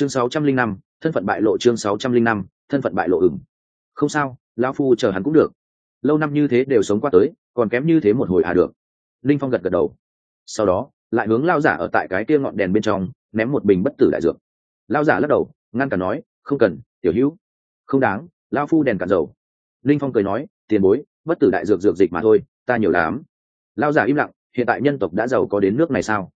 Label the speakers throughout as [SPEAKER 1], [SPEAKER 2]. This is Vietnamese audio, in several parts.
[SPEAKER 1] chương sáu trăm linh năm, thân phận bại lộ chương sáu trăm linh năm, thân phận bại lộ ửng. Không sao, lão phu chờ hắn cũng được. Lâu năm như thế đều sống qua tới, còn kém như thế một hồi à được. Linh phong gật gật đầu. Sau đó, lại hướng lao giả ở tại cái kia ngọn đèn bên trong, ném một bình bất tử đại dược. Lao giả lắc đầu, ngăn cả nói, không cần, tiểu hữu. Không đáng lao phu đèn cạn dầu. Linh phong cười nói, tiền bối, bất tử đại dược dược dịch mà thôi, ta nhiều lắm. Lao giả im lặng, hiện tại nhân tộc đã giàu có đến nước này sao?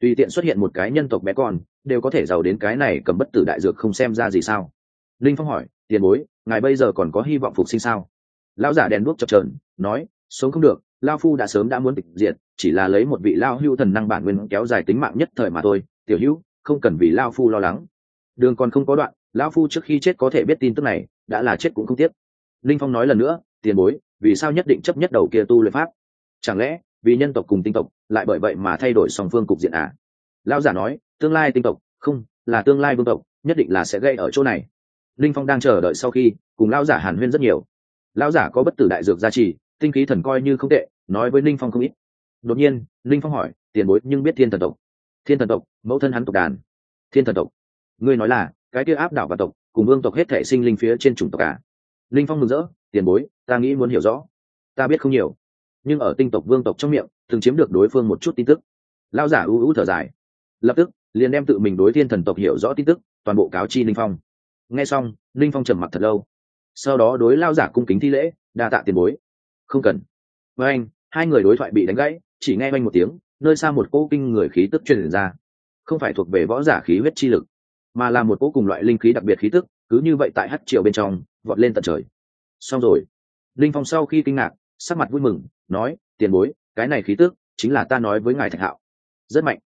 [SPEAKER 1] Tùy tiện xuất hiện một cái nhân tộc bé con đều có thể giàu đến cái này cầm bất tử đại dược không xem ra gì sao? Linh phong hỏi, tiền bối, ngài bây giờ còn có hy vọng phục sinh sao? Lão giả đèn đuốc chập trờn nói, sống không được, lao phu đã sớm đã muốn tịch diệt, chỉ là lấy một vị lao hưu thần năng bản nguyên kéo dài tính mạng nhất thời mà thôi, tiểu hữu không cần vì lao phu lo lắng. Đường còn không có đoạn, lao phu trước khi chết có thể biết tin tức này, đã là chết cũng không tiếc. Linh phong nói lần nữa, tiền bối, vì sao nhất định chấp nhất đầu kia tu luyện pháp? Chẳng lẽ vì nhân tộc cùng tinh tộc lại bởi vậy mà thay đổi song phương cục diện à? Lão giả nói, tương lai tinh tộc không, là tương lai vương tộc, nhất định là sẽ gây ở chỗ này. Linh phong đang chờ đợi sau khi, cùng lão giả hàn huyên rất nhiều. Lão giả có bất tử đại dược gia trì, tinh khí thần coi như không tệ, nói với linh phong không ít. Đột nhiên, linh phong hỏi, tiền bối, nhưng biết thiên thần tộc? Thiên thần tộc, mẫu thân hắn tộc đàn. Thiên thần tộc? Ngươi nói là, cái kia áp đảo và tộc, cùng vương tộc hết thể sinh linh phía trên chủng tộc cả linh phong mừng rỡ, tiền bối, ta nghĩ muốn hiểu rõ. Ta biết không nhiều, nhưng ở tinh tộc vương tộc trong miệng thường chiếm được đối phương một chút tin tức. Lao giả ưu ưu thở dài. Lập tức liền đem tự mình đối thiên thần tộc hiểu rõ tin tức, toàn bộ cáo chi linh phong. Nghe xong linh phong trầm mặc thật lâu. Sau đó đối lao giả cung kính thi lễ, đa tạ tiền bối. Không cần. Với anh, hai người đối thoại bị đánh gãy, chỉ nghe oanh một tiếng, nơi xa một cỗ kinh người khí tức truyền ra. Không phải thuộc về võ giả khí huyết chi lực, mà là một cỗ cùng loại linh khí đặc biệt khí tức, cứ như vậy tại hắt triệu bên trong, vọt lên tận trời. Xong rồi. Linh phong sau khi kinh ngạc, sắc mặt vui mừng, nói, tiền bối, cái này khí tức chính là ta nói với ngài thạch hạo. Rất mạnh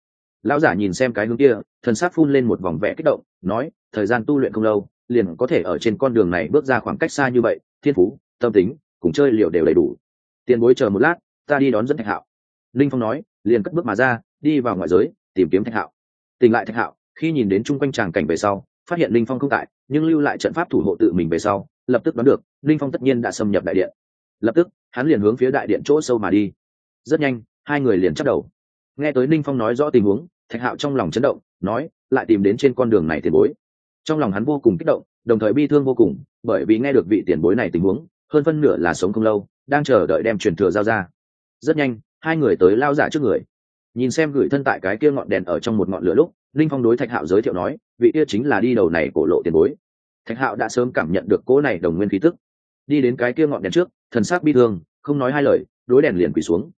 [SPEAKER 1] lão giả nhìn xem cái hướng kia, thần sát phun lên một vòng vẽ kích động, nói, thời gian tu luyện không lâu, liền có thể ở trên con đường này bước ra khoảng cách xa như vậy, thiên phú, tâm tính, cùng chơi liệu đều đầy đủ. Tiền bối chờ một lát, ta đi đón dẫn thạch hạo. Linh phong nói, liền cất bước mà ra, đi vào ngoại giới, tìm kiếm thạch hạo. Tỉnh lại thạch hạo, khi nhìn đến chung quanh tràng cảnh về sau, phát hiện linh phong không tại, nhưng lưu lại trận pháp thủ hộ tự mình về sau, lập tức đoán được, linh phong tất nhiên đã xâm nhập đại điện. Lập tức, hắn liền hướng phía đại điện chỗ sâu mà đi. Rất nhanh, hai người liền chắc đầu nghe tới ninh phong nói rõ tình huống, thạch hạo trong lòng chấn động, nói, lại tìm đến trên con đường này tiền bối. Trong lòng hắn vô cùng kích động, đồng thời bi thương vô cùng, bởi vì nghe được vị tiền bối này tình huống, hơn phân nửa là sống không lâu, đang chờ đợi đem truyền thừa giao ra. Rất nhanh, hai người tới lao giả trước người. Nhìn xem gửi thân tại cái kia ngọn đèn ở trong một ngọn lửa lúc linh phong đối thạch hạo giới thiệu nói, vị kia chính là đi đầu này cổ lộ tiền bối. Thạch hạo đã sớm cảm nhận được cỗ này đồng nguyên khí tức. Đi đến cái kia ngọn đèn trước, thần sắc bi thương, không nói hai lời, đối đèn liền quỳ xuống.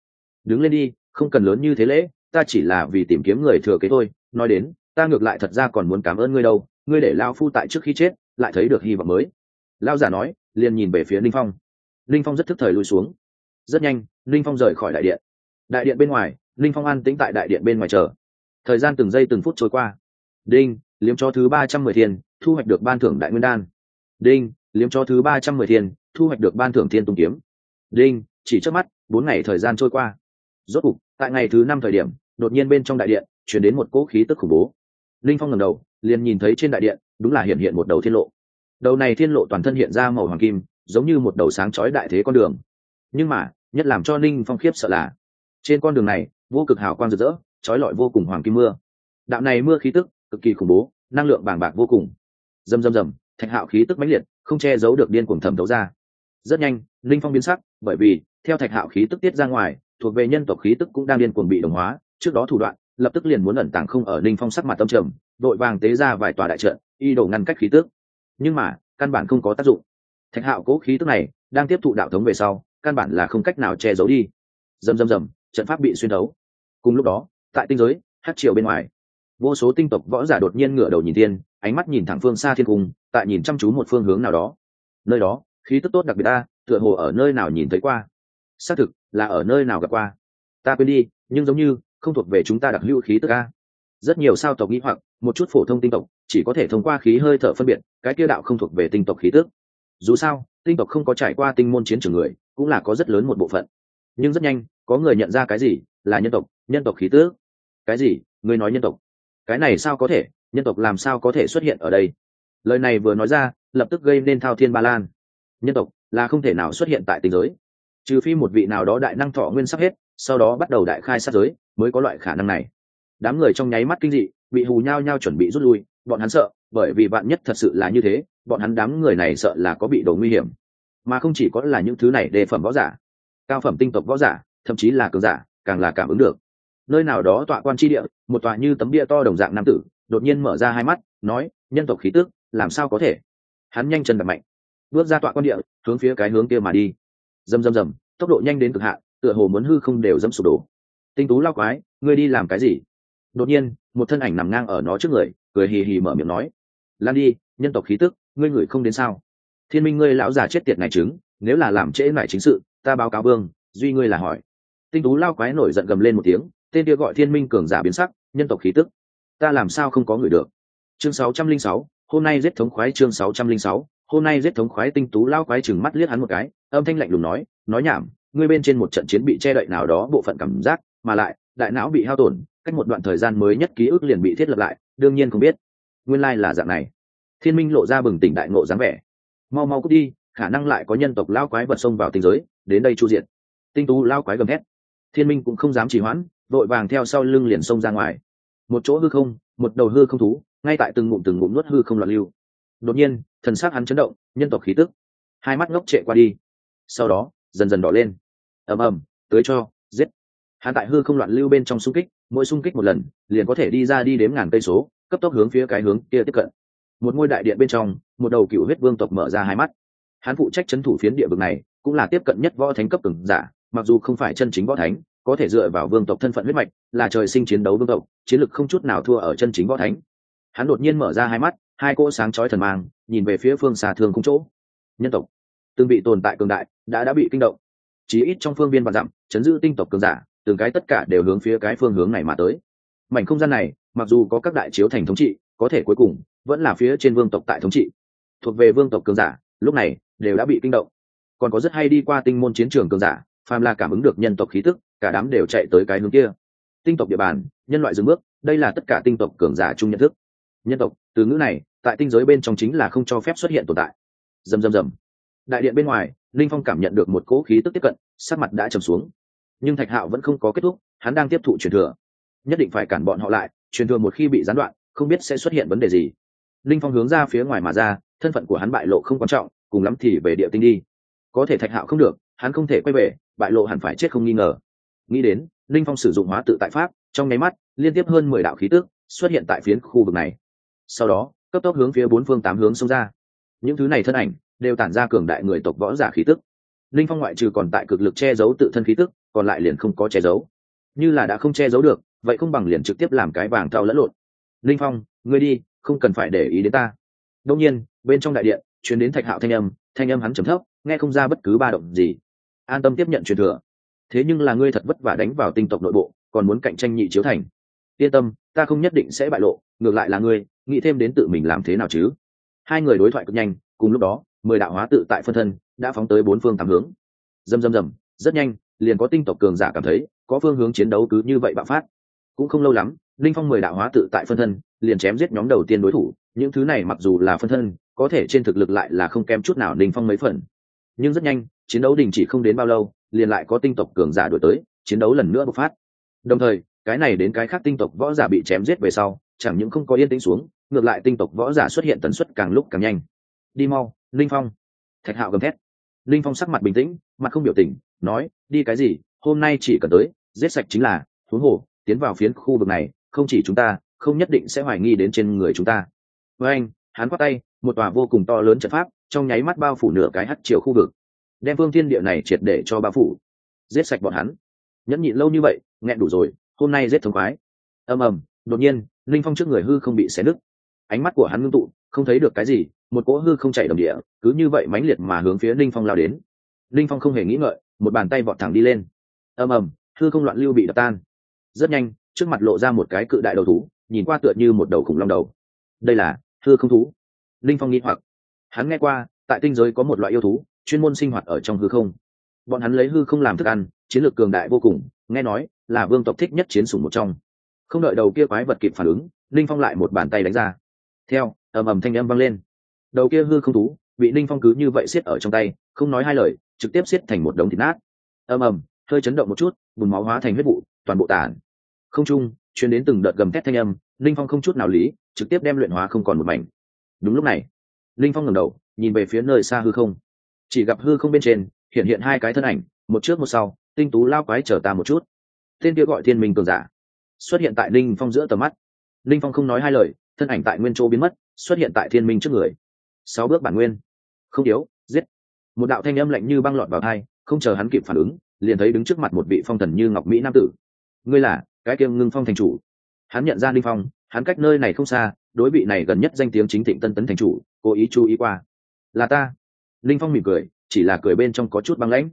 [SPEAKER 1] Đứng lên đi không cần lớn như thế lễ, ta chỉ là vì tìm kiếm người thừa kế thôi. Nói đến, ta ngược lại thật ra còn muốn cảm ơn ngươi đâu. Ngươi để lao phu tại trước khi chết, lại thấy được hy vọng mới. Lao giả nói, liền nhìn về phía linh phong. Linh phong rất thức thời lui xuống. Rất nhanh, linh phong rời khỏi đại điện. Đại điện bên ngoài, linh phong an tĩnh tại đại điện bên ngoài chờ. Thời gian từng giây từng phút trôi qua. Đinh, liếm cho thứ ba trăm mười thiên, thu hoạch được ban thưởng đại nguyên đan. Đinh, liếm cho thứ ba trăm mười thiên, thu hoạch được ban thưởng thiên tung kiếm. Đinh, chỉ trước mắt, bốn ngày thời gian trôi qua rốt cục, tại ngày thứ năm thời điểm, đột nhiên bên trong đại điện chuyển đến một cỗ khí tức khủng bố. Linh phong ngẩng đầu, liền nhìn thấy trên đại điện, đúng là hiện hiện một đầu thiên lộ. Đầu này thiên lộ toàn thân hiện ra màu hoàng kim, giống như một đầu sáng chói đại thế con đường. Nhưng mà, nhất làm cho ninh phong khiếp sợ là, trên con đường này, vô cực hào quang rực rỡ, chói lọi vô cùng hoàng kim mưa. Đạo này mưa khí tức, cực kỳ khủng bố, năng lượng bàng bạc vô cùng. Rầm rầm rầm, thạch hạo khí tức mãnh liệt, không che giấu được điên cuồng thẩm thấu ra. Rất nhanh, linh phong biến sắc, bởi vì, theo thạch hạo khí tức tiết ra ngoài thuộc về nhân tộc khí tức cũng đang điên cuồng bị đồng hóa, trước đó thủ đoạn, lập tức liền muốn ẩn tàng không ở ninh phong sắc mặt tâm trầm, đội vàng tế ra vài tòa đại trận, y đổ ngăn cách khí tức. Nhưng mà, căn bản không có tác dụng. Thạch hạo cố khí tức này, đang tiếp thụ đạo thống về sau, căn bản là không cách nào che giấu đi. Rầm rầm rầm, trận pháp bị xuyên đấu. Cùng lúc đó, tại tinh giới, hát triều bên ngoài, vô số tinh tộc võ giả đột nhiên ngửa đầu nhìn tiên ánh mắt nhìn thẳng phương xa thiên cung, tại nhìn chăm chú một phương hướng nào đó. Nơi đó, khí tức tốt đặc biệt ta tựa hồ ở nơi nào nhìn thấy qua xác thực là ở nơi nào gặp qua. Ta quên đi, nhưng giống như không thuộc về chúng ta đặc hữu khí tức a. Rất nhiều sao tộc nghĩ hoặc, một chút phổ thông tinh tộc, chỉ có thể thông qua khí hơi thở phân biệt, cái kia đạo không thuộc về tinh tộc khí tức. Dù sao, tinh tộc không có trải qua tinh môn chiến trường người, cũng là có rất lớn một bộ phận. Nhưng rất nhanh, có người nhận ra cái gì là nhân tộc nhân tộc khí tước cái gì? Người nói nhân tộc. Cái này sao có thể? Nhân tộc làm sao có thể xuất hiện ở đây? Lời này vừa nói ra, lập tức gây nên thao thiên ba lan. Nhân tộc là không thể nào xuất hiện tại tình giới trừ phi một vị nào đó đại năng thọ nguyên sắp hết, sau đó bắt đầu đại khai sát giới, mới có loại khả năng này. Đám người trong nháy mắt kinh dị, bị hù nhao nhao chuẩn bị rút lui, bọn hắn sợ, bởi vì bạn nhất thật sự là như thế, bọn hắn đám người này sợ là có bị đồ nguy hiểm. Mà không chỉ có là những thứ này đề phẩm võ giả, cao phẩm tinh tộc võ giả, thậm chí là cường giả, càng là cảm ứng được. Nơi nào đó tọa quan tri địa, một tọa như tấm bia to đồng dạng nam tử, đột nhiên mở ra hai mắt, nói, nhân tộc khí tức, làm sao có thể? Hắn nhanh chân đập mạnh, bước ra tọa quan địa, hướng phía cái hướng kia mà đi rầm rầm rầm tốc độ nhanh đến cực hạn tựa hồ muốn hư không đều dẫm sụp đổ. Tinh tú lao quái ngươi đi làm cái gì? Đột nhiên một thân ảnh nằm ngang ở nó trước người cười hì hì mở miệng nói. Lan đi nhân tộc khí tức ngươi ngửi không đến sao? Thiên minh ngươi lão già chết tiệt này chứng nếu là làm trễ lại chính sự ta báo cáo vương duy ngươi là hỏi. Tinh tú lao quái nổi giận gầm lên một tiếng tên kia gọi thiên minh cường giả biến sắc nhân tộc khí tức. Ta làm sao không có người được? Chương 606, hôm nay giết thống khoái chương 606, hôm nay giết thống khoái tinh tú lao quái chừng mắt liếc hắn một cái, âm thanh lạnh lùng nói nói nhảm, ngươi bên trên một trận chiến bị che đậy nào đó bộ phận cảm giác, mà lại, đại não bị hao tổn, cách một đoạn thời gian mới nhất ký ức liền bị thiết lập lại, đương nhiên không biết. Nguyên lai là dạng này. Thiên minh lộ ra bừng tỉnh đại ngộ dáng vẻ. Mau mau cút đi, khả năng lại có nhân tộc lao quái vật xông vào tinh giới, đến đây chu diện. Tinh tú lao quái gầm thét. Thiên minh cũng không dám trì hoãn, vội vàng theo sau lưng liền xông ra ngoài. Một chỗ hư không, một đầu hư không thú, ngay tại từng ngụm từng ngụm nuốt hư không loạn lưu đột nhiên, thần s á c hắn chấn động, nhân tộc khí tức. Hai mắt ngốc trệ qua đi. Sau đó, dần dần đỏ lên. Ầm ầm, tới cho, giết. Hắn tại hư không loạn lưu bên trong xung kích, mỗi xung kích một lần, liền có thể đi ra đi đếm ngàn cây số, cấp tốc hướng phía cái hướng kia tiếp cận. Một ngôi đại điện bên trong, một đầu cựu huyết vương tộc mở ra hai mắt. Hắn phụ trách c h ấ n thủ phiến địa vực này, cũng là tiếp cận nhất võ thánh cấp từng giả, mặc dù không phải chân chính võ thánh, có thể dựa vào vương tộc thân phận huyết mạch, là trời sinh chiến đấu vương tộc, chiến lực không chút nào thua ở chân chính võ thánh. Hắn đột nhiên mở ra hai mắt hai cỗ sáng chói thần mang, nhìn về phía phương xa thường cung chỗ. Nhân tộc, từng bị tồn tại cường đại đã đã bị kinh động. Chí ít trong phương viên bàn dặm, chấn giữ tinh tộc cường giả, từng cái tất cả đều hướng phía cái phương hướng này mà tới. Mảnh không gian này, mặc dù có các đại chiếu thành thống trị, có thể cuối cùng vẫn là phía trên vương tộc tại thống trị. Thuộc về vương tộc cường giả, lúc này đều đã bị kinh động. Còn có rất hay đi qua tinh môn chiến trường cường giả, phàm là cảm ứng được nhân tộc khí tức, cả đám đều chạy tới cái hướng kia. Tinh tộc địa bàn, nhân loại dừng bước, đây là tất cả tinh tộc cường giả chung nhận thức. Nhân tộc, từ ngữ này tại tinh giới bên trong chính là không cho phép xuất hiện tồn tại. Dầm dầm dầm đại điện bên ngoài, linh phong cảm nhận được một cỗ khí tức tiếp cận, sắc mặt đã trầm xuống. Nhưng thạch hạo vẫn không có kết thúc, hắn đang tiếp thụ truyền thừa. Nhất định phải cản bọn họ lại, truyền thừa một khi bị gián đoạn, không biết sẽ xuất hiện vấn đề gì. Linh phong hướng ra phía ngoài mà ra, thân phận của hắn bại lộ không quan trọng, cùng lắm thì về địa tinh đi. Có thể thạch hạo không được, hắn không thể quay về, bại lộ hẳn phải chết không nghi ngờ. Nghĩ đến, linh phong sử dụng hóa tự tại pháp, trong nháy mắt, liên tiếp hơn mười đạo khí tức xuất hiện tại phiến khu vực này. Sau đó cấp tốc hướng phía bốn phương tám hướng xông ra. Những thứ này thân ảnh đều tản ra cường đại người tộc võ giả khí tức. Linh phong ngoại trừ còn tại cực lực che giấu tự thân khí tức, còn lại liền không có che giấu. Như là đã không che giấu được, vậy không bằng liền trực tiếp làm cái vàng thao lẫn lộn. Linh phong, ngươi đi, không cần phải để ý đến ta. Đông nhiên, bên trong đại điện chuyển đến thạch hạo thanh âm thanh âm hắn trầm thấp, nghe không ra bất cứ ba động gì. An tâm tiếp nhận truyền thừa. Thế nhưng là ngươi thật vất vả đánh vào tinh tộc nội bộ, còn muốn cạnh tranh nhị chiếu thành. Yên tâm, ta không nhất định sẽ bại lộ, ngược lại là ngươi nghĩ thêm đến tự mình làm thế nào chứ? Hai người đối thoại cực nhanh, cùng lúc đó, mười đạo hóa tự tại phân thân đã phóng tới bốn phương tám hướng. Dầm dầm dầm rất nhanh, liền có tinh tộc cường giả cảm thấy, có phương hướng chiến đấu cứ như vậy bạo phát. Cũng không lâu lắm, linh phong mười đạo hóa tự tại phân thân liền chém giết nhóm đầu tiên đối thủ, những thứ này mặc dù là phân thân, có thể trên thực lực lại là không kém chút nào linh phong mấy phần. Nhưng rất nhanh, chiến đấu đình chỉ không đến bao lâu, liền lại có tinh tộc cường giả đổi tới, chiến đấu lần nữa bộc phát. Đồng thời, cái này đến cái khác tinh tộc võ giả bị chém giết về sau, chẳng những không có yên tĩnh xuống ngược lại tinh tộc võ giả xuất hiện tần suất càng lúc càng nhanh. Đi mau, linh phong. Thạch hạo gầm thét. Linh phong sắc mặt bình tĩnh, mặt không biểu tình, nói, đi cái gì? Hôm nay chỉ cần tới, giết sạch chính là thú hồ, tiến vào phiến khu vực này, không chỉ chúng ta, không nhất định sẽ hoài nghi đến trên người chúng ta. Với anh, hắn quát tay, một tòa vô cùng to lớn trận pháp, trong nháy mắt bao phủ nửa cái hắt chiều khu vực. Đem phương thiên địa này triệt để cho bao phủ. Giết sạch bọn hắn. Nhẫn nhịn lâu như vậy, nghẹn đủ rồi, hôm nay giết thống khoái. Ầm ầm, đột nhiên, linh phong trước người hư không bị xé nứt ánh mắt của hắn ngưng tụ, không thấy được cái gì, một cỗ hư không chảy đồng địa, cứ như vậy mãnh liệt mà hướng phía linh phong lao đến. Linh phong không hề nghĩ ngợi, một bàn tay vọt thẳng đi lên. Ầm ầm, hư không loạn lưu bị đập tan. Rất nhanh, trước mặt lộ ra một cái cự đại đầu thú, nhìn qua tựa như một đầu khủng long đầu. Đây là hư không thú. Linh phong nghĩ hoặc. Hắn nghe qua, tại tinh giới có một loại yêu thú, chuyên môn sinh hoạt ở trong hư không. Bọn hắn lấy hư không làm thức ăn, chiến lược cường đại vô cùng, nghe nói là vương tộc thích nhất chiến sủng một trong. Không đợi đầu kia quái vật kịp phản ứng, linh phong lại một bàn tay đánh ra theo, ầm ầm thanh âm vang lên. Đầu kia hư không thú, bị linh phong cứ như vậy siết ở trong tay, không nói hai lời, trực tiếp siết thành một đống thịt nát. Ầm ầm, hơi chấn động một chút, bùn máu hóa thành huyết vụ, toàn bộ tản không trung chuyến đến từng đợt gầm thét thanh âm linh phong không chút nào lý, trực tiếp đem luyện hóa không còn một mảnh. Đúng lúc này linh phong ngẩng đầu, nhìn về phía nơi xa hư không. Chỉ gặp hư không bên trên, hiện hiện hai cái thân ảnh, một trước một sau, tinh tú lao quái chờ ta một chút. Tên kia gọi thiên minh cường giả, xuất hiện tại linh phong giữa tầm mắt. Linh phong không nói hai lời thân ảnh tại nguyên chỗ biến mất, xuất hiện tại thiên minh trước người. Sáu bước bản nguyên. Không yếu, giết. Một đạo thanh âm lạnh như băng lọt vào thai không chờ hắn kịp phản ứng, liền thấy đứng trước mặt một vị phong thần như ngọc mỹ nam tử. Ngươi là, cái kiêng ngưng phong thành chủ. Hắn nhận ra linh phong, hắn cách nơi này không xa, đối vị này gần nhất danh tiếng chính thịnh tân tấn thành chủ, cố ý chú ý qua. Là ta. Linh phong mỉm cười, chỉ là cười bên trong có chút băng lãnh.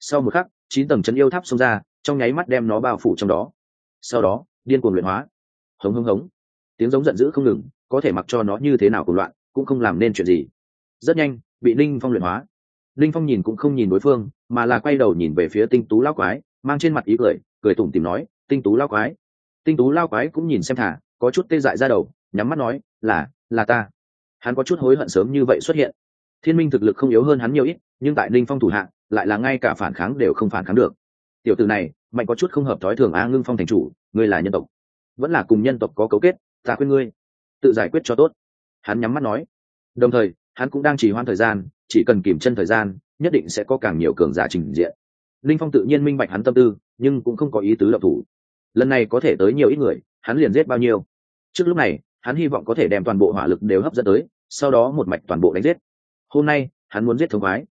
[SPEAKER 1] Sau một khắc, chín tầng chân yêu tháp xông ra, trong nháy mắt đem nó bao phủ trong đó. Sau đó, điên cuồng luyện hóa. Hống hống hống tiếng giống giận dữ không ngừng, có thể mặc cho nó như thế nào cùng loạn, cũng không làm nên chuyện gì. Rất nhanh, bị linh phong luyện hóa. Linh phong nhìn cũng không nhìn đối phương, mà là quay đầu nhìn về phía tinh tú lao quái, mang trên mặt ý cười cười tủm tìm nói, tinh tú lao quái. Tinh tú lao quái cũng nhìn xem thả, có chút tê dại ra đầu, nhắm mắt nói, là là ta. Hắn có chút hối hận sớm như vậy xuất hiện. Thiên minh thực lực không yếu hơn hắn nhiều ít, nhưng tại ninh phong thủ hạng lại là ngay cả phản kháng đều không phản kháng được. Tiểu từ này, mạnh có chút không hợp thói thường a ngưng phong thành chủ, ngươi là nhân tộc. Vẫn là cùng nhân tộc có cấu kết ta khuyên ngươi tự giải quyết cho tốt. Hắn nhắm mắt nói. Đồng thời hắn cũng đang chỉ hoãn thời gian chỉ cần kìm chân thời gian nhất định sẽ có càng nhiều cường giả trình diện. Linh phong tự nhiên minh bạch hắn tâm tư nhưng cũng không có ý tứ độc thủ. Lần này có thể tới nhiều ít người hắn liền giết bao nhiêu. Trước lúc này hắn hy vọng có thể đem toàn bộ hỏa lực đều hấp dẫn tới sau đó một mạch toàn bộ đánh giết. Hôm nay hắn muốn giết thống khoái.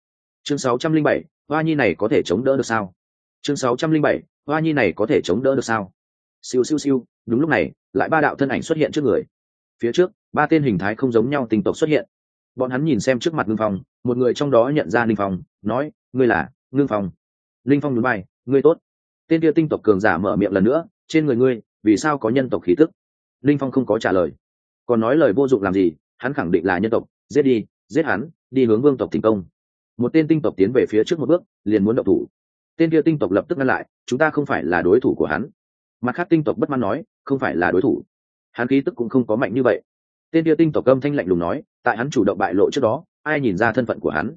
[SPEAKER 1] Chương 607, hoa nhi này có thể chống đỡ được sao? Chương 607, hoa nhi này có thể chống đỡ được sao? Siêu siêu siêu đúng lúc này, lại ba đạo thân ảnh xuất hiện trước người. Phía trước, ba tên hình thái không giống nhau tình tộc xuất hiện. Bọn hắn nhìn xem trước mặt ngưng phong, một người trong đó nhận ra linh phong, nói, ngươi là ngưng phong. Linh phong núi bay, ngươi tốt. Tên kia tinh tộc cường giả mở miệng lần nữa, trên người ngươi, vì sao có nhân tộc khí tức? Linh phong không có trả lời. Còn nói lời vô dụng làm gì, hắn khẳng định là nhân tộc, giết đi, giết hắn, đi hướng vương tộc thành công. Một tên tinh tộc tiến về phía trước một bước, liền muốn động thủ. Tên kia tinh tộc lập tức ngăn lại, chúng ta không phải là đối thủ của hắn mặt khác tinh tộc bất mãn nói, không phải là đối thủ. Hắn khí tức cũng không có mạnh như vậy. Tên kia tinh tộc âm thanh lạnh lùng nói, tại hắn chủ động bại lộ trước đó, ai nhìn ra thân phận của hắn?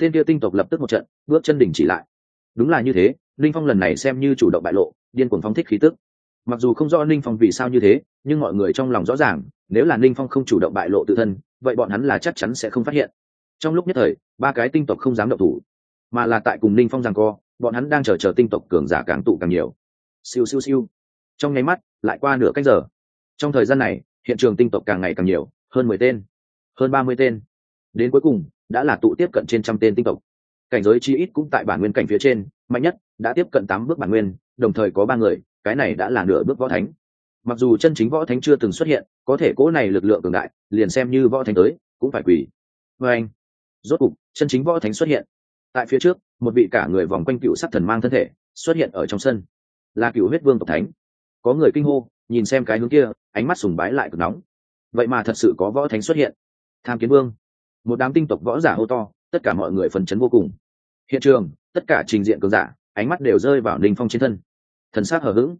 [SPEAKER 1] Tên kia tinh tộc lập tức một trận, bước chân đỉnh chỉ lại. Đúng là như thế, linh phong lần này xem như chủ động bại lộ, điên cuồng phong thích khí tức. Mặc dù không rõ ninh phong vì sao như thế, nhưng mọi người trong lòng rõ ràng, nếu là ninh phong không chủ động bại lộ tự thân, vậy bọn hắn là chắc chắn sẽ không phát hiện. Trong lúc nhất thời, ba cái tinh tộc không dám động thủ. Mà là tại cùng ninh phong rằng co, bọn hắn đang chờ chờ tinh tộc cường giả càng tụ càng nhiều. Siêu siêu siêu trong nháy mắt, lại qua nửa cách giờ. Trong thời gian này, hiện trường tinh tộc càng ngày càng nhiều, hơn mười tên, hơn ba mươi tên. Đến cuối cùng, đã là tụ tiếp cận trên trăm tên tinh tộc. Cảnh giới chi ít cũng tại bản nguyên cảnh phía trên, mạnh nhất đã tiếp cận tám bước bản nguyên, đồng thời có ba người, cái này đã là nửa bước võ thánh. Mặc dù chân chính võ thánh chưa từng xuất hiện, có thể cỗ này lực lượng cường đại, liền xem như võ thánh tới, cũng phải quỳ. Vê anh, rốt cục, chân chính võ thánh xuất hiện. Tại phía trước, một vị cả người vòng quanh cựu sắc thần mang thân thể, xuất hiện ở trong sân. Là cựu huyết vương tộc thánh có người kinh hô, nhìn xem cái hướng kia, ánh mắt sùng bái lại cực nóng. Vậy mà thật sự có võ thánh xuất hiện. Tham kiến vương. Một đám tinh tộc võ giả hô to, tất cả mọi người phần chấn vô cùng. Hiện trường, tất cả trình diện cường giả, ánh mắt đều rơi vào ninh phong trên thân. Thần sát hở h ữ g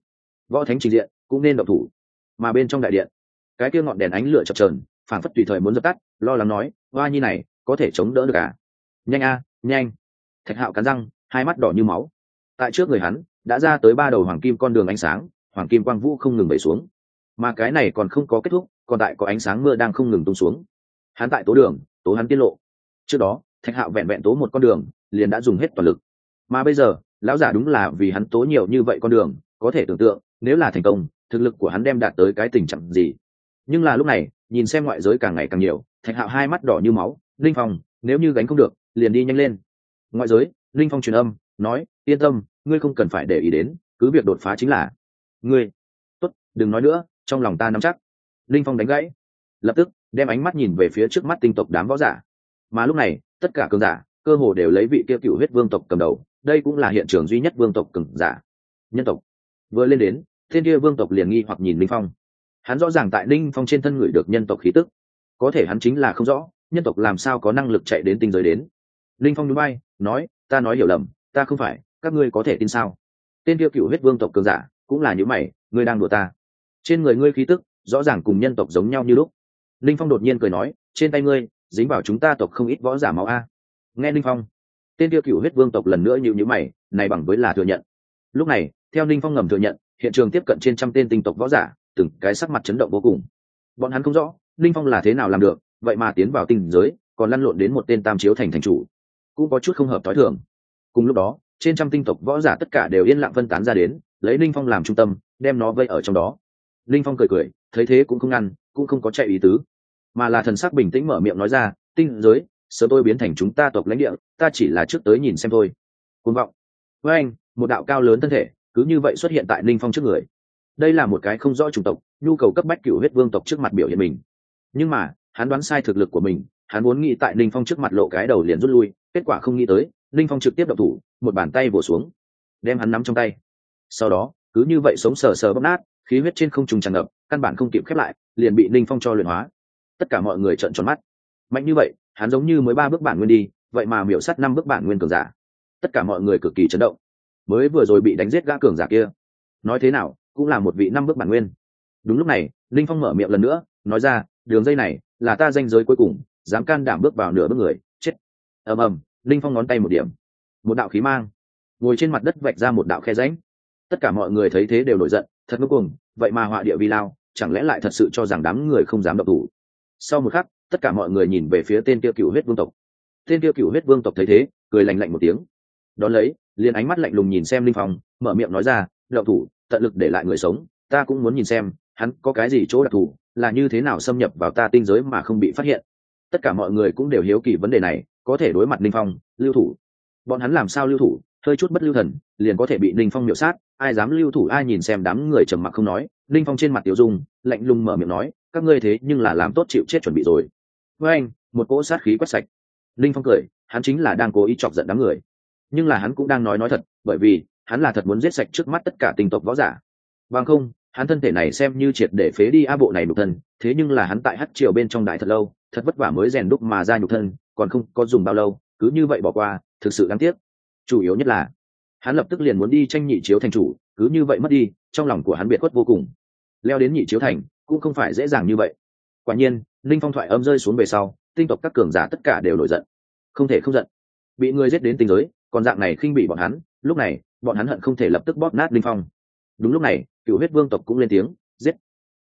[SPEAKER 1] võ thánh trình diện cũng nên độc thủ. Mà bên trong đại điện, cái kia ngọn đèn ánh lửa chập trờn phản phất tùy thời muốn dập tắt, lo lắng nói hoa nhi này, có thể chống đỡ được à? Nhanh a, nhanh. Thạch hạo cắn răng, hai mắt đỏ như máu. Tại trước người hắn, đã ra tới ba đầu hoàng kim con đường ánh sáng hoàng kim quang vũ không ngừng bẩy xuống. Mà cái này còn không có kết thúc, còn tại có ánh sáng mưa đang không ngừng tung xuống. Hắn tại tố đường, tố hắn tiết lộ. Trước đó, thạch hạo vẹn vẹn tố một con đường, liền đã dùng hết toàn lực. Mà bây giờ, lão giả đúng là vì hắn tố nhiều như vậy con đường, có thể tưởng tượng, nếu là thành công, thực lực của hắn đem đạt tới cái tình trạng gì. Nhưng là lúc này, nhìn xem ngoại giới càng ngày càng nhiều, thạch hạo hai mắt đỏ như máu, linh phong, nếu như gánh không được, liền đi nhanh lên. Ngoại giới, linh phong truyền âm, nói, yên tâm, ngươi không cần phải để ý đến, cứ việc đột phá chính là ngươi, tốt, đừng nói nữa, trong lòng ta nắm chắc. Linh phong đánh gãy. Lập tức, đem ánh mắt nhìn về phía trước mắt tinh tộc đám võ giả. Mà lúc này, tất cả cường giả, cơ hồ đều lấy vị kia cựu huyết vương tộc cầm đầu. Đây cũng là hiện trường duy nhất vương tộc cường giả. Nhân tộc. Vừa lên đến, thiên kia vương tộc liền nghi hoặc nhìn linh phong. Hắn rõ ràng tại linh phong trên thân người được nhân tộc khí tức. Có thể hắn chính là không rõ, nhân tộc làm sao có năng lực chạy đến tinh giới đến. Linh phong núi bay nói, ta nói hiểu lầm, ta không phải, các ngươi có thể tin sao? Tên kia cựu huyết vương tộc cường giả cũng là những mày, ngươi đang đùa ta. Trên người ngươi khí tức, rõ ràng cùng nhân tộc giống nhau như lúc. Linh phong đột nhiên cười nói, trên tay ngươi, dính vào chúng ta tộc không ít võ giả máu a. Nghe linh phong, tên tiêu cựu huyết vương tộc lần nữa nhịu nhữ mày, này bằng với là thừa nhận. Lúc này, theo linh phong ngầm thừa nhận, hiện trường tiếp cận trên trăm tên tinh tộc võ giả, từng cái sắc mặt chấn động vô cùng. Bọn hắn không rõ linh phong là thế nào làm được, vậy mà tiến vào tinh giới, còn lăn lộn đến một tên tam chiếu thành thành chủ, cũng có chút không hợp t h ó i thường. Cùng lúc đó trên trăm tinh tộc võ giả tất cả đều yên lặng phân tán ra đến, lấy linh phong làm trung tâm, đem nó vây ở trong đó. Linh phong cười cười, thấy thế cũng không ngăn, cũng không có chạy ý tứ. Mà là thần sắc bình tĩnh mở miệng nói ra, tinh giới, sớm tôi biến thành chúng ta tộc lãnh địa, ta chỉ là trước tới nhìn xem thôi. Côn vọng. Với anh, một đạo cao lớn thân thể, cứ như vậy xuất hiện tại linh phong trước người. Đây là một cái không rõ chủng tộc, nhu cầu cấp bách cựu huyết vương tộc trước mặt biểu hiện mình. Nhưng mà, hắn đoán sai thực lực của mình, hắn muốn nghĩ tại linh phong trước mặt lộ cái đầu liền rút lui, kết quả không nghĩ tới ninh phong trực tiếp đập thủ, một bàn tay vỗ xuống, đem hắn nắm trong tay. Sau đó, cứ như vậy sống sờ sờ bóp nát, khí huyết trên không trùng tràn ngập, căn bản không kịp khép lại, liền bị ninh phong cho luyện hóa. Tất cả mọi người trợn tròn mắt. Mạnh như vậy, hắn giống như mới ba bước bản nguyên đi, vậy mà miểu sắt năm bước bản nguyên cường giả. Tất cả mọi người cực kỳ chấn động. Mới vừa rồi bị đánh giết gã cường giả kia. Nói thế nào, cũng là một vị năm bước bản nguyên. Đúng lúc này, linh phong mở miệng lần nữa, nói ra, đường dây này, là ta danh giới cuối cùng, dám can đảm bước vào nửa bước người, chết. Ầm ầm linh phong ngón tay một điểm, một đạo khí mang, ngồi trên mặt đất vạch ra một đạo khe rãnh. Tất cả mọi người thấy thế đều nổi giận, thật ngưng cùng vậy mà họa địa vi lao, chẳng lẽ lại thật sự cho rằng đám người không dám độc thủ? Sau một khắc, tất cả mọi người nhìn về phía tên kia cựu huyết vương tộc. Tên kia cựu huyết vương tộc thấy thế, cười lành lạnh một tiếng. Đón lấy, liền ánh mắt lạnh lùng nhìn xem linh phong, mở miệng nói ra đậu thủ, tận lực để lại người sống, ta cũng muốn nhìn xem, hắn có cái gì chỗ đặc thù, là như thế nào xâm nhập vào ta tinh giới mà không bị phát hiện. Tất cả mọi người cũng đều hiếu kỳ vấn đề này có thể đối mặt ninh phong, lưu thủ. Bọn hắn làm sao lưu thủ? Hơi chút bất lưu thần, liền có thể bị ninh phong miểu sát. Ai dám lưu thủ, ai nhìn xem đám người trầm mặc không nói. Ninh phong trên mặt tiểu dung, lạnh lùng mở miệng nói, các ngươi thế nhưng là làm tốt chịu chết chuẩn bị rồi. Với anh, một cỗ sát khí quét sạch. Ninh phong cười, hắn chính là đang cố ý chọc giận đám người. Nhưng là hắn cũng đang nói nói thật, bởi vì, hắn là thật muốn giết sạch trước mắt tất cả tình tộc võ giả. Bằng không, hắn thân thể này xem như triệt để phế đi a bộ này nhục thân, thế nhưng là hắn tại hát triều bên trong đại thật lâu, thật vất vả mới rèn đúc mà ra nhục thân còn không có dùng bao lâu cứ như vậy bỏ qua thực sự đáng tiếc. Chủ yếu nhất là hắn lập tức liền muốn đi tranh nhị chiếu thành chủ cứ như vậy mất đi trong lòng của hắn biệt khuất vô cùng. Leo đến nhị chiếu thành cũng không phải dễ dàng như vậy. Quả nhiên linh phong thoại âm rơi xuống về sau tinh tộc các cường giả tất cả đều nổi giận. Không thể không giận. Bị người giết đến tinh giới còn dạng này khinh bị bọn hắn lúc này bọn hắn hận không thể lập tức bóp nát linh phong. Đúng lúc này cựu huyết vương tộc cũng lên tiếng giết.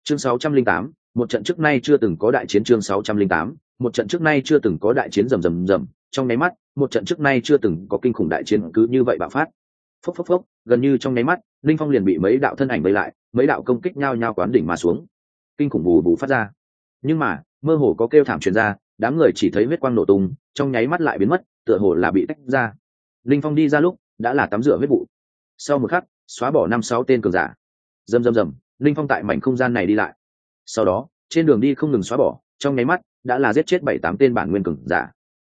[SPEAKER 1] Chương 608, một trận trước nay chưa từng có đại chiến chương 608, một trận trước nay chưa từng có đại chiến rầm rầm rầm, trong nháy mắt, một trận trước nay chưa từng có kinh khủng đại chiến cứ như vậy bạo phát. Phốc phốc phốc, gần như trong nháy mắt, linh phong liền bị mấy đạo thân ảnh vây lại, mấy đạo công kích nhau nhau quán đỉnh mà xuống. Kinh khủng bù bù phát ra. Nhưng mà, mơ hồ có kêu thảm truyền ra, đám người chỉ thấy huyết quang nổ tung, trong nháy mắt lại biến mất, tựa hồ là bị tách ra. Linh phong đi ra lúc, đã là tắm rửa huyết vụ. Sau một khắc, xóa bỏ năm sáu tên cường giả. Rầm rầm rầm, linh phong tại mảnh không gian này đi lại. Sau đó, trên đường đi không ngừng xóa bỏ, trong nháy mắt đã là giết chết bảy tám tên bản nguyên cường giả.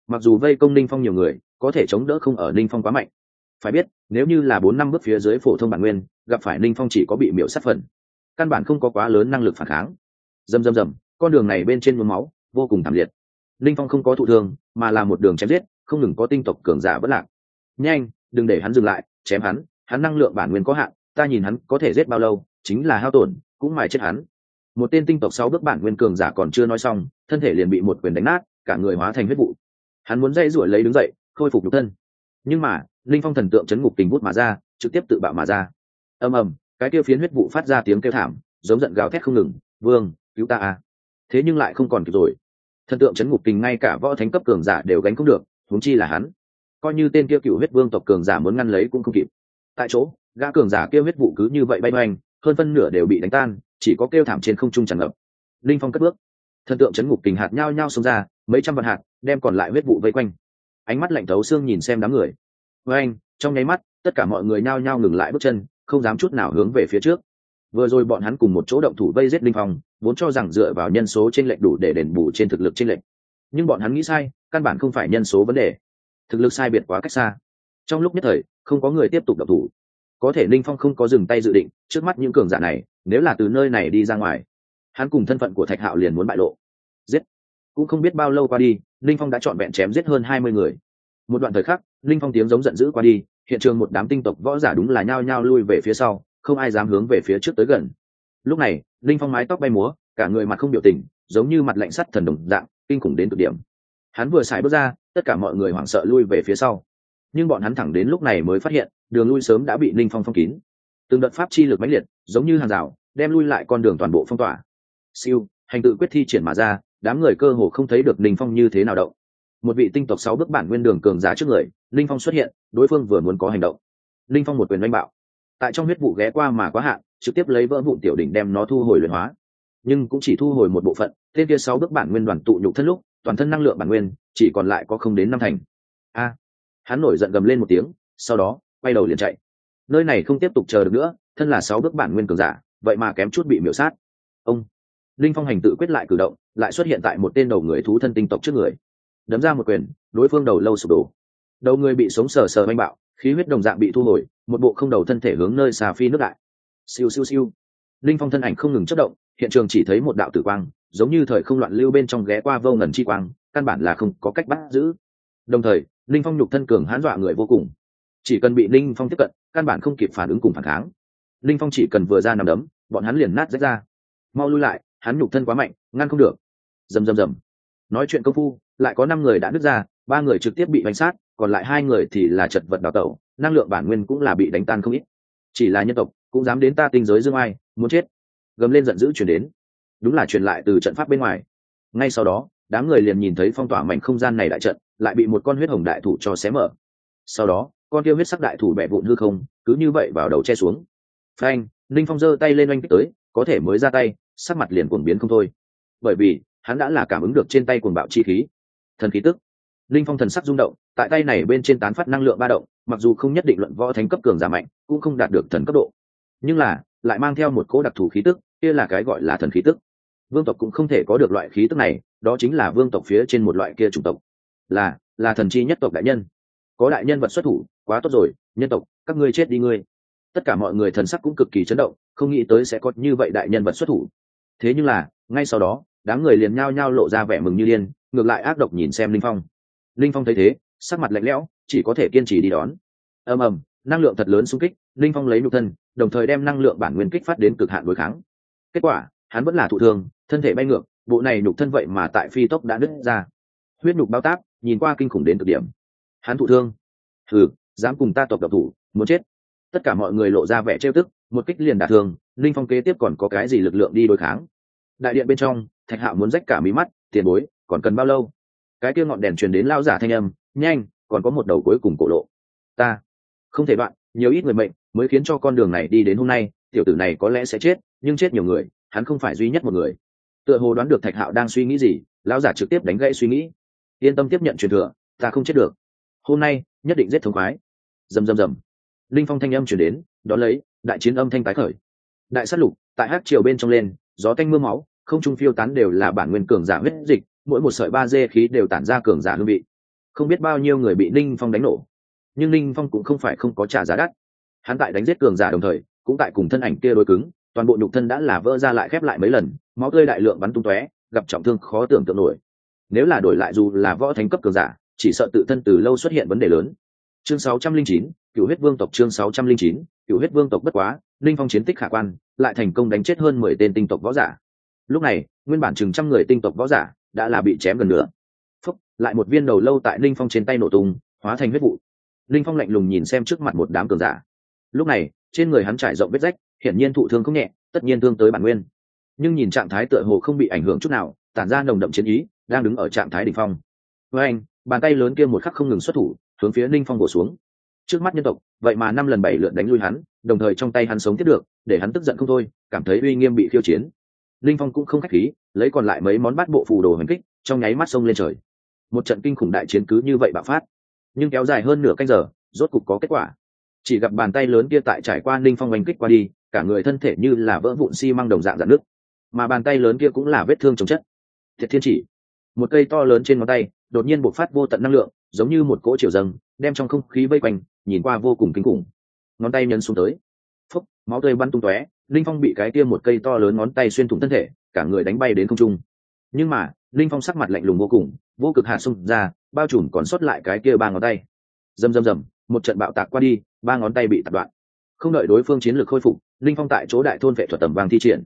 [SPEAKER 1] Mặc dù vây công ninh phong nhiều người, có thể chống đỡ không ở ninh phong quá mạnh. Phải biết, nếu như là bốn năm bước phía dưới phổ thông bản nguyên, gặp phải ninh phong chỉ có bị miễu sát phần. Căn bản không có quá lớn năng lực phản kháng. Rầm rầm rầm, con đường này bên trên mướm máu, vô cùng thảm liệt. Ninh phong không có thụ thương, mà là một đường chém giết, không ngừng có tinh tộc cường giả vất lạc. Nhanh, đừng để hắn dừng lại, chém hắn hắn năng lượng bản nguyên có hạn, ta nhìn hắn có thể giết bao lâu, chính là hao tổn, cũng mài chết hắn một tên tinh tộc sáu bước bản nguyên cường giả còn chưa nói xong, thân thể liền bị một quyền đánh nát, cả người hóa thành huyết vụ. Hắn muốn dây ruổi lấy đứng dậy, khôi phục nhục thân. Nhưng mà, linh phong thần tượng chấn ngục tình bút mà ra, trực tiếp tự bạo mà ra. Ầm ầm, cái kêu phiến huyết vụ phát ra tiếng kêu thảm, giống giận gào thét không ngừng, vương, cứu ta à thế nhưng lại không còn kịp rồi. Thần tượng chấn ngục tình ngay cả võ thánh cấp cường giả đều gánh không được, huống chi là hắn. Coi như tên kia cựu huyết vương tộc cường giả muốn ngăn lấy cũng không kịp. Tại chỗ, gã cường giả kia huyết vụ cứ như vậy bay hoành hơn phân nửa đều bị đánh tan chỉ có kêu thảm trên không trung tràn ngập. Linh phong cất bước. Thần tượng chấn ngục kình hạt nhao nhao xông ra, mấy trăm vạn hạt, đem còn lại huyết vụ vây quanh. Ánh mắt lạnh thấu xương nhìn xem đám người. Với anh, trong nháy mắt, tất cả mọi người nhao nhao ngừng lại bước chân, không dám chút nào hướng về phía trước. Vừa rồi bọn hắn cùng một chỗ động thủ vây giết linh phong, vốn cho rằng dựa vào nhân số trên lệnh đủ để đền bù trên thực lực trên lệnh nhưng bọn hắn nghĩ sai, căn bản không phải nhân số vấn đề. Thực lực sai biệt quá cách xa. Trong lúc nhất thời, không có người tiếp tục động thủ có thể linh phong không có dừng tay dự định, trước mắt những cường giả này, nếu là từ nơi này đi ra ngoài, hắn cùng thân phận của thạch hạo liền muốn bại lộ. Giết. Cũng không biết bao lâu qua đi linh phong đã trọn vẹn chém giết hơn hai mươi người. Một đoạn thời khắc linh phong tiếng giống giận dữ qua đi, hiện trường một đám tinh tộc võ giả đúng là nhao nhao lui về phía sau, không ai dám hướng về phía trước tới gần. Lúc này linh phong mái tóc bay múa, cả người mặt không biểu tình, giống như mặt lạnh sắt thần đồng dạng, kinh khủng đến cực điểm. Hắn vừa xài bước ra, tất cả mọi người hoảng sợ lui về phía sau. Nhưng bọn hắn thẳng đến lúc này mới phát hiện đường lui sớm đã bị ninh phong phong kín. Từng đợt pháp chi lực mãnh liệt, giống như hàng rào, đem lui lại con đường toàn bộ phong tỏa. Siêu, hành tự quyết thi triển mà ra, đám người cơ hồ không thấy được ninh phong như thế nào động. Một vị tinh tộc sáu bước bản nguyên đường cường giá trước người, ninh phong xuất hiện, đối phương vừa muốn có hành động. Ninh phong một quyền oanh bạo. Tại trong huyết vụ ghé qua mà quá hạn, trực tiếp lấy vỡ vụn tiểu đỉnh đem nó thu hồi luyện hóa. Nhưng cũng chỉ thu hồi một bộ phận, tên kia sáu bước bản nguyên đoàn tụ nhục thân lúc, toàn thân năng lượng bản nguyên chỉ còn lại có không đến năm thành. A. Hắn nổi giận gầm lên một tiếng, sau đó quay đầu liền chạy. Nơi này không tiếp tục chờ được nữa, thân là sáu bước bản nguyên cường giả, vậy mà kém chút bị miểu sát. Ông linh phong hành tự quyết lại cử động, lại xuất hiện tại một tên đầu người thú thân tinh tộc trước người. Đấm ra một quyền, đối phương đầu lâu sụp đổ. Đầu người bị sống sờ sờ manh bạo, khí huyết đồng dạng bị thu hồi, một bộ không đầu thân thể hướng nơi xà phi nước đại. Siêu siêu siêu. Linh phong thân ảnh không ngừng chất động, hiện trường chỉ thấy một đạo tử quang, giống như thời không loạn lưu bên trong ghé qua vô ngần chi quang, căn bản là không có cách bắt giữ. Đồng thời, linh phong nhục thân cường hãn dọa người vô cùng chỉ cần bị linh phong tiếp cận, căn bản không kịp phản ứng cùng phản kháng. Linh phong chỉ cần vừa ra nằm đấm, bọn hắn liền nát rách ra. Mau lui lại, hắn nhục thân quá mạnh, ngăn không được. Rầm rầm rầm. Nói chuyện công phu, lại có năm người đã nứt ra, ba người trực tiếp bị bánh sát, còn lại hai người thì là chật vật đào tẩu, năng lượng bản nguyên cũng là bị đánh tan không ít. Chỉ là nhân tộc, cũng dám đến ta tinh giới dương ai, muốn chết. Gầm lên giận dữ chuyển đến. Đúng là truyền lại từ trận pháp bên ngoài. Ngay sau đó, đám người liền nhìn thấy phong tỏa mảnh không gian này đại trận, lại bị một con huyết hồng đại thủ cho xé mở. Sau đó con kia huyết sắc đại thủ bẻ vụn hư không, cứ như vậy vào đầu che xuống. Phanh linh phong giơ tay lên oanh kích tới, có thể mới ra tay, sắc mặt liền cuồng biến không thôi. Bởi vì, hắn đã là cảm ứng được trên tay cuồng bạo chi khí. Thần khí tức. Linh phong thần sắc rung động, tại tay này bên trên tán phát năng lượng ba động, mặc dù không nhất định luận võ thánh cấp cường giả mạnh, cũng không đạt được thần cấp độ. Nhưng là, lại mang theo một cỗ đặc thù khí tức, kia là cái gọi là thần khí tức. Vương tộc cũng không thể có được loại khí tức này, đó chính là vương tộc phía trên một loại kia chủng tộc. Là là thần chi nhất tộc đại nhân có đại nhân vật xuất thủ, quá tốt rồi, nhân tộc, các ngươi chết đi ngươi. Tất cả mọi người thần sắc cũng cực kỳ chấn động, không nghĩ tới sẽ có như vậy đại nhân vật xuất thủ. Thế nhưng là, ngay sau đó, đám người liền nhao nhao lộ ra vẻ mừng như điên, ngược lại ác độc nhìn xem linh phong. Linh phong thấy thế, sắc mặt lạnh lẽo, chỉ có thể kiên trì đi đón. Ầm ầm, năng lượng thật lớn xung kích, linh phong lấy nhục thân, đồng thời đem năng lượng bản nguyên kích phát đến cực hạn đối kháng. Kết quả, hắn vẫn là thụ thương, thân thể bay ngược, bộ này nhục thân vậy mà tại phi tốc đã nứt ra. Huyết nhục bao tác, nhìn qua kinh khủng đến cực điểm hắn thụ thương. Thử dám cùng ta tộc độc thủ, muốn chết. Tất cả mọi người lộ ra vẻ trêu tức, một kích liền đả thương, linh phong kế tiếp còn có cái gì lực lượng đi đối kháng? Đại điện bên trong, thạch hạo muốn rách cả mí mắt, tiền bối, còn cần bao lâu? Cái kia ngọn đèn truyền đến lao giả thanh âm, nhanh, còn có một đầu cuối cùng cổ lộ. Ta, không thể đoạn, nhiều ít người mệnh, mới khiến cho con đường này đi đến hôm nay, tiểu tử này có lẽ sẽ chết, nhưng chết nhiều người, hắn không phải duy nhất một người. Tựa hồ đoán được thạch hạo đang suy nghĩ gì, lão giả trực tiếp đánh gãy suy nghĩ. Yên tâm tiếp nhận truyền thừa, ta không chết được hôm nay, nhất định giết thống khoái. Rầm rầm rầm linh phong thanh âm chuyển đến, đón lấy, đại chiến âm thanh tái khởi. Đại sát lục, tại hát triều bên trong lên, gió tanh mưa máu, không trung phiêu tán đều là bản nguyên cường giả huyết dịch, mỗi một sợi ba dê khí đều tản ra cường giả hương vị. Không biết bao nhiêu người bị linh phong đánh nổ. Nhưng linh phong cũng không phải không có trả giá đắt. Hắn tại đánh giết cường giả đồng thời, cũng tại cùng thân ảnh kia đối cứng, toàn bộ nhục thân đã là vỡ ra lại khép lại mấy lần, máu tươi đại lượng bắn tung tóe, gặp trọng thương khó tưởng tượng nổi. Nếu là đổi lại dù là võ thánh cấp cường giả chỉ sợ tự thân từ lâu xuất hiện vấn đề lớn. Chương 609, cựu huyết vương tộc chương 609, cựu huyết vương tộc bất quá linh phong chiến tích khả quan lại thành công đánh chết hơn mười tên tinh tộc võ giả. Lúc này nguyên bản chừng trăm người tinh tộc võ giả đã là bị chém gần nữa phúc lại một viên đầu lâu tại linh phong trên tay nổ tung hóa thành huyết vụ. Linh phong lạnh lùng nhìn xem trước mặt một đám cường giả. Lúc này trên người hắn trải rộng vết rách hiển nhiên thụ thương không nhẹ tất nhiên thương tới bản nguyên. Nhưng nhìn trạng thái tựa hồ không bị ảnh hưởng chút nào tản ra nồng đậm chiến ý đang đứng ở trạng thái đỉnh phong. Với anh bàn tay lớn kia một khắc không ngừng xuất thủ, hướng phía ninh phong bổ xuống. Trước mắt nhân tộc, vậy mà năm lần bảy lượt đánh lui hắn, đồng thời trong tay hắn sống tiếp được, để hắn tức giận không thôi, cảm thấy uy nghiêm bị khiêu chiến. Ninh phong cũng không khách khí, lấy còn lại mấy món bát bộ phù đồ hành kích, trong nháy mắt sông lên trời. Một trận kinh khủng đại chiến cứ như vậy bạo phát. Nhưng kéo dài hơn nửa canh giờ, rốt cục có kết quả. Chỉ gặp bàn tay lớn kia tại trải qua ninh phong oanh kích qua đi, cả người thân thể như là vỡ vụn xi、si、măng đồng dạng dạn nước mà bàn tay lớn kia cũng là vết thương chống chất. Thiệt thiên chỉ. Một cây to lớn trên ngón tay đột nhiên bộc phát vô tận năng lượng, giống như một cỗ chiều dâng, đem trong không khí vây quanh, nhìn qua vô cùng kinh khủng. Ngón tay nhấn xuống tới. Phúc, máu tươi bắn tung tóe, linh phong bị cái kia một cây to lớn ngón tay xuyên thủng thân thể, cả người đánh bay đến không trung. Nhưng mà, linh phong sắc mặt lạnh lùng vô cùng, vô cực hạ xung ra, bao trùm còn sót lại cái kia ba ngón tay. Rầm rầm rầm, một trận bạo tạc qua đi, ba ngón tay bị tạt đoạn. Không đợi đối phương chiến lược khôi phục, linh phong tại chỗ đại thôn vệ thuật tầm vàng thi triển.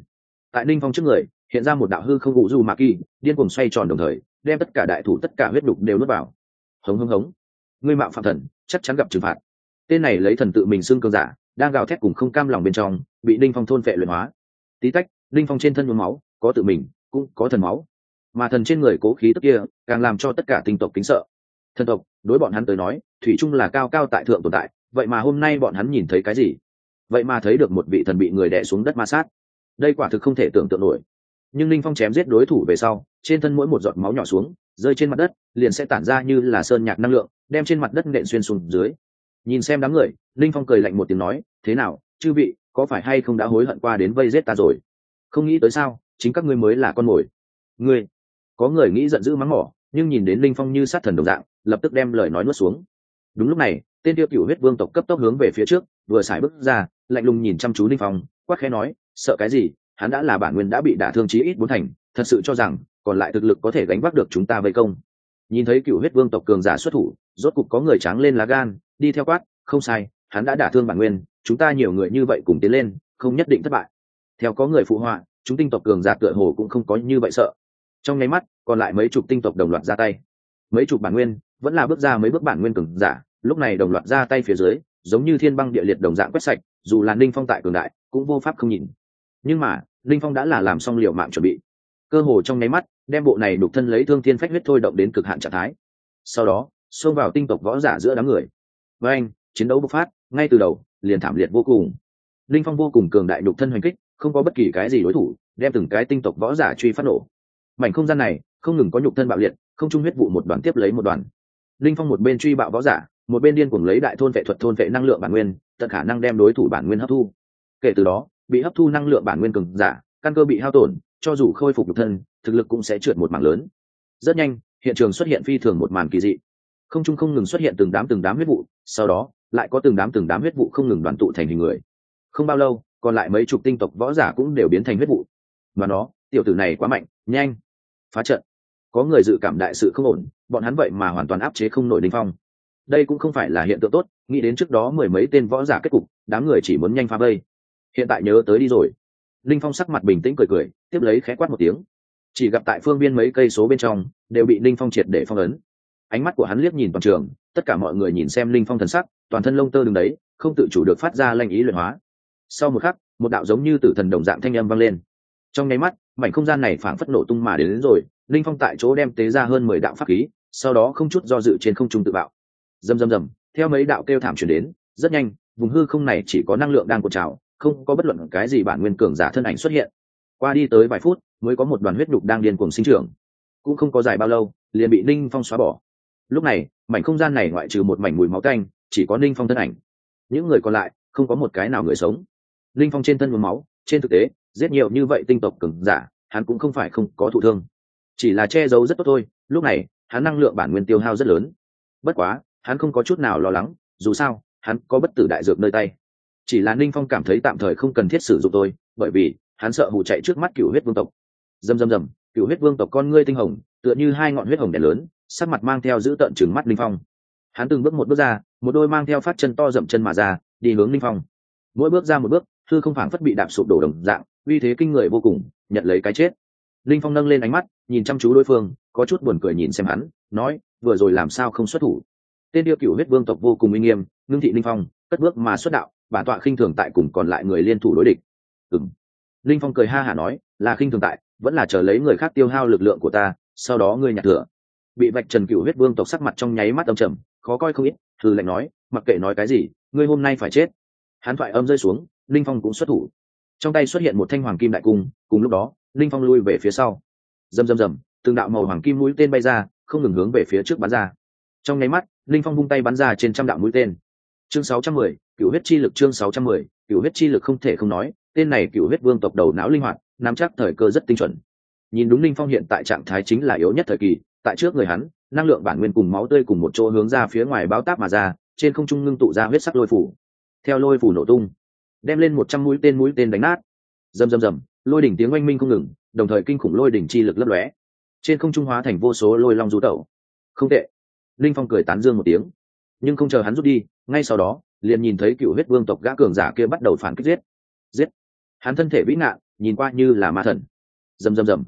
[SPEAKER 1] Tại linh phong trước người hiện ra một đạo hư không gụ du mạc kỳ, điên cuồng xoay tròn đồng thời, đem tất cả đại thủ, tất cả huyết đục đều nuốt vào. Hống hống hống. Ngươi mạo phạm thần, chắc chắn gặp trừng phạt. Tên này lấy thần tự mình xưng cương giả, đang gào thét cùng không cam lòng bên trong, bị ninh phong thôn vệ luyện hóa. Tí tách ninh phong trên thân nhuốm máu, có tự mình, cũng có thần máu. Mà thần trên người cố khí tức kia, càng làm cho tất cả tinh tộc kính sợ. Thần tộc, đối bọn hắn tới nói, thủy chung là cao cao tại thượng tồn tại, vậy mà hôm nay bọn hắn nhìn thấy cái gì? Vậy mà thấy được một vị thần bị người đè xuống đất ma sát. Đây quả thực không thể tưởng tượng nổi nhưng linh phong chém giết đối thủ về sau, trên thân mỗi một giọt máu nhỏ xuống, rơi trên mặt đất, liền sẽ tản ra như là sơn nhạc năng lượng, đem trên mặt đất nện xuyên xuống dưới. Nhìn xem đám người, linh phong cười lạnh một tiếng nói, thế nào, chư vị, có phải hay không đã hối hận qua đến vây giết ta rồi? Không nghĩ tới sao, chính các ngươi mới là con mồi. Ngươi? Có người nghĩ giận dữ mắng mỏ, nhưng nhìn đến linh phong như sát thần đồng dạng, lập tức đem lời nói nuốt xuống. Đúng lúc này, tên tiêu cựu huyết vương tộc cấp tốc hướng về phía trước, vừa xài bước ra, lạnh lùng nhìn chăm chú linh phong, quát khẽ nói, sợ cái gì hắn đã là bản nguyên đã bị đả thương chí ít bốn thành, thật sự cho rằng, còn lại thực lực có thể gánh vác được chúng ta vây công. Nhìn thấy cựu huyết vương tộc cường giả xuất thủ, rốt cục có người tráng lên lá gan, đi theo quát, không sai, hắn đã đả thương bản nguyên, chúng ta nhiều người như vậy cùng tiến lên, không nhất định thất bại. Theo có người phụ họa, chúng tinh tộc cường giả tựa hồ cũng không có như vậy sợ. Trong nháy mắt, còn lại mấy chục tinh tộc đồng loạt ra tay. Mấy chục bản nguyên, vẫn là bước ra mấy bước bản nguyên cường giả, lúc này đồng loạt ra tay phía dưới, giống như thiên băng địa liệt đồng dạng quét sạch, dù là ninh phong tại cường đại, cũng vô pháp không nhìn nhưng mà, linh phong đã là làm xong liệu mạng chuẩn bị. Cơ hồ trong nháy mắt, đem bộ này đục thân lấy thương thiên phách huyết thôi động đến cực hạn trạng thái. Sau đó, xông vào tinh tộc võ giả giữa đám người. Với anh, chiến đấu bộc phát, ngay từ đầu, liền thảm liệt vô cùng. Linh phong vô cùng cường đại đục thân hoành kích, không có bất kỳ cái gì đối thủ, đem từng cái tinh tộc võ giả truy phát nổ. Mảnh không gian này, không ngừng có nhục thân bạo liệt, không trung huyết vụ một đoàn tiếp lấy một đoàn. Linh phong một bên truy bạo võ giả, một bên điên cuồng lấy đại thôn vệ thuật thôn vệ năng lượng bản nguyên, tận khả năng đem đối thủ bản nguyên hấp thu. Kể từ đó bị hấp thu năng lượng bản nguyên cường giả, căn cơ bị hao tổn, cho dù khôi phục nhục thân, thực lực cũng sẽ trượt một mảng lớn. Rất nhanh, hiện trường xuất hiện phi thường một màn kỳ dị. Không trung không ngừng xuất hiện từng đám từng đám huyết vụ, sau đó, lại có từng đám từng đám huyết vụ không ngừng đoàn tụ thành hình người. Không bao lâu, còn lại mấy chục tinh tộc võ giả cũng đều biến thành huyết vụ. Mà nó, tiểu tử này quá mạnh, nhanh, phá trận. Có người dự cảm đại sự không ổn, bọn hắn vậy mà hoàn toàn áp chế không nổi đình phong. Đây cũng không phải là hiện tượng tốt, nghĩ đến trước đó mười mấy tên võ giả kết cục, đám người chỉ muốn nhanh phá vây hiện tại nhớ tới đi rồi. Linh phong sắc mặt bình tĩnh cười cười tiếp lấy khẽ quát một tiếng. Chỉ gặp tại phương viên mấy cây số bên trong đều bị linh phong triệt để phong ấn. Ánh mắt của hắn liếc nhìn toàn trường tất cả mọi người nhìn xem linh phong thần sắc toàn thân lông tơ đứng đấy không tự chủ được phát ra lanh ý luyện hóa. Sau một khắc một đạo giống như tử thần đồng dạng thanh âm vang lên. Trong nháy mắt mảnh không gian này phảng phất nổ tung mà đến, đến rồi linh phong tại chỗ đem tế ra hơn mười đạo pháp khí sau đó không chút do dự trên không trung tự bạo. Rầm rầm rầm theo mấy đạo kêu thảm chuyển đến rất nhanh vùng hư không này chỉ có năng lượng đang cột trào không có bất luận cái gì bản nguyên cường giả thân ảnh xuất hiện. Qua đi tới vài phút, mới có một đoàn huyết nhục đang điên cuồng sinh trưởng. Cũng không có dài bao lâu, liền bị ninh phong xóa bỏ. Lúc này, mảnh không gian này ngoại trừ một mảnh mùi máu canh chỉ có ninh phong thân ảnh. Những người còn lại, không có một cái nào người sống. Ninh phong trên thân mùi máu, trên thực tế, giết nhiều như vậy tinh tộc cường giả, hắn cũng không phải không có thụ thương. Chỉ là che giấu rất tốt thôi, lúc này, hắn năng lượng bản nguyên tiêu hao rất lớn. Bất quá, hắn không có chút nào lo lắng, dù sao, hắn có bất tử đại dược nơi tay chỉ là ninh phong cảm thấy tạm thời không cần thiết sử dụng tôi, bởi vì hắn sợ hù chạy trước mắt cựu huyết vương tộc. Dầm dầm dầm, cựu huyết vương tộc con ngươi tinh hồng, tựa như hai ngọn huyết hồng đèn lớn, sắc mặt mang theo giữ tợn chừng mắt ninh phong. Hắn từng bước một bước ra, một đôi mang theo phát chân to dậm chân mà ra, đi hướng ninh phong. Mỗi bước ra một bước, thư không phảng phất bị đạp sụp đổ đồng dạng, uy thế kinh người vô cùng, nhận lấy cái chết. Linh phong nâng lên ánh mắt, nhìn chăm chú đối phương, có chút buồn cười nhìn xem hắn, nói, vừa rồi làm sao không xuất thủ? Tên điêu cựu huyết vương tộc vô cùng uy nghiêm, ngưng thị linh phong, cất bước mà xuất đạo bản tọa khinh thường tại cùng còn lại người liên thủ đối địch. Ừ. linh phong cười ha hả nói là khinh thường tại vẫn là chờ lấy người khác tiêu hao lực lượng của ta sau đó ngươi nhặt thừa. Bị vạch trần cựu huyết vương tộc sắc mặt trong nháy mắt âm trầm khó coi không ít thư lệnh nói mặc kệ nói cái gì ngươi hôm nay phải chết. Hắn thoại âm rơi xuống linh phong cũng xuất thủ. Trong tay xuất hiện một thanh hoàng kim đại cung cùng lúc đó linh phong lui về phía sau. Rầm rầm rầm từng đạo màu hoàng kim mũi tên bay ra không ngừng hướng về phía trước bắn ra. Trong nháy mắt linh phong bung tay bắn ra trên trăm đạo mũi tên. Chương 610, cựu huyết chi lực chương 610, cựu huyết chi lực không thể không nói tên này cựu huyết vương tộc đầu não linh hoạt nắm chắc thời cơ rất tinh chuẩn. Nhìn đúng linh phong hiện tại trạng thái chính là yếu nhất thời kỳ tại trước người hắn năng lượng bản nguyên cùng máu tươi cùng một chỗ hướng ra phía ngoài báo táp mà ra trên không trung ngưng tụ ra huyết sắc lôi phủ. Theo lôi phủ nổ tung đem lên một trăm mũi tên mũi tên đánh nát. Rầm rầm rầm lôi đỉnh tiếng oanh minh không ngừng đồng thời kinh khủng lôi đỉnh chi lực lấp lóe. Trên không trung hóa thành vô số lôi long du tẩu. Không tệ. Linh phong cười tán dương một tiếng. Nhưng không chờ hắn rút đi ngay sau đó liền nhìn thấy cựu huyết vương tộc gã cường giả kia bắt đầu phản kích giết. Giết. Hắn thân thể vĩ ngạn, nhìn qua như là ma thần. Rầm rầm rầm.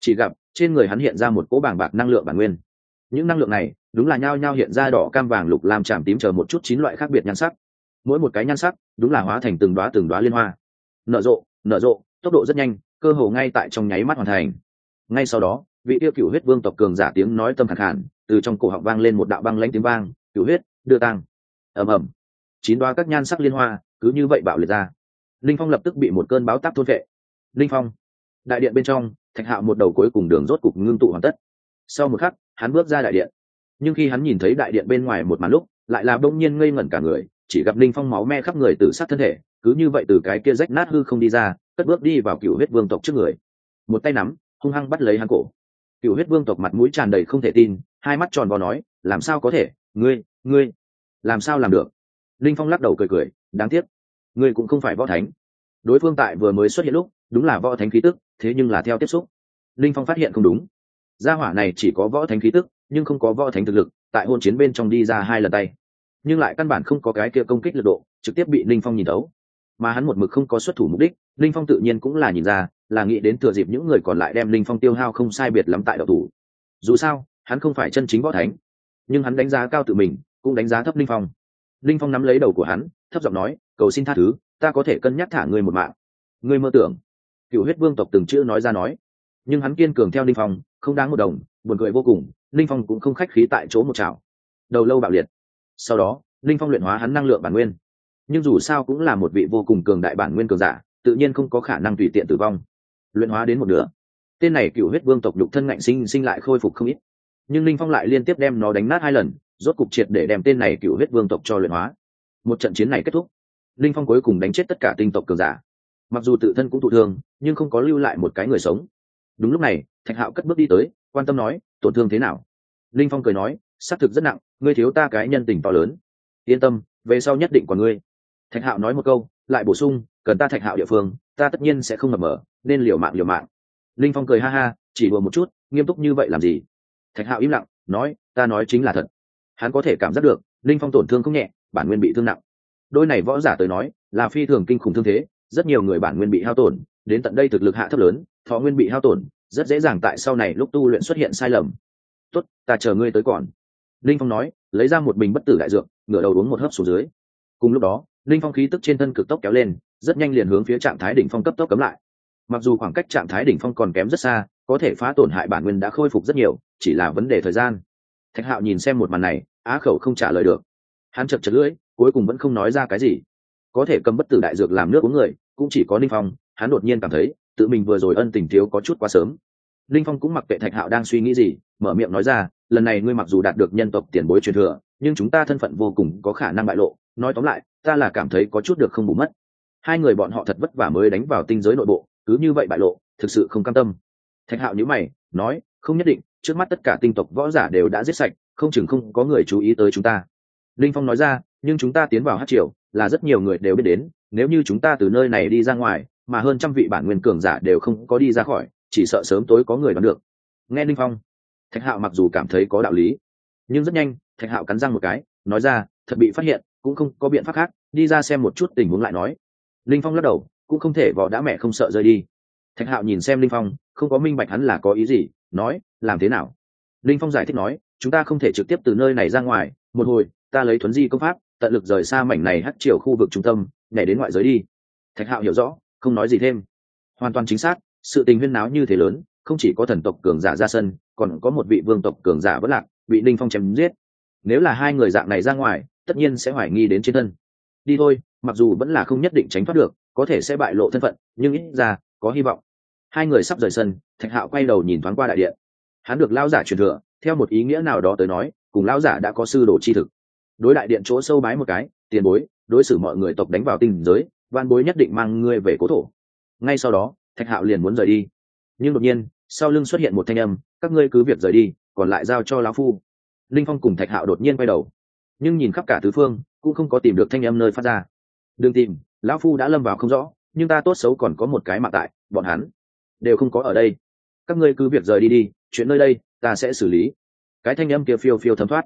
[SPEAKER 1] Chỉ gặp, trên người hắn hiện ra một cỗ bảng bạc năng lượng bản nguyên. Những năng lượng này, đúng là nhao nhao hiện ra đỏ, cam, vàng, lục làm chạm tím chờ một chút chín loại khác biệt nhan sắc. Mỗi một cái nhan sắc, đúng là hóa thành từng đoá từng đoá liên hoa. Nở rộ nở rộ, tốc độ rất nhanh, cơ hồ ngay tại trong nháy mắt hoàn thành. Ngay sau đó, vị yêu cựu huyết vương tộc cường giả tiếng nói tâm thẳng hẳn từ trong cổ họng vang lên một đạo băng lãnh tiếng vang, cựu huyết, đưa tăng ầm ầm chín đoá các nhan sắc liên hoa, cứ như vậy bạo liệt ra. Linh phong lập tức bị một cơn báo táp thôn vệ. Linh phong, đại điện bên trong, thạch hạo một đầu cuối cùng đường rốt cục ngưng tụ hoàn tất. Sau một khắc, hắn bước ra đại điện. Nhưng khi hắn nhìn thấy đại điện bên ngoài một màn lúc, lại là bỗng nhiên ngây ngẩn cả người, chỉ gặp linh phong máu me khắp người từ sát thân thể, cứ như vậy từ cái kia rách nát hư không đi ra, cất bước đi vào cựu huyết vương tộc trước người. Một tay nắm, hung hăng bắt lấy hắn cổ. Cựu huyết vương tộc mặt mũi tràn đầy không thể tin, hai mắt tròn vào nói, làm sao có thể? Ngươi ngươi, làm sao làm được? Linh phong lắc đầu cười cười, đáng tiếc, ngươi cũng không phải võ thánh. Đối phương tại vừa mới xuất hiện lúc, đúng là võ thánh khí tức, thế nhưng là theo tiếp xúc. Linh phong phát hiện không đúng. Gia hỏa này chỉ có võ thánh khí tức, nhưng không có võ thánh thực lực, tại hôn chiến bên trong đi ra hai lần tay. Nhưng lại căn bản không có cái kia công kích lực độ, trực tiếp bị linh phong nhìn thấu. Mà hắn một mực không có xuất thủ mục đích, linh phong tự nhiên cũng là nhìn ra, là nghĩ đến thừa dịp những người còn lại đem linh phong tiêu hao không sai biệt lắm tại đậu thủ. Dù sao, hắn không phải chân chính võ thánh, nhưng hắn đánh giá cao tự mình, cũng đánh giá thấp linh phong linh phong nắm lấy đầu của hắn, thấp giọng nói, cầu xin tha thứ, ta có thể cân nhắc thả ngươi một mạng. Ngươi mơ tưởng. Cựu huyết vương tộc từng chữ nói ra nói. Nhưng hắn kiên cường theo linh phong, không đáng một đồng, buồn cười vô cùng, linh phong cũng không khách khí tại chỗ một chảo. Đầu lâu bạo liệt. Sau đó, linh phong luyện hóa hắn năng lượng bản nguyên. Nhưng dù sao cũng là một vị vô cùng cường đại bản nguyên cường giả, tự nhiên không có khả năng tùy tiện tử vong. Luyện hóa đến một nửa. Tên này cựu huyết vương tộc nhục thân ngạnh sinh sinh lại khôi phục không ít. Nhưng linh phong lại liên tiếp đem nó đánh nát hai lần rốt cục triệt để đem tên này cựu huyết vương tộc cho luyện hóa. Một trận chiến này kết thúc, linh phong cuối cùng đánh chết tất cả tinh tộc cường giả. Mặc dù tự thân cũng thụ thương, nhưng không có lưu lại một cái người sống. Đúng lúc này, thạch hạo cất bước đi tới, quan tâm nói, tổn thương thế nào? Linh phong cười nói, xác thực rất nặng, ngươi thiếu ta cái nhân tình to lớn. Yên tâm, về sau nhất định còn ngươi. Thạch hạo nói một câu, lại bổ sung, cần ta thạch hạo địa phương, ta tất nhiên sẽ không mập mờ, nên liều mạng liều mạng. Linh phong cười ha ha, chỉ đùa một chút, nghiêm túc như vậy làm gì? Thạch hạo im lặng, nói, ta nói chính là thật hắn có thể cảm giác được, linh phong tổn thương không nhẹ, bản nguyên bị thương nặng. Đôi này võ giả tới nói, là phi thường kinh khủng thương thế, rất nhiều người bản nguyên bị hao tổn, đến tận đây thực lực hạ thấp lớn, thọ nguyên bị hao tổn, rất dễ dàng tại sau này lúc tu luyện xuất hiện sai lầm. Tốt, ta chờ ngươi tới còn. Linh phong nói, lấy ra một bình bất tử đại dược, ngửa đầu uống một hớp xuống dưới. Cùng lúc đó, linh phong khí tức trên thân cực tốc kéo lên, rất nhanh liền hướng phía trạng thái đỉnh phong cấp tốc cấm lại. Mặc dù khoảng cách trạng thái đỉnh phong còn kém rất xa, có thể phá tổn hại bản nguyên đã khôi phục rất nhiều, chỉ là vấn đề thời gian thạch hạo nhìn xem một màn này, á khẩu không trả lời được. Hắn chật chật lưỡi, cuối cùng vẫn không nói ra cái gì. Có thể cầm bất tử đại dược làm nước uống người, cũng chỉ có linh phong, hắn đột nhiên cảm thấy, tự mình vừa rồi ân tình thiếu có chút quá sớm. Linh phong cũng mặc kệ thạch hạo đang suy nghĩ gì, mở miệng nói ra, lần này ngươi mặc dù đạt được nhân tộc tiền bối truyền thừa, nhưng chúng ta thân phận vô cùng có khả năng bại lộ. Nói tóm lại, ta là cảm thấy có chút được không bù mất. Hai người bọn họ thật vất vả mới đánh vào tinh giới nội bộ, cứ như vậy bại lộ, thực sự không cam tâm. Thạch hạo nhữ mày, nói, không nhất định trước mắt tất cả tinh tộc võ giả đều đã giết sạch, không chừng không có người chú ý tới chúng ta. Linh phong nói ra, nhưng chúng ta tiến vào hát triều, là rất nhiều người đều biết đến, nếu như chúng ta từ nơi này đi ra ngoài, mà hơn trăm vị bản nguyên cường giả đều không có đi ra khỏi, chỉ sợ sớm tối có người đoán được. Nghe linh phong, thạch hạo mặc dù cảm thấy có đạo lý, nhưng rất nhanh, thạch hạo cắn răng một cái, nói ra, thật bị phát hiện, cũng không có biện pháp khác, đi ra xem một chút tình huống lại nói. Linh phong lắc đầu, cũng không thể vỏ đã mẹ không sợ rơi đi. Thạch hạo nhìn xem linh phong, không có minh bạch hắn là có ý gì nói, làm thế nào? Linh phong giải thích nói, chúng ta không thể trực tiếp từ nơi này ra ngoài, một hồi, ta lấy thuấn di công pháp, tận lực rời xa mảnh này hắt chiều khu vực trung tâm, nhảy đến ngoại giới đi. Thạch hạo hiểu rõ, không nói gì thêm. Hoàn toàn chính xác, sự tình huyên náo như thế lớn, không chỉ có thần tộc cường giả ra sân, còn có một vị vương tộc cường giả vất lạc, bị linh phong chém giết. Nếu là hai người dạng này ra ngoài, tất nhiên sẽ hoài nghi đến trên thân. Đi thôi, mặc dù vẫn là không nhất định tránh thoát được, có thể sẽ bại lộ thân phận, nhưng ít ra, có hy vọng. Hai người sắp rời sân thạch hạo quay đầu nhìn thoáng qua đại điện. Hắn được lao giả truyền thừa, theo một ý nghĩa nào đó tới nói, cùng lao giả đã có sư đồ chi thực. Đối đại điện chỗ sâu bái một cái, tiền bối, đối xử mọi người tộc đánh vào tình giới, van bối nhất định mang ngươi về cố thổ. Ngay sau đó, thạch hạo liền muốn rời đi. Nhưng đột nhiên, sau lưng xuất hiện một thanh âm, các ngươi cứ việc rời đi, còn lại giao cho lão phu. Linh phong cùng thạch hạo đột nhiên quay đầu. Nhưng nhìn khắp cả tứ phương, cũng không có tìm được thanh âm nơi phát ra. Đừng tìm, lão phu đã lâm vào không rõ, nhưng ta tốt xấu còn có một cái mạng tại, bọn hắn đều không có ở đây các ngươi cứ việc rời đi đi chuyện nơi đây ta sẽ xử lý. Cái thanh âm kia phiêu phiêu thấm thoát.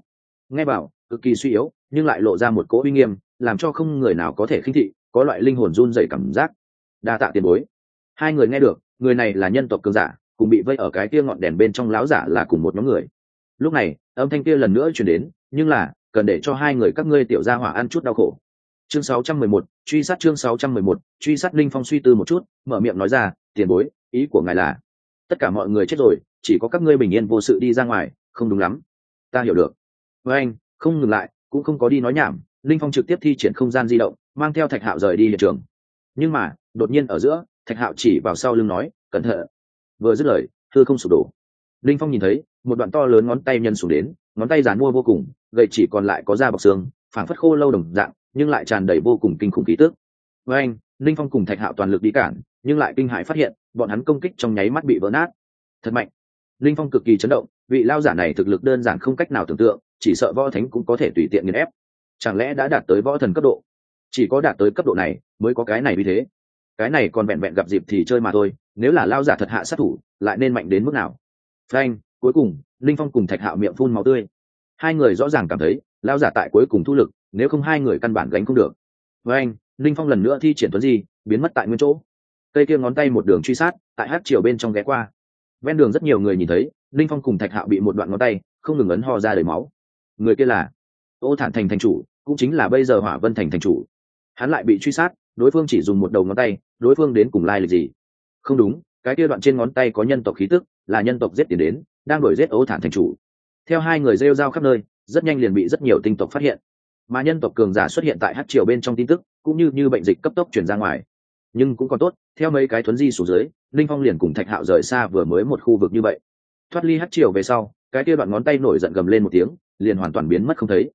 [SPEAKER 1] Nghe bảo cực kỳ suy yếu nhưng lại lộ ra một cỗ uy nghiêm làm cho không người nào có thể khinh thị có loại linh hồn run dày cảm giác. Đa tạ tiền bối. Hai người nghe được người này là nhân tộc cường giả cùng bị vây ở cái kia ngọn đèn bên trong láo giả là cùng một nhóm người. Lúc này âm thanh kia lần nữa chuyển đến nhưng là cần để cho hai người các ngươi tiểu gia hỏa ăn chút đau khổ. Chương 611, truy sát chương 611, truy sát linh phong suy tư một chút mở miệng nói ra tiền bối ý của ngài là tất cả mọi người chết rồi, chỉ có các ngươi bình yên vô sự đi ra ngoài, không đúng lắm. Ta hiểu được. Với anh, không ngừng lại, cũng không có đi nói nhảm, linh phong trực tiếp thi triển không gian di động, mang theo thạch hạo rời đi hiện trường. Nhưng mà, đột nhiên ở giữa, thạch hạo chỉ vào sau lưng nói, cẩn thận. Vừa dứt lời thư không sụp đổ. Linh phong nhìn thấy, một đoạn to lớn ngón tay nhân xuống đến, ngón tay giàn mua vô cùng, gậy chỉ còn lại có da bọc xương, phảng phất khô lâu đồng dạng, nhưng lại tràn đầy vô cùng kinh khủng ký tức. Với anh, linh phong cùng thạch hạo toàn lực đi cản, nhưng lại kinh hại phát hiện bọn hắn công kích trong nháy mắt bị vỡ nát. Thật mạnh. Linh phong cực kỳ chấn động, vị lao giả này thực lực đơn giản không cách nào tưởng tượng, chỉ sợ võ thánh cũng có thể tùy tiện nghiền ép. Chẳng lẽ đã đạt tới võ thần cấp độ? Chỉ có đạt tới cấp độ này mới có cái này vì thế. Cái này còn vẹn vẹn gặp dịp thì chơi mà thôi, nếu là lao giả thật hạ sát thủ, lại nên mạnh đến mức nào? Frank cuối cùng, linh phong cùng thạch hạo miệng phun máu tươi. Hai người rõ ràng cảm thấy, lao giả tại cuối cùng thu lực, nếu không hai người căn bản gánh không được. Với anh linh phong lần nữa thi triển tuấn di, biến mất tại nguyên chỗ cây kia ngón tay một đường truy sát, tại hát chiều bên trong ghé qua. Ven đường rất nhiều người nhìn thấy, linh phong cùng thạch hạo bị một đoạn ngón tay, không ngừng ấn ho ra đầy máu. Người kia là ô thản thành thành chủ, cũng chính là bây giờ hỏa vân thành thành chủ. Hắn lại bị truy sát, đối phương chỉ dùng một đầu ngón tay, đối phương đến cùng lai lịch gì? Không đúng, cái kia đoạn trên ngón tay có nhân tộc khí tức, là nhân tộc giết tiền đến, đang đuổi giết ô thản thành chủ. Theo hai người rêu rao khắp nơi, rất nhanh liền bị rất nhiều tinh tộc phát hiện. Mà nhân tộc cường giả xuất hiện tại hát triều bên trong tin tức, cũng như như bệnh dịch cấp tốc chuyển ra ngoài nhưng cũng còn tốt, theo mấy cái thuấn di xuống dưới, linh phong liền cùng thạch hạo rời xa vừa mới một khu vực như vậy. Thoát ly hát triều về sau, cái kia đoạn ngón tay nổi giận gầm lên một tiếng, liền hoàn toàn biến mất không thấy.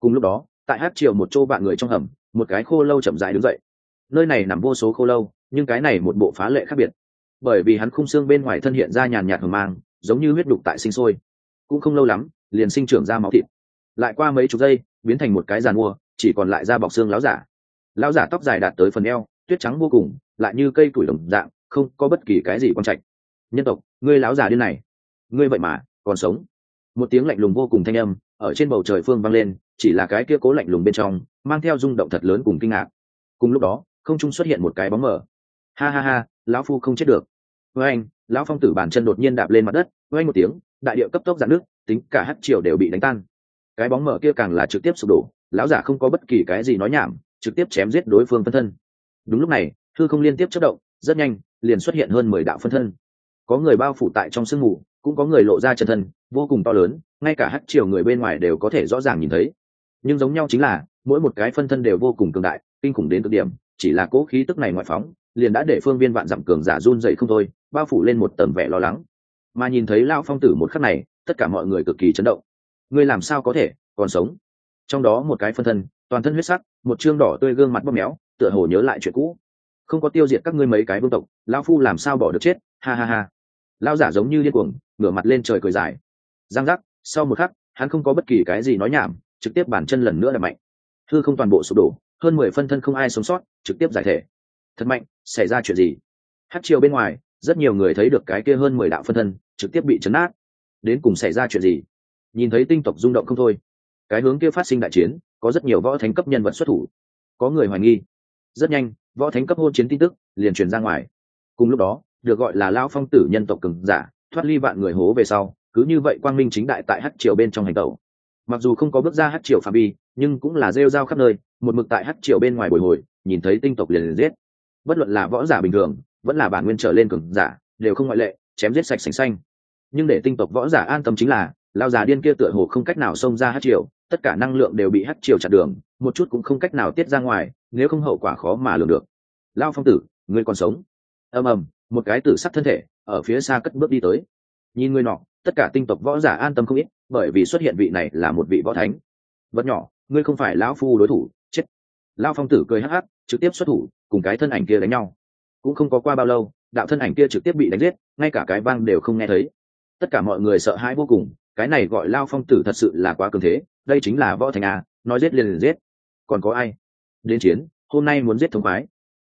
[SPEAKER 1] Cùng lúc đó, tại hát triều một chỗ bạn người trong hầm, một cái khô lâu chậm rãi đứng dậy. Nơi này nằm vô số khô lâu, nhưng cái này một bộ phá lệ khác biệt. Bởi vì hắn khung xương bên ngoài thân hiện ra nhàn nhạt hờ mang, giống như huyết đục tại sinh sôi. Cũng không lâu lắm, liền sinh trưởng ra máu thịt. Lại qua mấy chục giây, biến thành một cái giàn mua, chỉ còn lại da bọc xương láo giả. Lão giả tóc dài đạt tới phần eo tuyết trắng vô cùng, lại như cây củi đồng dạng, không có bất kỳ cái gì quan trạch nhân tộc, ngươi láo già điên này. Ngươi vậy mà, còn sống. Một tiếng lạnh lùng vô cùng thanh âm, ở trên bầu trời phương vang lên, chỉ là cái kia cố lạnh lùng bên trong, mang theo rung động thật lớn cùng kinh ngạc. Cùng lúc đó, không trung xuất hiện một cái bóng mờ. ha ha ha, lão phu không chết được. Với anh, lão phong tử bàn chân đột nhiên đạp lên mặt đất, với anh một tiếng, đại địa cấp tốc giãn nước tính cả hát triều đều bị đánh tan. Cái bóng mờ kia càng là trực tiếp sụp đổ, lão giả không có bất kỳ cái gì nói nhảm, trực tiếp chém giết đối phương phân thân đúng lúc này, thư không liên tiếp chất động, rất nhanh, liền xuất hiện hơn mười đạo phân thân. Có người bao phủ tại trong sương mù, cũng có người lộ ra chân thân, vô cùng to lớn, ngay cả hát triều người bên ngoài đều có thể rõ ràng nhìn thấy. Nhưng giống nhau chính là, mỗi một cái phân thân đều vô cùng cường đại, kinh khủng đến cực điểm, chỉ là cố khí tức này ngoại phóng, liền đã để phương viên vạn dặm cường giả run dậy không thôi, bao phủ lên một tầm vẻ lo lắng. Mà nhìn thấy lao phong tử một khắc này, tất cả mọi người cực kỳ chấn động. Ngươi làm sao có thể, còn sống? Trong đó một cái phân thân, toàn thân huyết sắc, một chương đỏ tươi gương mặt bóp méo tựa hồ nhớ lại chuyện cũ. Không có tiêu diệt các ngươi mấy cái vương tộc lao phu làm sao bỏ được chết? Ha ha ha. Lao giả giống như điên cuồng, ngửa mặt lên trời cười dài. Giang giác, sau một khắc, hắn không có bất kỳ cái gì nói nhảm, trực tiếp bản chân lần nữa là mạnh. Thư không toàn bộ sụp đổ, hơn mười phân thân không ai sống sót, trực tiếp giải thể. Thật mạnh, xảy ra chuyện gì? Hát chiều bên ngoài, rất nhiều người thấy được cái kia hơn mười đạo phân thân, trực tiếp bị chấn át đến cùng xảy ra chuyện gì? Nhìn thấy tinh tộc rung động không thôi. Cái hướng kia phát sinh đại chiến, có rất nhiều võ thánh cấp nhân vật xuất thủ. Có người hoài nghi rất nhanh, võ thánh cấp hôn chiến tin tức liền truyền ra ngoài. Cùng lúc đó, được gọi là lao phong tử nhân tộc cường giả, thoát ly vạn người hố về sau, cứ như vậy quang minh chính đại tại hát triều bên trong hành tẩu. Mặc dù không có bước ra hát triều phạm vi, nhưng cũng là rêu rao khắp nơi, một mực tại hát triều bên ngoài bồi hồi, nhìn thấy tinh tộc liền liền giết. Bất luận là võ giả bình thường, vẫn là bản nguyên trở lên cường giả, đều không ngoại lệ, chém giết sạch sành xanh. Nhưng để tinh tộc võ giả an tâm chính là lao già điên kia tựa hồ không cách nào xông ra hát triều, tất cả năng lượng đều bị hát triều chặn đường, một chút cũng không cách nào tiết ra ngoài, nếu không hậu quả khó mà lường được. Lao phong tử, ngươi còn sống? Ầm ầm, một cái tử sắc thân thể, ở phía xa cất bước đi tới. Nhìn người nọ, tất cả tinh tộc võ giả an tâm không ít, bởi vì xuất hiện vị này là một vị võ thánh. Vật nhỏ, ngươi không phải lão phu đối thủ, chết. Lao phong tử cười hắc hắc, trực tiếp xuất thủ, cùng cái thân ảnh kia đánh nhau. Cũng không có qua bao lâu, đạo thân ảnh kia trực tiếp bị đánh giết, ngay cả cái vang đều không nghe thấy. Tất cả mọi người sợ hãi vô cùng cái này gọi lao phong tử thật sự là quá cường thế, đây chính là võ thành a, nói giết liền liền giết. Còn có ai? Đến chiến, hôm nay muốn giết thống khoái.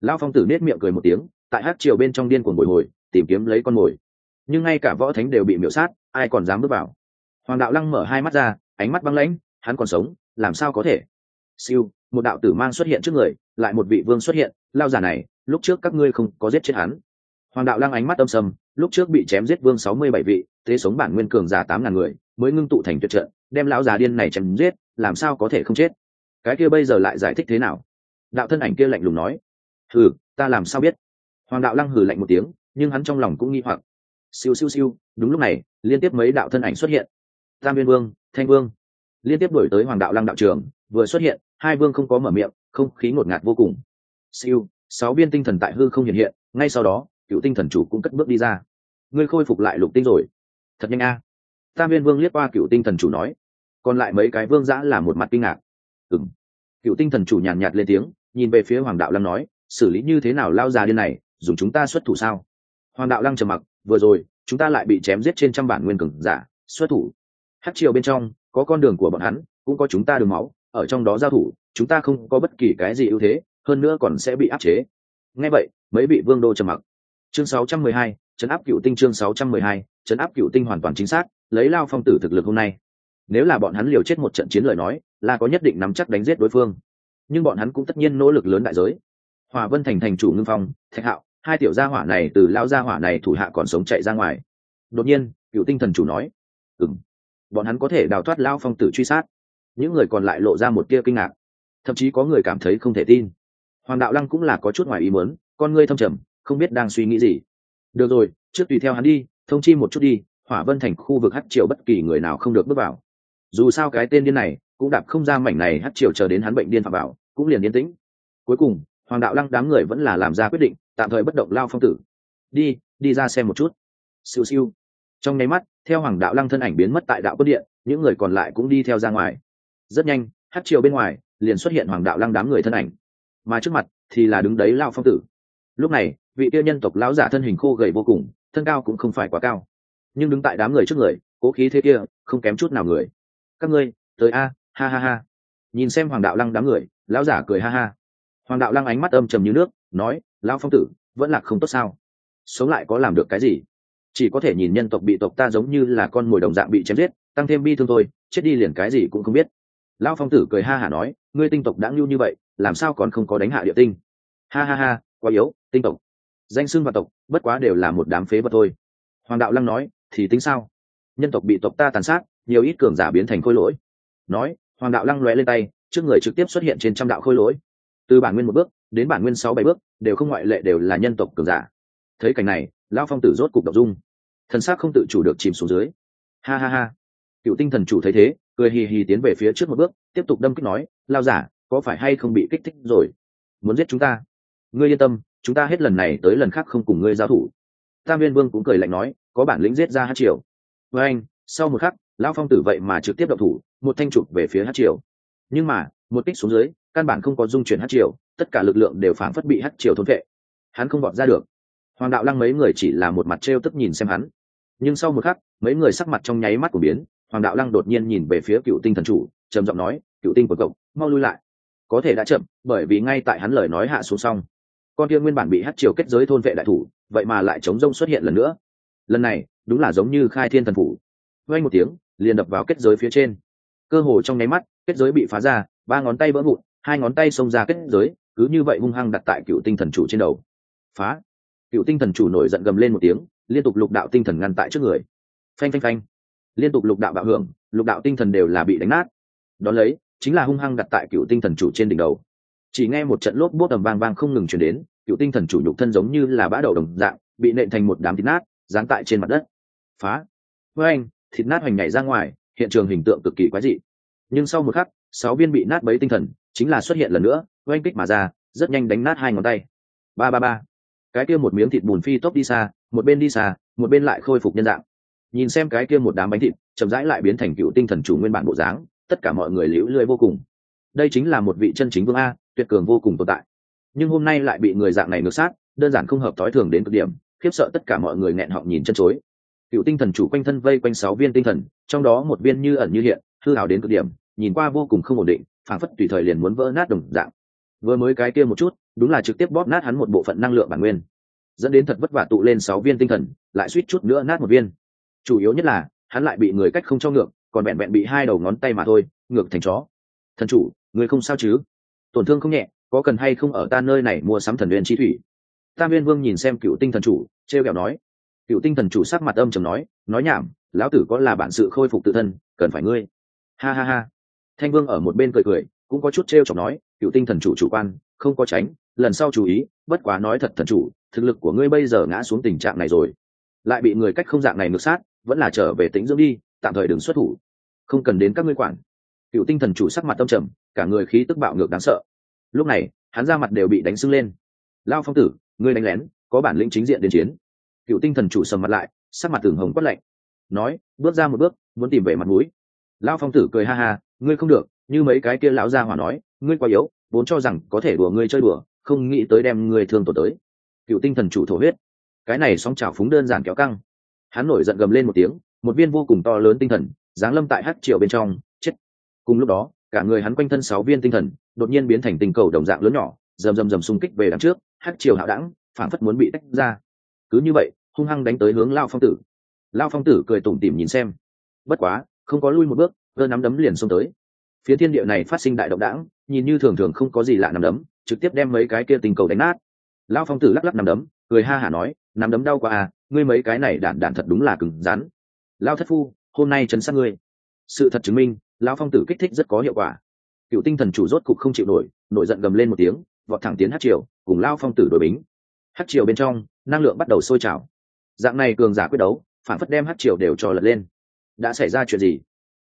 [SPEAKER 1] Lao phong tử nết miệng cười một tiếng, tại hát triều bên trong điên cuồng bồi hồi, tìm kiếm lấy con mồi. Nhưng ngay cả võ thánh đều bị miễu sát, ai còn dám bước vào? Hoàng đạo lăng mở hai mắt ra, ánh mắt băng lãnh, hắn còn sống, làm sao có thể? Siêu, một đạo tử mang xuất hiện trước người, lại một vị vương xuất hiện, lao giả này, lúc trước các ngươi không có giết chết hắn. Hoàng đạo lăng ánh mắt âm sầm, lúc trước bị chém giết vương sáu mươi bảy vị thế sống bản nguyên cường giả tám ngàn người, mới ngưng tụ thành tuyệt trận, đem lão già điên này chém giết, làm sao có thể không chết? Cái kia bây giờ lại giải thích thế nào? Đạo thân ảnh kia lạnh lùng nói. Hừ, ta làm sao biết? Hoàng đạo lăng hừ lạnh một tiếng, nhưng hắn trong lòng cũng nghi hoặc. Siêu siêu siêu, đúng lúc này, liên tiếp mấy đạo thân ảnh xuất hiện. Tam viên vương, thanh vương. Liên tiếp đổi tới hoàng đạo lăng đạo trường vừa xuất hiện, hai vương không có mở miệng, không khí ngột ngạt vô cùng. Siêu, sáu viên tinh thần tại hư không hiện hiện, ngay sau đó, cựu tinh thần chủ cũng cất bước đi ra. Ngươi khôi phục lại lục tinh rồi thật nhanh a. Tam viên vương liếc qua cựu tinh thần chủ nói. Còn lại mấy cái vương giã là một mặt kinh ngạc. Ừng cựu tinh thần chủ nhàn nhạt, nhạt lên tiếng nhìn về phía hoàng đạo lăng nói xử lý như thế nào lao ra điên này dùng chúng ta xuất thủ sao? Hoàng đạo lăng trầm mặc vừa rồi chúng ta lại bị chém giết trên trăm bản nguyên cường giả xuất thủ. Hát triều bên trong có con đường của bọn hắn cũng có chúng ta đường máu ở trong đó giao thủ chúng ta không có bất kỳ cái gì ưu thế hơn nữa còn sẽ bị áp chế. Ngay vậy mấy vị vương đô trầm mặc. Chương 612, chấn áp cựu tinh chương 612, chấn áp cựu tinh hoàn toàn chính xác lấy lao phong tử thực lực hôm nay. Nếu là bọn hắn liều chết một trận chiến lời nói là có nhất định nắm chắc đánh giết đối phương. Nhưng bọn hắn cũng tất nhiên nỗ lực lớn đại giới. Hòa vân thành thành chủ ngưng phong thạch hạo hai tiểu gia hỏa này từ lao gia hỏa này thủ hạ còn sống chạy ra ngoài. Đột nhiên cựu tinh thần chủ nói ừng bọn hắn có thể đào thoát lao phong tử truy sát. Những người còn lại lộ ra một tia kinh ngạc. Thậm chí có người cảm thấy không thể tin. Hoàng đạo lăng cũng là có chút ngoài ý muốn con ngươi thâm trầm không biết đang suy nghĩ gì được rồi, trước tùy theo hắn đi, thông chi một chút đi, hỏa vân thành khu vực hát triều bất kỳ người nào không được bước vào. Dù sao cái tên điên này cũng đạp không ra mảnh này hát triều chờ đến hắn bệnh điên phạm bảo cũng liền yên tĩnh. Cuối cùng, hoàng đạo lăng đám người vẫn là làm ra quyết định, tạm thời bất động lao phong tử. Đi đi ra xem một chút. Siêu siêu. Trong nháy mắt, theo hoàng đạo lăng thân ảnh biến mất tại đạo quân điện, những người còn lại cũng đi theo ra ngoài. Rất nhanh hát triều bên ngoài liền xuất hiện hoàng đạo lăng đám người thân ảnh. Mà trước mặt thì là đứng đấy lao phong tử. Lúc này vị tiêu nhân tộc lão giả thân hình khô gầy vô cùng, thân cao cũng không phải quá cao. Nhưng đứng tại đám người trước người, cố khí thế kia, không kém chút nào người. Các ngươi, tới a, ha ha ha. Nhìn xem hoàng đạo lăng đám người, lão giả cười ha ha. Hoàng đạo lăng ánh mắt âm trầm như nước, nói, lão phong tử, vẫn là không tốt sao? Sống lại có làm được cái gì? Chỉ có thể nhìn nhân tộc bị tộc ta giống như là con mồi đồng dạng bị chém giết, tăng thêm bi thương thôi, chết đi liền cái gì cũng không biết. Lão phong tử cười ha hả nói, ngươi tinh tộc đã ngưu như vậy, làm sao còn không có đánh hạ địa tinh? Ha ha ha, quá yếu, tinh tộc danh xưng và tộc, bất quá đều là một đám phế vật thôi. Hoàng đạo lăng nói, thì tính sao? Nhân tộc bị tộc ta tàn sát, nhiều ít cường giả biến thành khôi lỗi. Nói, hoàng đạo lăng lóe lên tay, trước người trực tiếp xuất hiện trên trăm đạo khôi lỗi. Từ bản nguyên một bước, đến bản nguyên sáu bảy bước, đều không ngoại lệ đều là nhân tộc cường giả. Thấy cảnh này, lão phong tử rốt cục đ dung. Thần s á c không tự chủ được chìm xuống dưới. Ha ha ha. Cựu tinh thần chủ thấy thế, cười hì hì tiến về phía trước một bước, tiếp tục đâm kích nói, lao giả, có phải hay không bị kích thích rồi? Muốn giết chúng ta? Ngươi yên tâm chúng ta hết lần này tới lần khác không cùng ngươi giao thủ. Tam viên vương cũng cười lạnh nói, có bản lĩnh giết ra hát triều. Với anh, sau một khắc, lão phong tử vậy mà trực tiếp đậu thủ, một thanh trục về phía hát triều. Nhưng mà, một kích xuống dưới, căn bản không có dung chuyển hát triều, tất cả lực lượng đều phản phất bị hát triều thôn vệ. Hắn không vọt ra được. Hoàng đạo lăng mấy người chỉ là một mặt t r e o tức nhìn xem hắn. Nhưng sau một khắc, mấy người sắc mặt trong nháy mắt của biến, hoàng đạo lăng đột nhiên nhìn về phía cựu tinh thần chủ, trầm giọng nói, cựu tinh của cậu, mau lui lại. Có thể đã chậm, bởi vì ngay tại hắn lời nói hạ xuống xong con kia nguyên bản bị hát triều kết giới thôn vệ đại thủ, vậy mà lại chống rông xuất hiện lần nữa. Lần này, đúng là giống như khai thiên thần phủ. Vây một tiếng, liền đập vào kết giới phía trên. Cơ hồ trong nháy mắt, kết giới bị phá ra, ba ngón tay vỡ vụn, hai ngón tay xông ra kết giới, cứ như vậy hung hăng đặt tại cựu tinh thần chủ trên đầu. Phá! Cựu tinh thần chủ nổi giận gầm lên một tiếng, liên tục lục đạo tinh thần ngăn tại trước người. Phanh phanh phanh! Liên tục lục đạo bạo hưởng, lục đạo tinh thần đều là bị đánh nát. Đón lấy, chính là hung hăng đặt tại cựu tinh thần chủ trên đỉnh đầu chỉ nghe một trận lốp bốt ầm vang vang không ngừng chuyển đến, cựu tinh thần chủ nhục thân giống như là bã đầu đồng dạng, bị nện thành một đám thịt nát dán tại trên mặt đất. Phá! Với anh, thịt nát hoành nhảy ra ngoài, hiện trường hình tượng cực kỳ quái dị. Nhưng sau một khắc, sáu viên bị nát bấy tinh thần chính là xuất hiện lần nữa oanh kích mà ra, rất nhanh đánh nát hai ngón tay. Ba ba ba! Cái kia một miếng thịt bùn phi tốc đi xa, một bên đi xa, một bên lại khôi phục nhân dạng. Nhìn xem cái kia một đám bánh thịt, chậm rãi lại biến thành cựu tinh thần chủ nguyên bản bộ dáng, tất cả mọi người liễu lươi vô cùng đây chính là một vị chân chính vương a, tuyệt cường vô cùng tồn tại. Nhưng hôm nay lại bị người dạng này ngược sát, đơn giản không hợp thói thường đến cực điểm, khiếp sợ tất cả mọi người nghẹn họng nhìn chân chối. Cựu tinh thần chủ quanh thân vây quanh sáu viên tinh thần, trong đó một viên như ẩn như hiện, hư hào đến cực điểm, nhìn qua vô cùng không ổn định, phảng phất tùy thời liền muốn vỡ nát đồng dạng. Vừa mới cái kia một chút, đúng là trực tiếp bóp nát hắn một bộ phận năng lượng bản nguyên. Dẫn đến thật vất vả tụ lên sáu viên tinh thần, lại suýt chút nữa nát một viên. Chủ yếu nhất là, hắn lại bị người cách không cho ngược, còn vẹn vẹn bị hai đầu ngón tay mà thôi, ngược thành chó. Thần chủ người không sao chứ? Tổn thương không nhẹ, có cần hay không ở ta nơi này mua sắm thần viên chi thủy? Tam viên vương nhìn xem cựu tinh thần chủ t r e o kẹo nói. Cựu tinh thần chủ sắc mặt âm chầm nói nói nhảm, lão tử có là bản sự khôi phục tự thân, cần phải ngươi. Ha ha ha. Thanh vương ở một bên cười cười, cũng có chút t r e o chọc nói, cựu tinh thần chủ chủ quan, không có tránh, lần sau chú ý, bất quá nói thật thần chủ, thực lực của ngươi bây giờ ngã xuống tình trạng này rồi. Lại bị người cách không dạng này ngược sát, vẫn là trở về tĩnh dưỡng đi, tạm thời đừng xuất thủ. Không cần đến các ngươi quản cựu tinh thần chủ sắc mặt tâm trầm, cả người khí tức bạo ngược đáng sợ. Lúc này, hắn ra mặt đều bị đánh sưng lên. Lao phong tử, ngươi đánh lén, có bản lĩnh chính diện đến chiến. Cựu tinh thần chủ sầm mặt lại, sắc mặt tường hồng quất lạnh. Nói, bước ra một bước, muốn tìm về mặt mũi. Lao phong tử cười ha ha, ngươi không được, như mấy cái kia lão gia hỏa nói, ngươi quá yếu, vốn cho rằng có thể đùa ngươi chơi đùa, không nghĩ tới đem ngươi thương tổ tới. Cựu tinh thần chủ thổ huyết. Cái này sóng trào phúng đơn giản kéo căng. Hắn nổi giận gầm lên một tiếng, một viên vô cùng to lớn tinh thần, giáng lâm tại hát triệu bên trong cùng lúc đó, cả người hắn quanh thân sáu viên tinh thần đột nhiên biến thành tình cầu đồng dạng lớn nhỏ, rầm rầm rầm xung kích về đằng trước, hát triều hạo đẳng phản phất muốn bị tách ra. Cứ như vậy, hung hăng đánh tới hướng lao phong tử. Lao phong tử cười tủm tỉm nhìn xem. Bất quá, không có lui một bước, cơ nắm đấm liền xông tới. Phía thiên địa này phát sinh đại động đảng nhìn như thường thường không có gì lạ nắm đấm, trực tiếp đem mấy cái kia tình cầu đánh nát. Lao phong tử lắc lắc nắm đấm, cười ha hả nói, nắm đấm đau quá à ngươi mấy cái này đản đản thật đúng là cứng rắn. Lao thất phu, hôm nay chấn sát ngươi. Sự thật chứng minh Lão phong tử kích thích rất có hiệu quả. Cựu tinh thần chủ rốt cục không chịu nổi nổi giận gầm lên một tiếng vọt thẳng tiến hát triều cùng lao phong tử đổi bính. Hát triều bên trong năng lượng bắt đầu sôi trào. Dạng này cường giả quyết đấu phản phất đem hát triều đều trò lật lên. Đã xảy ra chuyện gì?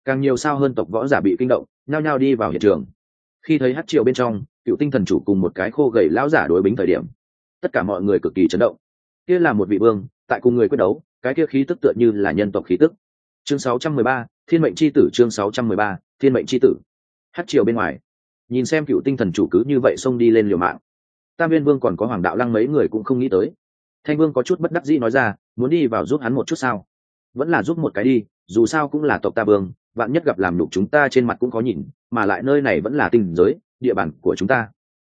[SPEAKER 1] Càng nhiều sao hơn tộc võ giả bị kinh động nhao nhao đi vào hiện trường. Khi thấy hát triều bên trong cựu tinh thần chủ cùng một cái khô gầy lão giả đối bính thời điểm tất cả mọi người cực kỳ chấn động. Kia là một vị vương tại cùng người quyết đấu cái kia khí tức tựa như là nhân tộc khí tức. Chương 613, thiên mệnh c h i tử chương 613, thiên mệnh c h i tử. Hát triều bên ngoài. Nhìn xem cựu tinh thần chủ cứ như vậy xông đi lên liều mạng. Tam viên vương còn có hoàng đạo lăng mấy người cũng không nghĩ tới. Thanh vương có chút bất đắc dĩ nói ra muốn đi vào giúp hắn một chút sao? Vẫn là giúp một cái đi dù sao cũng là tộc ta vương vạn nhất gặp làm nhục chúng ta trên mặt cũng có nhìn mà lại nơi này vẫn là tình giới địa bàn của chúng ta.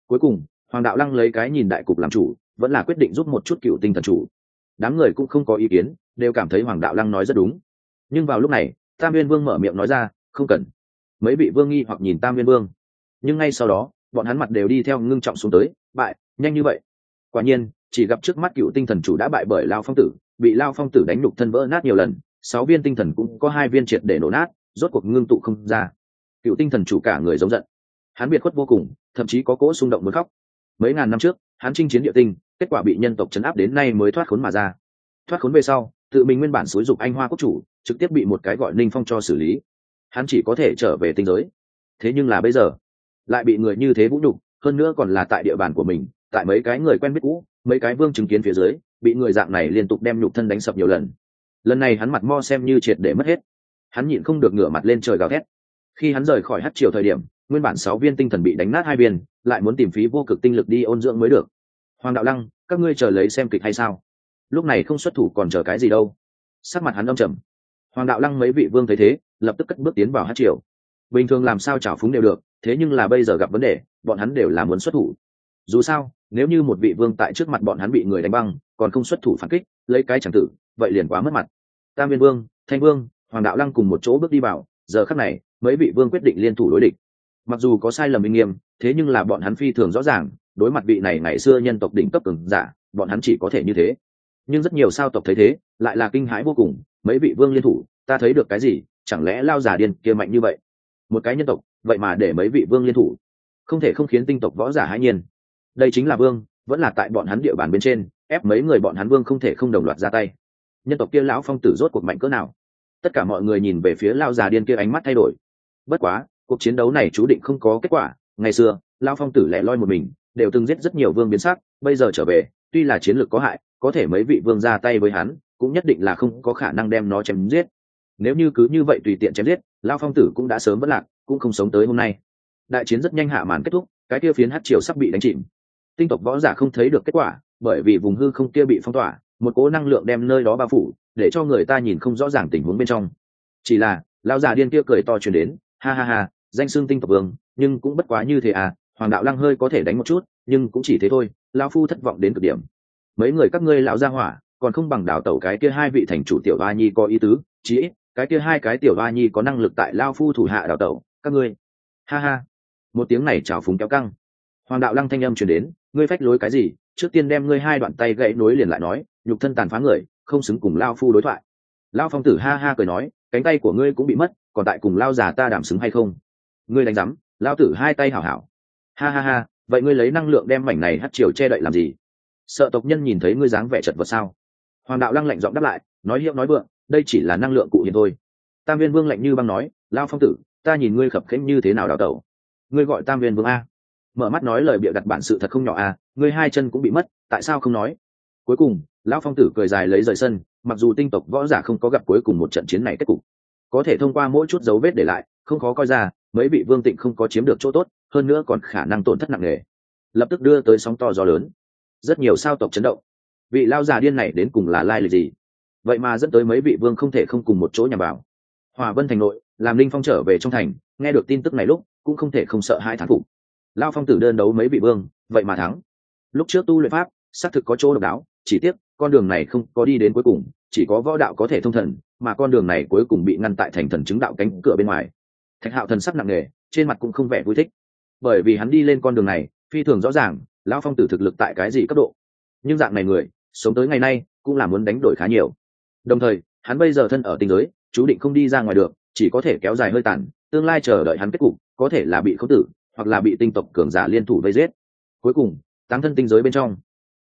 [SPEAKER 1] Cuối cùng hoàng đạo lăng lấy cái nhìn đại cục làm chủ vẫn là quyết định giúp một chút cựu tinh thần chủ. Đám người cũng không có ý kiến đều cảm thấy hoàng đạo lăng nói rất đúng. Nhưng vào lúc này tam viên vương mở miệng nói ra, không cần. Mấy vị vương nghi hoặc nhìn tam viên vương. Nhưng ngay sau đó, bọn hắn mặt đều đi theo ngưng trọng xuống tới, bại, nhanh như vậy. Quả nhiên, chỉ gặp trước mắt cựu tinh thần chủ đã bại bởi lao phong tử, bị lao phong tử đánh đục thân vỡ nát nhiều lần, sáu viên tinh thần cũng có hai viên triệt để nổ nát, rốt cuộc ngưng tụ không ra. Cựu tinh thần chủ cả người giống giận. Hắn biệt khuất vô cùng, thậm chí có cỗ xung động muốn khóc. Mấy ngàn năm trước, hắn chinh chiến địa tinh, kết quả bị nhân tộc chấn áp đến nay mới thoát khốn mà ra. Thoát khốn về sau, tự mình nguyên bản xối dục anh hoa quốc chủ trực tiếp bị một cái gọi ninh phong cho xử lý. Hắn chỉ có thể trở về tinh giới. Thế nhưng là bây giờ, lại bị người như thế vũ nhục hơn nữa còn là tại địa bàn của mình, tại mấy cái người quen biết cũ, mấy cái vương chứng kiến phía dưới, bị người dạng này liên tục đem nhục thân đánh sập nhiều lần. Lần này hắn mặt mo xem như triệt để mất hết. Hắn nhịn không được ngửa mặt lên trời gào thét. Khi hắn rời khỏi hát triều thời điểm, nguyên bản sáu viên tinh thần bị đánh nát hai viên, lại muốn tìm phí vô cực tinh lực đi ôn dưỡng mới được. Hoàng đạo lăng, các ngươi chờ lấy xem kịch hay sao? Lúc này không xuất thủ còn chờ cái gì đâu. Sắc mặt hắn âm trầm hoàng đạo lăng mấy vị vương thấy thế, lập tức cất bước tiến vào hát triều. Bình thường làm sao trào phúng đều được, thế nhưng là bây giờ gặp vấn đề, bọn hắn đều là muốn xuất thủ. Dù sao, nếu như một vị vương tại trước mặt bọn hắn bị người đánh băng, còn không xuất thủ phản kích, lấy cái chẳng tử, vậy liền quá mất mặt. Tam viên vương, thanh vương, hoàng đạo lăng cùng một chỗ bước đi vào, giờ khắc này, mấy vị vương quyết định liên thủ đối địch. Mặc dù có sai lầm minh nghiêm, thế nhưng là bọn hắn phi thường rõ ràng, đối mặt vị này ngày xưa nhân tộc đỉnh cấp cường giả, bọn hắn chỉ có thể như thế. Nhưng rất nhiều sao tộc thấy thế, lại là kinh hãi vô cùng mấy vị vương liên thủ, ta thấy được cái gì? Chẳng lẽ lao giả điên kia mạnh như vậy? Một cái nhân tộc, vậy mà để mấy vị vương liên thủ. Không thể không khiến tinh tộc võ giả hãi nhiên. Đây chính là vương, vẫn là tại bọn hắn địa bàn bên trên, ép mấy người bọn hắn vương không thể không đồng loạt ra tay. Nhân tộc kia lão phong tử rốt cuộc mạnh cỡ nào? Tất cả mọi người nhìn về phía lao già điên kia ánh mắt thay đổi. Bất quá, cuộc chiến đấu này chú định không có kết quả. Ngày xưa lao phong tử lẻ loi một mình, đều từng giết rất nhiều vương biến sắc, bây giờ trở về, tuy là chiến lược có hại, có thể mấy vị vương ra tay với hắn cũng nhất định là không có khả năng đem nó chém giết. Nếu như cứ như vậy tùy tiện chém giết lao phong tử cũng đã sớm vất lạc, cũng không sống tới hôm nay. Đại chiến rất nhanh hạ màn kết thúc, cái kia phiến hát triều sắp bị đánh chìm. Tinh tộc võ giả không thấy được kết quả, bởi vì vùng hư không kia bị phong tỏa, một cố năng lượng đem nơi đó bao phủ, để cho người ta nhìn không rõ ràng tình huống bên trong. Chỉ là, lão già điên kia cười to chuyển đến, ha ha ha, danh xương tinh tộc vương, nhưng cũng bất quá như thế à hoàng đạo lăng hơi có thể đánh một chút, nhưng cũng chỉ thế thôi, lão phu thất vọng đến cực điểm. Mấy người các ngươi lão gia hỏa còn không bằng đảo tẩu cái kia hai vị thành chủ tiểu ba nhi có ý tứ, chí ít, cái kia hai cái tiểu ba nhi có năng lực tại lao phu thủ hạ đảo tẩu, các ngươi. Ha ha. Một tiếng này trào phúng kéo căng. Hoàng đạo lăng thanh âm truyền đến, ngươi phách lối cái gì? Trước tiên đem ngươi hai đoạn tay gãy nối liền lại nói, nhục thân tàn phá người, không xứng cùng lao phu đối thoại. Lao phong tử ha ha cười nói, cánh tay của ngươi cũng bị mất, còn tại cùng lao già ta đảm xứng hay không? Ngươi đánh giám lao tử hai tay hảo hảo. Ha ha ha, vậy ngươi lấy năng lượng đem mảnh này hắt chiều che đậy làm gì? Sợ tộc nhân nhìn thấy ngươi dáng vẻ chật vật sao? Hoàng đạo lăng lạnh giọng đáp lại, nói hiệu nói vượng, đây chỉ là năng lượng cụ hiện thôi. Tam viên vương lạnh như băng nói, lao phong tử, ta nhìn ngươi khập khênh như thế nào đào tẩu. Ngươi gọi tam viên vương a. Mở mắt nói lời bịa đặt bản sự thật không nhỏ a, ngươi hai chân cũng bị mất, tại sao không nói? Cuối cùng lão phong tử cười dài lấy rời sân, mặc dù tinh tộc võ giả không có gặp cuối cùng một trận chiến này kết cục, có thể thông qua mỗi chút dấu vết để lại, không khó coi ra, mấy vị vương tịnh không có chiếm được chỗ tốt, hơn nữa còn khả năng tổn thất nặng nề. Lập tức đưa tới sóng to gió lớn. Rất nhiều sao tộc chấn động vị lao già điên này đến cùng là lai lịch gì? Vậy mà dẫn tới mấy vị vương không thể không cùng một chỗ nhằm vào. Hòa vân thành nội, làm linh phong trở về trong thành, nghe được tin tức này lúc, cũng không thể không sợ hai thán phục. Lao phong tử đơn đấu mấy vị vương, vậy mà thắng. Lúc trước tu luyện pháp, xác thực có chỗ độc đáo, chỉ tiếc, con đường này không có đi đến cuối cùng, chỉ có võ đạo có thể thông thần, mà con đường này cuối cùng bị ngăn tại thành thần chứng đạo cánh cửa bên ngoài. Thạch hạo thần sắc nặng nề, trên mặt cũng không vẻ vui thích. Bởi vì hắn đi lên con đường này, phi thường rõ ràng lão phong tử thực lực tại cái gì cấp độ. Nhưng dạng này người sống tới ngày nay cũng là muốn đánh đổi khá nhiều. Đồng thời, hắn bây giờ thân ở tình giới, chú định không đi ra ngoài được, chỉ có thể kéo dài hơi tàn, tương lai chờ đợi hắn kết cục, có thể là bị khấu tử, hoặc là bị tinh tộc cường giả liên thủ vây giết. Cuối cùng, táng thân tinh giới bên trong,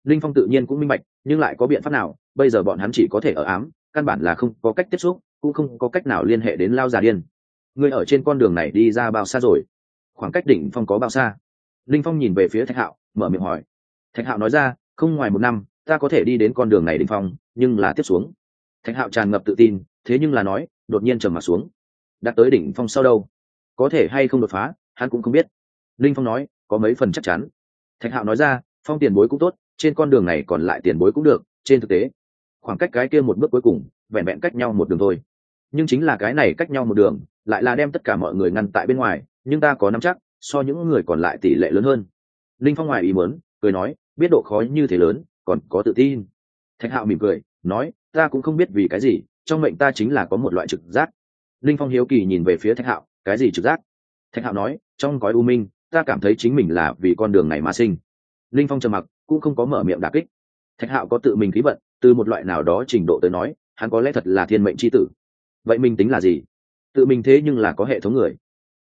[SPEAKER 1] linh phong tự nhiên cũng minh bạch, nhưng lại có biện pháp nào, bây giờ bọn hắn chỉ có thể ở ám, căn bản là không có cách tiếp xúc, cũng không có cách nào liên hệ đến lao già điên. Người ở trên con đường này đi ra bao xa rồi? Khoảng cách đỉnh phong có bao xa? Linh phong nhìn về phía thạch hạo, mở miệng hỏi. Thạch hạo nói ra, không ngoài một năm ta có thể đi đến con đường này đỉnh phong, nhưng là tiếp xuống. Thạch hạo tràn ngập tự tin, thế nhưng là nói, đột nhiên trầm mặt xuống. Đạt tới đỉnh phong sau đâu? Có thể hay không đột phá, hắn cũng không biết. Linh phong nói, có mấy phần chắc chắn. Thạch hạo nói ra, phong tiền bối cũng tốt, trên con đường này còn lại tiền bối cũng được, trên thực tế, khoảng cách cái kia một bước cuối cùng, vẹn vẹn cách nhau một đường thôi. Nhưng chính là cái này cách nhau một đường, lại là đem tất cả mọi người ngăn tại bên ngoài, nhưng ta có nắm chắc, so những người còn lại tỷ lệ lớn hơn. Linh phong ngoài ý muốn, cười nói, biết độ khó như thế lớn còn có tự tin. Thạch hạo mỉm cười, nói, ta cũng không biết vì cái gì, trong mệnh ta chính là có một loại trực giác. Linh phong hiếu kỳ nhìn về phía thạch hạo, cái gì trực giác? Thạch hạo nói, trong gói u minh, ta cảm thấy chính mình là vì con đường này mà sinh. Linh phong trầm mặc, cũng không có mở miệng đà kích. Thạch hạo có tự mình khí vận, từ một loại nào đó trình độ tới nói, hắn có lẽ thật là thiên mệnh c h i tử. Vậy mình tính là gì? Tự mình thế nhưng là có hệ thống người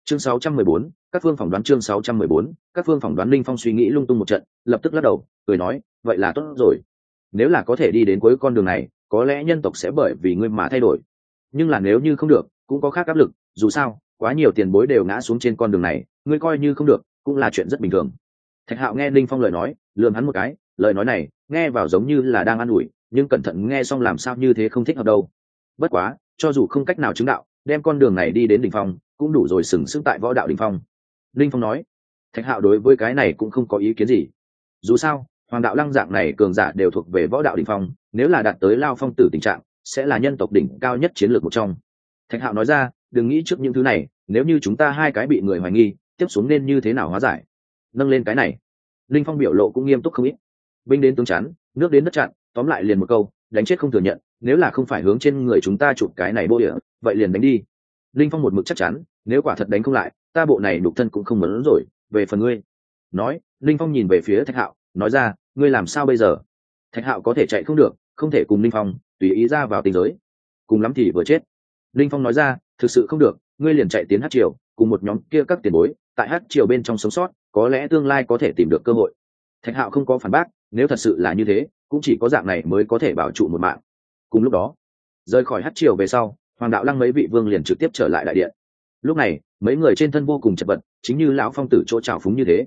[SPEAKER 1] chương 614, các phương phỏng đoán chương 614, các phương phỏng đoán linh phong suy nghĩ lung tung một trận lập tức lắc đầu cười nói vậy là tốt rồi. Nếu là có thể đi đến cuối con đường này có lẽ nhân tộc sẽ bởi vì ngươi mà thay đổi. Nhưng là nếu như không được cũng có khác áp lực dù sao quá nhiều tiền bối đều ngã xuống trên con đường này ngươi coi như không được cũng là chuyện rất bình thường. Thạch hạo nghe linh phong lời nói lường hắn một cái lời nói này nghe vào giống như là đang an ủi nhưng cẩn thận nghe xong làm sao như thế không thích hợp đâu. Bất quá cho dù không cách nào chứng đạo đem con đường này đi đến đỉnh phong, cũng đủ rồi sừng sững tại võ đạo đỉnh phong. Linh phong nói, thạch hạo đối với cái này cũng không có ý kiến gì. Dù sao, hoàng đạo lăng dạng này cường giả đều thuộc về võ đạo đỉnh phong, nếu là đạt tới lao phong tử tình trạng, sẽ là nhân tộc đỉnh cao nhất chiến lược một trong. Thạch hạo nói ra, đừng nghĩ trước những thứ này, nếu như chúng ta hai cái bị người hoài nghi, tiếp xuống nên như thế nào hóa giải? Nâng lên cái này. Linh phong biểu lộ cũng nghiêm túc không ít. Binh đến tướng chắn, nước đến đất chặn, tóm lại liền một câu, đánh chết không thừa nhận, nếu là không phải hướng trên người chúng ta chụp cái này bô địa vậy liền đánh đi. Linh phong một mực chắc chắn, nếu quả thật đánh không lại, ta bộ này đục thân cũng không mớn rồi, về phần ngươi. Nói, linh phong nhìn về phía thạch hạo, nói ra, ngươi làm sao bây giờ? Thạch hạo có thể chạy không được, không thể cùng linh phong, tùy ý ra vào tình giới. Cùng lắm thì vừa chết. Linh phong nói ra, thực sự không được, ngươi liền chạy tiến hát triều, cùng một nhóm kia các tiền bối, tại hát triều bên trong sống sót, có lẽ tương lai có thể tìm được cơ hội. Thạch hạo không có phản bác, nếu thật sự là như thế, cũng chỉ có dạng này mới có thể bảo trụ một mạng. Cùng lúc đó, rời khỏi hát triều về sau hoàng đạo lăng mấy vị vương liền trực tiếp trở lại đại điện. Lúc này, mấy người trên thân vô cùng chật vật, chính như lão phong tử chỗ trào phúng như thế.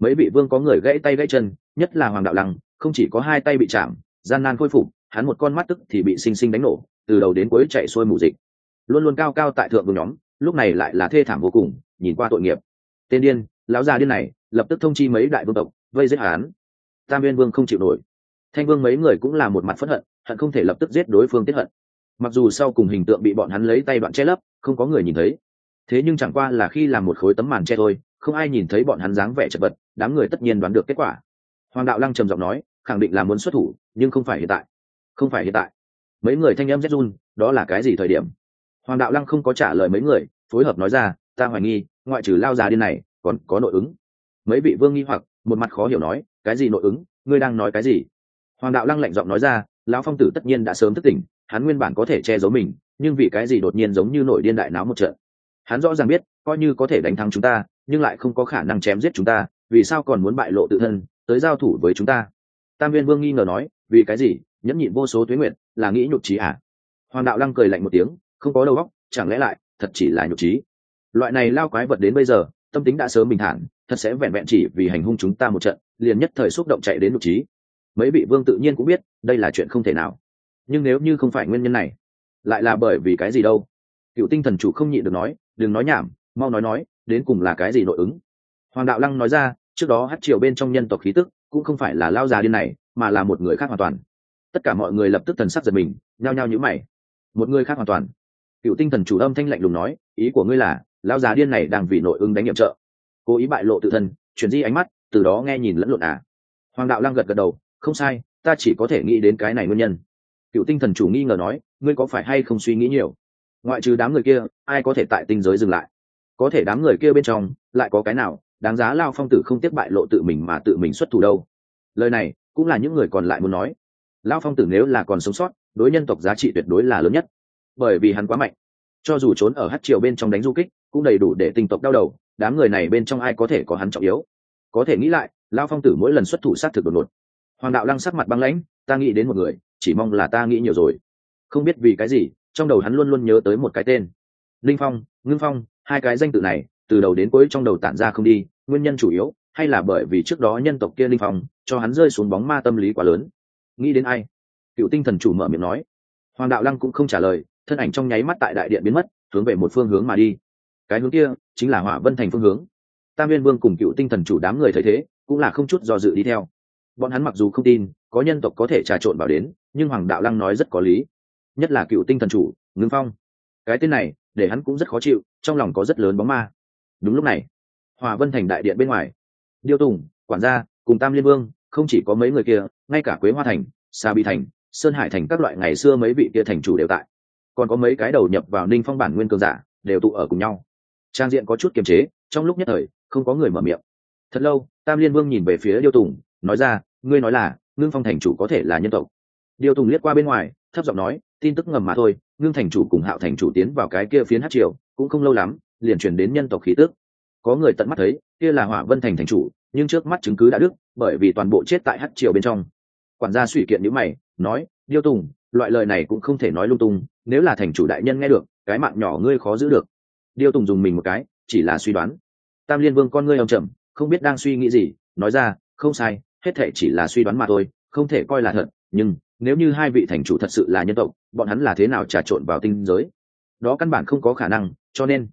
[SPEAKER 1] Mấy vị vương có người gãy tay gãy chân, nhất là hoàng đạo lăng, không chỉ có hai tay bị chạm, gian nan khôi phục, hắn một con mắt tức thì bị xinh xinh đánh nổ, từ đầu đến cuối chạy xuôi mù dịch. Luôn luôn cao cao tại thượng vương nhóm, lúc này lại là thê thảm vô cùng, nhìn qua tội nghiệp. Tên điên, lão già điên này, lập tức thông chi mấy đại vương tộc, vây giết hắn. Tam viên vương không chịu nổi. Thanh vương mấy người cũng là một mặt phẫn hận hận không thể lập tức giết đối phương tiết hận mặc dù sau cùng hình tượng bị bọn hắn lấy tay đoạn che lấp, không có người nhìn thấy. Thế nhưng chẳng qua là khi làm một khối tấm màn che thôi, không ai nhìn thấy bọn hắn dáng vẻ chật vật, đám người tất nhiên đoán được kết quả. Hoàng đạo lăng trầm giọng nói, khẳng định là muốn xuất thủ, nhưng không phải hiện tại. Không phải hiện tại. Mấy người thanh em rét run, đó là cái gì thời điểm? Hoàng đạo lăng không có trả lời mấy người, phối hợp nói ra, ta hoài nghi, ngoại trừ lao già điên này, còn có nội ứng. Mấy vị vương nghi hoặc, một mặt khó hiểu nói, cái gì nội ứng? Ngươi đang nói cái gì? Hoàng đạo lăng lạnh giọng nói ra, lão phong tử tất nhiên đã sớm thức tỉnh hắn nguyên bản có thể che giấu mình, nhưng vì cái gì đột nhiên giống như nổi điên đại náo một trận? Hắn rõ ràng biết, coi như có thể đánh thắng chúng ta, nhưng lại không có khả năng chém giết chúng ta, vì sao còn muốn bại lộ tự thân, tới giao thủ với chúng ta? Tam viên vương nghi ngờ nói, vì cái gì? Nhẫn nhịn vô số tuế nguyện, là nghĩ nhục trí à? Hoàng đạo lăng cười lạnh một tiếng, không có đầu óc, chẳng lẽ lại, thật chỉ là nhục trí? Loại này lao quái vật đến bây giờ, tâm tính đã sớm bình thản, thật sẽ vẹn vẹn chỉ vì hành hung chúng ta một trận, liền nhất thời xúc động chạy đến nhục trí. Mấy vị vương tự nhiên cũng biết, đây là chuyện không thể nào nhưng nếu như không phải nguyên nhân này, lại là bởi vì cái gì đâu? Cựu tinh thần chủ không nhịn được nói, đừng nói nhảm, mau nói nói, đến cùng là cái gì nội ứng? Hoàng đạo lăng nói ra, trước đó hát triều bên trong nhân tộc khí tức, cũng không phải là lao già điên này, mà là một người khác hoàn toàn. Tất cả mọi người lập tức thần sắc giật mình, nhao nhao nhữ mày. Một người khác hoàn toàn. Cựu tinh thần chủ âm thanh lạnh lùng nói, ý của ngươi là, lao già điên này đang vì nội ứng đánh nhiệm trợ. Cố ý bại lộ tự thân, chuyển di ánh mắt, từ đó nghe nhìn lẫn lộn à. Hoàng đạo lăng gật gật đầu, không sai, ta chỉ có thể nghĩ đến cái này nguyên nhân cựu tinh thần chủ nghi ngờ nói, ngươi có phải hay không suy nghĩ nhiều? Ngoại trừ đám người kia, ai có thể tại tinh giới dừng lại? Có thể đám người kia bên trong, lại có cái nào? Đáng giá lao phong tử không tiếp bại lộ tự mình mà tự mình xuất thủ đâu. Lời này cũng là những người còn lại muốn nói. Lao phong tử nếu là còn sống sót, đối nhân tộc giá trị tuyệt đối là lớn nhất. Bởi vì hắn quá mạnh. Cho dù trốn ở hát triều bên trong đánh du kích, cũng đầy đủ để tinh tộc đau đầu, đám người này bên trong ai có thể có hắn trọng yếu? Có thể nghĩ lại, lao phong tử mỗi lần xuất thủ sát thực đột ngột hoàng đạo lăng sắc mặt băng lãnh, ta nghĩ đến một người, chỉ mong là ta nghĩ nhiều rồi. Không biết vì cái gì, trong đầu hắn luôn luôn nhớ tới một cái tên. Linh phong, ngưng phong, hai cái danh tự này, từ đầu đến cuối trong đầu tản ra không đi, nguyên nhân chủ yếu, hay là bởi vì trước đó nhân tộc kia linh phong, cho hắn rơi xuống bóng ma tâm lý quá lớn. Nghĩ đến ai? Cựu tinh thần chủ mở miệng nói. Hoàng đạo lăng cũng không trả lời, thân ảnh trong nháy mắt tại đại điện biến mất, hướng về một phương hướng mà đi. Cái hướng kia, chính là hỏa vân thành phương hướng. Tam viên vương cùng cựu tinh thần chủ đám người thấy thế, cũng là không chút do dự đi theo bọn hắn mặc dù không tin, có nhân tộc có thể trà trộn vào đến, nhưng hoàng đạo lăng nói rất có lý. Nhất là cựu tinh thần chủ, ngưng phong. Cái tên này, để hắn cũng rất khó chịu, trong lòng có rất lớn bóng ma. Đúng lúc này, hòa vân thành đại điện bên ngoài. Điêu tùng, quản gia, cùng tam liên vương, không chỉ có mấy người kia, ngay cả quế hoa thành, sa bi thành, sơn hải thành các loại ngày xưa mấy vị kia thành chủ đều tại. Còn có mấy cái đầu nhập vào ninh phong bản nguyên cường giả, đều tụ ở cùng nhau. Trang diện có chút kiềm chế, trong lúc nhất thời, không có người mở miệng. Thật lâu, tam liên vương nhìn về phía điêu tùng, nói ra ngươi nói là, ngưng phong thành chủ có thể là nhân tộc. Điêu tùng liếc qua bên ngoài, thấp giọng nói, tin tức ngầm mà thôi, ngưng thành chủ cùng hạo thành chủ tiến vào cái kia phiến hát triều, cũng không lâu lắm, liền truyền đến nhân tộc khí tức. Có người tận mắt thấy, kia là hỏa vân thành thành chủ, nhưng trước mắt chứng cứ đã đức bởi vì toàn bộ chết tại hát triều bên trong. Quản gia suy kiện nhữ mày, nói điêu tùng, loại lời này cũng không thể nói lung tung, nếu là thành chủ đại nhân nghe được, cái mạng nhỏ ngươi khó giữ được. Điêu tùng dùng mình một cái, chỉ là suy đoán. Tam liên vương con ngươi ông trầm, không biết đang suy nghĩ gì, nói ra, không sai hết thể chỉ là suy đoán mà thôi không thể coi là thật nhưng nếu như hai vị thành chủ thật sự là nhân tộc bọn hắn là thế nào trà trộn vào tinh giới? Đó căn bản không có khả năng cho nên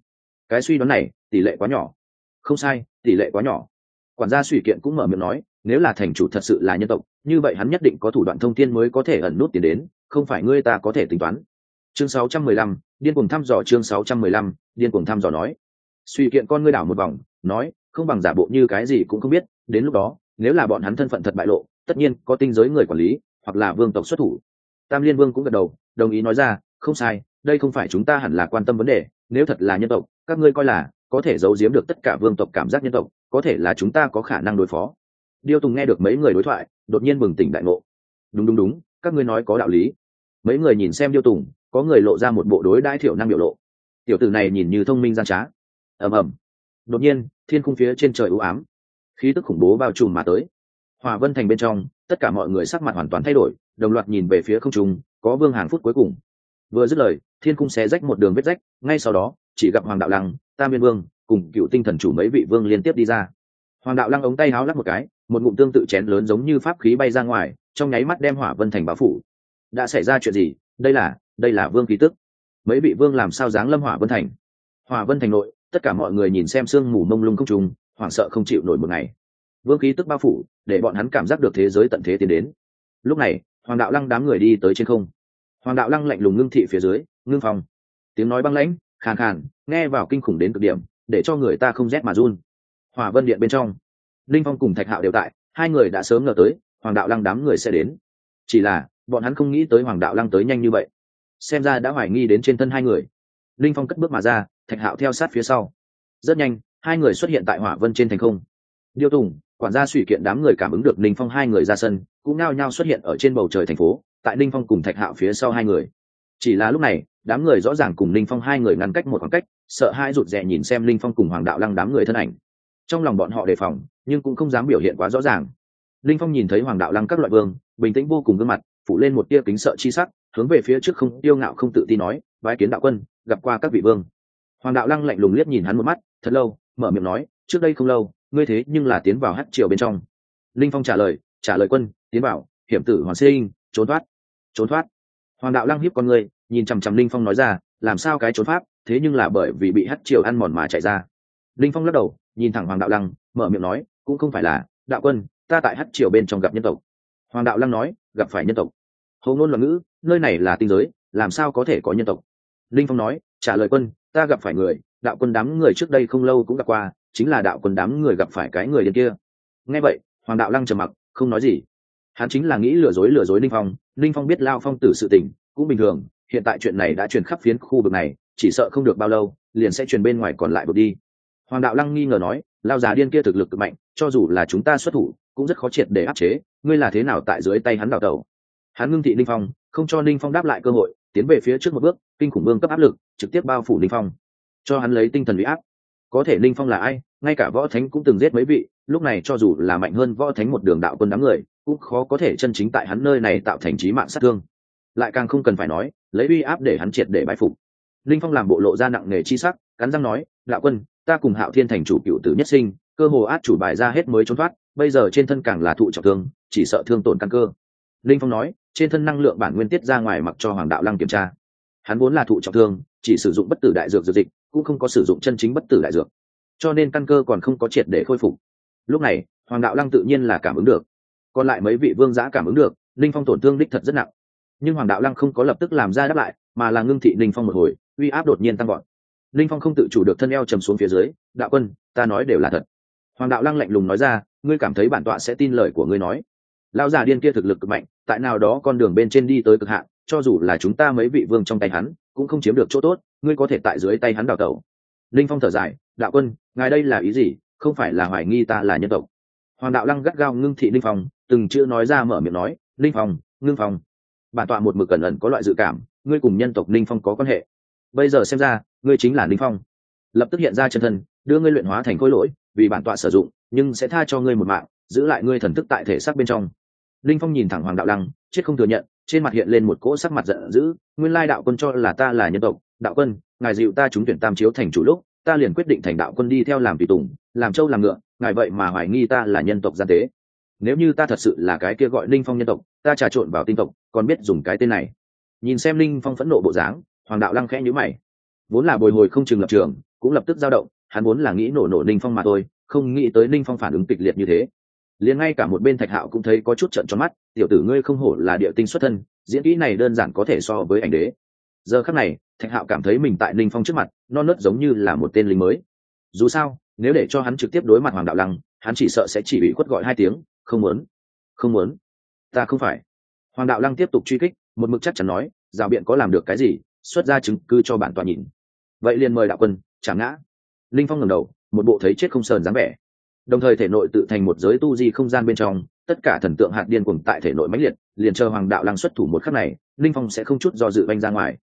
[SPEAKER 1] cái suy đoán này tỷ lệ quá nhỏ. Không sai tỷ lệ quá nhỏ. Quản gia suy kiện cũng mở miệng nói nếu là thành chủ thật sự là nhân tộc như vậy hắn nhất định có thủ đoạn thông tin mới có thể ẩn nút tiền đến không phải ngươi ta có thể tính toán. Chương 615, điên cuồng thăm dò chương 615, điên cuồng thăm dò nói. Suy kiện con ngươi đảo một vòng nói không bằng giả bộ như cái gì cũng không biết đến lúc đó nếu là bọn hắn thân phận thật bại lộ, tất nhiên có tinh giới người quản lý, hoặc là vương tộc xuất thủ. Tam liên vương cũng gật đầu, đồng ý nói ra, không sai, đây không phải chúng ta hẳn là quan tâm vấn đề, nếu thật là nhân tộc, các ngươi coi là có thể giấu giếm được tất cả vương tộc cảm giác nhân tộc, có thể là chúng ta có khả năng đối phó. Điêu tùng nghe được mấy người đối thoại, đột nhiên bừng tỉnh đại ngộ. Đúng đúng đúng, các ngươi nói có đạo lý. Mấy người nhìn xem điêu tùng, có người lộ ra một bộ đối đãi thiểu năng biểu lộ. Tiểu tử này nhìn như thông minh gian trá. Ầm ầm. Đột nhiên, thiên khung phía trên trời u ám khí tức khủng bố bao trùm mà tới. Hòa vân thành bên trong, tất cả mọi người sắc mặt hoàn toàn thay đổi, đồng loạt nhìn về phía không trung, có vương hàng phút cuối cùng. Vừa dứt lời, thiên cung xé rách một đường vết rách, ngay sau đó, chỉ gặp hoàng đạo lăng, tam viên vương, cùng cựu tinh thần chủ mấy vị vương liên tiếp đi ra. Hoàng đạo lăng ống tay háo lắc một cái, một ngụm tương tự chén lớn giống như pháp khí bay ra ngoài, trong nháy mắt đem hỏa vân thành báo phủ. Đã xảy ra chuyện gì? Đây là đây là vương khí tức. Mấy vị vương làm sao dáng lâm hỏa vân thành? Hỏa vân thành nội, tất cả mọi người nhìn xem sương mù mông lung không trùng hoảng sợ không chịu nổi một ngày. Vương khí tức bao phủ, để bọn hắn cảm giác được thế giới tận thế tiến đến. Lúc này, hoàng đạo lăng đám người đi tới trên không. Hoàng đạo lăng lạnh lùng ngưng thị phía dưới, ngưng phòng. Tiếng nói băng lãnh, khàn khàn, nghe vào kinh khủng đến cực điểm, để cho người ta không rét mà run. Hỏa vân điện bên trong, linh phong cùng thạch hạo đều tại, hai người đã sớm ngờ tới, hoàng đạo lăng đám người sẽ đến. Chỉ là, bọn hắn không nghĩ tới hoàng đạo lăng tới nhanh như vậy. Xem ra đã hoài nghi đến trên thân hai người. Linh phong cất bước mà ra, thạch hạo theo sát phía sau. Rất nhanh hai người xuất hiện tại hỏa vân trên thành không. Điêu tùng, quản gia sủy kiện đám người cảm ứng được ninh phong hai người ra sân, cũng nao nhao xuất hiện ở trên bầu trời thành phố, tại ninh phong cùng thạch hạo phía sau hai người. Chỉ là lúc này, đám người rõ ràng cùng ninh phong hai người ngăn cách một khoảng cách, sợ hai rụt rè nhìn xem ninh phong cùng hoàng đạo lăng đám người thân ảnh. Trong lòng bọn họ đề phòng, nhưng cũng không dám biểu hiện quá rõ ràng. Ninh phong nhìn thấy hoàng đạo lăng các loại vương, bình tĩnh vô cùng gương mặt, phủ lên một tia kính sợ chi sắc, hướng về phía trước không tiêu ngạo không tự tin nói, bái kiến đạo quân, gặp qua các vị vương. Hoàng đạo lăng lạnh lùng liếc nhìn hắn một mắt, thật lâu mở miệng nói, trước đây không lâu, ngươi thế nhưng là tiến vào hát triều bên trong. Linh phong trả lời trả lời quân, tiến vào, hiểm tử hoàng sinh, trốn thoát trốn thoát. Hoàng đạo lăng hiếp con ngươi nhìn chằm chằm linh phong nói ra, làm sao cái trốn pháp, thế nhưng là bởi vì bị hát triều ăn mòn mà chạy ra. Linh phong lắc đầu, nhìn thẳng hoàng đạo lăng, mở miệng nói, cũng không phải là, đạo quân, ta tại hát triều bên trong gặp nhân tộc. Hoàng đạo lăng nói, gặp phải nhân tộc. Hầu ngôn luận ngữ, nơi này là tinh giới, làm sao có thể có nhân tộc? Linh phong nói, trả lời quân, ta gặp phải người đạo quân đám người trước đây không lâu cũng gặp qua, chính là đạo quân đám người gặp phải cái người điên kia. Nghe vậy, hoàng đạo lăng trầm mặc, không nói gì. Hắn chính là nghĩ lừa dối lừa dối linh phong. Linh phong biết lao phong tử sự tình, cũng bình thường, hiện tại chuyện này đã truyền khắp phiến khu vực này, chỉ sợ không được bao lâu, liền sẽ truyền bên ngoài còn lại bước đi. Hoàng đạo lăng nghi ngờ nói, lao già điên kia thực lực cực mạnh, cho dù là chúng ta xuất thủ, cũng rất khó triệt để áp chế, ngươi là thế nào tại dưới tay hắn đào tẩu? Hắn ngưng thị ninh phong, không cho ninh phong đáp lại cơ hội, tiến về phía trước một bước, kinh khủng vương cấp áp lực, trực tiếp bao phủ ninh phong cho hắn lấy tinh thần bị áp. Có thể ninh phong là ai, ngay cả võ thánh cũng từng giết mấy vị, lúc này cho dù là mạnh hơn võ thánh một đường đạo quân đám người, cũng khó có thể chân chính tại hắn nơi này tạo thành trí mạng sát thương. Lại càng không cần phải nói, lấy uy áp để hắn triệt để bãi phục. Linh phong làm bộ lộ ra nặng nề chi sắc, cắn răng nói lão quân, ta cùng hạo thiên thành chủ cựu tử nhất sinh, cơ hồ át chủ bài ra hết mới trốn thoát, bây giờ trên thân càng là thụ trọng thương, chỉ sợ thương tổn căn cơ. Linh phong nói, trên thân năng lượng bản nguyên tiết ra ngoài mặc cho hoàng đạo lăng kiểm tra. Hắn vốn là thụ trọng thương, chỉ sử dụng bất tử đại dược dược dịch cũng không có sử dụng chân chính bất tử đại dược, cho nên căn cơ còn không có triệt để khôi phục. Lúc này, hoàng đạo lăng tự nhiên là cảm ứng được. Còn lại mấy vị vương giã cảm ứng được, linh phong tổn thương đích thật rất nặng. Nhưng hoàng đạo lăng không có lập tức làm ra đáp lại, mà là ngưng thị linh phong một hồi, uy áp đột nhiên tăng gọn linh phong không tự chủ được thân eo trầm xuống phía dưới, đạo quân, ta nói đều là thật. Hoàng đạo lăng lạnh lùng nói ra, ngươi cảm thấy bản tọa sẽ tin lời của ngươi nói. Lão già điên kia thực lực cực mạnh, tại nào đó con đường bên trên đi tới cực hạn, cho dù là chúng ta mấy vị vương trong tay hắn, cũng không chiếm được chỗ tốt ngươi có thể tại dưới tay hắn đào tẩu. Linh phong thở dài, đạo quân, ngài đây là ý gì? Không phải là hoài nghi ta là nhân tộc. Hoàng đạo lăng gắt gao ngưng thị linh phong, từng chữ nói ra mở miệng nói, linh phong, ngưng phong. Bản tọa một mực cẩn ẩn có loại dự cảm, ngươi cùng nhân tộc linh phong có quan hệ. Bây giờ xem ra, ngươi chính là linh phong. Lập tức hiện ra chân thân, đưa ngươi luyện hóa thành khối lỗi, vì bản tọa sử dụng, nhưng sẽ tha cho ngươi một mạng, giữ lại ngươi thần thức tại thể xác bên trong. Linh phong nhìn thẳng hoàng đạo lăng, chết không thừa nhận, trên mặt hiện lên một cỗ sắc mặt giận dữ, nguyên lai đạo quân cho là ta là nhân tộc đạo quân, ngài dịu ta trúng tuyển tam chiếu thành chủ lúc, ta liền quyết định thành đạo quân đi theo làm tùy tùng, làm châu làm ngựa, ngài vậy mà hoài nghi ta là nhân tộc gian tế. Nếu như ta thật sự là cái kia gọi linh phong nhân tộc, ta trà trộn vào tinh tộc, còn biết dùng cái tên này. Nhìn xem linh phong phẫn nộ bộ dáng, hoàng đạo lăng khẽ nhíu mày. Vốn là bồi hồi không chừng lập trường, cũng lập tức dao động, hắn vốn là nghĩ nổ nổ linh phong mà thôi, không nghĩ tới linh phong phản ứng kịch liệt như thế. Liền ngay cả một bên thạch hạo cũng thấy có chút trận tròn mắt, tiểu tử ngươi không hổ là địa tinh xuất thân, diễn kỹ này đơn giản có thể so với ảnh đế. Giờ khắc này thạch hạo cảm thấy mình tại linh phong trước mặt, non nớt giống như là một tên lính mới. Dù sao, nếu để cho hắn trực tiếp đối mặt hoàng đạo lăng, hắn chỉ sợ sẽ chỉ bị khuất gọi hai tiếng, không muốn không muốn, ta không phải. Hoàng đạo lăng tiếp tục truy kích, một mực chắc chắn nói, rào biện có làm được cái gì, xuất ra chứng cứ cho bản tòa nhìn. Vậy liền mời đạo quân, trả ngã. Linh phong ngẩng đầu, một bộ thấy chết không sờn dáng vẻ. Đồng thời thể nội tự thành một giới tu di không gian bên trong, tất cả thần tượng hạt điên cùng tại thể nội mãnh liệt, liền chờ hoàng đạo lăng xuất thủ một khắc này linh phong sẽ không chút do dự banh ra ngoài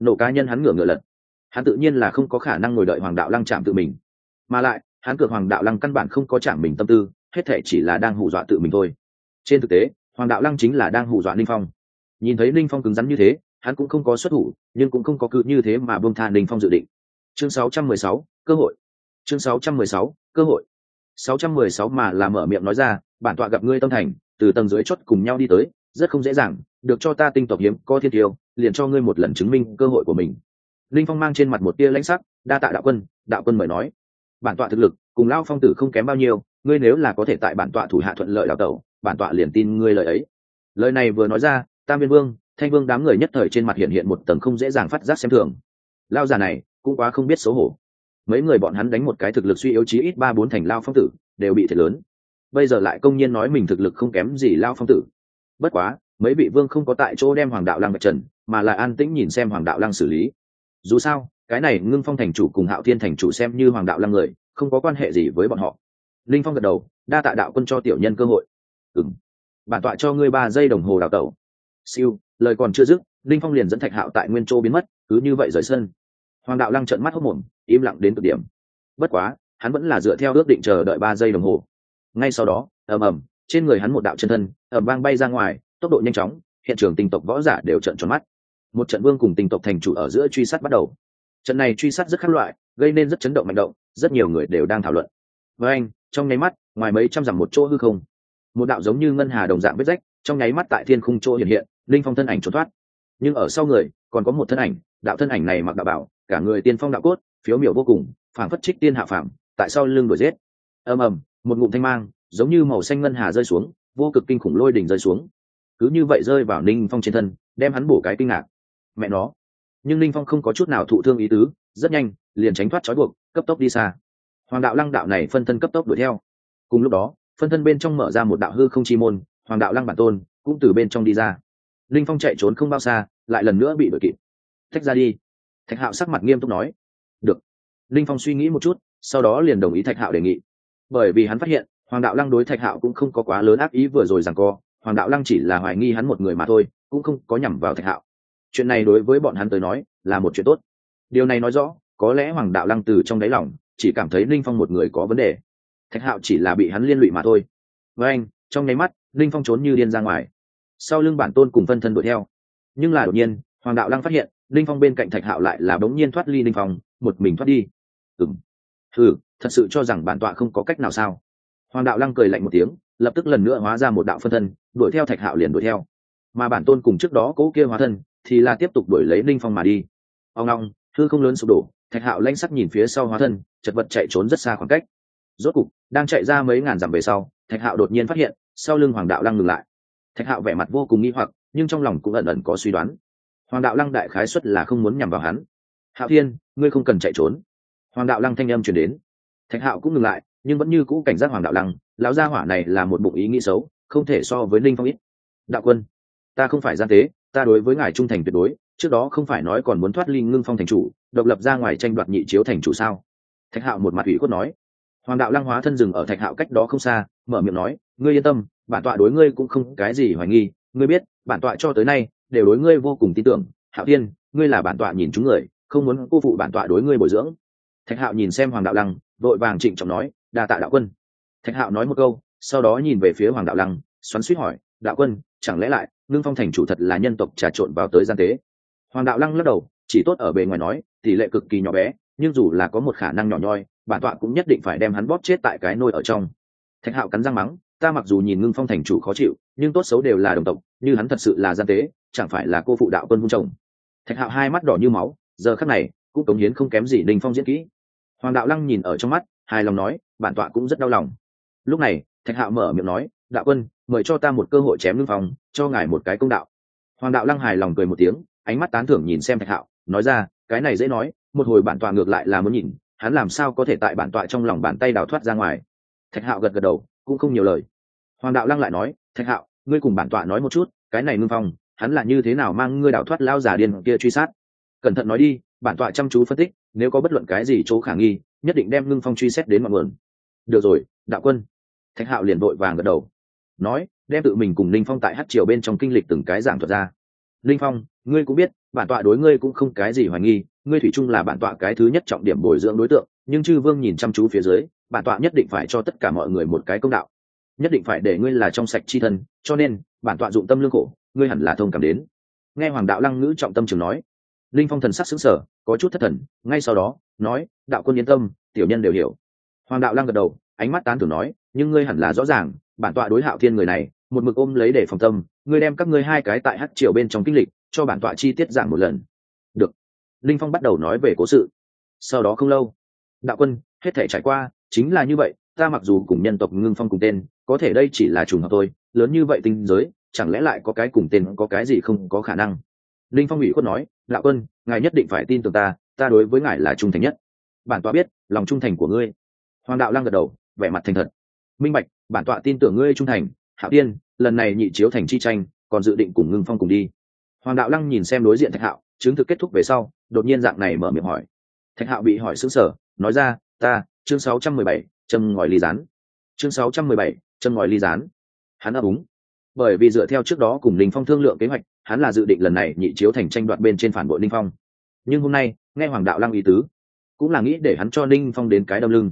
[SPEAKER 1] nổ cá nhân hắn ngửa ngựa lật. Hắn tự nhiên là không có khả năng ngồi đợi hoàng đạo lăng chạm tự mình. Mà lại hắn cược hoàng đạo lăng căn bản không có chạm mình tâm tư hết thể chỉ là đang hù dọa tự mình thôi. Trên thực tế hoàng đạo lăng chính là đang hù dọa ninh phong. Nhìn thấy ninh phong cứng rắn như thế hắn cũng không có xuất thủ nhưng cũng không có cự như thế mà bông tha ninh phong dự định. Chương 616, cơ hội. Chương 616, cơ hội. 616 mà là mở miệng nói ra bản tọa gặp ngươi tâm thành từ tầng dưới chốt cùng nhau đi tới rất không dễ dàng được cho ta tinh tộc hiếm có thiên tiêu, liền cho ngươi một lần chứng minh cơ hội của mình. Linh phong mang trên mặt một tia lãnh sắc, đa tạ đạo quân đạo quân mời nói. Bản tọa thực lực, cùng lao phong tử không kém bao nhiêu, ngươi nếu là có thể tại bản tọa thủ hạ thuận lợi đào tẩu, bản tọa liền tin ngươi lời ấy. Lời này vừa nói ra, tam viên vương, thanh vương đám người nhất thời trên mặt hiện hiện một tầng không dễ dàng phát giác xem thường. Lao già này, cũng quá không biết xấu hổ. Mấy người bọn hắn đánh một cái thực lực suy yếu chí ít ba bốn thành lao phong tử, đều bị thiệt lớn. Bây giờ lại công nhiên nói mình thực lực không kém gì lao phong tử. Bất quá mấy vị vương không có tại chỗ đem hoàng đạo lăng bạch trần, mà là an tĩnh nhìn xem hoàng đạo lăng xử lý. Dù sao, cái này ngưng phong thành chủ cùng hạo thiên thành chủ xem như hoàng đạo lăng người, không có quan hệ gì với bọn họ. Linh phong gật đầu, đa tạ đạo quân cho tiểu nhân cơ hội. Ừ m bản tọa cho ngươi ba giây đồng hồ đào tẩu. Siêu, lời còn chưa dứt, linh phong liền dẫn thạch hạo tại nguyên châu biến mất, cứ như vậy rời sân. Hoàng đạo lăng trợn mắt hốc mồm, im lặng đến cực điểm. Bất quá, hắn vẫn là dựa theo ước định chờ đợi ba giây đồng hồ. Ngay sau đó, ầm ầm, trên người hắn một đạo chân thân, ầm vang bay ra ngoài tốc độ nhanh chóng, hiện trường tinh tộc võ giả đều trận tròn mắt. Một trận vương cùng tinh tộc thành chủ ở giữa truy sát bắt đầu. Trận này truy sát rất khác loại, gây nên rất chấn động mạnh động, rất nhiều người đều đang thảo luận. Với anh, trong nháy mắt, ngoài mấy trăm dặm một chỗ hư không, một đạo giống như ngân hà đồng dạng vết rách, trong nháy mắt tại thiên khung chỗ hiện hiện, linh phong thân ảnh trốn thoát. Nhưng ở sau người, còn có một thân ảnh, đạo thân ảnh này mặc đạo bảo, cả người tiên phong đạo cốt, phiếu miểu vô cùng, phảng phất trích tiên hạ phạm tại sau lưng đuổi giết. Ầm ầm, một ngụm thanh mang, giống như màu xanh ngân hà rơi xuống, vô cực kinh khủng lôi đỉnh rơi xuống cứ như vậy rơi vào ninh phong trên thân, đem hắn bổ cái kinh ngạc. Mẹ nó. Nhưng ninh phong không có chút nào thụ thương ý tứ, rất nhanh, liền tránh thoát trói buộc, cấp tốc đi xa. Hoàng đạo lăng đạo này phân thân cấp tốc đuổi theo. Cùng lúc đó, phân thân bên trong mở ra một đạo hư không chi môn, hoàng đạo lăng bản tôn cũng từ bên trong đi ra. Linh phong chạy trốn không bao xa, lại lần nữa bị đuổi kịp. Thách ra đi. Thạch hạo sắc mặt nghiêm túc nói. Được. Linh phong suy nghĩ một chút, sau đó liền đồng ý thạch hạo đề nghị. Bởi vì hắn phát hiện, hoàng đạo lăng đối thạch hạo cũng không có quá lớn ác ý vừa rồi rằng co hoàng đạo lăng chỉ là hoài nghi hắn một người mà thôi, cũng không có nhằm vào thạch hạo. Chuyện này đối với bọn hắn tới nói, là một chuyện tốt. Điều này nói rõ, có lẽ hoàng đạo lăng từ trong đáy lòng, chỉ cảm thấy linh phong một người có vấn đề. Thạch hạo chỉ là bị hắn liên lụy mà thôi. Với anh, trong nháy mắt, linh phong trốn như điên ra ngoài. Sau lưng bản tôn cùng phân thân đuổi theo. Nhưng là đột nhiên, hoàng đạo lăng phát hiện, linh phong bên cạnh thạch hạo lại là bỗng nhiên thoát ly linh phong, một mình thoát đi. Ừng ừ thật sự cho rằng bản tọa không có cách nào sao? Hoàng đạo lăng cười lạnh một tiếng lập tức lần nữa hóa ra một đạo phân thân, đuổi theo thạch hạo liền đuổi theo. Mà bản tôn cùng trước đó cố kia hóa thân thì là tiếp tục đuổi lấy linh phong mà đi. Ông long thư không lớn sụp đổ, thạch hạo lanh sắc nhìn phía sau hóa thân, chật vật chạy trốn rất xa khoảng cách. Rốt cục, đang chạy ra mấy ngàn dặm về sau, thạch hạo đột nhiên phát hiện, sau lưng hoàng đạo lăng ngừng lại. Thạch hạo vẻ mặt vô cùng nghi hoặc, nhưng trong lòng cũng ẩn ẩn có suy đoán. Hoàng đạo lăng đại khái xuất là không muốn nhằm vào hắn. Hạo thiên, ngươi không cần chạy trốn. Hoàng đạo lăng thanh âm chuyển đến. Thạch hạo cũng ngừng lại nhưng vẫn như cũ cảnh giác hoàng đạo lăng, lão gia hỏa này là một bụng ý nghĩ xấu, không thể so với linh phong ít. Đạo quân, ta không phải gian tế, ta đối với ngài trung thành tuyệt đối, trước đó không phải nói còn muốn thoát ly ngưng phong thành chủ, độc lập ra ngoài tranh đoạt nhị chiếu thành chủ sao? Thạch hạo một mặt ủy khuất nói. Hoàng đạo lăng hóa thân rừng ở thạch hạo cách đó không xa, mở miệng nói, ngươi yên tâm, bản tọa đối ngươi cũng không cái gì hoài nghi, ngươi biết, bản tọa cho tới nay đều đối ngươi vô cùng tin tưởng. Hạo tiên ngươi là bản tọa nhìn chúng người, không muốn cô phụ bản tọa đối ngươi bồi dưỡng. Thạch hạo nhìn xem hoàng đạo lăng, vội vàng trịnh trọng nói đa tạ đạo quân. Thạch hạo nói một câu, sau đó nhìn về phía hoàng đạo lăng, xoắn suýt hỏi, đạo quân, chẳng lẽ lại, ngưng phong thành chủ thật là nhân tộc trà trộn vào tới gian tế? Hoàng đạo lăng lắc đầu, chỉ tốt ở bề ngoài nói, tỷ lệ cực kỳ nhỏ bé, nhưng dù là có một khả năng nhỏ nhoi, bản tọa cũng nhất định phải đem hắn bóp chết tại cái nôi ở trong. Thạch hạo cắn răng mắng, ta mặc dù nhìn ngưng phong thành chủ khó chịu, nhưng tốt xấu đều là đồng tộc, như hắn thật sự là gian tế, chẳng phải là cô phụ đạo quân vung chồng? Thạch hạo hai mắt đỏ như máu, giờ khắc này, cũng cống hiến không kém gì đình phong diễn kỹ. Hoàng đạo lăng nhìn ở trong mắt hài lòng nói, bản tọa cũng rất đau lòng. Lúc này, thạch hạo mở miệng nói, đạo quân, mời cho ta một cơ hội chém lưng phòng cho ngài một cái công đạo. Hoàng đạo lăng hài lòng cười một tiếng, ánh mắt tán thưởng nhìn xem thạch hạo, nói ra, cái này dễ nói, một hồi bản tọa ngược lại là muốn nhìn, hắn làm sao có thể tại bản tọa trong lòng bàn tay đào thoát ra ngoài. Thạch hạo gật gật đầu, cũng không nhiều lời. Hoàng đạo lăng lại nói, thạch hạo, ngươi cùng bản tọa nói một chút, cái này ngưng phong, hắn là như thế nào mang ngươi đào thoát lao giả điên kia truy sát? Cẩn thận nói đi, bản tọa chăm chú phân tích, nếu có bất luận cái gì chỗ khả nghi nhất định đem ngưng phong truy xét đến mọi nguồn. Được rồi, đạo quân. Thạch hạo liền vội vàng gật đầu. Nói, đem tự mình cùng linh phong tại hát triều bên trong kinh lịch từng cái giảng thuật ra. Linh phong, ngươi cũng biết, bản tọa đối ngươi cũng không cái gì hoài nghi, ngươi thủy chung là bản tọa cái thứ nhất trọng điểm bồi dưỡng đối tượng, nhưng chư vương nhìn chăm chú phía dưới, bản tọa nhất định phải cho tất cả mọi người một cái công đạo. Nhất định phải để ngươi là trong sạch chi thân, cho nên, bản tọa dụng tâm lương khổ, ngươi hẳn là thông cảm đến. Nghe hoàng đạo lăng ngữ trọng tâm trường nói linh phong thần sắc xứng sở có chút thất thần, ngay sau đó, nói, đạo quân yên tâm, tiểu nhân đều hiểu. Hoàng đạo lăng gật đầu, ánh mắt tán tưởng nói, nhưng ngươi hẳn là rõ ràng, bản tọa đối hạo thiên người này, một mực ôm lấy để phòng tâm, ngươi đem các ngươi hai cái tại hát triều bên trong kinh lịch, cho bản tọa chi tiết giảng một lần. Được. Linh phong bắt đầu nói về cố sự. Sau đó không lâu, đạo quân, hết thể trải qua, chính là như vậy, ta mặc dù cùng nhân tộc ngưng phong cùng tên, có thể đây chỉ là trùng hợp thôi. lớn như vậy tinh giới, chẳng lẽ lại có cái cùng tên, có cái gì không có khả năng? Linh phong ủy khuất nói Lão quân ngài nhất định phải tin tưởng ta ta đối với ngài là trung thành nhất. Bản tọa biết lòng trung thành của ngươi. Hoàng đạo lăng gật đầu vẻ mặt thành thật. Minh bạch bản tọa tin tưởng ngươi trung thành. Hạo tiên lần này nhị chiếu thành chi tranh còn dự định cùng ngưng phong cùng đi. Hoàng đạo lăng nhìn xem đối diện thạch hạo chứng thực kết thúc về sau đột nhiên dạng này mở miệng hỏi. Thạch hạo bị hỏi xứng sở nói ra ta chương 617, châm ngòi ly rán chương 617, châm ngòi ly rán hắn ấp úng. Bởi vì dựa theo trước đó cùng linh phong thương lượng kế hoạch hắn là dự định lần này nhị chiếu thành tranh đoạt bên trên phản bội Ninh phong. Nhưng hôm nay, nghe hoàng đạo lăng ý tứ, cũng là nghĩ để hắn cho Ninh phong đến cái đâm lưng.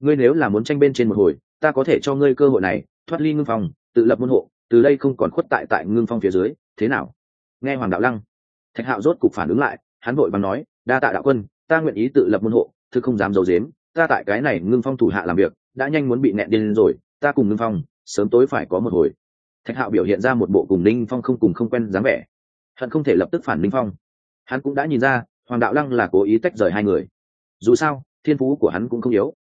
[SPEAKER 1] Ngươi nếu là muốn tranh bên trên một hồi, ta có thể cho ngươi cơ hội này, thoát ly ngưng phong, tự lập môn hộ, từ đây không còn khuất tại tại ngưng phong phía dưới, thế nào? Nghe hoàng đạo lăng, thạch hạo rốt cục phản ứng lại, hắn vội bằng nói, đa tạ đạo quân, ta nguyện ý tự lập môn hộ thứ không dám d i ấ u dếm ta tại cái này ngưng phong thủ hạ làm việc, đã nhanh muốn bị nẹn điên rồi, ta cùng ngưng phong, sớm tối phải có một hồi thạch hạo biểu hiện ra một bộ cùng ninh phong không cùng không quen dáng vẻ. Hận không thể lập tức phản ninh phong. Hắn cũng đã nhìn ra, hoàng đạo lăng là cố ý tách rời hai người. Dù sao, thiên phú của hắn cũng không yếu.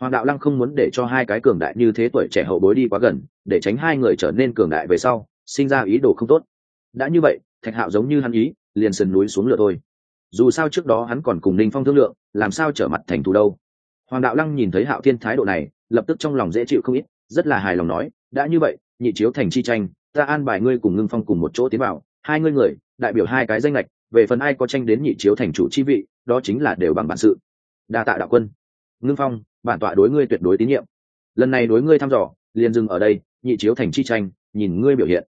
[SPEAKER 1] Hoàng đạo lăng không muốn để cho hai cái cường đại như thế tuổi trẻ hậu bối đi quá gần, để tránh hai người trở nên cường đại về sau, sinh ra ý đồ không tốt. Đã như vậy, thạch hạo giống như hắn ý, liền sườn núi xuống lửa thôi. Dù sao trước đó hắn còn cùng ninh phong thương lượng, làm sao trở mặt thành thù đâu. Hoàng đạo lăng nhìn thấy hạo thiên thái độ này, lập tức trong lòng dễ chịu không ít, rất là hài lòng nói, đã như vậy nhị chiếu thành chi tranh, ta an bài ngươi cùng ngưng phong cùng một chỗ tiến vào. Hai ngươi người, đại biểu hai cái danh lệch về phần ai có tranh đến nhị chiếu thành chủ chi vị, đó chính là đều bằng bản sự. Đa tạ đạo quân. Ngưng phong, bản tọa đối ngươi tuyệt đối tín nhiệm. Lần này đối ngươi thăm dò, liền dừng ở đây, nhị chiếu thành chi tranh, nhìn ngươi biểu hiện.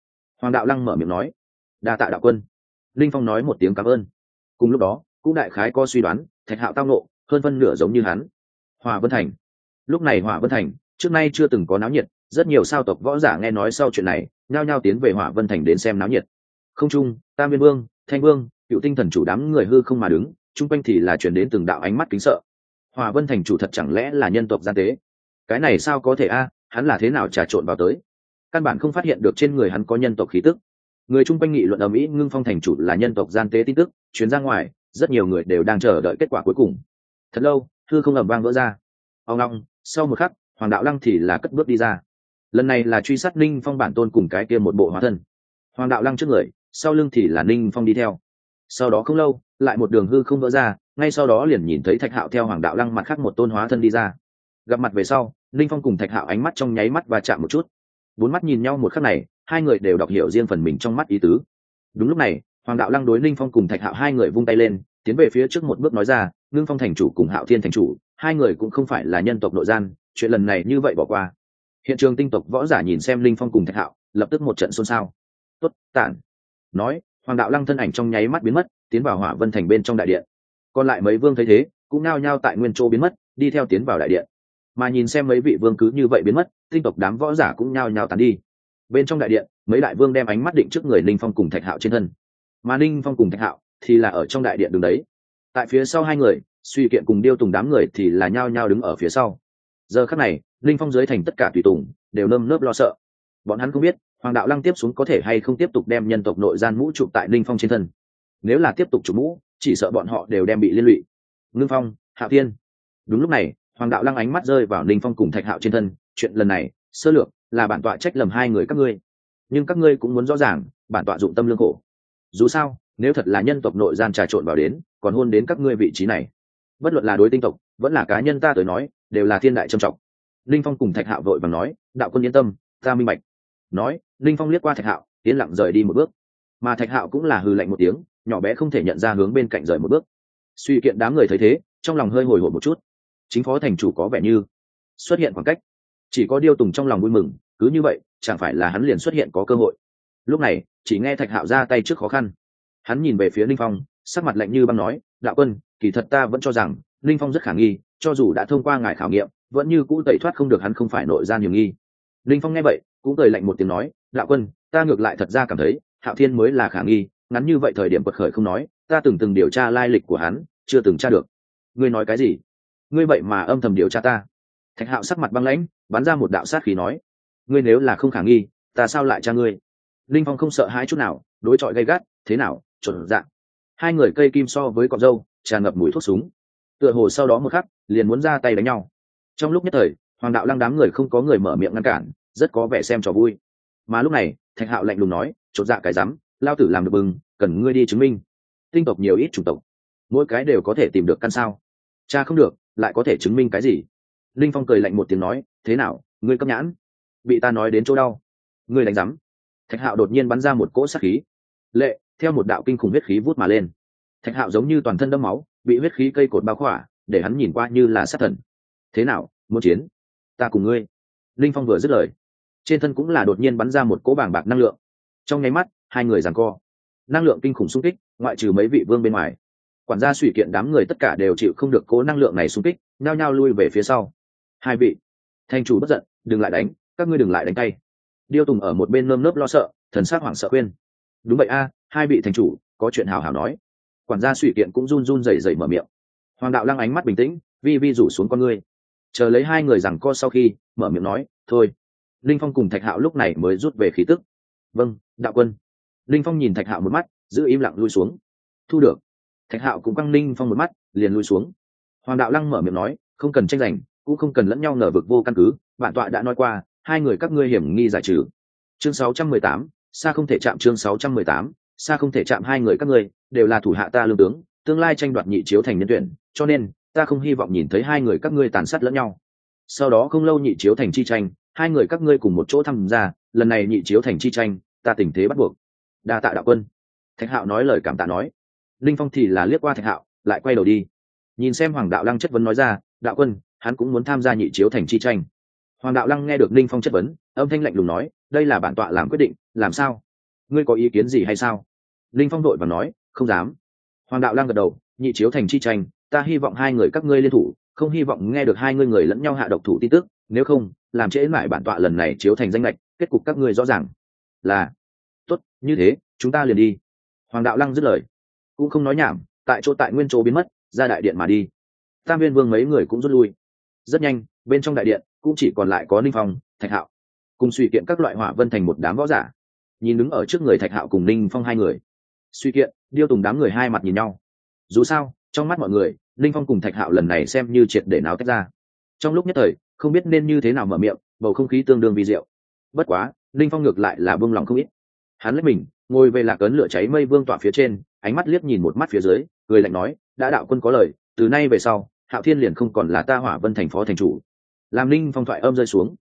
[SPEAKER 1] Hoàng đạo lăng mở miệng nói. Đa tạ đạo quân. Linh phong nói một tiếng cảm ơn. Cùng lúc đó, cũng đại khái có suy đoán, thạch hạo tao nộ hơn phân nửa giống như hắn. Hòa vân thành. Lúc này hòa vân thành, trước nay chưa từng có náo nhiệt rất nhiều sao tộc võ giả nghe nói sau chuyện này, nhao nhao tiến về hỏa vân thành đến xem náo nhiệt. Không trung, tam viên vương, thanh vương, cựu tinh thần chủ đám người hư không mà đứng, chung quanh thì là chuyển đến từng đạo ánh mắt kính sợ. Hòa vân thành chủ thật chẳng lẽ là nhân tộc gian tế? Cái này sao có thể a, hắn là thế nào trà trộn vào tới? Căn bản không phát hiện được trên người hắn có nhân tộc khí tức. Người chung quanh nghị luận ở mỹ ngưng phong thành chủ là nhân tộc gian tế tin tức chuyến ra ngoài, rất nhiều người đều đang chờ đợi kết quả cuối cùng. Thật lâu thư không ẩm vang vỡ ra. Ông long sau một khắc, hoàng đạo lăng thì là cất bước đi ra lần này là truy sát ninh phong bản tôn cùng cái kia một bộ hóa thân. Hoàng đạo lăng trước người, sau lưng thì là ninh phong đi theo. Sau đó không lâu, lại một đường hư không vỡ ra, ngay sau đó liền nhìn thấy thạch hạo theo hoàng đạo lăng mặt khác một tôn hóa thân đi ra. Gặp mặt về sau, ninh phong cùng thạch hạo ánh mắt trong nháy mắt và chạm một chút. Bốn mắt nhìn nhau một khắc này, hai người đều đọc hiểu riêng phần mình trong mắt ý tứ. Đúng lúc này, hoàng đạo lăng đối ninh phong cùng thạch hạo hai người vung tay lên, tiến về phía trước một bước nói ra, ngưng phong thành chủ cùng hạo thiên thành chủ, hai người cũng không phải là nhân tộc nội gian, chuyện lần này như vậy bỏ qua hiện trường tinh tộc võ giả nhìn xem linh phong cùng thạch hạo, lập tức một trận xôn xao. Tuất tản. Nói, hoàng đạo lăng thân ảnh trong nháy mắt biến mất, tiến vào hỏa vân thành bên trong đại điện. Còn lại mấy vương thấy thế, cũng nao nhao tại nguyên chỗ biến mất, đi theo tiến vào đại điện. Mà nhìn xem mấy vị vương cứ như vậy biến mất, tinh tộc đám võ giả cũng nao nhao tàn đi. Bên trong đại điện, mấy đại vương đem ánh mắt định trước người linh phong cùng thạch hạo trên thân. Mà linh phong cùng thạch hạo thì là ở trong đại điện đường đấy. Tại phía sau hai người, suy kiện cùng điêu tùng đám người thì là nhao nhao đứng ở phía sau. Giờ khắc này linh phong dưới thành tất cả tùy tùng, đều nơm nớp lo sợ. Bọn hắn không biết, hoàng đạo lăng tiếp xuống có thể hay không tiếp tục đem nhân tộc nội gian mũ chụp tại linh phong trên thân. Nếu là tiếp tục chụp mũ, chỉ sợ bọn họ đều đem bị liên lụy. Ngưng phong, hạ thiên. Đúng lúc này, hoàng đạo lăng ánh mắt rơi vào linh phong cùng thạch hạo trên thân, chuyện lần này, sơ lược, là bản tọa trách lầm hai người các ngươi. Nhưng các ngươi cũng muốn rõ ràng, bản tọa dụng tâm lương khổ. Dù sao, nếu thật là nhân tộc nội gian trà trộn vào đến, còn hôn đến các ngươi vị trí này. Bất luận là đối tinh tộc, vẫn là cá nhân ta tới nói, đều là thiên đại trầm trọng linh phong cùng thạch hạo vội và nói, đạo quân yên tâm, ta minh bạch. Nói, linh phong liếc qua thạch hạo, yên lặng rời đi một bước. Mà thạch hạo cũng là hư lạnh một tiếng, nhỏ bé không thể nhận ra hướng bên cạnh rời một bước. Suy kiện đám người thấy thế, trong lòng hơi hồi hộp một chút. Chính phó thành chủ có vẻ như xuất hiện khoảng cách. Chỉ có điêu tùng trong lòng vui mừng, cứ như vậy, chẳng phải là hắn liền xuất hiện có cơ hội. Lúc này, chỉ nghe thạch hạo ra tay trước khó khăn. Hắn nhìn về phía linh phong, sắc mặt lạnh như băng nói, đạo quân, kỳ thật ta vẫn cho rằng, linh phong rất khả nghi, cho dù đã thông qua ngài khảo nghiệm vẫn như cũ tẩy thoát không được hắn không phải nội gian hiểm nghi. Linh phong nghe vậy, cũng cười lạnh một tiếng nói, đạo quân, ta ngược lại thật ra cảm thấy, hạo thiên mới là khả nghi, ngắn như vậy thời điểm bật khởi không nói, ta từng từng điều tra lai lịch của hắn, chưa từng tra được. Ngươi nói cái gì? Ngươi vậy mà âm thầm điều tra ta. Thạch hạo sắc mặt băng lãnh, bắn ra một đạo sát khí nói, ngươi nếu là không khả nghi, ta sao lại tra ngươi? Linh phong không sợ hãi chút nào, đối chọi gay gắt, thế nào, chuẩn dạng hai người cây kim so với cọc dâu, tràn ngập mùi thuốc súng. Tựa hồ sau đó một khắc, liền muốn ra tay đánh nhau trong lúc nhất thời, hoàng đạo lăng đám người không có người mở miệng ngăn cản, rất có vẻ xem trò vui. Mà lúc này, thạch hạo lạnh lùng nói, chột dạ cái rắm, lao tử làm được bừng, cần ngươi đi chứng minh. Tinh tộc nhiều ít chủng tộc, mỗi cái đều có thể tìm được căn sao. Cha không được, lại có thể chứng minh cái gì? Linh phong cười lạnh một tiếng nói, thế nào, ngươi cấp nhãn? Bị ta nói đến chỗ đau. Ngươi đánh rắm thạch hạo đột nhiên bắn ra một cỗ sát khí. Lệ, theo một đạo kinh khủng huyết khí vút mà lên. Thạch hạo giống như toàn thân đẫm máu, bị huyết khí cây cột bao khỏa, để hắn nhìn qua như là sát thần thế nào, muốn chiến? Ta cùng ngươi. Linh phong vừa dứt lời, trên thân cũng là đột nhiên bắn ra một cỗ bảng bạc năng lượng. Trong nháy mắt, hai người giằng co. Năng lượng kinh khủng xung kích, ngoại trừ mấy vị vương bên ngoài. Quản gia suy kiện đám người tất cả đều chịu không được cố năng lượng này xung kích, nhao nhao lui về phía sau. Hai vị thành chủ bất giận, đừng lại đánh, các ngươi đừng lại đánh tay. Điêu tùng ở một bên nơm nớp lo sợ, thần sát hoảng sợ khuyên. Đúng vậy a, hai vị thành chủ, có chuyện hào hào nói. Quản gia suy kiện cũng run run rẩy rẩy mở miệng. Hoàng đạo lăng ánh mắt bình tĩnh, vi vi rủ xuống con ngươi chờ lấy hai người rằng co sau khi mở miệng nói thôi. Linh phong cùng thạch hạo lúc này mới rút về khí tức. Vâng đạo quân. Linh phong nhìn thạch hạo một mắt giữ im lặng lui xuống. Thu được. Thạch hạo cũng căng linh phong một mắt liền lui xuống. Hoàng đạo lăng mở miệng nói không cần tranh giành cũng không cần lẫn nhau nở vực vô căn cứ bản tọa đã nói qua hai người các ngươi hiểm nghi giải trừ. Chương 618, xa không thể chạm chương 618, xa không thể chạm hai người các ngươi đều là thủ hạ ta lương tướng tương lai tranh đoạt nhị chiếu thành nhân tuyển cho nên ta không hy vọng nhìn thấy hai người các ngươi tàn sát lẫn nhau. Sau đó không lâu nhị chiếu thành chi tranh, hai người các ngươi cùng một chỗ tham gia, lần này nhị chiếu thành chi tranh, ta tình thế bắt buộc. Đa tạ đạo quân. Thạch hạo nói lời cảm tạ nói. Linh phong thì là liếc qua thạch hạo, lại quay đầu đi. Nhìn xem hoàng đạo lăng chất vấn nói ra, đạo quân, hắn cũng muốn tham gia nhị chiếu thành chi tranh. Hoàng đạo lăng nghe được linh phong chất vấn, âm thanh lạnh lùng nói, đây là bản tọa làm quyết định, làm sao? Ngươi có ý kiến gì hay sao? Linh phong đội và nói, không dám. Hoàng đạo lăng gật đầu, nhị chiếu thành chi tranh ta hy vọng hai người các ngươi liên thủ, không hy vọng nghe được hai ngươi người lẫn nhau hạ độc thủ tin tức, nếu không, làm trễ mãi bản tọa lần này chiếu thành danh lệch, kết cục các ngươi rõ ràng. Là, tốt, như thế, chúng ta liền đi. Hoàng đạo lăng dứt lời. Cũng không nói nhảm, tại chỗ tại nguyên chỗ biến mất, ra đại điện mà đi. Tam viên vương mấy người cũng rút lui. Rất nhanh, bên trong đại điện cũng chỉ còn lại có ninh phong, thạch hạo, cùng suy kiện các loại hỏa vân thành một đám võ giả. Nhìn đứng ở trước người thạch hạo cùng ninh phong hai người. Suy kiện, điêu tùng đám người hai mặt nhìn nhau. Dù sao, trong mắt mọi người linh phong cùng thạch hạo lần này xem như triệt để náo tách ra. Trong lúc nhất thời, không biết nên như thế nào mở miệng, bầu không khí tương đương vi diệu. Bất quá, linh phong ngược lại là vương lòng không ít. Hắn lấy mình, ngồi về lạc ấn lửa cháy mây vương tỏa phía trên, ánh mắt liếc nhìn một mắt phía dưới người lạnh nói, đã đạo quân có lời, từ nay về sau, hạo thiên liền không còn là ta hỏa vân thành phó thành chủ. Làm Linh phong thoại âm rơi xuống.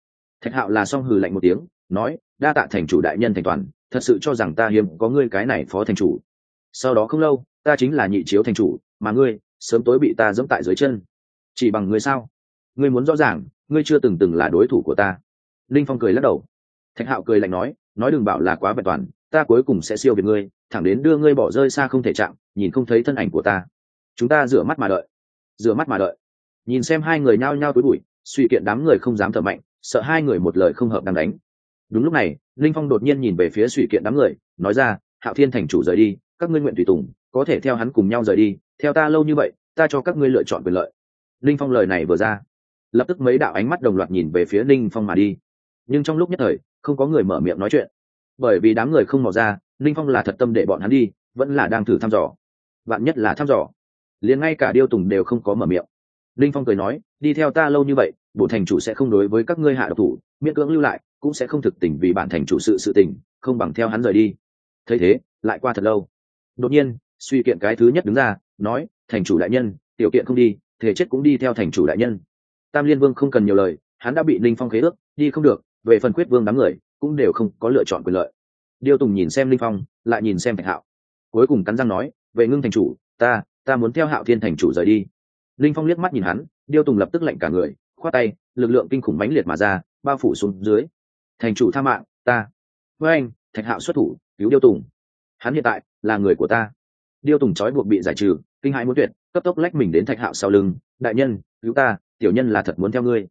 [SPEAKER 1] Thạch hạo là xong hừ lạnh một tiếng, nói, đa tạ thành chủ đại nhân thành toàn, thật sự cho rằng ta hiếm có ngươi cái này phó thành chủ. Sau đó không lâu, ta chính là nhị chiếu thành chủ, mà ngươi sớm tối bị ta dẫm tại dưới chân. Chỉ bằng ngươi sao? Ngươi muốn rõ ràng, ngươi chưa từng từng là đối thủ của ta. Linh phong cười lắc đầu. Thạch hạo cười lạnh nói nói đừng bảo là quá vẹn toàn, ta cuối cùng sẽ siêu việt ngươi, thẳng đến đưa ngươi bỏ rơi xa không thể chạm, nhìn không thấy thân ảnh của ta. Chúng ta rửa mắt mà đợi. Rửa mắt mà đợi. Nhìn xem hai người nhao nhao túi bụi, suy kiện đám người không dám thở mạnh, sợ hai người một lời không hợp đang đánh. Đúng lúc này, linh phong đột nhiên nhìn về phía suy kiện đám người, nói ra, hạo thiên thành chủ rời đi, các ngươi nguyện tùy tùng có thể theo hắn cùng nhau rời đi, theo ta lâu như vậy, ta cho các ngươi lựa chọn quyền lợi. Linh phong lời này vừa ra, lập tức mấy đạo ánh mắt đồng loạt nhìn về phía linh phong mà đi. Nhưng trong lúc nhất thời, không có người mở miệng nói chuyện. Bởi vì đám người không mò ra, linh phong là thật tâm để bọn hắn đi, vẫn là đang thử thăm dò. Bạn nhất là thăm dò, liền ngay cả điêu tùng đều không có mở miệng. Linh phong cười nói, đi theo ta lâu như vậy bộ thành chủ sẽ không đối với các ngươi hạ độc thủ, miễn cưỡng lưu lại, cũng sẽ không thực tình vì bản thành chủ sự sự tình, không bằng theo hắn rời đi. Thấy thế, lại qua thật lâu. Đột nhiên suy kiện cái thứ nhất đứng ra, nói, thành chủ đại nhân, tiểu kiện không đi, thể chết cũng đi theo thành chủ đại nhân. Tam liên vương không cần nhiều lời, hắn đã bị linh phong khế ước, đi không được, về phần quyết vương đám người, cũng đều không có lựa chọn quyền lợi. Điêu tùng nhìn xem linh phong, lại nhìn xem thạch hạo. Cuối cùng cắn răng nói về ngưng thành chủ, ta ta muốn theo hạo thiên thành chủ rời đi. Linh phong liếc mắt nhìn hắn, điêu tùng lập tức lệnh cả người, khoát tay, lực lượng kinh khủng mãnh liệt mà ra, bao phủ xuống dưới. Thành chủ tha mạng, ta. Với anh thạch hạo xuất thủ, cứu điêu tùng. Hắn hiện tại là người của ta điêu tùng trói buộc bị giải trừ, kinh hãi muốn tuyệt, cấp tốc lách mình đến thạch hạo sau lưng, đại nhân, cứu ta, tiểu nhân là thật muốn theo ngươi.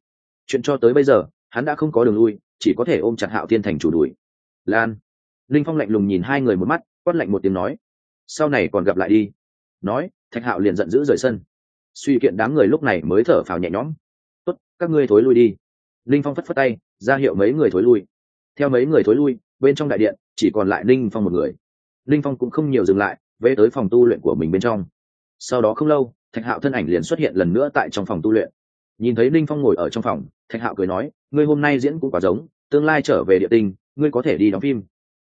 [SPEAKER 1] Chuyện cho tới bây giờ, hắn đã không có đường lui, chỉ có thể ôm chặt hạo thiên thành chủ đuổi. Lan. Linh phong lạnh lùng nhìn hai người một mắt, quát lạnh một tiếng nói, sau này còn gặp lại đi. Nói, thạch hạo liền giận dữ rời sân. Suy kiện đám người lúc này mới thở phào nhẹ nhõm. Tốt, các ngươi thối lui đi. Linh phong phất phất tay, ra hiệu mấy người thối lui. Theo mấy người thối lui, bên trong đại điện, chỉ còn lại linh phong một người. Linh phong cũng không nhiều dừng lại về tới phòng tu luyện của mình bên trong. Sau đó không lâu, thạch hạo thân ảnh liền xuất hiện lần nữa tại trong phòng tu luyện. Nhìn thấy linh phong ngồi ở trong phòng, thạch hạo cười nói, ngươi hôm nay diễn cũng quá giống, tương lai trở về địa tinh, ngươi có thể đi đóng phim.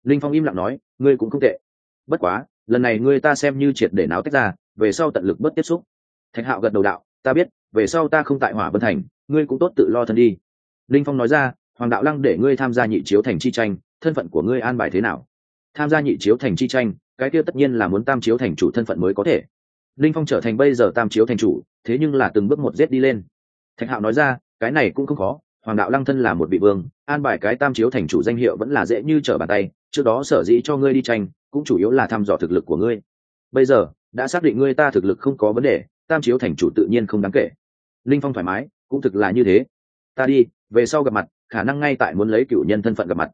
[SPEAKER 1] Linh phong im lặng nói, ngươi cũng không tệ. Bất quá, lần này ngươi ta xem như triệt để náo tách ra, về sau tận lực bớt tiếp xúc. Thạch hạo gật đầu đạo, ta biết, về sau ta không tại hỏa vân thành, ngươi cũng tốt tự lo thân đi. Linh phong nói ra, hoàng đạo lăng để ngươi tham gia nhị chiếu thành chi tranh, thân phận của ngươi an bài thế nào? Tham gia nhị chiếu thành chi tranh cái kia tất nhiên là muốn tam chiếu thành chủ thân phận mới có thể. Linh phong trở thành bây giờ tam chiếu thành chủ, thế nhưng là từng bước một rét đi lên. Thạch hạo nói ra, cái này cũng không khó, hoàng đạo lăng thân là một vị vương, an bài cái tam chiếu thành chủ danh hiệu vẫn là dễ như trở bàn tay, trước đó sở dĩ cho ngươi đi tranh, cũng chủ yếu là thăm dò thực lực của ngươi. Bây giờ, đã xác định ngươi ta thực lực không có vấn đề, tam chiếu thành chủ tự nhiên không đáng kể. Linh phong thoải mái, cũng thực là như thế. Ta đi, về sau gặp mặt, khả năng ngay tại muốn lấy cựu nhân thân phận gặp mặt.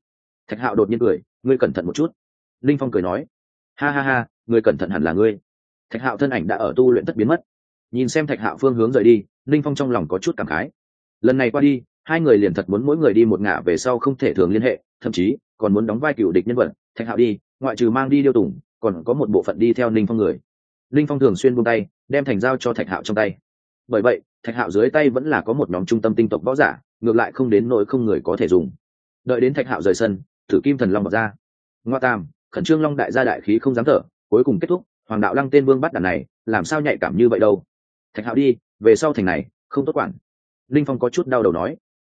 [SPEAKER 1] Thạch hạo đột nhiên cười, ngươi cẩn thận một chút. Linh phong cười nói ha ha ha, người cẩn thận hẳn là ngươi. Thạch hạo thân ảnh đã ở tu luyện tất biến mất. Nhìn xem thạch hạo phương hướng rời đi, linh phong trong lòng có chút cảm khái. Lần này qua đi, hai người liền thật muốn mỗi người đi một ngả về sau không thể thường liên hệ, thậm chí còn muốn đóng vai cựu địch nhân vật. Thạch hạo đi, ngoại trừ mang đi điêu tùng, còn có một bộ phận đi theo ninh phong người. Ninh phong thường xuyên buông tay, đem thành giao cho thạch hạo trong tay. Bởi vậy, thạch hạo dưới tay vẫn là có một nhóm trung tâm tinh tộc võ giả, ngược lại không đến nỗi không người có thể dùng. Đợi đến thạch hạo rời sân, thử kim thần long bật ra. Ngoa tam khẩn trương long đại gia đại khí không dám thở, cuối cùng kết thúc, hoàng đạo lăng tên vương bắt đàn này, làm sao nhạy cảm như vậy đâu? Thạch hạo đi, về sau thành này, không tốt quản. Linh phong có chút đau đầu nói.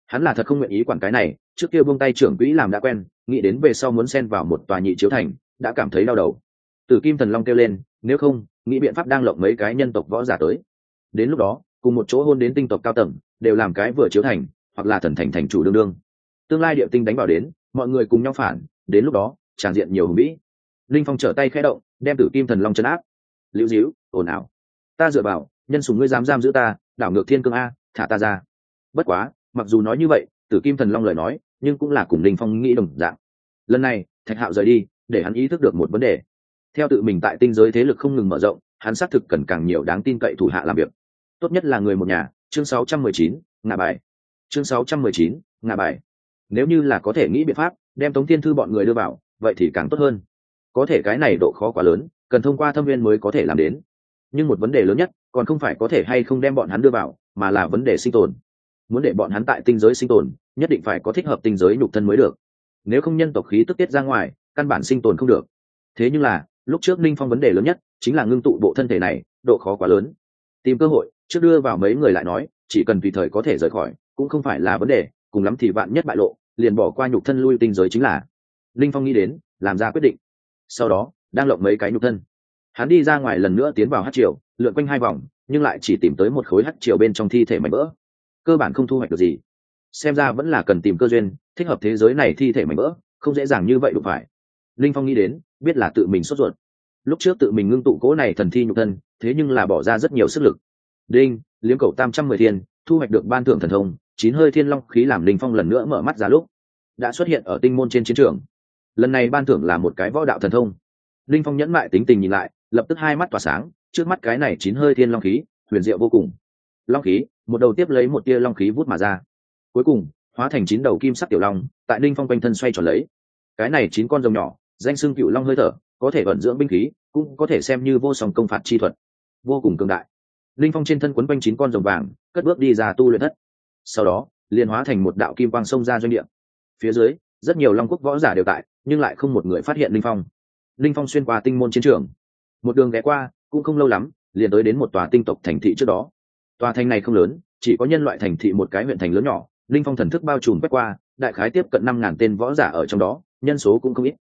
[SPEAKER 1] Hắn là thật không nguyện ý quản cái này, trước kia buông tay trưởng quỹ làm đã quen, nghĩ đến về sau muốn xen vào một tòa nhị chiếu thành, đã cảm thấy đau đầu. Từ kim thần long kêu lên, nếu không, nghĩ biện pháp đang lộng mấy cái nhân tộc võ giả tới. Đến lúc đó, cùng một chỗ hôn đến tinh tộc cao tầng, đều làm cái vừa chiếu thành, hoặc là thần thành thành chủ đương đương. Tương lai địa tinh đánh vào đến, mọi người cùng nhau phản, đến lúc đó tràng diện nhiều hùng vĩ. Linh phong trở tay khẽ động đem tử kim thần long chấn áp. Liễu díu ồn ào. Ta dựa vào nhân sùng ngươi dám giam giữ ta đảo ngược thiên cương a thả ta ra. Bất quá mặc dù nói như vậy tử kim thần long lời nói nhưng cũng là cùng linh phong nghĩ đồng dạng. Lần này thạch hạo rời đi để hắn ý thức được một vấn đề. Theo tự mình tại tinh giới thế lực không ngừng mở rộng hắn xác thực cần càng nhiều đáng tin cậy thủ hạ làm việc. Tốt nhất là người một nhà chương 619, ngạ bài. Chương 619, ngạ bài. Nếu như là có thể nghĩ biện pháp đem tống thiên thư bọn người đưa vào vậy thì càng tốt hơn. Có thể cái này độ khó quá lớn, cần thông qua thâm viên mới có thể làm đến. Nhưng một vấn đề lớn nhất, còn không phải có thể hay không đem bọn hắn đưa vào, mà là vấn đề sinh tồn. Muốn để bọn hắn tại tinh giới sinh tồn, nhất định phải có thích hợp tinh giới nhục thân mới được. Nếu không nhân tộc khí tức tiết ra ngoài, căn bản sinh tồn không được. Thế nhưng là, lúc trước ninh phong vấn đề lớn nhất, chính là ngưng tụ bộ thân thể này, độ khó quá lớn. Tìm cơ hội, trước đưa vào mấy người lại nói, chỉ cần tùy thời có thể rời khỏi, cũng không phải là vấn đề, cùng lắm thì vạn nhất bại lộ, liền bỏ qua nhục thân lui tinh giới chính là. Linh phong nghĩ đến, làm ra quyết định. Sau đó, đang lộng mấy cái nhục thân. Hắn đi ra ngoài lần nữa tiến vào hát triều, lượn quanh hai vòng, nhưng lại chỉ tìm tới một khối hát triều bên trong thi thể mảnh vỡ. Cơ bản không thu hoạch được gì. Xem ra vẫn là cần tìm cơ duyên, thích hợp thế giới này thi thể mảnh vỡ, không dễ dàng như vậy đụng phải. Linh phong nghĩ đến, biết là tự mình sốt ruột. Lúc trước tự mình ngưng tụ cố này thần thi nhục thân, thế nhưng là bỏ ra rất nhiều sức lực. Đinh, liếm cầu tam trăm mười thiên, thu hoạch được ban thưởng thần thông, chín hơi thiên long khí làm linh phong lần nữa mở mắt ra lúc. Đã xuất hiện ở tinh môn trên chiến trường lần này ban thưởng là một cái võ đạo thần thông. Linh phong nhẫn mại tính tình nhìn lại, lập tức hai mắt tỏa sáng, trước mắt cái này chín hơi thiên long khí, huyền diệu vô cùng. Long khí, một đầu tiếp lấy một tia long khí vút mà ra. Cuối cùng, hóa thành chín đầu kim sắc tiểu long, tại ninh phong quanh thân xoay tròn lấy. Cái này chín con rồng nhỏ, danh xưng cựu long hơi thở, có thể vận dưỡng binh khí, cũng có thể xem như vô song công phạt chi thuật. Vô cùng cường đại. Linh phong trên thân quấn quanh chín con rồng vàng, cất bước đi ra tu luyện thất. Sau đó, liền hóa thành một đạo kim quang sông ra doanh địa. Phía dưới, rất nhiều long quốc võ giả đều tại nhưng lại không một người phát hiện linh phong. Linh phong xuyên qua tinh môn chiến trường. Một đường ghé qua, cũng không lâu lắm, liền tới đến một tòa tinh tộc thành thị trước đó. Tòa thành này không lớn, chỉ có nhân loại thành thị một cái huyện thành lớn nhỏ, linh phong thần thức bao trùm quét qua, đại khái tiếp cận năm ngàn tên võ giả ở trong đó, nhân số cũng không ít.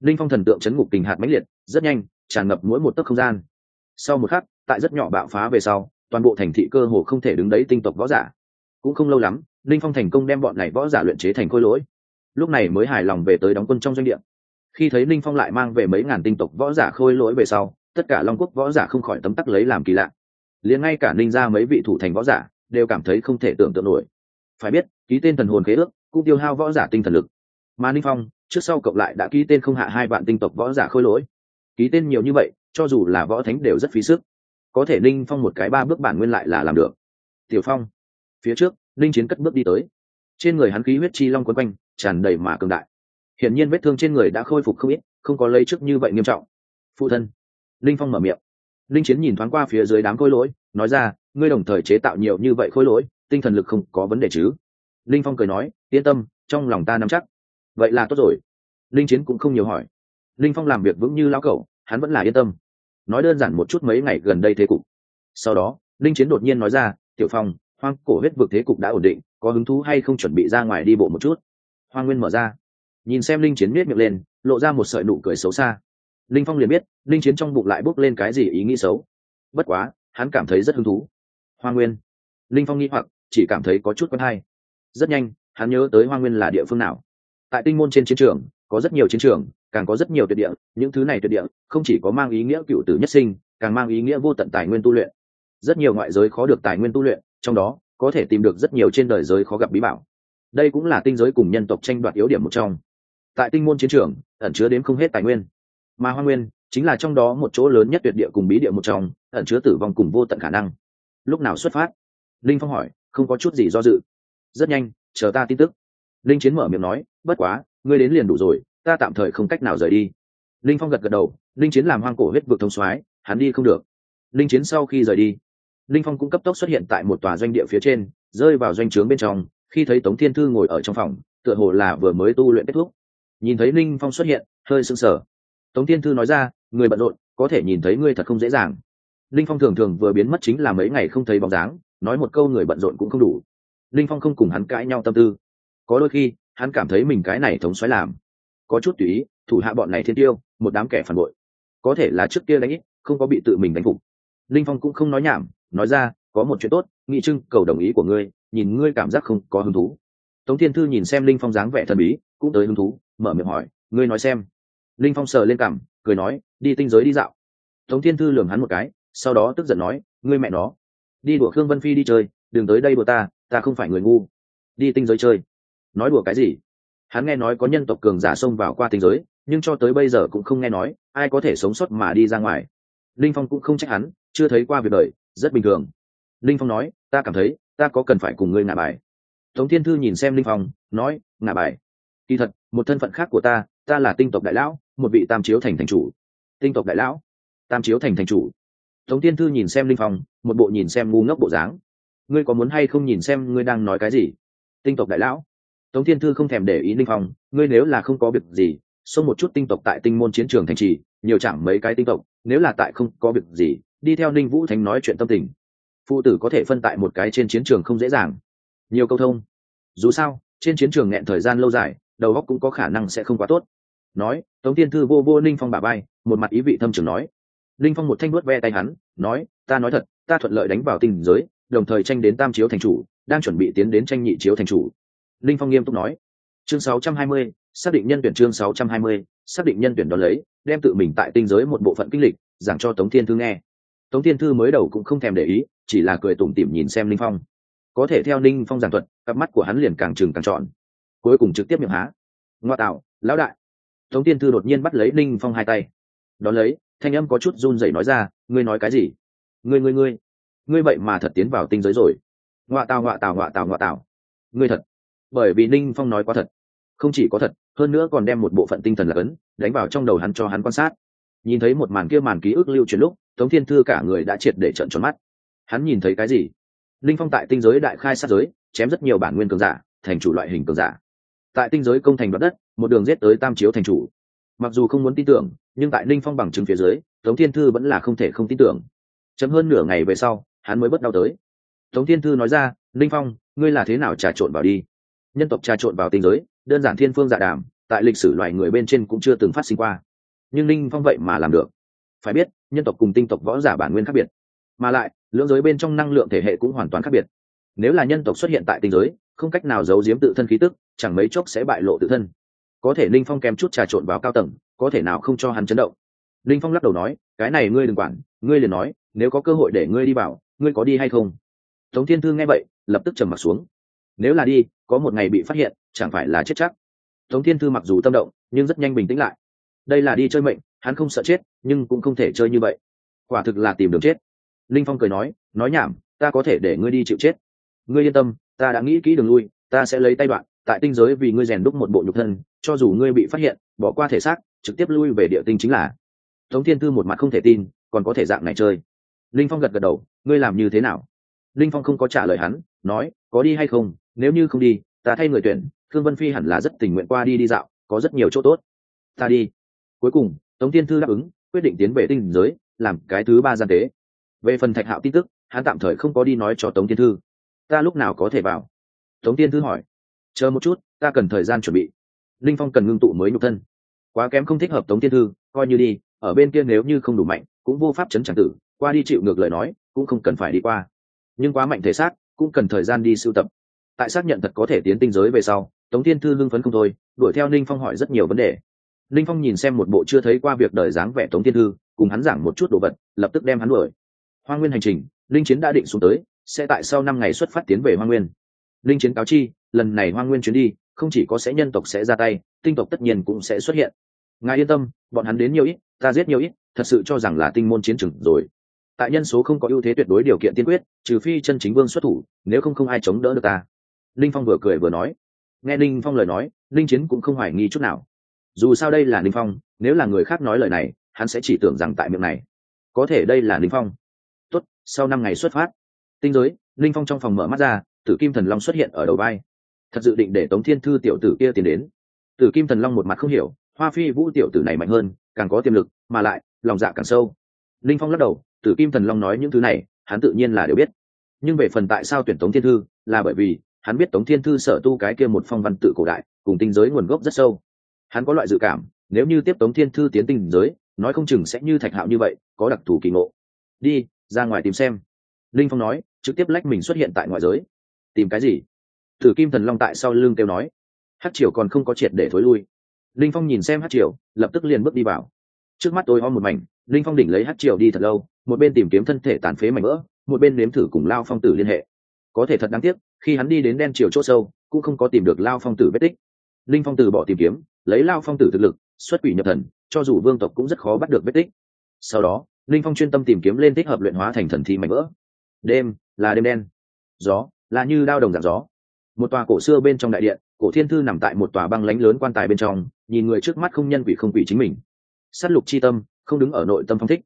[SPEAKER 1] Linh phong thần tượng chấn ngục tình hạt mãnh liệt, rất nhanh, tràn ngập mỗi một tấc không gian. Sau một khắc, tại rất nhỏ bạo phá về sau, toàn bộ thành thị cơ hồ không thể đứng đấy tinh tộc võ giả. Cũng không lâu lắm, linh phong thành công đem bọn này võ giả luyện chế thành khôi lỗi lúc này mới hài lòng về tới đóng quân trong doanh địa. Khi thấy linh phong lại mang về mấy ngàn tinh tộc võ giả khôi lỗi về sau, tất cả long quốc võ giả không khỏi tấm tắc lấy làm kỳ lạ. Liền ngay cả ninh ra mấy vị thủ thành võ giả đều cảm thấy không thể tưởng tượng nổi. Phải biết, ký tên thần hồn khế ước, cũng tiêu hao võ giả tinh thần lực. Mà ninh phong, trước sau cộng lại đã ký tên không hạ hai vạn tinh tộc võ giả khôi lỗi. Ký tên nhiều như vậy, cho dù là võ thánh đều rất phí sức. Có thể ninh phong một cái ba bước bản nguyên lại là làm được. Tiểu phong, phía trước, ninh chiến cất bước đi tới. Trên người hắn khí huyết chi long quấn quanh tràn đầy mà cường đại. Hiển nhiên vết thương trên người đã khôi phục không ít, không có lấy trước như vậy nghiêm trọng. Phụ thân. Linh phong mở miệng. Linh chiến nhìn thoáng qua phía dưới đám khôi lỗi, nói ra, ngươi đồng thời chế tạo nhiều như vậy khôi lỗi, tinh thần lực không có vấn đề chứ? Linh phong cười nói, yên tâm, trong lòng ta nắm chắc. Vậy là tốt rồi. Linh chiến cũng không nhiều hỏi. Linh phong làm việc vững như lão cẩu, hắn vẫn là yên tâm. Nói đơn giản một chút mấy ngày gần đây thế cục. Sau đó, linh chiến đột nhiên nói ra, tiểu phong, hoang cổ huyết vực thế cục đã ổn định, có hứng thú hay không chuẩn bị ra ngoài đi bộ một chút? Hoang nguyên mở ra. Nhìn xem linh chiến miết miệng lên, lộ ra một sợi nụ cười xấu xa. Linh phong liền biết, linh chiến trong bụng lại bốc lên cái gì ý nghĩ xấu. Bất quá, hắn cảm thấy rất hứng thú. Hoa nguyên. Linh phong nghĩ hoặc, chỉ cảm thấy có chút quen hay. Rất nhanh, hắn nhớ tới hoa nguyên là địa phương nào. Tại tinh môn trên chiến trường, có rất nhiều chiến trường, càng có rất nhiều tuyệt địa, những thứ này tuyệt địa, không chỉ có mang ý nghĩa cựu tử nhất sinh, càng mang ý nghĩa vô tận tài nguyên tu luyện. Rất nhiều ngoại giới khó được tài nguyên tu luyện, trong đó, có thể tìm được rất nhiều trên đời giới khó gặp bí bảo đây cũng là tinh giới cùng nhân tộc tranh đoạt yếu điểm một trong. Tại tinh môn chiến trường, ẩn chứa đến không hết tài nguyên. Mà hoa nguyên chính là trong đó một chỗ lớn nhất tuyệt địa cùng bí địa một trong, ẩn chứa tử vong cùng vô tận khả năng. Lúc nào xuất phát? Linh phong hỏi, không có chút gì do dự. Rất nhanh, chờ ta tin tức. Linh chiến mở miệng nói, bất quá, ngươi đến liền đủ rồi, ta tạm thời không cách nào rời đi. Linh phong gật gật đầu, linh chiến làm hoang cổ huyết vực thông soái, hắn đi không được. Linh chiến sau khi rời đi, linh phong cũng cấp tốc xuất hiện tại một tòa doanh địa phía trên, rơi vào doanh trướng bên trong khi thấy tống thiên thư ngồi ở trong phòng, tựa hồ là vừa mới tu luyện kết thúc. Nhìn thấy linh phong xuất hiện, hơi sưng sờ. Tống thiên thư nói ra, người bận rộn, có thể nhìn thấy ngươi thật không dễ dàng. Linh phong thường thường vừa biến mất chính là mấy ngày không thấy bóng dáng, nói một câu người bận rộn cũng không đủ. Linh phong không cùng hắn cãi nhau tâm tư. Có đôi khi, hắn cảm thấy mình cái này thống xoáy làm. Có chút tùy ý, thủ hạ bọn này thiên tiêu, một đám kẻ phản bội. Có thể là trước kia đánh ít, không có bị tự mình đánh phục. Linh phong cũng không nói nhảm, nói ra, có một chuyện tốt, nghị trưng, cầu đồng ý của ngươi nhìn ngươi cảm giác không có hứng thú. Tống thiên thư nhìn xem linh phong dáng vẻ thần bí, cũng tới hứng thú, mở miệng hỏi, ngươi nói xem. Linh phong sờ lên cảm cười nói, đi tinh giới đi dạo. Tống thiên thư lường hắn một cái, sau đó tức giận nói, ngươi mẹ nó. Đi đùa khương vân phi đi chơi, đừng tới đây đùa ta ta không phải người ngu. Đi tinh giới chơi. Nói đùa cái gì? Hắn nghe nói có nhân tộc cường giả xông vào qua tinh giới, nhưng cho tới bây giờ cũng không nghe nói, ai có thể sống sót mà đi ra ngoài. Linh phong cũng không trách hắn, chưa thấy qua việc đời, rất bình thường. Linh phong nói ta cảm thấy, ta có cần phải cùng ngươi ngả bài. Tống thiên thư nhìn xem linh phong, nói, ngả bài. Kỳ thật, một thân phận khác của ta ta là tinh tộc đại lão, một vị tam chiếu thành thành chủ. Tinh tộc đại lão? Tam chiếu thành thành chủ. Tống thiên thư nhìn xem linh phong, một bộ nhìn xem ngu ngốc bộ dáng. Ngươi có muốn hay không nhìn xem ngươi đang nói cái gì? Tinh tộc đại lão? Tống thiên thư không thèm để ý linh phong, ngươi nếu là không có việc gì, xông một chút tinh tộc tại tinh môn chiến trường thành trì, nhiều chẳng mấy cái tinh tộc, nếu là tại không có việc gì, đi theo ninh vũ thánh nói chuyện tâm tình phụ tử có thể phân tại một cái trên chiến trường không dễ dàng. Nhiều câu thông. Dù sao trên chiến trường nghẹn thời gian lâu dài đầu óc cũng có khả năng sẽ không quá tốt. Nói tống thiên thư vô vô ninh phong bà bay một mặt ý vị thâm trường nói. Ninh phong một thanh nuốt ve tay hắn nói ta nói thật ta thuận lợi đánh vào tinh giới đồng thời tranh đến tam chiếu thành chủ đang chuẩn bị tiến đến tranh nhị chiếu thành chủ. Ninh phong nghiêm túc nói. Chương 620, xác định nhân tuyển chương 620, xác định nhân tuyển đón lấy đem tự mình tại tinh giới một bộ phận kinh lịch giảng cho tống thiên thư nghe. Tống thiên thư mới đầu cũng không thèm để ý chỉ là cười tủm tỉm nhìn xem ninh phong. Có thể theo ninh phong giảng thuật, cặp mắt của hắn liền càng trừng càng trọn. Cuối cùng trực tiếp miệng há. Ngoa tạo, lão đại. Tống tiên thư đột nhiên bắt lấy ninh phong hai tay. Đón lấy, thanh âm có chút run rẩy nói ra, ngươi nói cái gì? Ngươi ngươi ngươi. Ngươi vậy mà thật tiến vào tinh giới rồi. Ngoạ tào ngoạ tào ngoạ tào ngoạ tào ngươi thật. Bởi vì ninh phong nói quá thật. Không chỉ có thật, hơn nữa còn đem một bộ phận tinh thần là ấn, đánh vào trong đầu hắn cho hắn quan sát. Nhìn thấy một màn kia màn ký ức lưu truyền lúc, tống thiên thư cả người đã triệt để trận tròn mắt hắn nhìn thấy cái gì? Linh phong tại tinh giới đại khai sát giới, chém rất nhiều bản nguyên cường giả, thành chủ loại hình cường giả. Tại tinh giới công thành đoạt đất, một đường giết tới tam chiếu thành chủ. Mặc dù không muốn tin tưởng, nhưng tại linh phong bằng chứng phía dưới, tống thiên thư vẫn là không thể không tin tưởng. Chấm hơn nửa ngày về sau, hắn mới bất đau tới. Tống thiên thư nói ra, linh phong, ngươi là thế nào trà trộn vào đi? Nhân tộc trà trộn vào tinh giới, đơn giản thiên phương dạ đàm, tại lịch sử loài người bên trên cũng chưa từng phát sinh qua. Nhưng linh phong vậy mà làm được. Phải biết, nhân tộc cùng tinh tộc võ giả bản nguyên khác biệt. Mà lại lưỡng giới bên trong năng lượng thể hệ cũng hoàn toàn khác biệt. Nếu là nhân tộc xuất hiện tại tinh giới, không cách nào giấu giếm tự thân khí tức, chẳng mấy chốc sẽ bại lộ tự thân. Có thể linh phong kèm chút trà trộn vào cao tầng, có thể nào không cho hắn chấn động? Linh phong lắc đầu nói, cái này ngươi đừng quản, ngươi liền nói, nếu có cơ hội để ngươi đi vào, ngươi có đi hay không? Tống thiên thư nghe vậy, lập tức trầm m ặ t xuống. Nếu là đi, có một ngày bị phát hiện, chẳng phải là chết chắc? Tống thiên thư mặc dù tâm động, nhưng rất nhanh bình tĩnh lại. Đây là đi chơi mệnh, hắn không sợ chết, nhưng cũng không thể chơi như vậy. Quả thực là tìm đường chết linh phong cười nói nói nhảm, ta có thể để ngươi đi chịu chết. Ngươi yên tâm, ta đã nghĩ kỹ đường lui, ta sẽ lấy tay đoạn, tại tinh giới vì ngươi rèn đúc một bộ nhục thân, cho dù ngươi bị phát hiện, bỏ qua thể xác, trực tiếp lui về địa tinh chính là. Tống thiên thư một mặt không thể tin, còn có thể dạng này chơi. Linh phong gật gật đầu, ngươi làm như thế nào? Linh phong không có trả lời hắn, nói, có đi hay không? Nếu như không đi, ta thay người tuyển thương vân phi hẳn là rất tình nguyện qua đi đi dạo, có rất nhiều chỗ tốt. Ta đi. Cuối cùng, tống thiên thư đáp ứng, quyết định tiến về tinh giới, làm cái thứ ba gian tế về phần thạch hạo tin tức, hắn tạm thời không có đi nói cho tống thiên thư. Ta lúc nào có thể vào? Tống thiên thư hỏi. Chờ một chút, ta cần thời gian chuẩn bị. Linh phong cần ngưng tụ mới nhục thân. Quá kém không thích hợp tống thiên thư, coi như đi, ở bên kia nếu như không đủ mạnh, cũng vô pháp chấn tràng tử, qua đi chịu ngược lời nói, cũng không cần phải đi qua. Nhưng quá mạnh thể xác, cũng cần thời gian đi sưu tập. Tại xác nhận thật có thể tiến tinh giới về sau, tống thiên thư lưng phấn không thôi, đuổi theo ninh phong hỏi rất nhiều vấn đề. Ninh phong nhìn xem một bộ chưa thấy qua việc đời dáng vẻ tống thiên thư, cùng hắn giảng một chút đồ vật, lập tức đem hắn đuổi hoa nguyên hành trình, linh chiến đã định xuống tới, sẽ tại sau năm ngày xuất phát tiến về hoa nguyên. Linh chiến cáo chi, lần này hoa nguyên chuyến đi, không chỉ có sẽ nhân tộc sẽ ra tay, tinh tộc tất nhiên cũng sẽ xuất hiện. Ngài yên tâm, bọn hắn đến nhiều ít, ta giết nhiều ít, thật sự cho rằng là tinh môn chiến trường rồi. Tại nhân số không có ưu thế tuyệt đối điều kiện tiên quyết, trừ phi chân chính vương xuất thủ, nếu không không ai chống đỡ được ta. Linh phong vừa cười vừa nói. Nghe linh phong lời nói, linh chiến cũng không hoài nghi chút nào. Dù sao đây là linh phong, nếu là người khác nói lời này, hắn sẽ chỉ tưởng rằng tại miệng này. Có thể đây là linh phong tốt, sau năm ngày xuất phát. Tinh giới linh phong trong phòng mở mắt ra, tử kim thần long xuất hiện ở đầu vai. Thật dự định để tống thiên thư tiểu tử kia tiến đến. Tử kim thần long một mặt không hiểu, hoa phi vũ tiểu tử này mạnh hơn, càng có tiềm lực, mà lại, lòng dạ càng sâu. Linh phong lắc đầu, tử kim thần long nói những thứ này, hắn tự nhiên là đều biết. Nhưng về phần tại sao tuyển tống thiên thư, là bởi vì, hắn biết tống thiên thư sở tu cái kia một phong văn tự cổ đại, cùng tinh giới nguồn gốc rất sâu. Hắn có loại dự cảm, nếu như tiếp tống thiên thư tiến tinh giới, nói không chừng sẽ như thạch hạo như vậy, có đặc thù kỳ ngộ. Đi ra ngoài tìm xem. Linh phong nói, trực tiếp lách mình xuất hiện tại ngoại giới. Tìm cái gì? Thử kim thần long tại sau lưng kêu nói. Hát triều còn không có triệt để thối lui. Linh phong nhìn xem hát triều, lập tức liền bước đi vào. Trước mắt tôi ho một mảnh, linh phong đỉnh lấy hát triều đi thật lâu, một bên tìm kiếm thân thể tàn phế mảnh vỡ, một bên nếm thử cùng lao phong tử liên hệ. Có thể thật đáng tiếc, khi hắn đi đến đen triều c h ỗ sâu, cũng không có tìm được lao phong tử vết tích. Linh phong tử bỏ tìm kiếm, lấy lao phong tử thực lực, xuất quỷ nhập thần, cho dù vương tộc cũng rất khó bắt được vết tích. Sau đó linh phong chuyên tâm tìm kiếm lên thích hợp luyện hóa thành thần thi mảnh vỡ. Đêm là đêm đen. Gió là như đao đồng dạng gió. Một tòa cổ xưa bên trong đại điện cổ thiên thư nằm tại một tòa băng lánh lớn quan tài bên trong nhìn người trước mắt không nhân quỷ không quỷ chính mình. S á t lục c h i tâm không đứng ở nội tâm phong thích.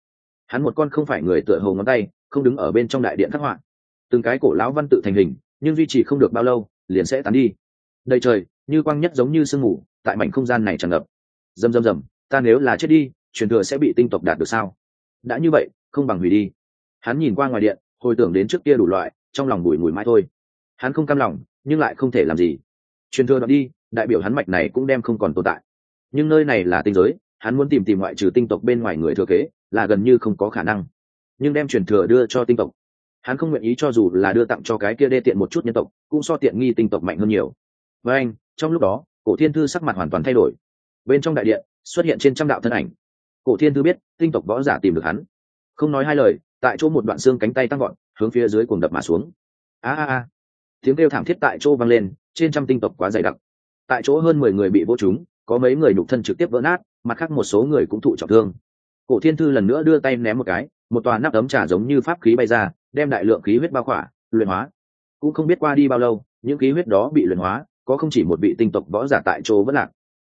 [SPEAKER 1] Hắn một con không phải người tựa hầu ngón tay không đứng ở bên trong đại điện khắc họa. Từng cái cổ lão văn tự thành hình nhưng duy trì không được bao lâu liền sẽ tán đi. Đầy trời như quang nhất giống như sương mù tại mảnh không gian này tràn ngập. Rầm rầm rầm, ta nếu là chết đi truyền thừa sẽ bị tinh tộc đạt được sao? Đã như vậy, không bằng hủy đi. Hắn nhìn qua ngoài điện, hồi tưởng đến trước kia đủ loại, trong lòng bùi mùi mãi thôi. Hắn không cam lòng, nhưng lại không thể làm gì. Truyền thừa đoạn đi, đại biểu hắn mạch này cũng đem không còn tồn tại. Nhưng nơi này là tinh giới, hắn muốn tìm tìm ngoại trừ tinh tộc bên ngoài người thừa kế, là gần như không có khả năng. Nhưng đem truyền thừa đưa cho tinh tộc. Hắn không nguyện ý cho dù là đưa tặng cho cái kia đê tiện một chút nhân tộc, cũng so tiện nghi tinh tộc mạnh hơn nhiều. Với anh, trong lúc đó, cổ thiên thư sắc mặt hoàn toàn thay đổi. Bên trong đại điện, xuất hiện trên trăm đạo thân ảnh cổ thiên thư biết, tinh tộc võ giả tìm được hắn. Không nói hai lời, tại chỗ một đoạn xương cánh tay tăng gọn hướng phía dưới cuồng đập mà xuống. A a a. Tiếng kêu thảm thiết tại chỗ vang lên, trên trăm tinh tộc quá dày đặc. Tại chỗ hơn mười người bị vô chúng, có mấy người nhục thân trực tiếp vỡ nát, mặt khác một số người cũng thụ trọng thương. Cổ thiên thư lần nữa đưa tay ném một cái, một tòa nắp ấm trà giống như pháp khí bay ra, đem đại lượng khí huyết bao khỏa, luyện hóa. Cũng không biết qua đi bao lâu, những khí huyết đó bị luyện hóa, có không chỉ một vị tinh tộc võ giả tại chỗ vẫn lạc.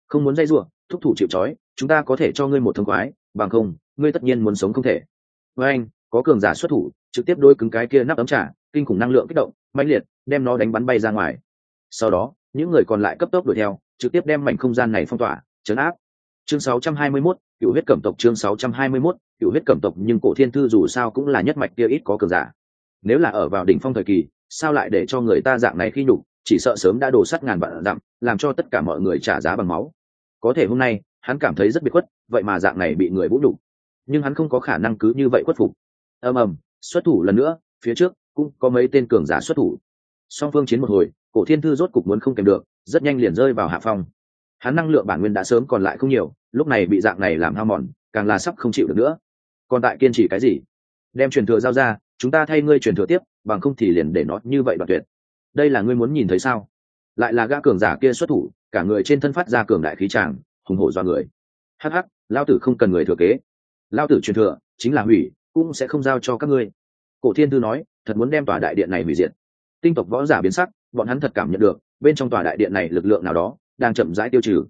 [SPEAKER 1] Không muốn dây rủa, thúc thủ chịu trói chúng ta có thể cho ngươi một thông khoái bằng không ngươi tất nhiên muốn sống không thể. Với anh có cường giả xuất thủ trực tiếp đôi cứng cái kia nắp ấm trả kinh khủng năng lượng kích động mãnh liệt đem nó đánh bắn bay ra ngoài. Sau đó những người còn lại cấp tốc đuổi theo trực tiếp đem mảnh không gian này phong tỏa chấn áp. Chương 621, cựu huyết cẩm tộc chương 621, cựu huyết cẩm tộc nhưng cổ thiên thư dù sao cũng là nhất mạch kia ít có cường giả. Nếu là ở vào đỉnh phong thời kỳ sao lại để cho người ta dạng này khi nhục chỉ sợ sớm đã đổ sắt ngàn vạn dặm làm cho tất cả mọi người trả giá bằng máu. Có thể hôm nay hắn cảm thấy rất biệt khuất, vậy mà dạng này bị người vũ nhục. Nhưng hắn không có khả năng cứ như vậy khuất phục. Ầm ầm, xuất thủ lần nữa, phía trước cũng có mấy tên cường giả xuất thủ. Song phương chiến một hồi, cổ thiên thư rốt cục muốn không kèm được, rất nhanh liền rơi vào hạ phong. Hắn năng lượng bản nguyên đã sớm còn lại không nhiều, lúc này bị dạng này làm hao mòn, càng là sắp không chịu được nữa. Còn tại kiên trì cái gì? Đem truyền thừa giao ra, chúng ta thay ngươi truyền thừa tiếp, bằng không thì liền để nó như vậy đoạn tuyệt. Đây là ngươi muốn nhìn thấy sao? Lại là gã cường giả kia xuất thủ, cả người trên thân phát ra cường đại khí tràng hùng hổ do người. Hắc hắc, lao tử không cần người thừa kế. Lao tử truyền thừa, chính là hủy, cũng sẽ không giao cho các ngươi. Cổ thiên thư nói, thật muốn đem tòa đại điện này hủy diệt. Tinh tộc võ giả biến sắc, bọn hắn thật cảm nhận được, bên trong tòa đại điện này lực lượng nào đó, đang chậm rãi tiêu trừ.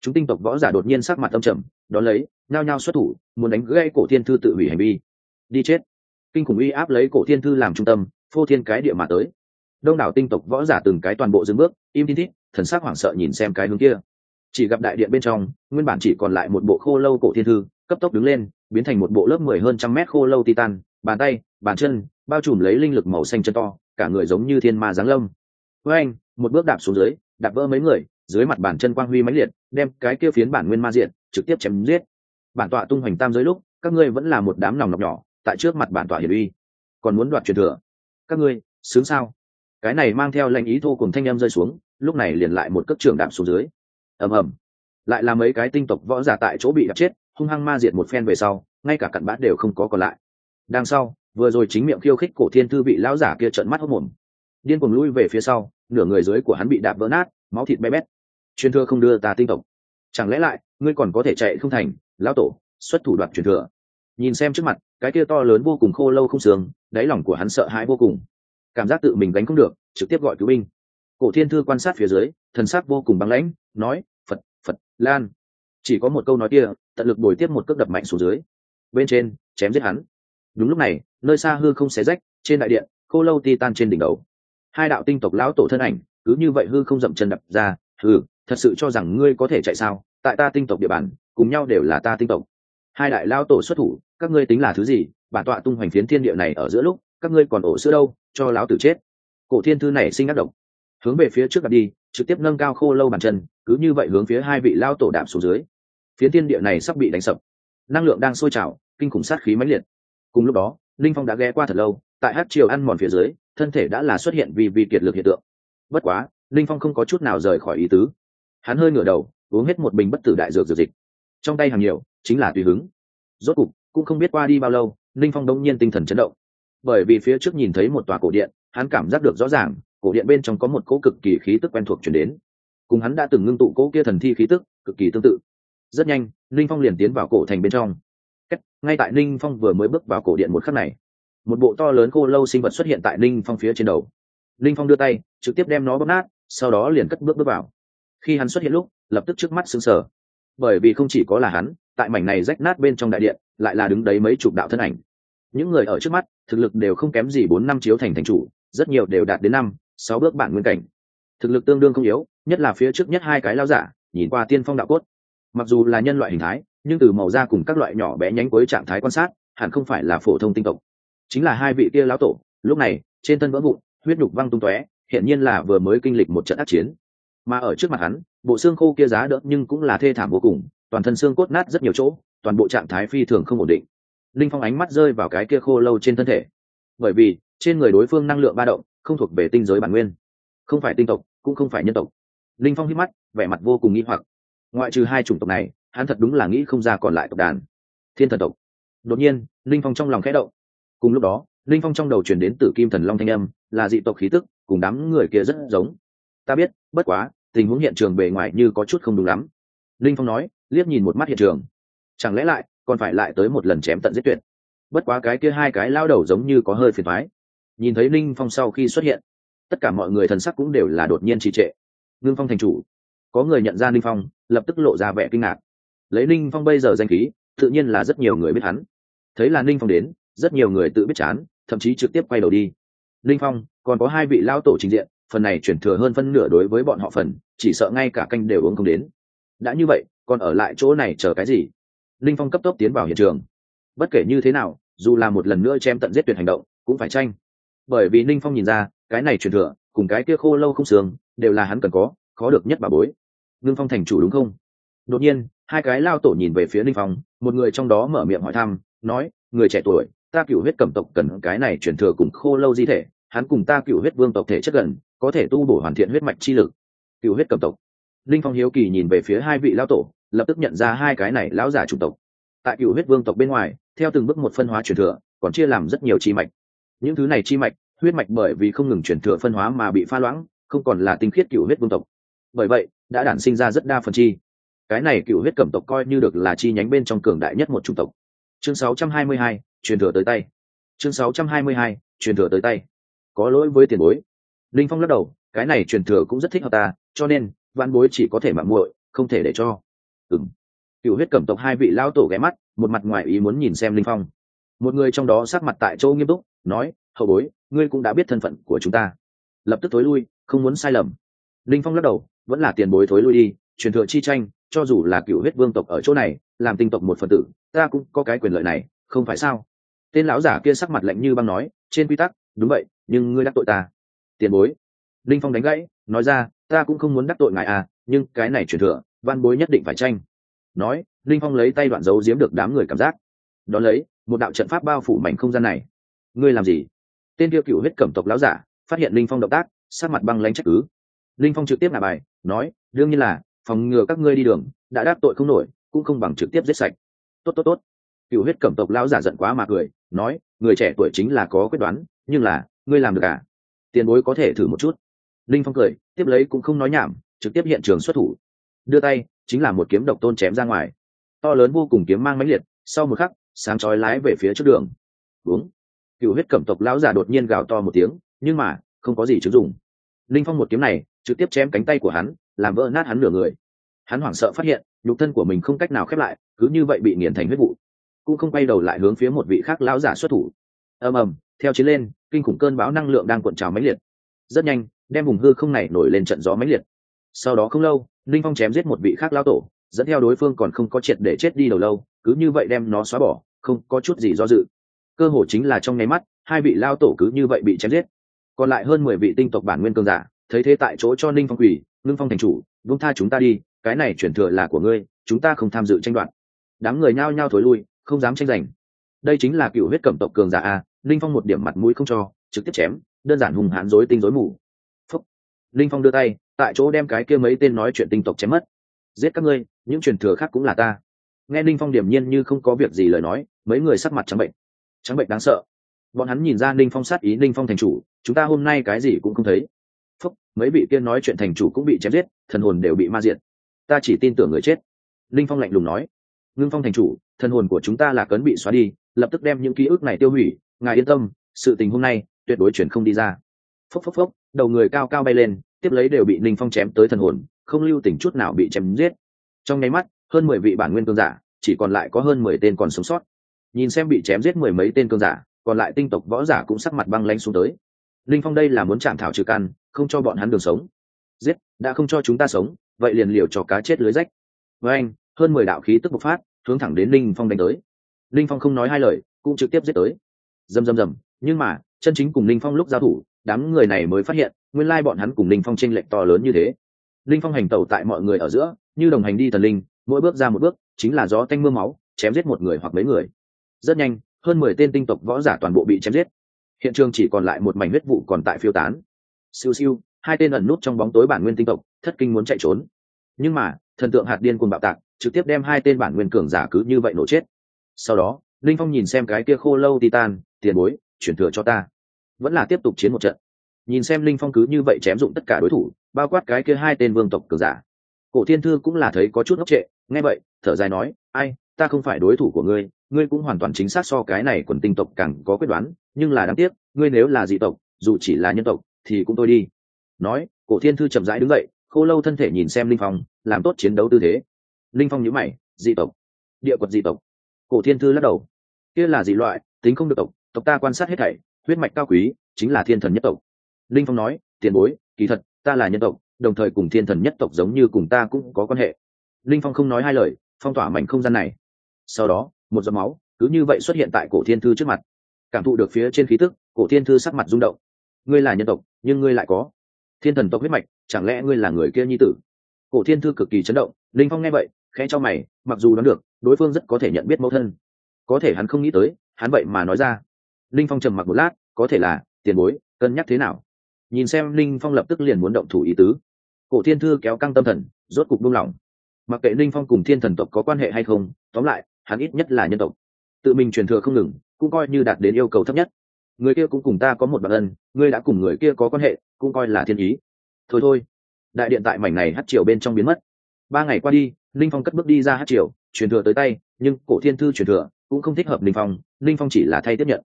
[SPEAKER 1] Chúng tinh tộc võ giả đột nhiên sắc mặt tâm trầm, đón lấy nao nhao xuất thủ, muốn đánh gãy cổ thiên thư tự hủy hành vi. Đi chết. Kinh khủng uy áp lấy cổ thiên thư làm trung tâm, phô thiên cái địa mà tới. Đông đảo tinh tộc võ giả từng cái toàn bộ dừng bước, im tin thít thần sắc hoảng sợ nhìn xem cái hướng kia chỉ gặp đại điện bên trong, nguyên bản chỉ còn lại một bộ khô lâu cổ thiên thư, cấp tốc đứng lên, biến thành một bộ lớp mười hơn trăm mét khô lâu titan, bàn tay, bàn chân, bao trùm lấy linh lực màu xanh chân to, cả người giống như thiên ma giáng lâm. Với anh, một bước đạp xuống dưới, đạp vỡ mấy người, dưới mặt bàn chân quang huy mãnh liệt, đem cái kia phiến bản nguyên ma diện trực tiếp chém giết. Bản tọa tung hoành tam giới lúc, các ngươi vẫn là một đám nòng nọc nhỏ, tại trước mặt bản tọa hiển uy. Còn muốn đoạt truyền thừa? Các ngươi, sướng sao? Cái này mang theo lệnh ý thô cùng thanh em rơi xuống, lúc này liền lại một cất trường đạp xuống dưới ầm ầm. Lại là mấy cái tinh tộc võ giả tại chỗ bị đập chết, hung hăng ma diệt một phen về sau, ngay cả cặn bát đều không có còn lại. Đằng sau, vừa rồi chính miệng khiêu khích cổ thiên thư bị lão giả kia trợn mắt hốc mồm. Điên cuồng lui về phía sau, nửa người dưới của hắn bị đạp vỡ nát, máu thịt bé bét. Truyền thừa không đưa ta tinh tộc. Chẳng lẽ lại, ngươi còn có thể chạy không thành, lão tổ, xuất thủ đoạt truyền thừa. Nhìn xem trước mặt, cái kia to lớn vô cùng khô lâu không sướng đáy lòng của hắn sợ hãi vô cùng. Cảm giác tự mình gánh không được, trực tiếp gọi cứu binh. Cổ thiên thư quan sát phía dưới, thần sắc vô cùng băng lãnh, nói lan. Chỉ có một câu nói kia, tận lực bồi tiếp một cước đập mạnh xuống dưới. Bên trên, chém giết hắn. Đúng lúc này, nơi xa hư không xé rách, trên đại điện, khô lâu ti tan trên đỉnh đầu. Hai đạo tinh tộc lão tổ thân ảnh, cứ như vậy hư không dậm chân đập ra hư thật sự cho rằng ngươi có thể chạy sao? Tại ta tinh tộc địa bàn, cùng nhau đều là ta tinh tộc. Hai đại lao tổ xuất thủ, các ngươi tính là thứ gì? Bản tọa tung hoành phiến thiên địa này ở giữa lúc, các ngươi còn ổ sữa đâu, cho lão tử chết. Cổ thiên thư này sinh ác độc hướng về phía trước đặt đi, trực tiếp nâng cao khô lâu bàn chân, cứ như vậy hướng phía hai vị lao tổ đạp xuống dưới. Phía thiên địa này sắp bị đánh sập. Năng lượng đang sôi trào, kinh khủng sát khí mãnh liệt. Cùng lúc đó, linh phong đã ghé qua thật lâu, tại hát triều ăn mòn phía dưới, thân thể đã là xuất hiện vì vì kiệt lực hiện tượng. Bất quá, linh phong không có chút nào rời khỏi ý tứ. Hắn hơi ngửa đầu, uống hết một bình bất tử đại dược dược dịch. Trong tay hàng nhiều, chính là tùy hứng. Rốt cục, cũng không biết qua đi bao lâu, linh phong đông nhiên tinh thần chấn động. Bởi vì phía trước nhìn thấy một tòa cổ điện, hắn cảm giác được rõ ràng cổ điện bên trong có một cỗ cực kỳ khí tức quen thuộc chuyển đến. Cùng hắn đã từng ngưng tụ cỗ kia thần thi khí tức, cực kỳ tương tự. Rất nhanh linh phong liền tiến vào cổ thành bên trong. Ngay tại ninh phong vừa mới bước vào cổ điện một khắc này, một bộ to lớn khô lâu sinh vật xuất hiện tại ninh phong phía trên đầu. Ninh phong đưa tay, trực tiếp đem nó bóp nát, sau đó liền cất bước bước vào. Khi hắn xuất hiện lúc, lập tức trước mắt sững sờ. Bởi vì không chỉ có là hắn, tại mảnh này rách nát bên trong đại điện, lại là đứng đấy mấy chục đạo thân ảnh. Những người ở trước mắt, thực lực đều không kém gì bốn năm chiếu thành thành chủ, rất nhiều đều đạt đến năm sáu bước bản nguyên cảnh. Thực lực tương đương không yếu, nhất là phía trước nhất hai cái lao giả, nhìn qua tiên phong đạo cốt. Mặc dù là nhân loại hình thái, nhưng từ màu da cùng các loại nhỏ bé nhánh cuối trạng thái quan sát, hẳn không phải là phổ thông tinh tộc. Chính là hai vị kia lão tổ, lúc này, trên thân vỡ vụn, huyết nhục văng tung tóe hiện nhiên là vừa mới kinh lịch một trận ác chiến. Mà ở trước mặt hắn, bộ xương khô kia giá đỡ nhưng cũng là thê thảm vô cùng, toàn thân xương cốt nát rất nhiều chỗ, toàn bộ trạng thái phi thường không ổn định. Linh phong ánh mắt rơi vào cái kia khô lâu trên thân thể. Bởi vì, trên người đối phương năng lượng ba động không thuộc về tinh giới bản nguyên. Không phải tinh tộc, cũng không phải nhân tộc. Linh phong hít mắt, vẻ mặt vô cùng nghi hoặc. Ngoại trừ hai chủng tộc này, hắn thật đúng là nghĩ không ra còn lại tộc đàn. Thiên thần tộc. Đột nhiên, linh phong trong lòng khẽ động. Cùng lúc đó, linh phong trong đầu chuyển đến từ kim thần long thanh âm, là dị tộc khí tức, cùng đám người kia rất giống. Ta biết, bất quá, tình huống hiện trường bề ngoài như có chút không đúng lắm. Linh phong nói, liếc nhìn một mắt hiện trường. Chẳng lẽ lại, còn phải lại tới một lần chém tận giết tuyệt? Bất quá cái kia hai cái lao đầu giống như có hơi phiền thoái nhìn thấy linh phong sau khi xuất hiện, tất cả mọi người thần sắc cũng đều là đột nhiên trì trệ. Ngưng phong thành chủ, có người nhận ra linh phong, lập tức lộ ra vẻ kinh ngạc. Lấy linh phong bây giờ danh khí, tự nhiên là rất nhiều người biết hắn. Thấy là linh phong đến, rất nhiều người tự biết chán, thậm chí trực tiếp quay đầu đi. Linh phong, còn có hai vị lao tổ trình diện, phần này chuyển thừa hơn phân nửa đối với bọn họ phần, chỉ sợ ngay cả canh đều uống không đến. Đã như vậy, còn ở lại chỗ này chờ cái gì? Linh phong cấp tốc tiến vào hiện trường. Bất kể như thế nào, dù là một lần nữa chém tận giết tuyệt hành động, cũng phải tranh bởi vì ninh phong nhìn ra, cái này truyền thừa, cùng cái kia khô lâu không sướng đều là hắn cần có, khó được nhất bà bối. Ngưng phong thành chủ đúng không? Đột nhiên, hai cái lao tổ nhìn về phía ninh phong, một người trong đó mở miệng hỏi thăm, nói, người trẻ tuổi, ta cựu huyết cẩm tộc cần cái này truyền thừa cùng khô lâu di thể, hắn cùng ta cựu huyết vương tộc thể chất gần, có thể tu bổ hoàn thiện huyết mạch chi lực. Cựu huyết cẩm tộc. Linh phong hiếu kỳ nhìn về phía hai vị lao tổ, lập tức nhận ra hai cái này lão giả chủng tộc. Tại cựu huyết vương tộc bên ngoài, theo từng bước một phân hóa truyền thừa, còn chia làm rất nhiều chi mạch những thứ này chi mạch huyết mạch bởi vì không ngừng chuyển thừa phân hóa mà bị pha loãng không còn là tinh khiết cựu huyết vương tộc. Bởi vậy đã đản sinh ra rất đa phần chi. Cái này cựu huyết cẩm tộc coi như được là chi nhánh bên trong cường đại nhất một chủng tộc. Chương 622, truyền thừa tới tay. Chương 622, truyền thừa tới tay. Có lỗi với tiền bối. Linh phong lắc đầu cái này truyền thừa cũng rất thích hợp ta cho nên văn bối chỉ có thể mạng muội không thể để cho. Ừng cựu huyết cẩm tộc hai vị lao tổ ghé mắt một mặt ngoài ý muốn nhìn xem linh phong. Một người trong đó sát mặt tại chỗ nghiêm túc nói, hậu bối, ngươi cũng đã biết thân phận của chúng ta. Lập tức thối lui, không muốn sai lầm. Linh phong lắc đầu, vẫn là tiền bối thối lui đi, truyền thừa chi tranh, cho dù là cựu huyết vương tộc ở chỗ này, làm tinh tộc một phần tử, ta cũng có cái quyền lợi này, không phải sao? Tên lão giả kia sắc mặt lạnh như băng nói, trên quy tắc, đúng vậy, nhưng ngươi đắc tội ta. Tiền bối? Linh phong đánh gãy, nói ra, ta cũng không muốn đắc tội ngài à nhưng cái này truyền thừa, văn bối nhất định phải tranh. Nói, linh phong lấy tay đoạn dấu giếm được đám người cảm giác. Đón lấy, một đạo trận pháp bao phủ mảnh không gian này ngươi làm gì? Tên kia cựu huyết cẩm tộc lão giả phát hiện linh phong động tác sát mặt băng lanh trách cứ. Linh phong trực tiếp ngả bài, nói, đương nhiên là, phòng ngừa các ngươi đi đường, đã đáp tội không nổi, cũng không bằng trực tiếp giết sạch. Tốt tốt tốt. Cựu huyết cẩm tộc lão giả giận quá mà cười, nói, người trẻ tuổi chính là có quyết đoán, nhưng là, ngươi làm được à? Tiền bối có thể thử một chút. Linh phong cười, tiếp lấy cũng không nói nhảm, trực tiếp hiện trường xuất thủ. Đưa tay, chính là một kiếm độc tôn chém ra ngoài. To lớn vô cùng kiếm mang mãnh liệt, sau một khắc, sáng chói lái về phía trước đường. Đúng cựu huyết cẩm tộc lão giả đột nhiên gào to một tiếng, nhưng mà, không có gì chứng dụng. Linh phong một kiếm này, trực tiếp chém cánh tay của hắn, làm vỡ nát hắn nửa người. Hắn hoảng sợ phát hiện, nhục thân của mình không cách nào khép lại, cứ như vậy bị nghiền thành huyết vụ. Cũng không quay đầu lại hướng phía một vị khác lão giả xuất thủ. Ầm ầm, theo chiến lên, kinh khủng cơn bão năng lượng đang cuộn trào mãnh liệt. Rất nhanh, đem vùng hư không này nổi lên trận gió mãnh liệt. Sau đó không lâu, linh phong chém giết một vị khác lão tổ, dẫn theo đối phương còn không có triệt để chết đi đầu lâu, cứ như vậy đem nó xóa bỏ, không có chút gì do dự cơ hội chính là trong nháy mắt, hai vị lao tổ cứ như vậy bị chém giết. Còn lại hơn mười vị tinh tộc bản nguyên cường giả, thấy thế tại chỗ cho ninh phong quỷ ngưng phong thành chủ vung tha chúng ta đi, cái này chuyển thừa là của ngươi, chúng ta không tham dự tranh đoạt. Đám người nhao nhao thối lui, không dám tranh giành. Đây chính là cựu huyết cẩm tộc cường giả a, ninh phong một điểm mặt mũi không cho, trực tiếp chém, đơn giản hùng hãn dối tinh dối mù. Phúc. Ninh phong đưa tay, tại chỗ đem cái kia mấy tên nói chuyện tinh tộc chém mất. Giết các ngươi, những truyền thừa khác cũng là ta. Nghe ninh phong điểm nhiên như không có việc gì lời nói, mấy người sắc mặt trắng bệnh trắng bệnh đáng sợ. Bọn hắn nhìn ra ninh phong sát ý ninh phong thành chủ, chúng ta hôm nay cái gì cũng không thấy. Phúc, mấy vị kia nói chuyện thành chủ cũng bị chém giết, thần hồn đều bị ma diệt. Ta chỉ tin tưởng người chết. Ninh phong lạnh lùng nói. Ngưng phong thành chủ, thần hồn của chúng ta là cấn bị xóa đi, lập tức đem những ký ức này tiêu hủy. Ngài yên tâm, sự tình hôm nay tuyệt đối chuyển không đi ra. Phốc phốc phốc đầu người cao cao bay lên, tiếp lấy đều bị ninh phong chém tới thần hồn, không lưu tình chút nào bị chém giết. Trong nháy mắt, hơn mười vị bản nguyên cương giả, chỉ còn lại có hơn mười tên còn sống sót nhìn xem bị chém giết mười mấy tên cương giả, còn lại tinh tộc võ giả cũng sắc mặt băng lanh xuống tới. Linh phong đây là muốn chạm thảo trừ căn, không cho bọn hắn đường sống. Giết, đã không cho chúng ta sống, vậy liền liều cho cá chết lưới rách. Với anh, hơn mười đạo khí tức bộc phát, hướng thẳng đến linh phong đánh tới. Linh phong không nói hai lời, cũng trực tiếp giết tới. Rầm rầm rầm, nhưng mà, chân chính cùng linh phong lúc giao thủ, đám người này mới phát hiện, nguyên lai bọn hắn cùng linh phong tranh lệch to lớn như thế. Linh phong hành tẩu tại mọi người ở giữa, như đồng hành đi thần linh, mỗi bước ra một bước, chính là gió tanh mưa máu, chém giết một người hoặc mấy người rất nhanh, hơn mười tên tinh tộc võ giả toàn bộ bị chém giết. Hiện trường chỉ còn lại một mảnh huyết vụ còn tại phiêu tán. Siêu siêu, hai tên ẩn nút trong bóng tối bản nguyên tinh tộc, thất kinh muốn chạy trốn. Nhưng mà, thần tượng hạt điên cùng bạo tạc, trực tiếp đem hai tên bản nguyên cường giả cứ như vậy nổ chết. Sau đó, linh phong nhìn xem cái kia khô lâu titan, tiền bối, chuyển thừa cho ta. Vẫn là tiếp tục chiến một trận. Nhìn xem linh phong cứ như vậy chém dụng tất cả đối thủ, bao quát cái kia hai tên vương tộc cường giả. Cổ thiên thư cũng là thấy có chút ngốc trệ, nghe vậy, thở dài nói, ai, ta không phải đối thủ của ngươi ngươi cũng hoàn toàn chính xác so cái này quần tinh tộc càng có quyết đoán, nhưng là đáng tiếc, ngươi nếu là dị tộc, dù chỉ là nhân tộc, thì cũng tôi đi. Nói, cổ thiên thư chậm rãi đứng dậy, khô lâu thân thể nhìn xem linh phong, làm tốt chiến đấu tư thế. Linh phong nhíu mày, dị tộc. Địa quật dị tộc. Cổ thiên thư lắc đầu. Kia là dị loại, tính không được tộc tộc ta quan sát hết thảy, huyết mạch cao quý, chính là thiên thần nhất tộc. Linh phong nói, tiền bối, kỳ thật, ta là nhân tộc, đồng thời cùng thiên thần nhất tộc giống như cùng ta cũng có quan hệ. Linh phong không nói hai lời, phong tỏa mảnh không gian này. Sau đó một giọt máu, cứ như vậy xuất hiện tại cổ thiên thư trước mặt. Cảm thụ được phía trên khí tức, cổ thiên thư sắc mặt rung động. Ngươi là nhân tộc, nhưng ngươi lại có. Thiên thần tộc huyết mạch, chẳng lẽ ngươi là người kia nhi tử? Cổ thiên thư cực kỳ chấn động, linh phong nghe vậy, khẽ cho mày, mặc dù đoán được, đối phương rất có thể nhận biết mẫu thân. Có thể hắn không nghĩ tới, hắn vậy mà nói ra. Linh phong trầm mặc một lát, có thể là, tiền bối, cân nhắc thế nào? Nhìn xem linh phong lập tức liền muốn động thủ ý tứ. Cổ thiên thư kéo căng tâm thần, rốt cục buông lỏng. Mặc kệ linh phong cùng thiên thần tộc có quan hệ hay không, tóm lại hắn ít nhất là nhân tộc. Tự mình truyền thừa không ngừng, cũng coi như đạt đến yêu cầu thấp nhất. Người kia cũng cùng ta có một bản ân, ngươi đã cùng người kia có quan hệ, cũng coi là thiên ý. Thôi thôi. Đại điện tại mảnh này hát triều bên trong biến mất. Ba ngày qua đi, linh phong cất bước đi ra hát triều, truyền thừa tới tay, nhưng cổ thiên thư truyền thừa cũng không thích hợp linh phong linh phong chỉ là thay tiếp nhận.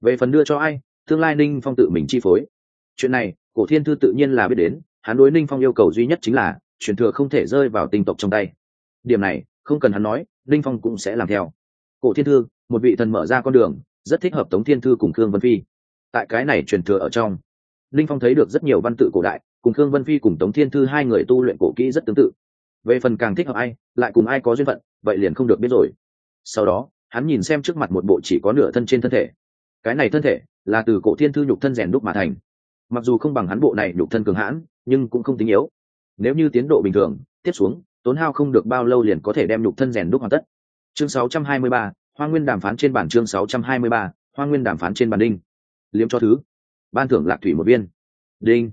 [SPEAKER 1] Về phần đưa cho ai, tương lai linh phong tự mình chi phối. Chuyện này, cổ thiên thư tự nhiên là biết đến, hắn đối linh phong yêu cầu duy nhất chính là truyền thừa không thể rơi vào tinh tộc trong tay. Điểm này không cần hắn nói, linh phong cũng sẽ làm theo. Cổ thiên thư, một vị thần mở ra con đường, rất thích hợp tống thiên thư cùng khương vân phi. Tại cái này truyền thừa ở trong, linh phong thấy được rất nhiều văn tự cổ đại, cùng khương vân phi cùng tống thiên thư hai người tu luyện cổ kỹ rất tương tự. Về phần càng thích hợp ai, lại cùng ai có duyên phận, vậy liền không được biết rồi. Sau đó, hắn nhìn xem trước mặt một bộ chỉ có nửa thân trên thân thể. Cái này thân thể là từ cổ thiên thư nhục thân rèn đúc mà thành. Mặc dù không bằng hắn bộ này nhục thân cường hãn, nhưng cũng không tính yếu. Nếu như tiến độ bình thường, tiếp xuống tốn hao không được bao lâu liền có thể đem nhục thân rèn đúc hoàn tất. Chương 623, hoa nguyên đàm phán trên bản chương 623, hoa nguyên đàm phán trên bản đinh. Liếm cho thứ. Ban thưởng lạc thủy một viên. Đinh.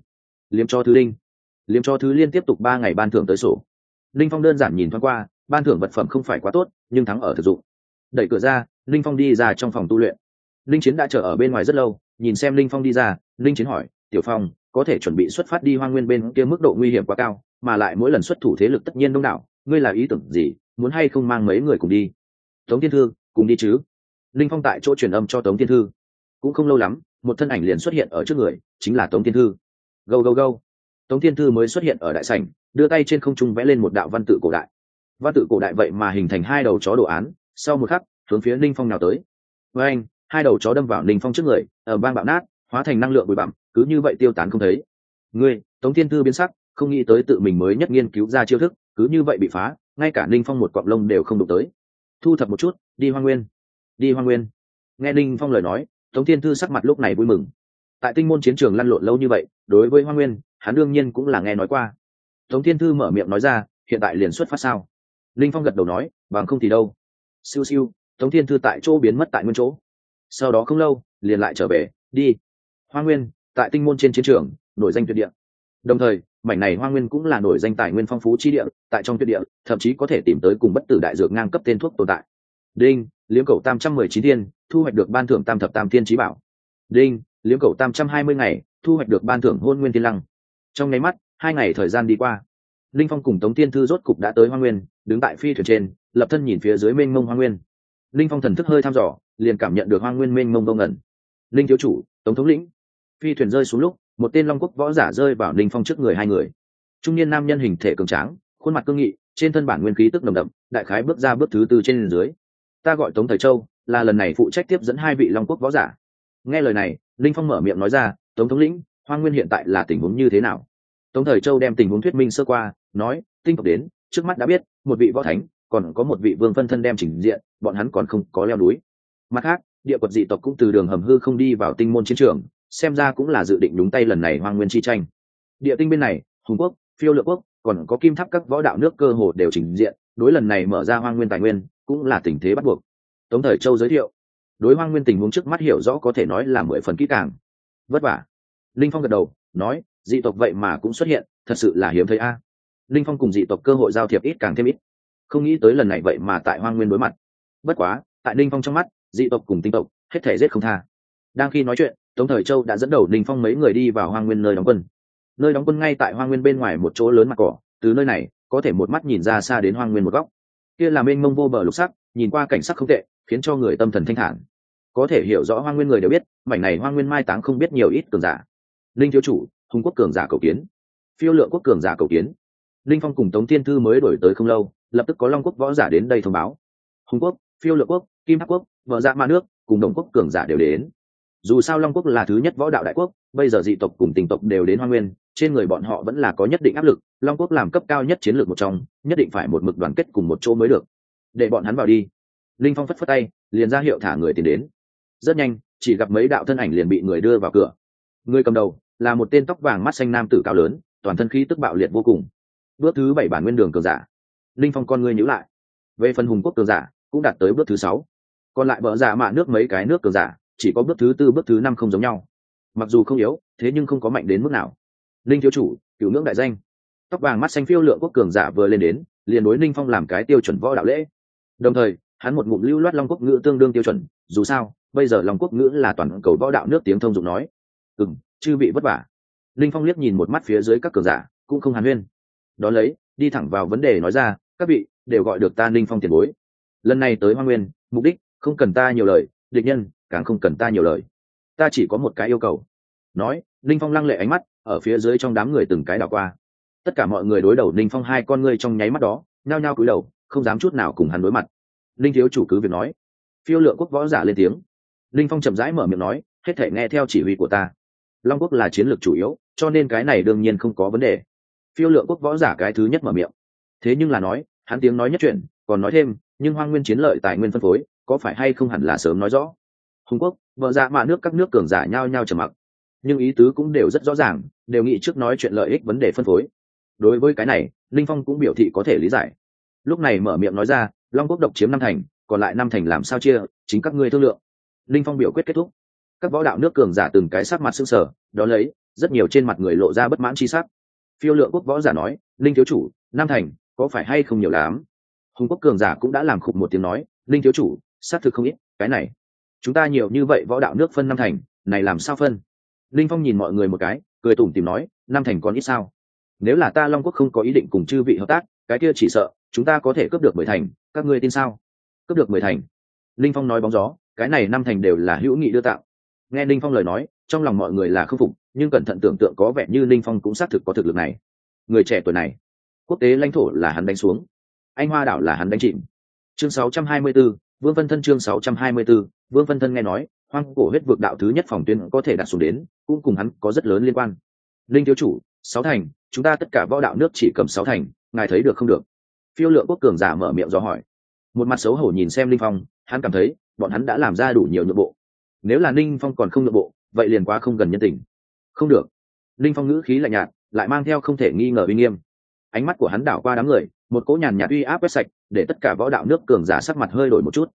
[SPEAKER 1] Liếm cho thứ đinh. Liếm cho thứ liên tiếp tục ba ngày ban thưởng tới sổ. Linh phong đơn giản nhìn thoáng qua ban thưởng vật phẩm không phải quá tốt nhưng thắng ở thực dụng. Đẩy cửa ra linh phong đi ra trong phòng tu luyện. Linh chiến đã chờ ở bên ngoài rất lâu nhìn xem linh phong đi ra linh chiến hỏi tiểu phong có thể chuẩn bị xuất phát đi hoa nguyên bên kia mức độ nguy hiểm quá cao? Mà lại mỗi lần xuất thủ thế lực tất nhiên đông đảo. Ngươi là ý tưởng gì? Muốn hay không mang mấy người cùng đi? Tống thiên thư, cùng đi chứ. Linh phong tại chỗ truyền âm cho tống thiên thư. Cũng không lâu lắm, một thân ảnh liền xuất hiện ở trước người, chính là tống thiên thư. Gâu gâu gâu. Tống thiên thư mới xuất hiện ở đại sảnh, đưa tay trên không trung vẽ lên một đạo văn tự cổ đại. Văn tự cổ đại vậy mà hình thành hai đầu chó đồ án, sau một khắc, hướng phía ninh phong nào tới. Với anh, hai đầu chó đâm vào ninh phong trước người ở bang bạo nát, hóa thành năng lượng bụi bặm, cứ như vậy tiêu tán không thấy. Ngươi, tống thiên thư biến sắc không nghĩ tới tự mình mới nhất nghiên cứu ra chiêu thức, cứ như vậy bị phá, ngay cả ninh phong một cọng lông đều không đụng tới. Thu thập một chút, đi hoa nguyên. Đi hoa nguyên. Nghe ninh phong lời nói, tống thiên thư sắc mặt lúc này vui mừng. Tại tinh môn chiến trường lăn lộn lâu như vậy, đối với hoa nguyên, hắn đương nhiên cũng là nghe nói qua. Tống thiên thư mở miệng nói ra, hiện tại liền xuất phát sao? Linh phong gật đầu nói, bằng không thì đâu. Siêu siêu, tống thiên thư tại chỗ biến mất tại nguyên chỗ. Sau đó không lâu, liền lại trở về, đi. Hoa nguyên, tại tinh môn trên chiến trường, nổi danh tuyệt địa. Đồng thời mảnh này hoa nguyên cũng là nổi danh tài nguyên phong phú chi địa, tại trong tuyệt địa, thậm chí có thể tìm tới cùng bất tử đại dược ngang cấp tên thuốc tồn tại. Đinh, liếm cầu tam trăm mười chín thiên, thu hoạch được ban thưởng tam thập tam thiên trí bảo. Đinh, liếm cầu tam trăm hai mươi ngày, thu hoạch được ban thưởng hôn nguyên thiên lăng. Trong nháy mắt, hai ngày thời gian đi qua, linh phong cùng tống tiên thư rốt cục đã tới hoa nguyên, đứng tại phi thuyền trên, lập thân nhìn phía dưới mênh mông hoa nguyên. Linh phong thần thức hơi thăm dò, liền cảm nhận được hoa nguyên mênh mông đông ngẩn. Linh thiếu chủ, tống thống lĩnh, phi thuyền rơi xuống lúc một tên long quốc võ giả rơi vào linh phong trước người hai người. Trung niên nam nhân hình thể cường tráng, khuôn mặt cương nghị, trên thân bản nguyên khí tức nồng đậm, đại khái bước ra bước thứ tư trên dưới. Ta gọi tống thời châu, là lần này phụ trách tiếp dẫn hai vị long quốc võ giả. Nghe lời này linh phong mở miệng nói ra, tống thống lĩnh hoa nguyên hiện tại là tình huống như thế nào? Tống thời châu đem tình huống thuyết minh sơ qua, nói, tinh tộc đến, trước mắt đã biết, một vị võ thánh, còn có một vị vương phân thân đem chỉnh diện, bọn hắn còn không có leo núi. Mặt khác, địa quật dị tộc cũng từ đường hầm hư không đi vào tinh môn chiến trường xem ra cũng là dự định đúng tay lần này hoang nguyên chi tranh. Địa tinh bên này, hùng quốc, phiêu lựa quốc, còn có kim tháp các võ đạo nước cơ hồ đều trình diện, đối lần này mở ra hoang nguyên tài nguyên, cũng là tình thế bắt buộc. Tống thời châu giới thiệu, đối hoang nguyên tình huống trước mắt hiểu rõ có thể nói là mười phần kỹ càng. Vất vả. Linh phong gật đầu, nói, dị tộc vậy mà cũng xuất hiện, thật sự là hiếm thấy a. Linh phong cùng dị tộc cơ hội giao thiệp ít càng thêm ít. Không nghĩ tới lần này vậy mà tại hoang nguyên đối mặt. Bất quá, tại linh phong trong mắt, dị tộc cùng tinh tộc, hết thể giết không tha. Đang khi nói chuyện tống thời châu đã dẫn đầu đình phong mấy người đi vào hoang nguyên nơi đóng quân. Nơi đóng quân ngay tại hoang nguyên bên ngoài một chỗ lớn mặt cỏ, từ nơi này, có thể một mắt nhìn ra xa đến hoang nguyên một góc. Kia là mênh mông vô bờ lục sắc, nhìn qua cảnh sắc không tệ, khiến cho người tâm thần thanh thản. Có thể hiểu rõ hoang nguyên người đều biết, mảnh này hoang nguyên mai táng không biết nhiều ít cường giả. Linh thiếu chủ, hùng quốc cường giả cầu kiến. Phiêu lượng quốc cường giả cầu kiến. Linh phong cùng tống tiên thư mới đổi tới không lâu, lập tức có long quốc võ giả đến đây thông báo. Hùng quốc, phiêu lượng quốc, kim hắc quốc vợ dạ ma nước, cùng đồng quốc cường giả đều đến dù sao long quốc là thứ nhất võ đạo đại quốc, bây giờ dị tộc cùng tình tộc đều đến hoa nguyên, trên người bọn họ vẫn là có nhất định áp lực, long quốc làm cấp cao nhất chiến lược một trong, nhất định phải một mực đoàn kết cùng một chỗ mới được. Để bọn hắn vào đi. Linh phong phất phất tay, liền ra hiệu thả người tiến đến. Rất nhanh, chỉ gặp mấy đạo thân ảnh liền bị người đưa vào cửa. Người cầm đầu, là một tên tóc vàng mắt xanh nam tử cao lớn, toàn thân khí tức bạo liệt vô cùng. Bước thứ bảy bản nguyên đường cường giả. Linh phong con ngươi nhữ lại. Về phần hùng quốc cường giả, cũng đạt tới bước thứ sáu. Còn lại vợ giả dạ mạ nước mấy cái nước cường giả chỉ có bước thứ tư, bước thứ năm không giống nhau. Mặc dù không yếu, thế nhưng không có mạnh đến mức nào. Linh thiếu chủ cựu ngưỡng đại danh. Tóc vàng mắt xanh phiêu lượng quốc cường giả vừa lên đến, liền đối ninh phong làm cái tiêu chuẩn võ đạo lễ. Đồng thời, hắn một ngụm lưu loát long quốc ngữ tương đương tiêu chuẩn, dù sao, bây giờ long quốc ngữ là toàn cầu võ đạo nước tiếng thông dụng nói. Ừ m chư bị vất vả. Linh phong liếc nhìn một mắt phía dưới các cường giả, cũng không hàn huyên. Đón lấy, đi thẳng vào vấn đề nói ra, các vị đều gọi được ta linh phong tiền bối. Lần này tới hoa nguyên, mục đích, không cần ta nhiều lời, địch nhân càng không cần ta nhiều lời. Ta chỉ có một cái yêu cầu. Nói linh phong lăng lệ ánh mắt ở phía dưới trong đám người từng cái đảo qua. Tất cả mọi người đối đầu linh phong hai con ngươi trong nháy mắt đó, nhao nhao cúi đầu, không dám chút nào cùng hắn đối mặt. Linh thiếu chủ cứ việc nói. Phiêu lượng quốc võ giả lên tiếng. Linh phong chậm rãi mở miệng nói, hết thể nghe theo chỉ huy của ta. Long quốc là chiến lược chủ yếu, cho nên cái này đương nhiên không có vấn đề. Phiêu lượng quốc võ giả cái thứ nhất mở miệng. Thế nhưng là nói, hắn tiếng nói nhất chuyện còn nói thêm, nhưng hoang nguyên chiến lợi tài nguyên phân phối, có phải hay không hẳn là sớm nói rõ? Hùng quốc, vợ dạ mạ nước các nước cường giả nhao nhao trầm mặc. Nhưng ý tứ cũng đều rất rõ ràng, đều nghĩ trước nói chuyện lợi ích vấn đề phân phối. Đối với cái này, linh phong cũng biểu thị có thể lý giải. Lúc này mở miệng nói ra, long quốc độc chiếm năm thành, còn lại năm thành làm sao chia, chính các ngươi thương lượng. Linh phong biểu quyết kết thúc. Các võ đạo nước cường giả từng cái sắc mặt sưng sở đó lấy, rất nhiều trên mặt người lộ ra bất mãn chi sắc. Phiêu lượng quốc võ giả nói, linh thiếu chủ nam thành, có phải hay không nhiều lắm? Hùng quốc cường giả cũng đã làm khục một tiếng nói, linh thiếu chủ, xác thực không ít, cái này chúng ta nhiều như vậy võ đạo nước phân năm thành này làm sao phân? Linh phong nhìn mọi người một cái cười tủm tìm nói năm thành còn ít sao? Nếu là ta long quốc không có ý định cùng chư vị hợp tác cái kia chỉ sợ chúng ta có thể cướp được mười thành các ngươi tin sao? Cướp được mười thành. Linh phong nói bóng gió cái này năm thành đều là hữu nghị đưa tạo nghe linh phong lời nói trong lòng mọi người là khâm phục nhưng cẩn thận tưởng tượng có vẻ như linh phong cũng xác thực có thực lực này. Người trẻ tuổi này quốc tế lãnh thổ là hắn đánh xuống. Anh hoa đảo là hắn đánh chìm. Chương 624, vương vân thân chương 624, vương vân thân nghe nói hoang cổ huyết vực đạo thứ nhất phòng tuyến có thể đặt xuống đến cũng cùng hắn có rất lớn liên quan. Linh thiếu chủ sáu thành chúng ta tất cả võ đạo nước chỉ cầm sáu thành ngài thấy được không được? Phiêu lượng quốc cường giả mở miệng do hỏi. Một mặt xấu hổ nhìn xem linh phong hắn cảm thấy bọn hắn đã làm ra đủ nhiều nhượng bộ. Nếu là ninh phong còn không nhượng bộ vậy liền quá không gần nhân tình. Không được. Linh phong ngữ khí lạnh nhạt lại mang theo không thể nghi ngờ uy nghiêm ánh mắt của hắn đảo qua đám người, một cỗ nhàn nhạt uy áp quét sạch, để tất cả võ đạo nước cường giả sắc mặt hơi đổi một chút.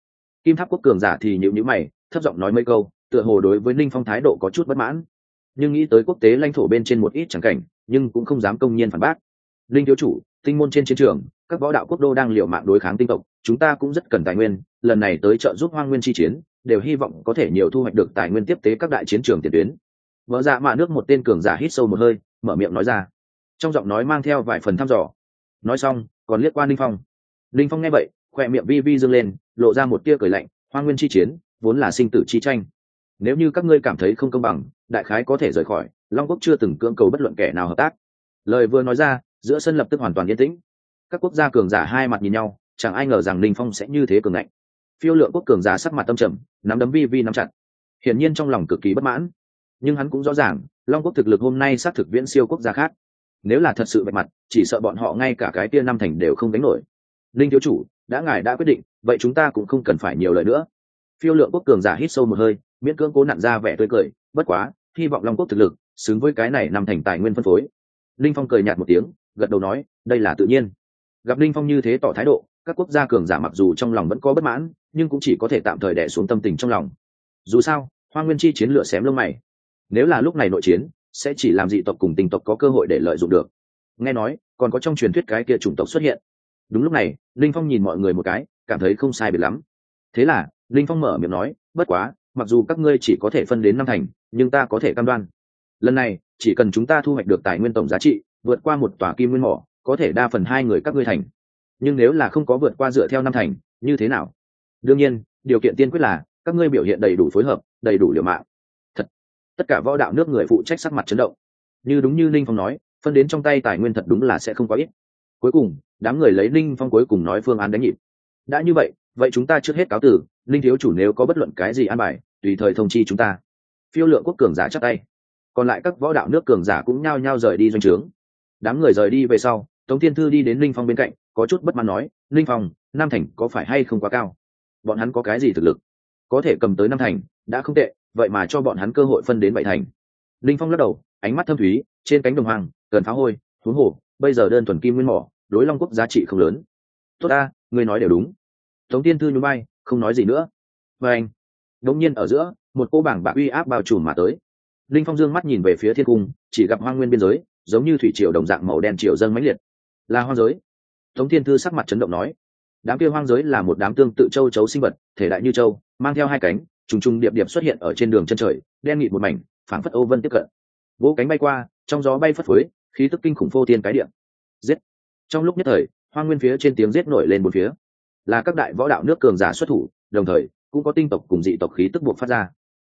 [SPEAKER 1] Kim tháp quốc cường giả thì nhịu nhữ mày, thấp giọng nói mấy câu, tựa hồ đối với ninh phong thái độ có chút bất mãn. Nhưng nghĩ tới quốc tế lãnh thổ bên trên một ít chẳng cảnh, nhưng cũng không dám công nhiên phản bác. Linh thiếu chủ, tinh môn trên chiến trường, các võ đạo quốc đô đang liều mạng đối kháng tinh tộc, chúng ta cũng rất cần tài nguyên, lần này tới trợ giúp hoang nguyên chi chiến, đều hy vọng có thể nhiều thu hoạch được tài nguyên tiếp tế các đại chiến trường tiền tuyến. Vợ dạ mạ nước một tên cường giả hít sâu một hơi, mở miệng nói ra trong giọng nói mang theo vài phần thăm dò. Nói xong, còn liếc qua linh phong. Linh phong nghe vậy khoe miệng vi vi dâng lên, lộ ra một tia cười lạnh, hoa nguyên chi chiến, vốn là sinh tử chi tranh. Nếu như các ngươi cảm thấy không công bằng, đại khái có thể rời khỏi, long quốc chưa từng cưỡng cầu bất luận kẻ nào hợp tác. Lời vừa nói ra, giữa sân lập tức hoàn toàn yên tĩnh. Các quốc gia cường giả hai mặt nhìn nhau, chẳng ai ngờ rằng linh phong sẽ như thế cường ngạnh. Phiêu lượng quốc cường giả sắc mặt tâm trầm, nắm đấm vi vi nắm chặt. Hiển nhiên trong lòng cực kỳ bất mãn. Nhưng hắn cũng rõ ràng, long quốc thực lực hôm nay xác thực viễn siêu quốc gia khác nếu là thật sự bạch mặt, chỉ sợ bọn họ ngay cả cái tia năm thành đều không đánh nổi. Linh thiếu chủ, đã ngài đã quyết định, vậy chúng ta cũng không cần phải nhiều lời nữa. Phiêu lượng quốc cường giả hít sâu một hơi, miễn cưỡng cố nặn ra vẻ tươi cười, bất quá, hy vọng long quốc thực lực, xứng với cái này nằm thành tài nguyên phân phối. Linh phong cười nhạt một tiếng, gật đầu nói, đây là tự nhiên. Gặp linh phong như thế tỏ thái độ, các quốc gia cường giả mặc dù trong lòng vẫn có bất mãn, nhưng cũng chỉ có thể tạm thời đẻ xuống tâm tình trong lòng. Dù sao, hoa nguyên chi chiến lửa xém lông mày. Nếu là lúc này nội chiến sẽ chỉ làm dị tộc cùng tình tộc có cơ hội để lợi dụng được. Nghe nói, còn có trong truyền thuyết cái kia chủng tộc xuất hiện. Đúng lúc này, linh phong nhìn mọi người một cái, cảm thấy không sai biệt lắm. Thế là, linh phong mở miệng nói, bất quá, mặc dù các ngươi chỉ có thể phân đến năm thành, nhưng ta có thể cam đoan. Lần này, chỉ cần chúng ta thu hoạch được tài nguyên tổng giá trị, vượt qua một tòa kim nguyên mỏ, có thể đa phần hai người các ngươi thành. Nhưng nếu là không có vượt qua dựa theo năm thành, như thế nào? Đương nhiên, điều kiện tiên quyết là, các ngươi biểu hiện đầy đủ phối hợp, đầy đủ liều mạng tất cả võ đạo nước người phụ trách sắc mặt chấn động. Như đúng như ninh phong nói, phân đến trong tay tài nguyên thật đúng là sẽ không có ít. Cuối cùng, đám người lấy ninh phong cuối cùng nói phương án đánh nhịp. Đã như vậy vậy chúng ta trước hết cáo tử ninh thiếu chủ nếu có bất luận cái gì an bài, tùy thời thông chi chúng ta. Phiêu lượng quốc cường giả chắc tay. Còn lại các võ đạo nước cường giả cũng nhao nhao rời đi doanh trướng. Đám người rời đi về sau, tống thiên thư đi đến ninh phong bên cạnh, có chút bất mãn nói, ninh phong, nam thành có phải hay không quá cao? Bọn hắn có cái gì thực lực? Có thể cầm tới nam thành, đã không tệ vậy mà cho bọn hắn cơ hội phân đến bảy thành. Linh phong lắc đầu, ánh mắt thâm thúy, trên cánh đồng hoang, cần phá hôi, huống hồ, bây giờ đơn thuần kim nguyên mỏ, đối long quốc giá trị không lớn. Tốt ta, ngươi nói đều đúng. Tống tiên thư nhún bay không nói gì nữa. Và anh đống nhiên ở giữa, một cô bảng bạc uy áp bao trùm mà tới. Linh phong dương mắt nhìn về phía thiên cung, chỉ gặp hoang nguyên biên giới, giống như thủy triều đồng dạng màu đen triều dâng mãnh liệt. Là hoang giới. Tống thiên thư sắc mặt chấn động nói, đám kia hoang giới là một đám tương tự châu chấu sinh vật, thể đại như châu, mang theo hai cánh trùng trùng điệp điệp xuất hiện ở trên đường chân trời, đen nghịt một mảnh, phảng phất âu vân tiếp cận. Vỗ cánh bay qua, trong gió bay phất phới, khí tức kinh khủng phô thiên cái điện giết! Trong lúc nhất thời hoang nguyên phía trên tiếng giết nổi lên một phía. Là các đại võ đạo nước cường giả xuất thủ, đồng thời, cũng có tinh tộc cùng dị tộc khí tức buộc phát ra.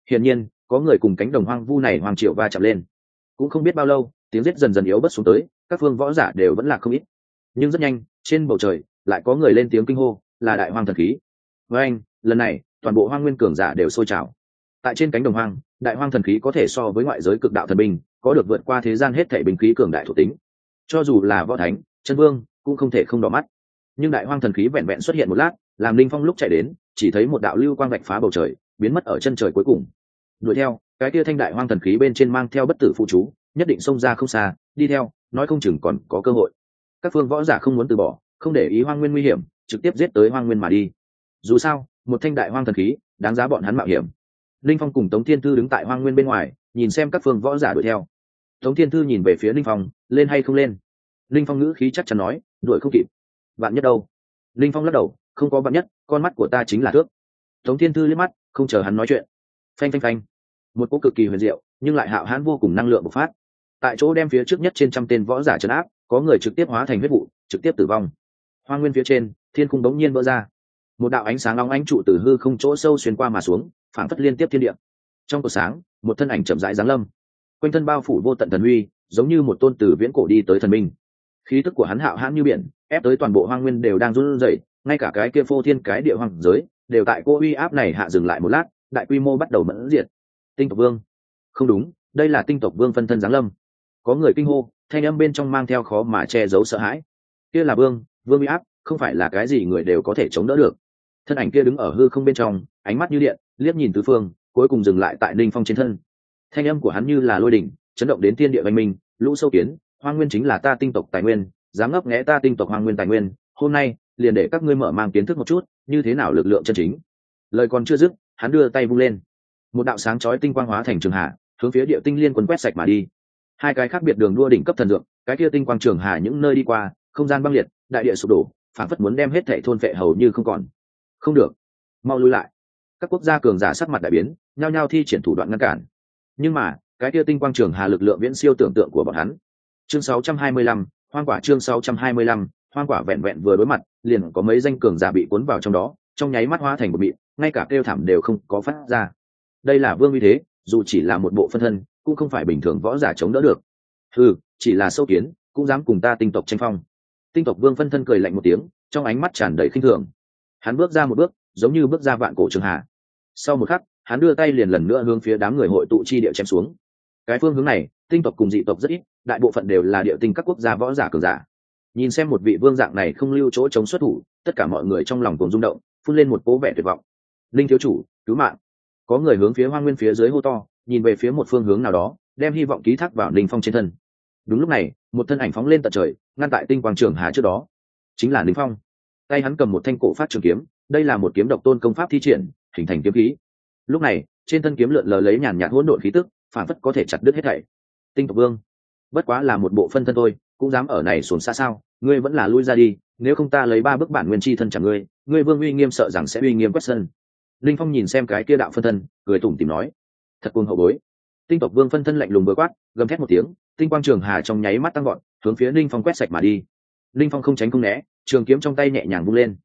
[SPEAKER 1] Hiển nhiên, có người cùng cánh đồng hoang vu này hoàng triệu va chạm lên. Cũng không biết bao lâu, tiếng giết dần dần yếu bớt xuống tới, các phương võ giả đều vẫn là không ít. Nhưng rất nhanh, trên bầu trời, lại có người lên tiếng kinh hô, là đại hoang thần khí. Với anh, lần này toàn bộ hoang nguyên cường giả đều sôi trào. Tại trên cánh đồng hoang, đại hoang thần khí có thể so với ngoại giới cực đạo thần binh, có được vượt qua thế gian hết thể binh khí cường đại thuộc tính. Cho dù là võ thánh, chân vương, cũng không thể không đỏ mắt. Nhưng đại hoang thần khí vẹn vẹn xuất hiện một lát, làm linh phong lúc chạy đến, chỉ thấy một đạo lưu quang vạch phá bầu trời, biến mất ở chân trời cuối cùng. Đuổi theo, cái kia thanh đại hoang thần khí bên trên mang theo bất tử phụ chú, nhất định xông ra không xa, đi theo, nói không chừng còn có cơ hội. Các phương võ giả không muốn từ bỏ, không để ý hoang nguyên nguy hiểm, trực tiếp giết tới hoang nguyên mà đi. Dù sao một thanh đại hoang thần khí, đáng giá bọn hắn mạo hiểm. Linh phong cùng tống thiên thư đứng tại hoang nguyên bên ngoài, nhìn xem các phương võ giả đuổi theo. Tống thiên thư nhìn về phía linh phong, lên hay không lên? Linh phong ngữ khí chắc chắn nói, đuổi không kịp. Bạn nhất đâu? Linh phong lắc đầu, không có bạn nhất, con mắt của ta chính là thước. Tống thiên thư liếc mắt, không chờ hắn nói chuyện. Phanh phanh phanh. Một cỗ cực kỳ huyền diệu, nhưng lại hạo hãn vô cùng năng lượng bộc phát. Tại chỗ đem phía trước nhất trên trăm tên võ giả trấn áp, có người trực tiếp hóa thành huyết vụ, trực tiếp tử vong. Hoa nguyên phía trên, thiên khung đống nhiên vỡ ra một đạo ánh sáng long ánh trụ từ hư không chỗ sâu xuyên qua mà xuống, phảng phất liên tiếp thiên địa. Trong cột sáng, một thân ảnh chậm rãi giáng lâm. Quanh thân bao phủ vô tận thần uy, giống như một tôn tử viễn cổ đi tới thần minh. Khí tức của hắn hạo hãn như biển, ép tới toàn bộ hoang nguyên đều đang run rẩy, ngay cả cái kia phô thiên cái địa hoàng giới, đều tại cô uy áp này hạ dừng lại một lát, đại quy mô bắt đầu mẫn diệt. Tinh tộc vương. Không đúng, đây là tinh tộc vương phân thân giáng lâm. Có người kinh hô, thanh âm bên trong mang theo khó mà che giấu sợ hãi. Kia là vương vương uy áp, không phải là cái gì người đều có thể chống đỡ được thân ảnh kia đứng ở hư không bên trong, ánh mắt như điện, liếc nhìn tứ phương, cuối cùng dừng lại tại ninh phong trên thân. Thanh âm của hắn như là lôi đỉnh, chấn động đến thiên địa văn minh, lũ sâu kiến hoang nguyên chính là ta tinh tộc tài nguyên, dám ngấp nghẽ ta tinh tộc hoang nguyên tài nguyên, hôm nay, liền để các ngươi mở mang kiến thức một chút, như thế nào lực lượng chân chính. Lời còn chưa dứt, hắn đưa tay vung lên. Một đạo sáng chói tinh quang hóa thành trường hạ, hướng phía địa tinh liên quân quét sạch mà đi. Hai cái khác biệt đường đua đỉnh cấp thần dược, cái kia tinh quang trường hạ những nơi đi qua, không gian băng liệt, đại địa sụp đổ, phản phất muốn đem hết thệ thôn vệ hầu như không còn không được. Mau lui lại. Các quốc gia cường giả sắc mặt đại biến nhao nhao thi triển thủ đoạn ngăn cản. Nhưng mà cái kia tinh quang trường hà lực lượng viễn siêu tưởng tượng của bọn hắn. Chương 625, hoang quả chương 625, hoang quả vẹn vẹn vừa đối mặt liền có mấy danh cường giả bị cuốn vào trong đó trong nháy mắt hóa thành một mịn ngay cả kêu thảm đều không có phát ra. Đây là vương uy thế dù chỉ là một bộ phân thân cũng không phải bình thường võ giả chống đỡ được. Ừ chỉ là sâu kiến cũng dám cùng ta tinh tộc tranh phong. Tinh tộc vương phân thân cười lạnh một tiếng trong ánh mắt tràn đầy khinh thường hắn bước ra một bước, giống như bước ra vạn cổ trường hạ. Sau một khắc, hắn đưa tay liền lần nữa hướng phía đám người hội tụ chi địa chém xuống. Cái phương hướng này, tinh tộc cùng dị tộc rất ít, đại bộ phận đều là địa tinh các quốc gia võ giả cường giả. Nhìn xem một vị vương dạng này không lưu chỗ chống xuất thủ, tất cả mọi người trong lòng cùng rung động, phun lên một cố vẻ tuyệt vọng. Linh thiếu chủ, cứu mạng. Có người hướng phía hoang nguyên phía dưới hô to, nhìn về phía một phương hướng nào đó, đem hy vọng ký thác vào linh phong trên thân. Đúng lúc này, một thân ảnh phóng lên tận trời, ngăn tại tinh quang trường hà trước đó. Chính là linh phong tay hắn cầm một thanh cổ phát trường kiếm, đây là một kiếm độc tôn công pháp thi triển, hình thành kiếm khí. Lúc này, trên thân kiếm lượn lờ lấy nhàn nhạt hỗn độn khí tức, phản phất có thể chặt đứt hết thảy. Tinh tộc vương, bất quá là một bộ phân thân thôi, cũng dám ở này xuống xa sao, ngươi vẫn là lui ra đi, nếu không ta lấy ba bức bản nguyên chi thân chẳng ngươi ngươi vương uy nghiêm sợ rằng sẽ uy nghiêm quét sân. Linh phong nhìn xem cái kia đạo phân thân, cười tủm tìm nói, thật cuồng hậu bối. Tinh tộc vương phân thân lạnh lùng bừa quát, gầm thét một tiếng, tinh quang trường hà trong nháy mắt tăng gọn hướng phía linh phong quét sạch mà đi. Linh phong không tránh không né trường kiếm trong tay nhẹ nhàng vung lên.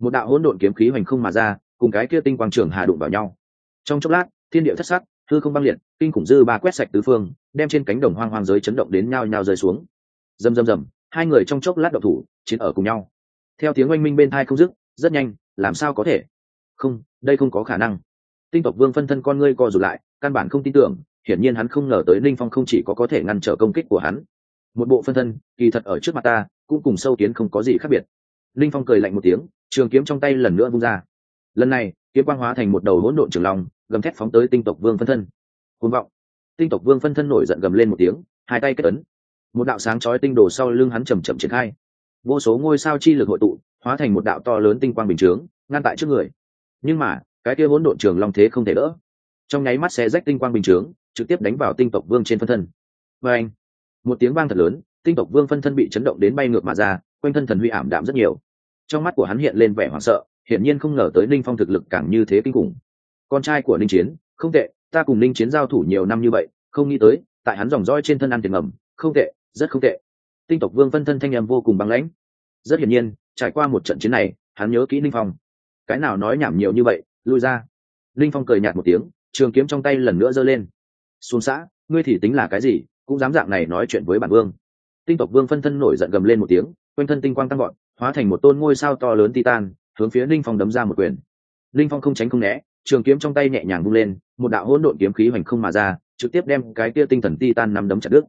[SPEAKER 1] Một đạo hỗn độn kiếm khí hoành không mà ra, cùng cái kia tinh quang trường hà đụng vào nhau. Trong chốc lát, thiên địa thất sắc thư không băng liệt, kinh khủng dư ba quét sạch tứ phương, đem trên cánh đồng hoang hoang giới chấn động đến nhao nhao rơi xuống. Rầm rầm rầm, hai người trong chốc lát độc thủ, chiến ở cùng nhau. Theo tiếng oanh minh bên thai không dứt, rất nhanh, làm sao có thể? Không, đây không có khả năng. Tinh tộc vương phân thân con ngươi co rụt lại, căn bản không tin tưởng, hiển nhiên hắn không ngờ tới linh phong không chỉ có có thể ngăn trở công kích của hắn. Một bộ phân thân, kỳ thật ở trước mặt ta cũng cùng sâu kiến không có gì khác biệt. Linh phong cười lạnh một tiếng, trường kiếm trong tay lần nữa vung ra. Lần này, kiếm quang hóa thành một đầu hỗn độn trường long, gầm thét phóng tới tinh tộc vương phân thân. Côn vọng. Tinh tộc vương phân thân nổi giận gầm lên một tiếng, hai tay kết ấn. Một đạo sáng chói tinh đồ sau lưng hắn chầm chậm triển khai. Vô số ngôi sao chi lực hội tụ, hóa thành một đạo to lớn tinh quang bình chướng, ngăn tại trước người. Nhưng mà, cái kia hỗn độn trường long thế không thể đỡ. Trong nháy mắt xé rách tinh quang bình chướng, trực tiếp đánh vào tinh tộc vương trên phân thân. Và anh, một tiếng vang thật lớn tinh tộc vương phân thân bị chấn động đến bay ngược mà ra, quanh thân thần huy ảm đạm rất nhiều. Trong mắt của hắn hiện lên vẻ hoảng sợ, hiển nhiên không ngờ tới ninh phong thực lực càng như thế kinh khủng. Con trai của ninh chiến, không tệ, ta cùng ninh chiến giao thủ nhiều năm như vậy, không nghĩ tới, tại hắn dòng roi trên thân ăn tiền ngầm, không tệ, rất không tệ. Tinh tộc vương phân thân thanh em vô cùng băng lãnh. Rất hiển nhiên, trải qua một trận chiến này, hắn nhớ kỹ ninh phong. Cái nào nói nhảm nhiều như vậy, lui ra. Ninh phong cười nhạt một tiếng, trường kiếm trong tay lần nữa giơ lên. Xuống xã, ngươi thì tính là cái gì, cũng dám dạng này nói chuyện với bản vương tinh tộc vương phân thân nổi giận gầm lên một tiếng, quanh thân tinh quang tăng gọn hóa thành một tôn ngôi sao to lớn titan, hướng phía linh phong đấm ra một quyền. Linh phong không tránh không né, trường kiếm trong tay nhẹ nhàng vung lên, một đạo hỗn độn kiếm khí hoành không mà ra, trực tiếp đem cái kia tinh thần titan nắm đấm chặt đứt.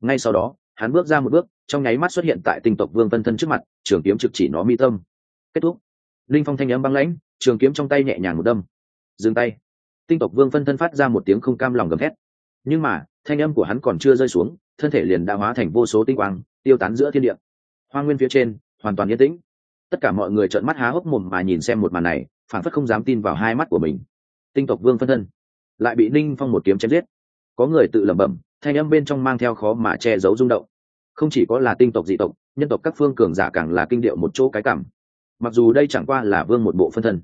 [SPEAKER 1] Ngay sau đó, hắn bước ra một bước, trong nháy mắt xuất hiện tại tinh tộc vương phân thân trước mặt, trường kiếm trực chỉ nó mi tâm. Kết thúc. Linh phong thanh n m băng lãnh, trường kiếm trong tay nhẹ nhàng một đâm. Dừng tay. Tinh tộc vương phân thân phát ra một tiếng không cam lòng gầm thét. Nhưng mà, thanh âm của hắn còn chưa rơi xuống thân thể liền đã hóa thành vô số tinh quang, tiêu tán giữa thiên địa. Hoa nguyên phía trên, hoàn toàn yên tĩnh. Tất cả mọi người trợn mắt há hốc mồm mà nhìn xem một màn này phản phất không dám tin vào hai mắt của mình. Tinh tộc vương phân thân, lại bị ninh phong một kiếm chém giết. Có người tự lẩm bẩm, thanh âm bên trong mang theo khó mà che giấu rung động. Không chỉ có là tinh tộc dị tộc, nhân tộc các phương cường giả càng là kinh điệu một chỗ cái cảm. Mặc dù đây chẳng qua là vương một bộ phân thân,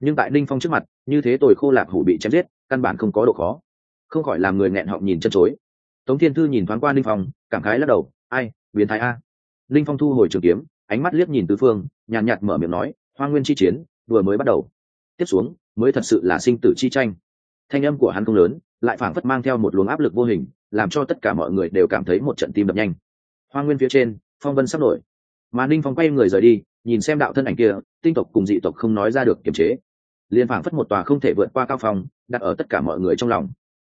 [SPEAKER 1] nhưng tại ninh phong trước mặt, như thế tồi khô lạc hủ bị chém giết, căn bản không có độ khó. Không khỏi làm người nghẹn họng nhìn chân chối tống thiên thư nhìn thoáng qua ninh phong, cảm khái lắc đầu, ai, biến thái a. Ninh phong thu hồi trường kiếm, ánh mắt liếc nhìn tứ phương, nhàn nhạt mở miệng nói, hoa nguyên chi chiến, vừa mới bắt đầu. Tiếp xuống, mới thật sự là sinh tử chi tranh. Thanh âm của hắn không lớn, lại phảng phất mang theo một luồng áp lực vô hình, làm cho tất cả mọi người đều cảm thấy một trận tim đập nhanh. Hoa nguyên phía trên, phong vân sắp nổi. Mà ninh phong quay người rời đi, nhìn xem đạo thân ảnh kia, tinh tộc cùng dị tộc không nói ra được kiềm chế. Liền phảng phất một tòa không thể vượt qua cao phòng đặt ở tất cả mọi người trong lòng.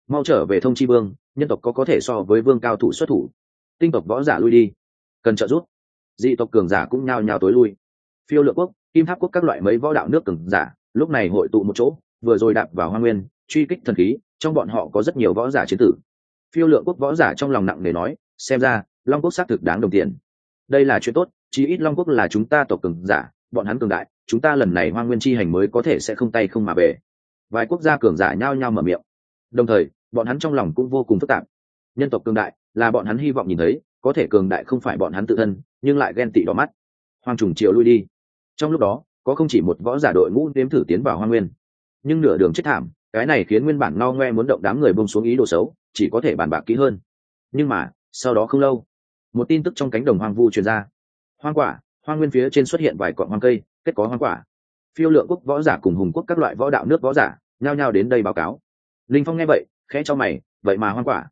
[SPEAKER 1] Mau trở về thông chi vương nhân tộc có có thể so với vương cao thủ xuất thủ. Tinh tộc võ giả lui đi, cần trợ giúp. Dị tộc cường giả cũng nhao nhao tối lui. Phiêu lượng quốc, kim tháp quốc các loại mấy võ đạo nước cường giả, lúc này hội tụ một chỗ, vừa rồi đạp vào hoa nguyên, truy kích thần khí, trong bọn họ có rất nhiều võ giả chiến tử. Phiêu lượng quốc võ giả trong lòng nặng nề nói, xem ra, long quốc xác thực đáng đồng tiền. Đây là chuyện tốt, chí ít long quốc là chúng ta tộc cường giả, bọn hắn cường đại, chúng ta lần này hoa nguyên chi hành mới có thể sẽ không tay không mà về. Vài quốc gia cường giả nhao nhao mở miệng. Đồng thời bọn hắn trong lòng cũng vô cùng phức tạp. Nhân tộc cường đại là bọn hắn hy vọng nhìn thấy, có thể cường đại không phải bọn hắn tự thân, nhưng lại ghen tị đỏ mắt. Hoàng trùng triều lui đi. Trong lúc đó, có không chỉ một võ giả đội ngũ nếm thử tiến vào hoa nguyên. Nhưng nửa đường chết thảm, cái này khiến nguyên bản no ngoe muốn động đám người bông xuống ý đồ xấu, chỉ có thể bàn bạc kỹ hơn. Nhưng mà, sau đó không lâu, một tin tức trong cánh đồng hoang vu truyền ra. Hoang quả, hoang nguyên phía trên xuất hiện vài cọn hoang cây, kết có hoang quả. Phiêu lượng quốc võ giả cùng hùng quốc các loại võ đạo nước võ giả, nhao nhao đến đây báo cáo. Linh phong nghe vậy khẽ cho mày, vậy mà hoang quả.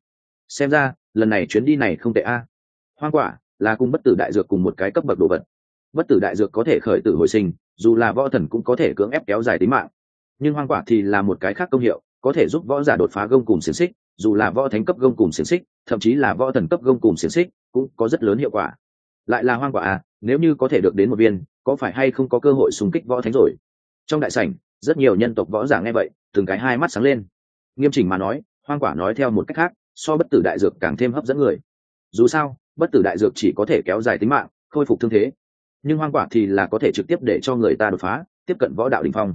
[SPEAKER 1] Xem ra, lần này chuyến đi này không tệ a. Hoang quả là cùng bất tử đại dược cùng một cái cấp bậc đồ vật. Bất tử đại dược có thể khởi tử hồi sinh, dù là võ thần cũng có thể cưỡng ép kéo dài tính mạng. Nhưng hoang quả thì là một cái khác công hiệu, có thể giúp võ giả đột phá gông cùng xiềng xích, dù là võ thánh cấp gông cùng xiềng xích, thậm chí là võ thần cấp gông cùng xiềng xích, cũng có rất lớn hiệu quả. Lại là hoang quả à nếu như có thể được đến một viên, có phải hay không có cơ hội xung kích võ thánh rồi? Trong đại sảnh, rất nhiều nhân tộc võ giả nghe vậy, từng cái hai mắt sáng lên nghiêm chỉnh mà nói hoang quả nói theo một cách khác so bất tử đại dược càng thêm hấp dẫn người. Dù sao bất tử đại dược chỉ có thể kéo dài tính mạng khôi phục thương thế. Nhưng hoang quả thì là có thể trực tiếp để cho người ta đột phá tiếp cận võ đạo đình phong.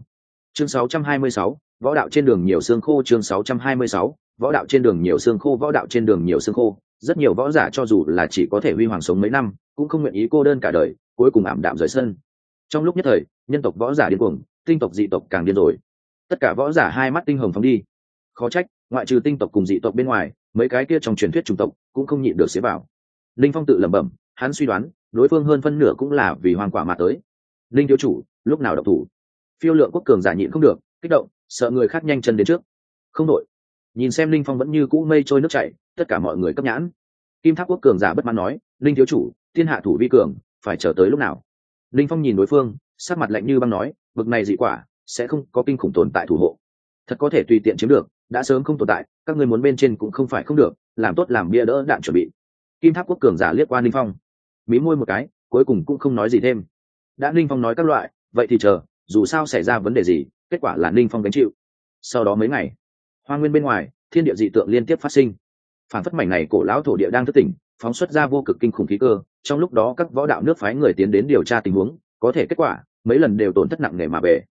[SPEAKER 1] Chương 626, võ đạo trên đường nhiều xương khô. Chương 626, võ đạo trên đường nhiều xương khô võ đạo trên đường nhiều xương khô. Rất nhiều võ giả cho dù là chỉ có thể huy hoàng sống mấy năm cũng không nguyện ý cô đơn cả đời cuối cùng ảm đạm rời sân. Trong lúc nhất thời nhân tộc võ giả điên cuồng tinh tộc dị tộc càng điên rồi. Tất cả võ giả hai mắt tinh hồng phóng đi khó trách, ngoại trừ tinh tộc cùng dị tộc bên ngoài, mấy cái kia trong truyền thuyết chủng tộc cũng không nhịn được xế vào. Linh phong tự lẩm bẩm, hắn suy đoán, đối phương hơn phân nửa cũng là vì hoàng quả mà tới. Linh thiếu chủ, lúc nào độc thủ? Phiêu lượng quốc cường giả nhịn không được, kích động, sợ người khác nhanh chân đến trước. Không đội nhìn xem linh phong vẫn như cũ mây trôi nước chảy, tất cả mọi người cấp nhãn. Kim tháp quốc cường giả bất mãn nói, linh thiếu chủ, thiên hạ thủ vi cường, phải chờ tới lúc nào? Linh phong nhìn đối phương, sắc mặt lạnh như băng nói, bực này dị quả, sẽ không có kinh khủng tồn tại thủ hộ thật có thể tùy tiện chiếm được, đã sớm không tồn tại, các người muốn bên trên cũng không phải không được, làm tốt làm bia đỡ đạn chuẩn bị. Kim tháp quốc cường giả liếc qua linh phong, mí môi một cái, cuối cùng cũng không nói gì thêm. Đã linh phong nói các loại, vậy thì chờ, dù sao xảy ra vấn đề gì, kết quả là linh phong gánh chịu. Sau đó mấy ngày, hoa nguyên bên ngoài, thiên địa dị tượng liên tiếp phát sinh. Phản phất mảnh này cổ lão thổ địa đang thất tỉnh, phóng xuất ra vô cực kinh khủng khí cơ, trong lúc đó các võ đạo nước phái người tiến đến điều tra tình huống, có thể kết quả, mấy lần đều tổn thất nặng nề mà về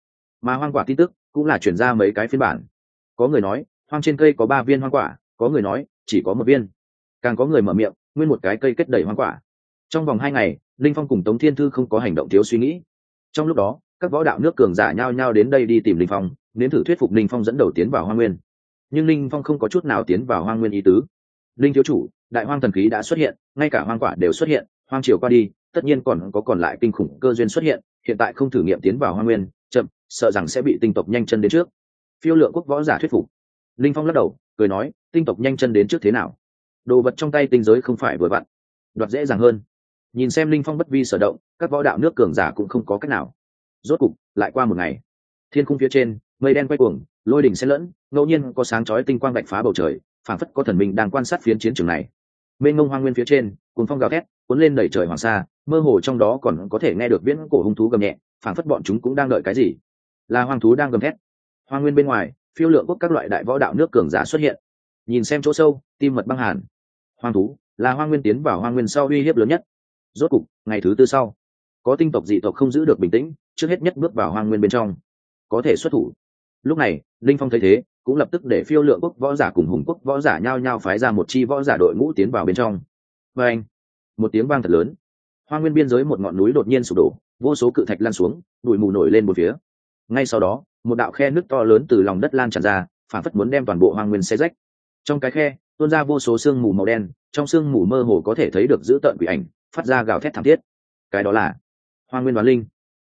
[SPEAKER 1] mà hoang quả tin tức cũng là chuyển ra mấy cái phiên bản. Có người nói, hoang trên cây có ba viên hoang quả, có người nói, chỉ có một viên. Càng có người mở miệng, nguyên một cái cây kết đầy hoang quả. Trong vòng hai ngày, linh phong cùng tống thiên thư không có hành động thiếu suy nghĩ. Trong lúc đó, các võ đạo nước cường giả nhao nhao đến đây đi tìm linh phong, nếm thử thuyết phục linh phong dẫn đầu tiến vào hoa nguyên. Nhưng linh phong không có chút nào tiến vào hoa nguyên ý tứ. Linh thiếu chủ, đại hoang thần khí đã xuất hiện, ngay cả hoang quả đều xuất hiện, hoang triều qua đi, tất nhiên còn có còn lại kinh khủng cơ duyên xuất hiện hiện tại không thử nghiệm tiến vào hoa nguyên sợ rằng sẽ bị tinh tộc nhanh chân đến trước. Phiêu lượng quốc võ giả thuyết phục. Linh phong lắc đầu, cười nói, tinh tộc nhanh chân đến trước thế nào? Đồ vật trong tay tinh giới không phải vừa vặn. Đoạt dễ dàng hơn. Nhìn xem linh phong bất vi sở động, các võ đạo nước cường giả cũng không có cách nào. Rốt cục, lại qua một ngày. Thiên khung phía trên, mây đen quay cuồng, lôi đỉnh xen lẫn, ngẫu nhiên có sáng chói tinh quang bạch phá bầu trời, phảng phất có thần minh đang quan sát phiến chiến trường này. Mênh ngông hoang nguyên phía trên cuốn phong gào thét, cuốn lên đẩy trời hoàng sa, mơ hồ trong đó còn có thể nghe được viễn cổ hung thú gầm nhẹ, phảng phất bọn chúng cũng đang đợi cái gì là hoang thú đang gầm thét. Hoang nguyên bên ngoài, phiêu lượng quốc các loại đại võ đạo nước cường giả xuất hiện. Nhìn xem chỗ sâu, tim mật băng hàn. Hoang thú, là hoang nguyên tiến vào hoang nguyên sau uy hiếp lớn nhất. Rốt cục, ngày thứ tư sau, có tinh tộc dị tộc không giữ được bình tĩnh, trước hết nhất bước vào hoang nguyên bên trong. Có thể xuất thủ. Lúc này, linh phong thấy thế, cũng lập tức để phiêu lượng quốc võ giả cùng hùng quốc võ giả nhao nhao phái ra một chi võ giả đội ngũ tiến vào bên trong. Và anh, một tiếng vang thật lớn. Hoa nguyên biên giới một ngọn núi đột nhiên sụp đổ, vô số cự thạch lan xuống đụi mù nổi lên một phía ngay sau đó, một đạo khe nước to lớn từ lòng đất lan tràn ra, phản phất muốn đem toàn bộ hoang nguyên xe rách. Trong cái khe, tuôn ra vô số sương mù màu đen, trong sương mù mơ hồ có thể thấy được giữ tợn quỷ ảnh, phát ra gào thét thảm thiết. Cái đó là hoa nguyên đoán linh.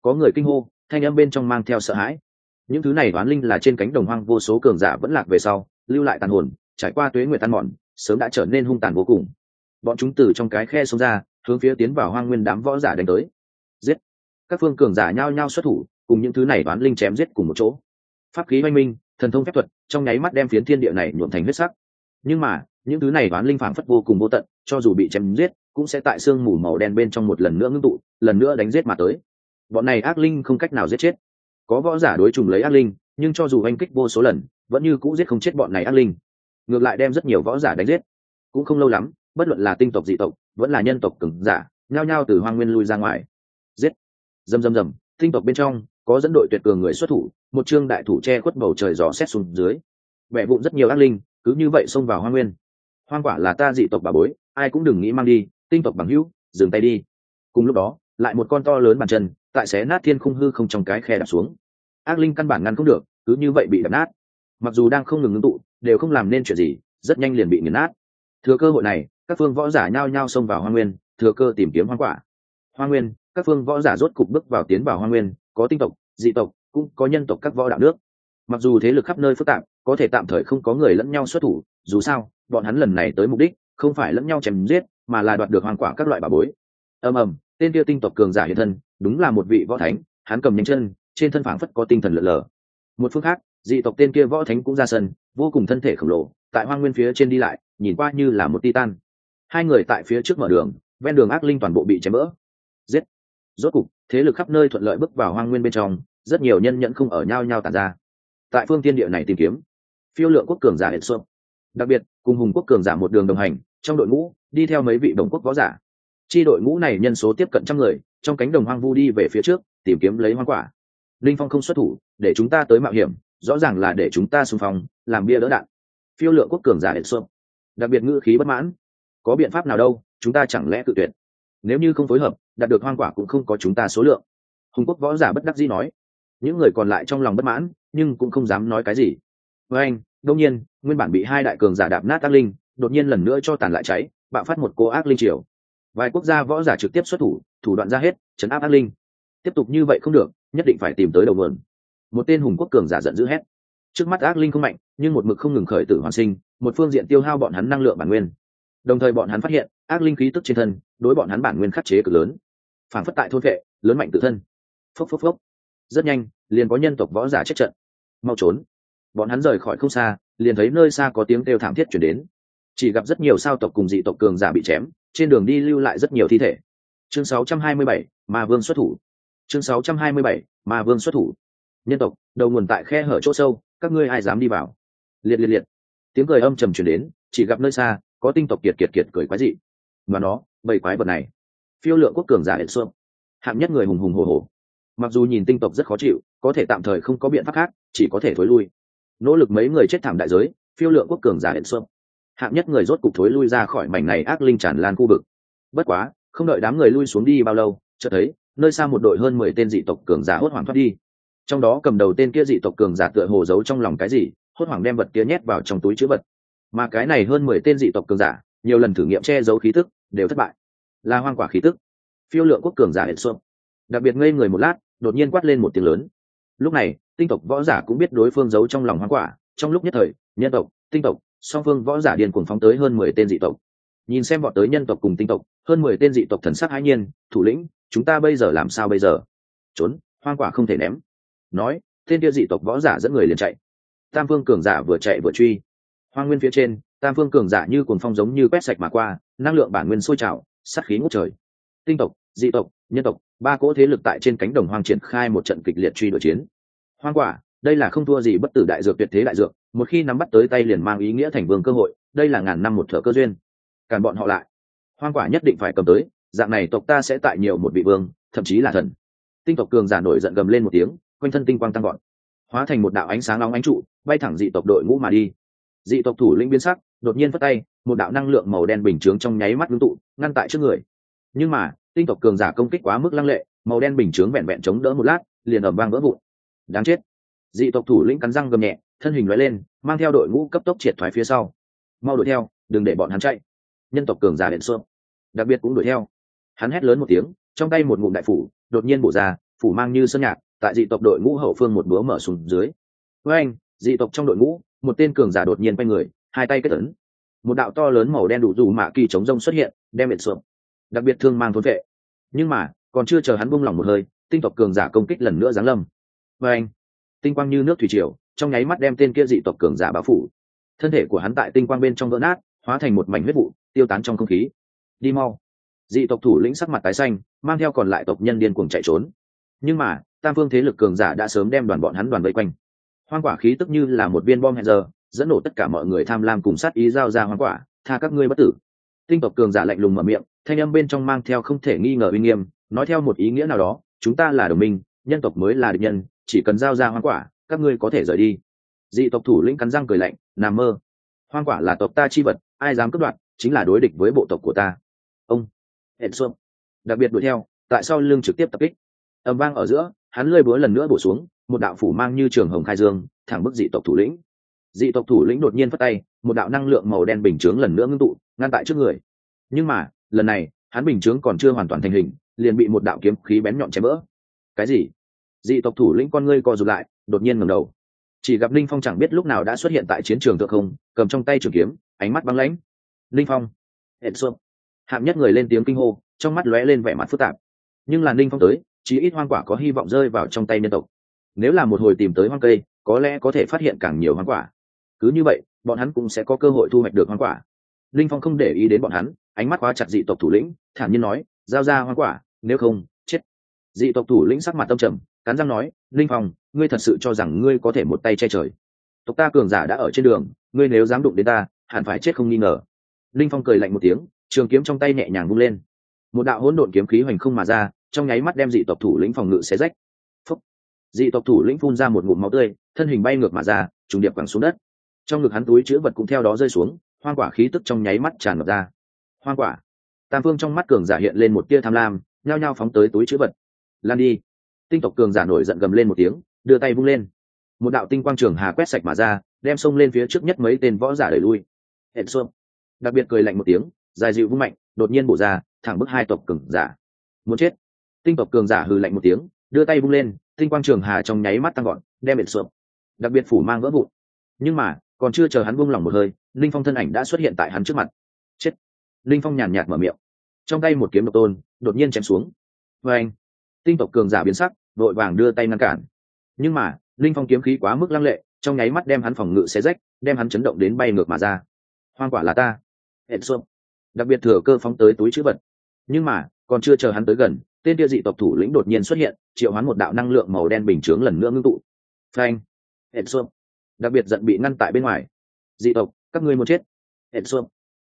[SPEAKER 1] Có người kinh hô, thanh âm bên trong mang theo sợ hãi. Những thứ này đoán linh là trên cánh đồng hoang vô số cường giả vẫn lạc về sau, lưu lại tàn hồn, trải qua tuế nguyệt tan mòn, sớm đã trở nên hung tàn vô cùng. Bọn chúng từ trong cái khe xông ra, hướng phía tiến vào hoang nguyên đám võ giả đánh tới. Giết! Các phương cường giả nhao nhao xuất thủ cùng những thứ này đoán linh chém giết cùng một chỗ. Pháp khí oanh minh, thần thông phép thuật, trong nháy mắt đem phiến thiên địa này nhuộm thành huyết sắc. Nhưng mà, những thứ này đoán linh phản phất vô cùng vô tận, cho dù bị chém giết, cũng sẽ tại sương mù màu đen bên trong một lần nữa ngưng tụ, lần nữa đánh giết mà tới. Bọn này ác linh không cách nào giết chết. Có võ giả đối trùng lấy ác linh, nhưng cho dù anh kích vô số lần, vẫn như cũ giết không chết bọn này ác linh. Ngược lại đem rất nhiều võ giả đánh giết. Cũng không lâu lắm, bất luận là tinh tộc, dị tộc, vẫn là nhân tộc cứng giả, nhao nhao từ hoang nguyên lui ra ngoài. Giết. Dầm dầm dầm tinh tộc bên trong có dẫn đội tuyệt cường người xuất thủ, một chương đại thủ che khuất bầu trời gió xét xuống dưới. Vẻ vụn rất nhiều ác linh, cứ như vậy xông vào hoa nguyên. Hoang quả là ta dị tộc bà bối, ai cũng đừng nghĩ mang đi, tinh tộc bằng hữu, dừng tay đi. Cùng lúc đó, lại một con to lớn bàn chân, tại xé nát thiên khung hư không trong cái khe đạp xuống. Ác linh căn bản ngăn không được, cứ như vậy bị đập nát. Mặc dù đang không ngừng ngưng tụ, đều không làm nên chuyện gì, rất nhanh liền bị nghiền nát. Thừa cơ hội này, các phương võ giả nhao nhao xông vào hoa nguyên, thừa cơ tìm kiếm hoang quả. Hoa nguyên, các phương võ giả rốt cục bước vào tiến vào hoa nguyên, có tinh tộc dị tộc, cũng có nhân tộc các võ đạo nước. Mặc dù thế lực khắp nơi phức tạp, có thể tạm thời không có người lẫn nhau xuất thủ, dù sao, bọn hắn lần này tới mục đích, không phải lẫn nhau chém giết, mà là đoạt được hoàng quả các loại bà bối. Ầm ầm, tên kia tinh tộc cường giả hiện thân, đúng là một vị võ thánh, hắn cầm nhanh chân, trên thân phảng phất có tinh thần lợn lờ. Một phương khác, dị tộc tên kia võ thánh cũng ra sân, vô cùng thân thể khổng lồ, tại hoang nguyên phía trên đi lại, nhìn qua như là một titan. Hai người tại phía trước mở đường, ven đường ác linh toàn bộ bị chém vỡ giết. Rốt cục, thế lực khắp nơi thuận lợi bước vào hoang nguyên bên trong rất nhiều nhân nhẫn không ở nhau nhau tàn ra. Tại phương tiên địa này tìm kiếm, phiêu lượng quốc cường giả hiện xuân đặc biệt, cùng hùng quốc cường giả một đường đồng hành, trong đội ngũ, đi theo mấy vị đồng quốc võ giả. Chi đội ngũ này nhân số tiếp cận trăm người, trong cánh đồng hoang vu đi về phía trước, tìm kiếm lấy hoang quả. Linh phong không xuất thủ, để chúng ta tới mạo hiểm, rõ ràng là để chúng ta xung phong, làm bia đỡ đạn. Phiêu lượng quốc cường giả hiện xuân đặc biệt ngữ khí bất mãn. Có biện pháp nào đâu, chúng ta chẳng lẽ tự tuyệt. Nếu như không phối hợp, đạt được hoang quả cũng không có chúng ta số lượng. Hùng quốc võ giả bất đắc dĩ nói những người còn lại trong lòng bất mãn, nhưng cũng không dám nói cái gì. Với anh đông nhiên, nguyên bản bị hai đại cường giả đạp nát ác linh, đột nhiên lần nữa cho tàn lại cháy, bạo phát một cô ác linh triều. Vài quốc gia võ giả trực tiếp xuất thủ thủ đoạn ra hết, chấn áp ác linh. Tiếp tục như vậy không được, nhất định phải tìm tới đầu vườn. một tên hùng quốc cường giả giận dữ hét. Trước mắt ác linh không mạnh, nhưng một mực không ngừng khởi tử hoàn sinh, một phương diện tiêu hao bọn hắn năng lượng bản nguyên. Đồng thời bọn hắn phát hiện, ác linh khí tức trên thân, đối bọn hắn bản nguyên khắc chế cực lớn. Phản phất tại thôn vệ, lớn mạnh tự thân. Phốc phốc phốc rất nhanh liền có nhân tộc võ giả chết trận. Mau trốn. Bọn hắn rời khỏi không xa liền thấy nơi xa có tiếng kêu thảm thiết chuyển đến. Chỉ gặp rất nhiều sao tộc cùng dị tộc cường giả bị chém trên đường đi lưu lại rất nhiều thi thể. Chương 627, ma vương xuất thủ. Chương 627, ma vương xuất thủ. Nhân tộc đầu nguồn tại khe hở chỗ sâu các ngươi ai dám đi vào? Liệt liệt liệt. Tiếng cười âm trầm chuyển đến chỉ gặp nơi xa có tinh tộc kiệt kiệt kiệt cười quái dị. Và nó bầy quái vật này. Phiêu lượng quốc cường giả hiện xuân hạng nhất người hùng hùng hồ hồ mặc dù nhìn tinh tộc rất khó chịu, có thể tạm thời không có biện pháp khác, chỉ có thể thối lui. Nỗ lực mấy người chết thảm đại giới, phiêu lượng quốc cường giả hiện xuân hạng nhất người rốt cục thối lui ra khỏi mảnh này ác linh tràn lan khu vực. Bất quá, không đợi đám người lui xuống đi bao lâu, chợt thấy, nơi xa một đội hơn mười tên dị tộc cường giả hốt hoảng thoát đi. Trong đó cầm đầu tên kia dị tộc cường giả tựa hồ giấu trong lòng cái gì, hốt hoảng đem vật kia nhét vào trong túi chữ vật. Mà cái này hơn mười tên dị tộc cường giả, nhiều lần thử nghiệm che giấu khí tức, đều thất bại. Là hoang quả khí tức. Phiêu lượng quốc cường giả hiện xuân đặc biệt ngây người một lát đột nhiên quát lên một tiếng lớn. Lúc này, tinh tộc võ giả cũng biết đối phương giấu trong lòng hoang quả. Trong lúc nhất thời, nhân tộc, tinh tộc, song phương võ giả điền cuồng phóng tới hơn mười tên dị tộc. Nhìn xem bọn tới nhân tộc cùng tinh tộc, hơn mười tên dị tộc thần sắc hãi nhiên, thủ lĩnh, chúng ta bây giờ làm sao bây giờ? Trốn, hoang quả không thể ném. Nói, tên kia dị tộc võ giả dẫn người liền chạy. Tam phương cường giả vừa chạy vừa truy. Hoang nguyên phía trên, tam phương cường giả như cuồng phong giống như quét sạch mà qua, năng lượng bản nguyên sôi trào, sát khí ngút trời. Tinh tộc, dị tộc, nhân tộc ba cỗ thế lực tại trên cánh đồng hoang triển khai một trận kịch liệt truy đuổi chiến. Hoang quả, đây là không thua gì bất tử đại dược tuyệt thế đại dược, một khi nắm bắt tới tay liền mang ý nghĩa thành vương cơ hội, đây là ngàn năm một thợ cơ duyên. Càn bọn họ lại. Hoang quả nhất định phải cầm tới, dạng này tộc ta sẽ tại nhiều một vị vương, thậm chí là thần. Tinh tộc cường giả nổi giận gầm lên một tiếng, quanh thân tinh quang tăng gọn hóa thành một đạo ánh sáng nóng ánh trụ, bay thẳng dị tộc đội ngũ mà đi. Dị tộc thủ lĩnh biến sắc, đột nhiên phất tay, một đạo năng lượng màu đen bình chướng trong nháy mắt ngưng tụ, ngăn tại trước người. Nhưng mà tinh tộc cường giả công kích quá mức lăng lệ, màu đen bình chướng vẹn vẹn chống đỡ một lát, liền ẩm vang vỡ vụn. Đáng chết. Dị tộc thủ lĩnh cắn răng gầm nhẹ, thân hình loại lên, mang theo đội ngũ cấp tốc triệt thoái phía sau. Mau đuổi theo, đừng để bọn hắn chạy. Nhân tộc cường giả điện xuân đặc biệt cũng đuổi theo. Hắn hét lớn một tiếng, trong tay một ngụm đại phủ, đột nhiên bổ ra, phủ mang như sơn nhạc, tại dị tộc đội ngũ hậu phương một búa mở sùng dưới. Với anh, dị tộc trong đội ngũ, một tên cường giả đột nhiên quay người, hai tay kết ấn. Một đạo to lớn màu đen đủ dù mạ kỳ chống rông xuất hiện, đem biệt sụp đặc biệt thương mang thốn vệ. Nhưng mà, còn chưa chờ hắn buông lỏng một hơi, tinh tộc cường giả công kích lần nữa giáng lâm. Với anh, tinh quang như nước thủy triều, trong nháy mắt đem tên kia dị tộc cường giả bao phủ. Thân thể của hắn tại tinh quang bên trong vỡ nát, hóa thành một mảnh huyết vụ, tiêu tán trong không khí. Đi mau. Dị tộc thủ lĩnh sắc mặt tái xanh, mang theo còn lại tộc nhân điên cuồng chạy trốn. Nhưng mà, tam phương thế lực cường giả đã sớm đem đoàn bọn hắn đoàn vây quanh. Hoang quả khí tức như là một viên bom hẹn giờ, dẫn nổ tất cả mọi người tham lam cùng sát ý giao ra hoang quả, tha các ngươi bất tử tinh tộc cường giả lạnh lùng mở miệng, thanh âm bên trong mang theo không thể nghi ngờ uy nghiêm, nói theo một ý nghĩa nào đó, chúng ta là đồng minh, nhân tộc mới là địch nhân, chỉ cần giao ra hoang quả, các ngươi có thể rời đi. Dị tộc thủ lĩnh cắn răng cười lạnh nằm mơ, hoang quả là tộc ta chi vật, ai dám cướp đoạt, chính là đối địch với bộ tộc của ta. Ông hẹn xuân đặc biệt đuổi theo, tại sao lưng trực tiếp tập kích? Ầm vang ở giữa, hắn lơi búa lần nữa bổ xuống, một đạo phủ mang như trường hồng khai dương, thẳng bức dị tộc thủ lĩnh. Dị tộc thủ lĩnh đột nhiên phát tay, một đạo năng lượng màu đen bình chướng lần nữa ngưng tụ ngăn tại trước người. Nhưng mà, lần này, hắn bình chướng còn chưa hoàn toàn thành hình, liền bị một đạo kiếm khí bén nhọn chém vỡ cái gì? Dị tộc thủ lĩnh con ngươi co rụt lại, đột nhiên ngẩng đầu. Chỉ gặp linh phong chẳng biết lúc nào đã xuất hiện tại chiến trường thượng không, cầm trong tay trường kiếm, ánh mắt băng lãnh. Linh phong. Hẹn xuân hạng nhất người lên tiếng kinh hô, trong mắt lóe lên vẻ mặt phức tạp. Nhưng là ninh phong tới, chí ít hoang quả có hy vọng rơi vào trong tay nhân tộc. Nếu là một hồi tìm tới hoang cây, có lẽ có thể phát hiện càng nhiều hoang quả. Cứ như vậy, bọn hắn cũng sẽ có cơ hội thu hoạch được hoang quả linh phong không để ý đến bọn hắn, ánh mắt khóa chặt dị tộc thủ lĩnh, thản nhiên nói, giao ra hoa quả, nếu không, chết. Dị tộc thủ lĩnh sắc mặt tâm trầm, cắn răng nói, linh phong, ngươi thật sự cho rằng ngươi có thể một tay che trời. Tộc ta cường giả đã ở trên đường, ngươi nếu dám đụng đến ta, hẳn phải chết không nghi ngờ. Linh phong cười lạnh một tiếng, trường kiếm trong tay nhẹ nhàng bung lên. Một đạo hỗn độn kiếm khí hoành không mà ra, trong nháy mắt đem dị tộc thủ lĩnh phòng ngự xé rách. Phúc. dị tộc thủ lĩnh phun ra một ngụm máu tươi, thân hình bay ngược mà ra, trùng điệp quẳng xuống đất. Trong ngực hắn túi chứa vật cũng theo đó rơi xuống hoang quả khí tức trong nháy mắt tràn ngập ra. Hoang quả. Tam phương trong mắt cường giả hiện lên một tia tham lam, nhao nhao phóng tới túi chứa vật. Lan đi. Tinh tộc cường giả nổi giận gầm lên một tiếng, đưa tay vung lên. Một đạo tinh quang trường hà quét sạch mà ra, đem xông lên phía trước nhất mấy tên võ giả đẩy lui. Hẹn xuông đặc biệt cười lạnh một tiếng, dài dịu vung mạnh, đột nhiên bổ ra, thẳng bức hai tộc cường giả. Muốn chết. Tinh tộc cường giả hừ lạnh một tiếng, đưa tay vung lên, tinh quang trường hà trong nháy mắt tăng gọn đem biệt sụp đặc biệt phủ mang vỡ vụn. Nhưng mà, còn chưa chờ hắn buông lòng một hơi linh phong thân ảnh đã xuất hiện tại hắn trước mặt. Chết! Linh phong nhàn nhạt mở miệng. Trong tay một kiếm độc tôn, đột nhiên chém xuống. Vê anh tinh tộc cường giả biến sắc vội vàng đưa tay ngăn cản. Nhưng mà, linh phong kiếm khí quá mức lăng lệ, trong nháy mắt đem hắn phòng ngự xé rách, đem hắn chấn động đến bay ngược mà ra. Hoang quả là ta. Hẹn xuân đặc biệt thừa cơ phóng tới túi chữ vật. Nhưng mà, còn chưa chờ hắn tới gần, tên kia dị tộc thủ lĩnh đột nhiên xuất hiện, triệu hắn một đạo năng lượng màu đen bình chướng lần nữa ngưng tụ. Phanh. Hẹn xuân đặc biệt giận bị ngăn tại bên ngoài. Dị tộc các ngươi muốn chết. Hẹn xuân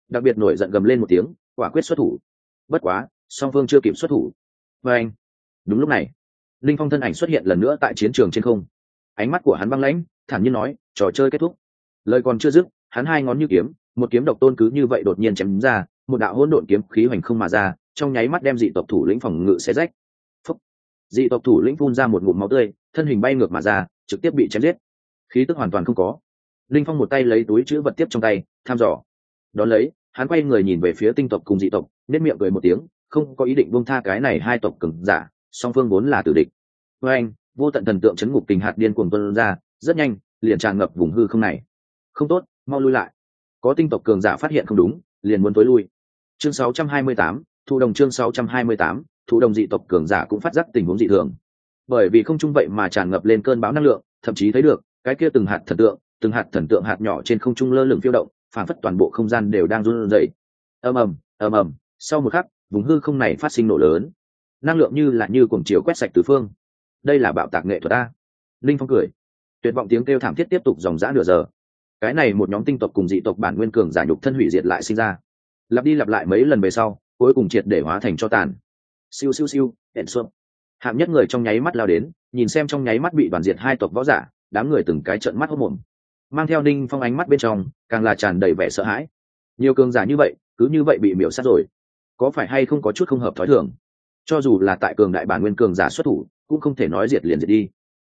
[SPEAKER 1] đặc biệt nổi giận gầm lên một tiếng, quả quyết xuất thủ. Bất quá, song phương chưa kịp xuất thủ. Phanh đúng lúc này, linh phong thân ảnh xuất hiện lần nữa tại chiến trường trên không. Ánh mắt của hắn băng lãnh, thản nhiên nói, trò chơi kết thúc. Lời còn chưa dứt, hắn hai ngón như kiếm, một kiếm độc tôn cứ như vậy đột nhiên chém ra, một đạo hỗn độn kiếm khí hoành không mà ra, trong nháy mắt đem dị tộc thủ lĩnh phòng ngự xé rách. Phúc. dị tộc thủ lĩnh phun ra một ngụm máu tươi, thân hình bay ngược mà ra, trực tiếp bị chém giết. Khí tức hoàn toàn không có linh phong một tay lấy túi chữ vật tiếp trong tay tham dò. Đón lấy hắn quay người nhìn về phía tinh tộc cùng dị tộc nết miệng cười một tiếng không có ý định buông tha cái này hai tộc cứng giả song phương vốn là tử địch. Với anh vô tận thần tượng chấn ngục tình hạt điên cuồng tuân ra rất nhanh liền tràn ngập vùng hư không này. Không tốt mau lui lại. Có tinh tộc cường giả phát hiện không đúng liền muốn tối lui. Chương 628, Thu đồng chương 628, Thu đồng dị tộc cường giả cũng phát giác tình huống dị thường. Bởi vì không trung vậy mà tràn ngập lên cơn bão năng lượng thậm chí thấy được cái kia từng hạt thần tượng từng hạt thần tượng hạt nhỏ trên không trung lơ lửng phiêu động, phản phất toàn bộ không gian đều đang run rẩy. Ầm ầm ầm ầm. Sau một khắc, vùng hư không này phát sinh nổ lớn. Năng lượng như là như cuồng chiều quét sạch tứ phương. Đây là bạo tạc nghệ thuật ta linh phong cười. Tuyệt vọng tiếng kêu thảm thiết tiếp tục dòng dã nửa giờ. Cái này một nhóm tinh tộc cùng dị tộc bản nguyên cường giả nhục thân hủy diệt lại sinh ra. Lặp đi lặp lại mấy lần về sau, cuối cùng triệt để hóa thành cho tàn. Siêu siêu siêu, hẹn xuân. Hạng nhất người trong nháy mắt lao đến, nhìn xem trong nháy mắt bị đoàn diệt hai tộc võ giả, đám người từng cái trợn mắt hốc mồm mang theo đinh phong ánh mắt bên trong, càng là tràn đầy vẻ sợ hãi. Nhiều cường giả như vậy, cứ như vậy bị miễu sát rồi. Có phải hay không có chút không hợp thói thường? Cho dù là tại cường đại bản nguyên cường giả xuất thủ, cũng không thể nói diệt liền diệt đi.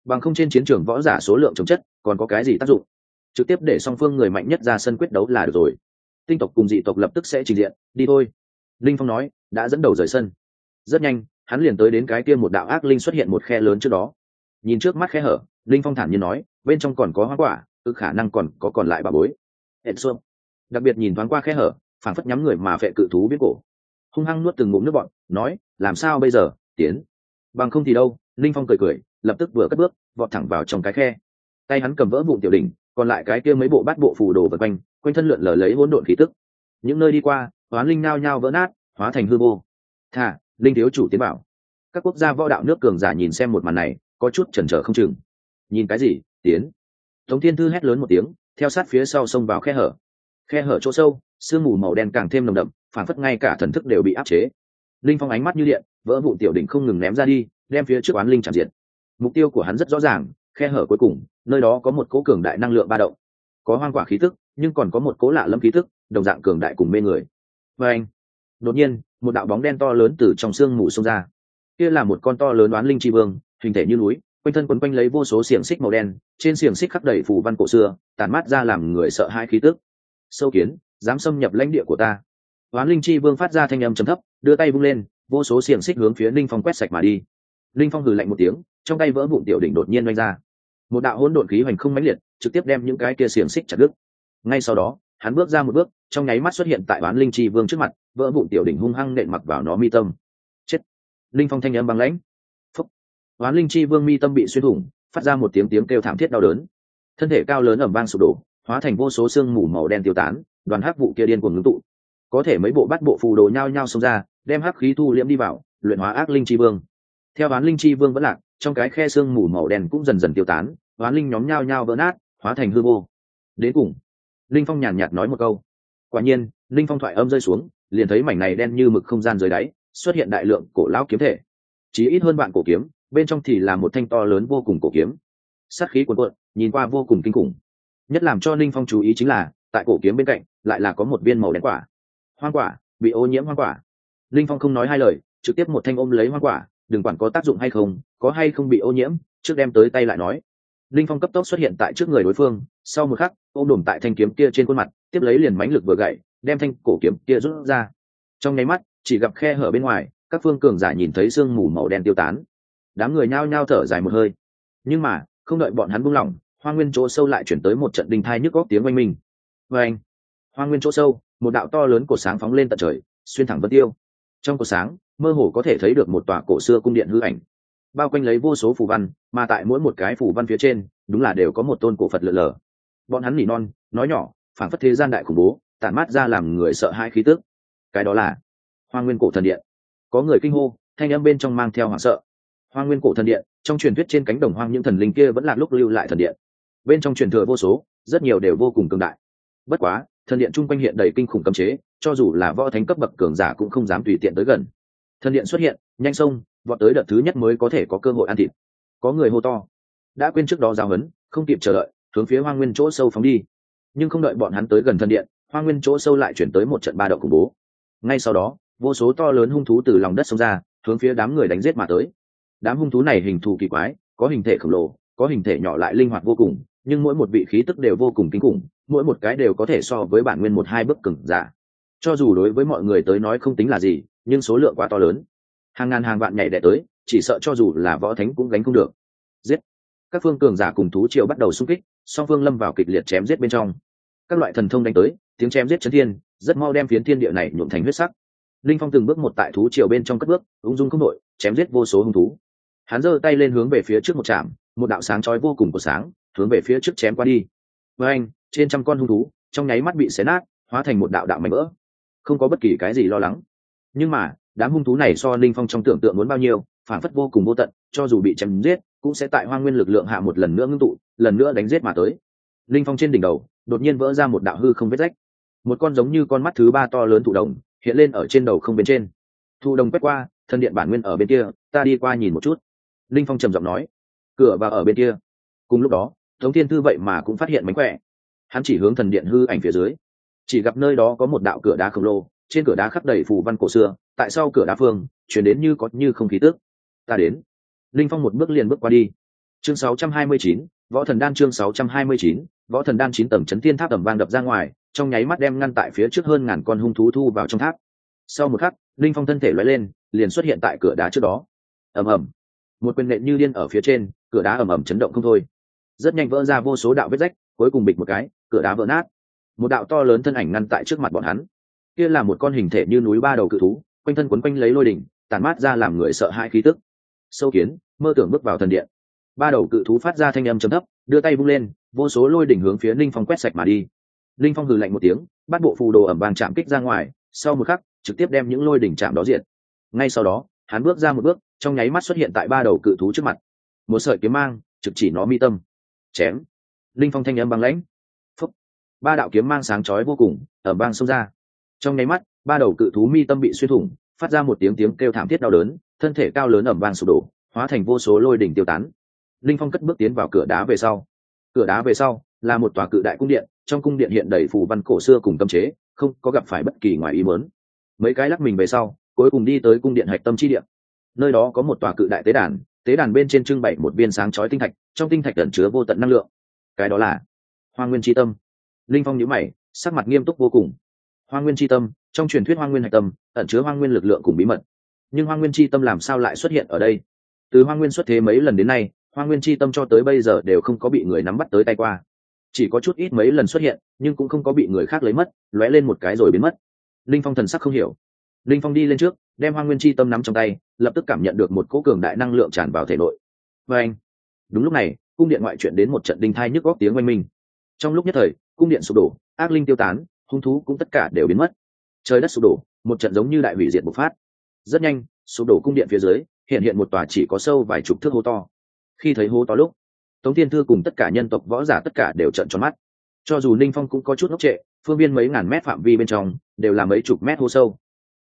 [SPEAKER 1] Bằng không trên chiến trường võ giả số lượng chống chất, còn có cái gì tác dụng? Trực tiếp để song phương người mạnh nhất ra sân quyết đấu là được rồi. Tinh tộc cùng dị tộc lập tức sẽ trình diện, đi thôi. Linh phong nói, đã dẫn đầu rời sân. Rất nhanh, hắn liền tới đến cái kia một đạo ác linh xuất hiện một khe lớn trước đó. Nhìn trước mắt khe hở linh phong thản nhiên nói, bên trong còn có hoa quả ư khả năng còn có còn lại bà bối. Hẹn xuông đặc biệt nhìn thoáng qua khe hở phản phất nhắm người mà phệ cự thú biết cổ. Hung hăng nuốt từng ngụm nước bọn nói làm sao bây giờ tiến? Bằng không thì đâu linh phong cười cười lập tức vừa cất bước vọt thẳng vào trong cái khe. Tay hắn cầm vỡ vụn tiểu đỉnh còn lại cái kia mấy bộ bát bộ phù đồ vật quanh quanh thân lượn lờ lấy hỗn độn khí tức. Những nơi đi qua hoán linh nao nhao vỡ nát hóa thành hư vô. Thả, linh thiếu chủ tiến bảo. Các quốc gia võ đạo nước cường giả nhìn xem một màn này có chút chần chờ không chừng. Nhìn cái gì tiến? Tống thiên thư hét lớn một tiếng, theo sát phía sau xông vào khe hở. Khe hở chỗ sâu, sương mù màu đen càng thêm nồng đậm, phản phất ngay cả thần thức đều bị áp chế. Linh phong ánh mắt như điện, vỡ vụ tiểu đỉnh không ngừng ném ra đi, đem phía trước oán linh chạm diệt. Mục tiêu của hắn rất rõ ràng, khe hở cuối cùng, nơi đó có một cố cường đại năng lượng ba động. Có hoang quả khí tức, nhưng còn có một cố lạ lâm khí tức, đồng dạng cường đại cùng mê người. Và anh, đột nhiên, một đạo bóng đen to lớn từ trong sương mù xông ra. Kia là một con to lớn đoán linh tri vương, hình thể như núi quanh thân quấn quanh lấy vô số xiềng xích màu đen, trên xiềng xích khắc đầy phù văn cổ xưa tàn mát ra làm người sợ hai khí tức. Sâu kiến, dám xâm nhập lãnh địa của ta. Oán linh chi vương phát ra thanh âm trầm thấp, đưa tay vung lên, vô số xiềng xích hướng phía linh phong quét sạch mà đi. Linh phong hừ lạnh một tiếng, trong tay vỡ vụn tiểu đỉnh đột nhiên oanh ra. Một đạo hỗn độn khí hoành không mãnh liệt, trực tiếp đem những cái kia xiềng xích chặt đứt. Ngay sau đó, hắn bước ra một bước, trong nháy mắt xuất hiện tại oán linh chi vương trước mặt, vỡ vụn tiểu đỉnh hung hăng nện mặc vào nó mi tâm. Chết! Linh phong thanh âm băng lãnh hoán linh chi vương mi tâm bị xuyên thủng, phát ra một tiếng tiếng kêu thảm thiết đau đớn. Thân thể cao lớn ẩm vang sụp đổ, hóa thành vô số xương mù màu đen tiêu tán, đoàn hắc vụ kia điên cuồng ngưng tụ. Có thể mấy bộ bắt bộ phù đồ nhao nhao xông ra, đem hắc khí thu liễm đi vào, luyện hóa ác linh chi vương. Theo bán linh chi vương vẫn lạc, trong cái khe xương mù màu đen cũng dần dần tiêu tán bán linh nhóm nhao nhao vỡ nát, hóa thành hư vô. Đến cùng, linh phong nhàn nhạt nói một câu. Quả nhiên, linh phong thoại âm rơi xuống, liền thấy mảnh này đen như mực không gian dưới đáy, xuất hiện đại lượng cổ lão kiếm thể. Chỉ ít hơn bạn cổ kiếm bên trong thì là một thanh to lớn vô cùng cổ kiếm. Sát khí cuồn cuộn, nhìn qua vô cùng kinh khủng. Nhất làm cho linh phong chú ý chính là, tại cổ kiếm bên cạnh, lại là có một viên màu đen quả. Hoang quả, bị ô nhiễm hoang quả. Linh phong không nói hai lời, trực tiếp một thanh ôm lấy hoang quả, đừng quản có tác dụng hay không, có hay không bị ô nhiễm, trước đem tới tay lại nói. Linh phong cấp tốc xuất hiện tại trước người đối phương, sau một khắc, ôm đùm tại thanh kiếm kia trên khuôn mặt, tiếp lấy liền mánh lực vừa gậy, đem thanh cổ kiếm kia rút ra. Trong nháy mắt, chỉ gặp khe hở bên ngoài, các phương cường giả nhìn thấy sương mù màu đen tiêu tán đám người nhao nhao thở dài một hơi. Nhưng mà, không đợi bọn hắn buông lỏng, hoa nguyên chỗ sâu lại chuyển tới một trận đinh thai nhức góc tiếng oanh minh. Vê anh, hoa nguyên chỗ sâu, một đạo to lớn của sáng phóng lên tận trời, xuyên thẳng vân tiêu. Trong của sáng, mơ hồ có thể thấy được một tòa cổ xưa cung điện hư ảnh. Bao quanh lấy vô số phù văn, mà tại mỗi một cái phù văn phía trên, đúng là đều có một tôn cổ phật lượn lờ. Bọn hắn nỉ non, nói nhỏ phản phất thế gian đại khủng bố, tản mát ra làm người sợ hãi khí tức. Cái đó là hoa nguyên cổ thần điện. Có người kinh hô, thanh âm bên trong mang theo hoảng sợ hoa nguyên cổ thần điện, trong truyền thuyết trên cánh đồng hoang những thần linh kia vẫn là lúc lưu lại thần điện. Bên trong truyền thừa vô số, rất nhiều đều vô cùng cường đại. Bất quá, thần điện chung quanh hiện đầy kinh khủng cấm chế, cho dù là võ thánh cấp bậc cường giả cũng không dám tùy tiện tới gần. Thần điện xuất hiện, nhanh sông vọt tới đợt thứ nhất mới có thể có cơ hội ăn thịt. Có người hô to. Đã quên trước đó giao hấn, không kịp chờ đợi, hướng phía hoa nguyên chỗ sâu phóng đi. Nhưng không đợi bọn hắn tới gần thần điện, hoa nguyên chỗ sâu lại chuyển tới một trận ba động khủng bố. Ngay sau đó, vô số to lớn hung thú từ lòng đất xông ra, hướng phía đám người đánh giết mà tới đám hung thú này hình thù kỳ quái, có hình thể khổng lồ, có hình thể nhỏ lại linh hoạt vô cùng, nhưng mỗi một vị khí tức đều vô cùng kinh khủng, mỗi một cái đều có thể so với bản nguyên một hai bức cừng giả. Cho dù đối với mọi người tới nói không tính là gì, nhưng số lượng quá to lớn. Hàng ngàn hàng vạn nhảy đẻ tới, chỉ sợ cho dù là võ thánh cũng gánh không được. Giết! Các phương cường giả cùng thú triều bắt đầu xung kích, song phương lâm vào kịch liệt chém giết bên trong. Các loại thần thông đánh tới, tiếng chém giết chấn thiên, rất mau đem phiến thiên địa này nhuộm thành huyết sắc. Linh phong từng bước một tại thú triều bên trong cất bước, ung dung không đội, chém giết vô số hung thú hắn giơ tay lên hướng về phía trước một chạm, một đạo sáng chói vô cùng của sáng hướng về phía trước chém qua đi. Với anh trên trăm con hung thú trong nháy mắt bị xé nát hóa thành một đạo đạo mạnh vỡ. Không có bất kỳ cái gì lo lắng. Nhưng mà đám hung thú này so linh phong trong tưởng tượng muốn bao nhiêu phản phất vô cùng vô tận cho dù bị chém giết cũng sẽ tại hoa nguyên lực lượng hạ một lần nữa ngưng tụ lần nữa đánh giết mà tới. Linh phong trên đỉnh đầu đột nhiên vỡ ra một đạo hư không vết rách. Một con giống như con mắt thứ ba to lớn thụ đồng hiện lên ở trên đầu không bên trên. Thụ đồng quét qua thân điện bản nguyên ở bên kia ta đi qua nhìn một chút linh phong trầm giọng nói cửa và ở bên kia. Cùng lúc đó tống thiên thư vậy mà cũng phát hiện mánh khỏe. Hắn chỉ hướng thần điện hư ảnh phía dưới. Chỉ gặp nơi đó có một đạo cửa đá khổng lồ trên cửa đá khắc đầy phù văn cổ xưa tại sau cửa đá phương chuyển đến như có như không khí tước ta đến. Linh phong một bước liền bước qua đi. Chương 629, võ thần đan chương 629, võ thần đan chín tầng chấn thiên tháp tầm vang đập ra ngoài trong nháy mắt đem ngăn tại phía trước hơn ngàn con hung thú thu vào trong tháp. Sau một khắc linh phong thân thể loại lên liền xuất hiện tại cửa đá trước đó. Ầm ầm một quyền nện như điên ở phía trên, cửa đá ầm ầm chấn động không thôi. Rất nhanh vỡ ra vô số đạo vết rách, cuối cùng bịch một cái, cửa đá vỡ nát. Một đạo to lớn thân ảnh ngăn tại trước mặt bọn hắn. Kia là một con hình thể như núi ba đầu cự thú, quanh thân quấn quanh lấy lôi đỉnh tàn mát ra làm người sợ hãi khí tức. Sâu kiến, mơ tưởng bước vào thần điện. Ba đầu cự thú phát ra thanh âm chấm thấp, đưa tay vung lên, vô số lôi đỉnh hướng phía linh phong quét sạch mà đi. Linh phong hừ lạnh một tiếng, bắt bộ phù đồ ẩm vàng chạm kích ra ngoài, sau một khắc, trực tiếp đem những lôi đỉnh chạm đó diệt. ngay sau đó hắn bước ra một bước, trong nháy mắt xuất hiện tại ba đầu cự thú trước mặt. Một sợi kiếm mang, trực chỉ nó mi tâm. Chém. Linh phong thanh âm băng lãnh. Phúc. Ba đạo kiếm mang sáng chói vô cùng ở bang sông ra. Trong nháy mắt, ba đầu cự thú mi tâm bị xuyên thủng, phát ra một tiếng tiếng kêu thảm thiết đau đớn, thân thể cao lớn ẩm vang sụp đổ, hóa thành vô số lôi đỉnh tiêu tán. Linh phong cất bước tiến vào cửa đá về sau. Cửa đá về sau, là một tòa cự đại cung điện, trong cung điện hiện đầy phù văn cổ xưa cùng tâm chế, không có gặp phải bất kỳ ngoài ý mớn mấy cái lắc mình về sau cuối cùng đi tới cung điện hạch tâm chi điện nơi đó có một tòa cự đại tế đàn tế đàn bên trên trưng bày một viên sáng chói tinh thạch, trong tinh thạch ẩn chứa vô tận năng lượng. Cái đó là hoa nguyên tri tâm. Linh phong nhíu mày, sắc mặt nghiêm túc vô cùng. Hoa nguyên tri tâm, trong truyền thuyết hoa nguyên hạch tâm, ẩn chứa hoa nguyên lực lượng cùng bí mật. Nhưng hoa nguyên tri tâm làm sao lại xuất hiện ở đây? Từ hoa nguyên xuất thế mấy lần đến nay hoa nguyên tri tâm cho tới bây giờ đều không có bị người nắm bắt tới tay qua. Chỉ có chút ít mấy lần xuất hiện, nhưng cũng không có bị người khác lấy mất, lóe lên một cái rồi biến mất. Linh phong thần sắc không hiểu linh phong đi lên trước, đem hoa nguyên chi tâm nắm trong tay, lập tức cảm nhận được một cỗ cường đại năng lượng tràn vào thể nội. Và anh, đúng lúc này, cung điện ngoại chuyện đến một trận đinh thai nhức góc tiếng oanh minh. Trong lúc nhất thời, cung điện sụp đổ, ác linh tiêu tán, hung thú cũng tất cả đều biến mất. Trời đất sụp đổ, một trận giống như đại hủy diệt bộc phát. Rất nhanh, sụp đổ cung điện phía dưới, hiện hiện một tòa chỉ có sâu vài chục thước hố to. Khi thấy hố to lúc, tống tiên thư cùng tất cả nhân tộc võ giả tất cả đều trận tròn mắt. Cho dù ninh phong cũng có chút ngốc trệ, phương viên mấy ngàn mét phạm vi bên trong, đều là mấy chục mét hố sâu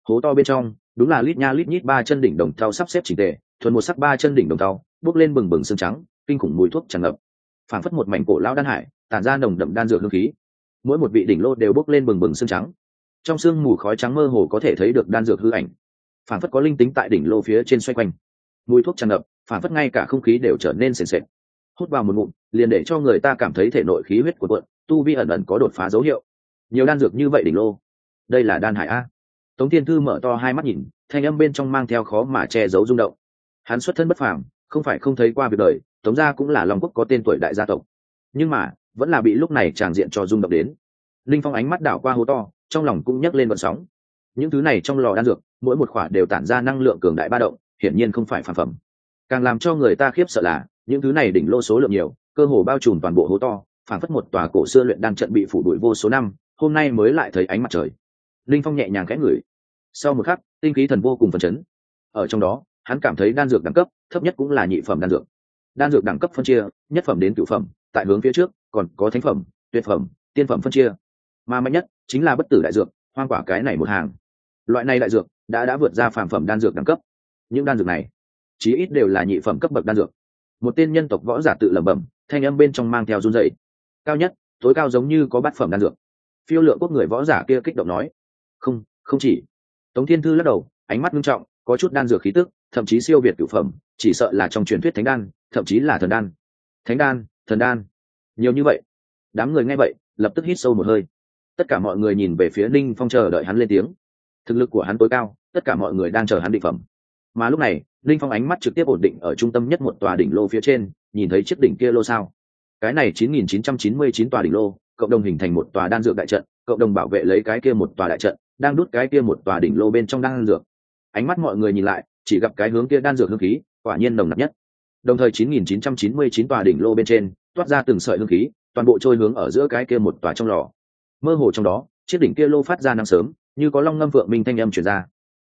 [SPEAKER 1] hố to bên trong, đúng là lít nha lít nhít ba chân đỉnh đồng thau sắp xếp chỉnh tề, thuần một sắc ba chân đỉnh đồng thau, bước lên bừng bừng xương trắng, kinh khủng mùi thuốc tràn ngập. Phảng phất một mảnh cổ lao đan hải, tản ra nồng đậm đan dược hương khí. Mỗi một vị đỉnh lô đều bốc lên bừng bừng xương trắng. Trong sương mù khói trắng mơ hồ có thể thấy được đan dược hư ảnh. Phảng phất có linh tính tại đỉnh lô phía trên xoay quanh. Mùi thuốc tràn ngập, phảng phất ngay cả không khí đều trở nên sền sệt. Hút vào một ngụm, liền để cho người ta cảm thấy thể nội khí huyết của quận tu vi ẩn ẩn có đột phá dấu hiệu. Nhiều đan dược như vậy đỉnh lô. Đây là đan hải a tống thiên thư mở to hai mắt nhìn, thanh âm bên trong mang theo khó mà che giấu rung động. Hắn xuất thân bất phàm, không phải không thấy qua việc đời, tống gia cũng là long quốc có tên tuổi đại gia tộc. Nhưng mà, vẫn là bị lúc này tràng diện cho rung động đến. Linh phong ánh mắt đảo qua hố to, trong lòng cũng nhấc lên vận sóng. Những thứ này trong lò đan dược, mỗi một khỏa đều tản ra năng lượng cường đại ba động, hiển nhiên không phải phản phẩm. Càng làm cho người ta khiếp sợ là, những thứ này đỉnh lô số lượng nhiều, cơ hồ bao trùm toàn bộ hố to phản phất một tòa cổ xưa luyện đan trận bị phủ đuổi vô số năm, hôm nay mới lại thấy ánh mặt trời linh phong nhẹ nhàng khẽ ngửi. Sau một khắc, tinh khí thần vô cùng phấn chấn. Ở trong đó, hắn cảm thấy đan dược đẳng cấp thấp nhất cũng là nhị phẩm đan dược. Đan dược đẳng cấp phân chia, nhất phẩm đến cửu phẩm, tại hướng phía trước, còn có thánh phẩm, tuyệt phẩm, tiên phẩm phân chia. Mà mạnh nhất chính là bất tử đại dược, hoang quả cái này một hàng. Loại này đại dược đã đã vượt ra phàm phẩm đan dược đẳng cấp. Những đan dược này, chí ít đều là nhị phẩm cấp bậc đan dược. Một tên nhân tộc võ giả tự lẩm bẩm, thanh âm bên trong mang theo run dậy cao nhất, tối cao giống như có bát phẩm đan dược. Phiêu lượng quốc người võ giả kia kích động nói không không chỉ. Tống thiên thư lắc đầu, ánh mắt nghiêm trọng, có chút đan dược khí tức, thậm chí siêu việt cửu phẩm, chỉ sợ là trong truyền thuyết thánh đan, thậm chí là thần đan. Thánh đan, thần đan. Nhiều như vậy. Đám người nghe vậy, lập tức hít sâu một hơi. Tất cả mọi người nhìn về phía ninh phong chờ đợi hắn lên tiếng. Thực lực của hắn tối cao, tất cả mọi người đang chờ hắn định phẩm. Mà lúc này, ninh phong ánh mắt trực tiếp ổn định ở trung tâm nhất một tòa đỉnh lô phía trên, nhìn thấy chiếc đỉnh kia lô sao. Cái này 9999 tòa đỉnh lô, cộng đồng hình thành một tòa đan dược đại trận, cộng đồng bảo vệ lấy cái kia một tòa đại trận đang đút cái kia một tòa đỉnh lô bên trong đan dược. Ánh mắt mọi người nhìn lại, chỉ gặp cái hướng kia đan dược hương khí, quả nhiên nồng nặc nhất. Đồng thời 9999 tòa đỉnh lô bên trên, toát ra từng sợi hương khí, toàn bộ trôi hướng ở giữa cái kia một tòa trong lò. Mơ hồ trong đó, chiếc đỉnh kia lô phát ra năng sớm, như có long ngâm vượng minh thanh âm truyền ra.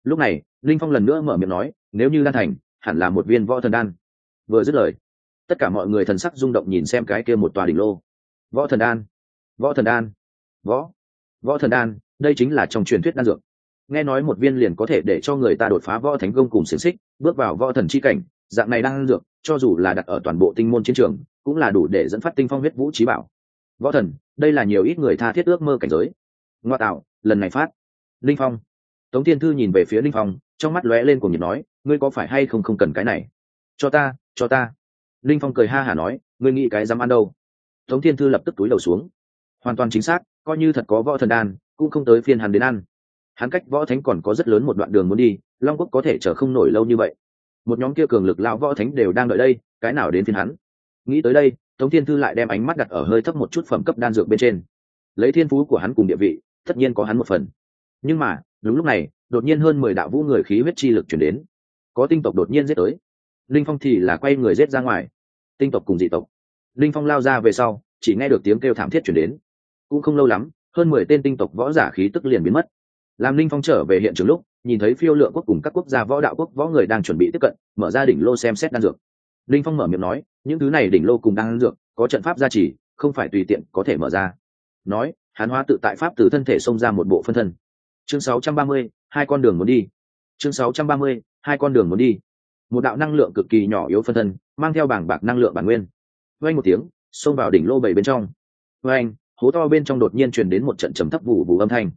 [SPEAKER 1] Lúc này, linh phong lần nữa mở miệng nói, nếu như đan thành, hẳn là một viên võ thần đan. Vừa dứt lời, tất cả mọi người thần sắc rung động nhìn xem cái kia một tòa đỉnh lô. Võ thần đan, võ thần đan, võ võ thần đan đây chính là trong truyền thuyết đan dược. Nghe nói một viên liền có thể để cho người ta đột phá võ thánh công cùng xiềng xích, bước vào võ thần chi cảnh, dạng này đan dược, cho dù là đặt ở toàn bộ tinh môn chiến trường, cũng là đủ để dẫn phát tinh phong huyết vũ trí bảo. Võ thần, đây là nhiều ít người tha thiết ước mơ cảnh giới. Ngoa tạo, lần này phát. Linh phong. Tống thiên thư nhìn về phía linh phong, trong mắt lóe lên cùng nhiệt nói, ngươi có phải hay không không cần cái này? Cho ta cho ta. Linh phong cười ha hả nói, ngươi nghĩ cái dám ăn đâu? Tống thiên thư lập tức túi đầu xuống. Hoàn toàn chính xác, coi như thật có võ thần đan cũng không tới phiên hắn đến ăn. Hắn cách võ thánh còn có rất lớn một đoạn đường muốn đi, long quốc có thể chờ không nổi lâu như vậy. Một nhóm kia cường lực lão võ thánh đều đang đợi đây, cái nào đến phiên hắn? Nghĩ tới đây, tống thiên thư lại đem ánh mắt đặt ở hơi thấp một chút phẩm cấp đan dược bên trên. Lấy thiên phú của hắn cùng địa vị, tất nhiên có hắn một phần. Nhưng mà, đúng lúc này, đột nhiên hơn mười đạo vũ người khí huyết chi lực chuyển đến. Có tinh tộc đột nhiên giết tới. Linh phong thì là quay người giết ra ngoài. Tinh tộc cùng dị tộc. Linh phong lao ra về sau, chỉ nghe được tiếng kêu thảm thiết chuyển đến. Cũng không lâu lắm hơn mười tên tinh tộc võ giả khí tức liền biến mất. Làm linh phong trở về hiện trường lúc nhìn thấy phiêu lượng quốc cùng các quốc gia võ đạo quốc võ người đang chuẩn bị tiếp cận mở ra đỉnh lô xem xét đan dược. Linh phong mở miệng nói những thứ này đỉnh lô cùng đan dược có trận pháp gia trì không phải tùy tiện có thể mở ra. Nói hán hóa tự tại pháp từ thân thể xông ra một bộ phân thân. Chương 630, hai con đường muốn đi. Chương 630, hai con đường muốn đi. Một đạo năng lượng cực kỳ nhỏ yếu phân thân mang theo bảng bạc năng lượng bản nguyên. Vang một tiếng xông vào đỉnh lô bảy bên trong. Vang hố to bên trong đột nhiên truyền đến một trận trầm thấp vụ vụ âm thanh.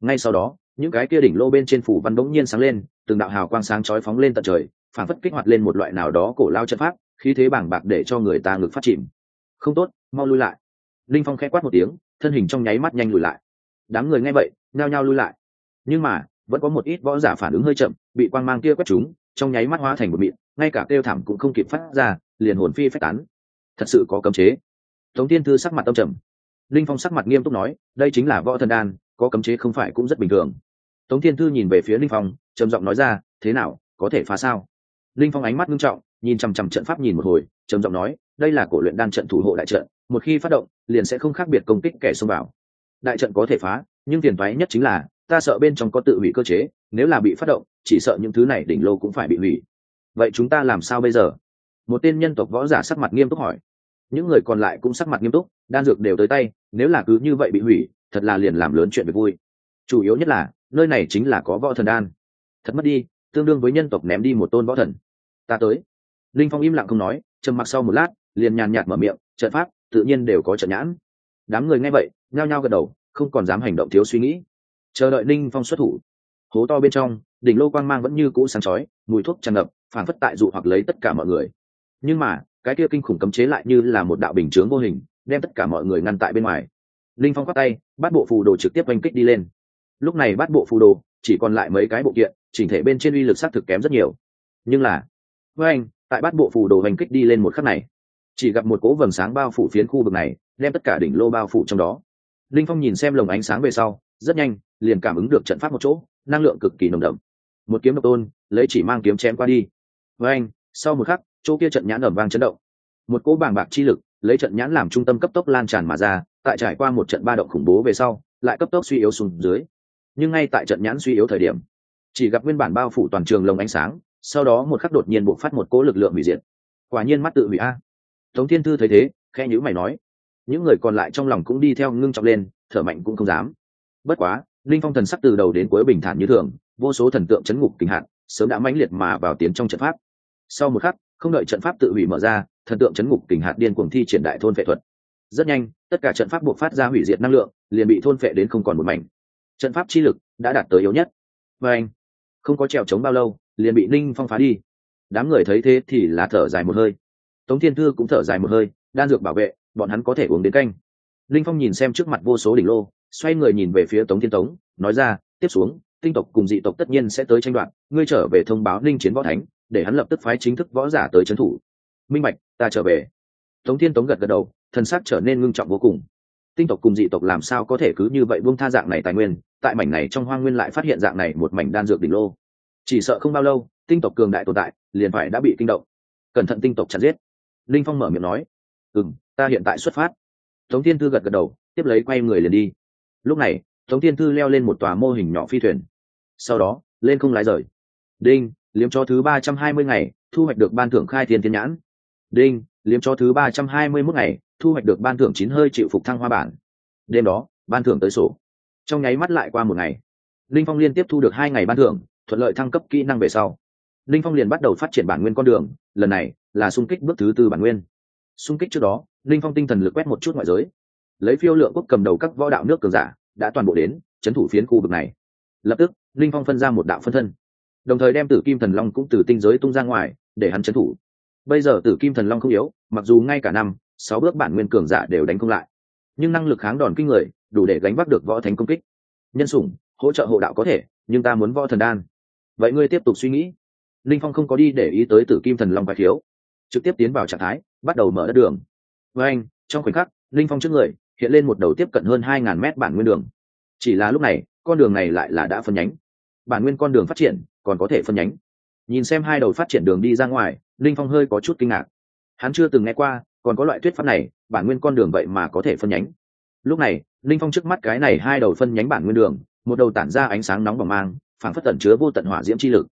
[SPEAKER 1] Ngay sau đó, những cái kia đỉnh lô bên trên phủ văn bỗng nhiên sáng lên, từng đạo hào quang sáng chói phóng lên tận trời phản phất kích hoạt lên một loại nào đó cổ lao trận pháp, khí thế bảng bạc để cho người ta ngực phát chìm. Không tốt, mau lui lại. Linh phong khẽ quát một tiếng, thân hình trong nháy mắt nhanh lùi lại. Đám người nghe vậy, nhao nhao lui lại. Nhưng mà, vẫn có một ít võ giả phản ứng hơi chậm, bị quang mang kia quét chúng trong nháy mắt hóa thành một mịn ngay cả kêu thảm cũng không kịp phát ra, liền hồn phi phách tán. Thật sự có cấm chế. Tống tiên thư sắc mặt tâm trầm linh phong sắc mặt nghiêm túc nói, đây chính là võ thần đan, có cấm chế không phải cũng rất bình thường. Tống thiên thư nhìn về phía linh phong, trầm giọng nói ra, thế nào, có thể phá sao? Linh phong ánh mắt nghiêm trọng, nhìn chằm chằm trận pháp nhìn một hồi, trầm giọng nói, đây là cổ luyện đan trận thủ hộ đại trận, một khi phát động, liền sẽ không khác biệt công kích kẻ xông vào. Đại trận có thể phá, nhưng tiền thoái nhất chính là, ta sợ bên trong có tự hủy cơ chế, nếu là bị phát động, chỉ sợ những thứ này đỉnh lô cũng phải bị hủy. Vậy chúng ta làm sao bây giờ? Một tên nhân tộc võ giả sắc mặt nghiêm túc hỏi. Những người còn lại cũng sắc mặt nghiêm túc, đan dược đều tới tay nếu là cứ như vậy bị hủy, thật là liền làm lớn chuyện về vui. Chủ yếu nhất là, nơi này chính là có võ thần đan. Thật mất đi, tương đương với nhân tộc ném đi một tôn võ thần. Ta tới. Linh phong im lặng không nói, trầm mặc sau một lát, liền nhàn nhạt mở miệng, trận pháp, tự nhiên đều có trận nhãn. Đám người nghe vậy, nhao nhao gật đầu, không còn dám hành động thiếu suy nghĩ. Chờ đợi linh phong xuất thủ. Hố to bên trong, đỉnh lô quang mang vẫn như cũ sáng chói, mùi thuốc tràn ngập phản phất tại dụ hoặc lấy tất cả mọi người. Nhưng mà, cái kia kinh khủng cấm chế lại như là một đạo bình chướng vô hình đem tất cả mọi người ngăn tại bên ngoài. Linh phong khoác tay, bắt bộ phù đồ trực tiếp oanh kích đi lên. Lúc này bắt bộ phù đồ, chỉ còn lại mấy cái bộ kiện, chỉnh thể bên trên uy lực s á t thực kém rất nhiều. Nhưng là, với anh, tại bắt bộ phù đồ oanh kích đi lên một khắc này, chỉ gặp một cỗ vầng sáng bao phủ phiến khu vực này, đem tất cả đỉnh lô bao phủ trong đó. Linh phong nhìn xem lồng ánh sáng về sau, rất nhanh, liền cảm ứng được trận pháp một chỗ, năng lượng cực kỳ nồng đậm. Một kiếm độc tôn, lấy chỉ mang kiếm chém qua đi. Với anh, sau một khắc, chỗ kia trận nhãn ẩm vang chấn động. Một cỗ bàng bạc chi lực lấy trận nhãn làm trung tâm cấp tốc lan tràn mà ra, tại trải qua một trận ba động khủng bố về sau, lại cấp tốc suy yếu xuống dưới. Nhưng ngay tại trận nhãn suy yếu thời điểm, chỉ gặp nguyên bản bao phủ toàn trường lồng ánh sáng, sau đó một khắc đột nhiên buộc phát một cỗ lực lượng hủy diệt. Quả nhiên mắt tự hủy a. Tống thiên thư thấy thế khe nhữ mày nói, những người còn lại trong lòng cũng đi theo ngưng trọng lên, thở mạnh cũng không dám. Bất quá, linh phong thần sắc từ đầu đến cuối bình thản như thường, vô số thần tượng chấn ngục kinh hạn sớm đã mãnh liệt mà vào tiến trong trận pháp. Sau một khắc không đợi trận pháp tự hủy mở ra, thần tượng chấn ngục kình hạt điên cuồng thi triển đại thôn phệ thuật. Rất nhanh, tất cả trận pháp buộc phát ra hủy diệt năng lượng, liền bị thôn phệ đến không còn một mảnh. Trận pháp chi lực đã đạt tới yếu nhất. Và anh, không có trèo trống bao lâu, liền bị ninh phong phá đi. Đám người thấy thế thì là thở dài một hơi. Tống thiên thư cũng thở dài một hơi, đan dược bảo vệ, bọn hắn có thể uống đến canh. Linh phong nhìn xem trước mặt vô số đỉnh lô, xoay người nhìn về phía tống thiên tống, nói ra, tiếp xuống, tinh tộc cùng dị tộc tất nhiên sẽ tới tranh đoạt, ngươi trở về thông báo linh chiến võ thánh để hắn lập tức phái chính thức võ giả tới trấn thủ. Minh bạch, ta trở về. Tống thiên tống gật gật đầu, thần sắc trở nên ngưng trọng vô cùng. Tinh tộc cùng dị tộc làm sao có thể cứ như vậy buông tha dạng này tài nguyên, tại mảnh này trong hoang nguyên lại phát hiện dạng này một mảnh đan dược đỉnh lô. Chỉ sợ không bao lâu, tinh tộc cường đại tồn tại, liền phải đã bị kinh động. Cẩn thận tinh tộc chặt giết. Linh phong mở miệng nói. Ừ ta hiện tại xuất phát. Tống thiên thư gật gật đầu, tiếp lấy quay người liền đi. Lúc này, tống thiên thư leo lên một tòa mô hình nhỏ phi thuyền. Sau đó, lên không lái rời. Đinh! Liếm cho thứ ba trăm hai mươi ngày, thu hoạch được ban thưởng khai thiên thiên nhãn. Đinh, liếm cho thứ ba trăm hai mươi mốt ngày, thu hoạch được ban thưởng chín hơi chịu phục thăng hoa bản. Đêm đó, ban thưởng tới sổ. Trong nháy mắt lại qua một ngày, linh phong liên tiếp thu được hai ngày ban thưởng, thuận lợi thăng cấp kỹ năng về sau. Linh phong liền bắt đầu phát triển bản nguyên con đường, lần này là xung kích bước thứ tư bản nguyên. Xung kích trước đó, linh phong tinh thần lực quét một chút ngoại giới. Lấy phiêu lượng quốc cầm đầu các võ đạo nước cường giả, đã toàn bộ đến, chấn thủ phiến khu vực này. Lập tức, linh phong phân ra một đạo phân thân đồng thời đem tử kim thần long cũng từ tinh giới tung ra ngoài, để hắn trấn thủ. Bây giờ tử kim thần long không yếu, mặc dù ngay cả năm, sáu bước bản nguyên cường giả đều đánh không lại. Nhưng năng lực kháng đòn kinh người, đủ để gánh vác được võ thánh công kích. Nhân sủng, hỗ trợ hộ đạo có thể, nhưng ta muốn võ thần đan. Vậy ngươi tiếp tục suy nghĩ. Linh phong không có đi để ý tới tử kim thần long bài thiếu trực tiếp tiến vào trạng thái, bắt đầu mở đất đường. Với anh, trong khoảnh khắc, linh phong trước người, hiện lên một đầu tiếp cận hơn hai ngàn mét bản nguyên đường. Chỉ là lúc này, con đường này lại là đã phân nhánh. Bản nguyên con đường phát triển còn có thể phân nhánh. Nhìn xem hai đầu phát triển đường đi ra ngoài, linh phong hơi có chút kinh ngạc. Hắn chưa từng nghe qua, còn có loại thuyết pháp này, bản nguyên con đường vậy mà có thể phân nhánh. Lúc này, linh phong trước mắt cái này hai đầu phân nhánh bản nguyên đường, một đầu tản ra ánh sáng nóng bỏng mang phản phất tận chứa vô tận hỏa diễm chi lực.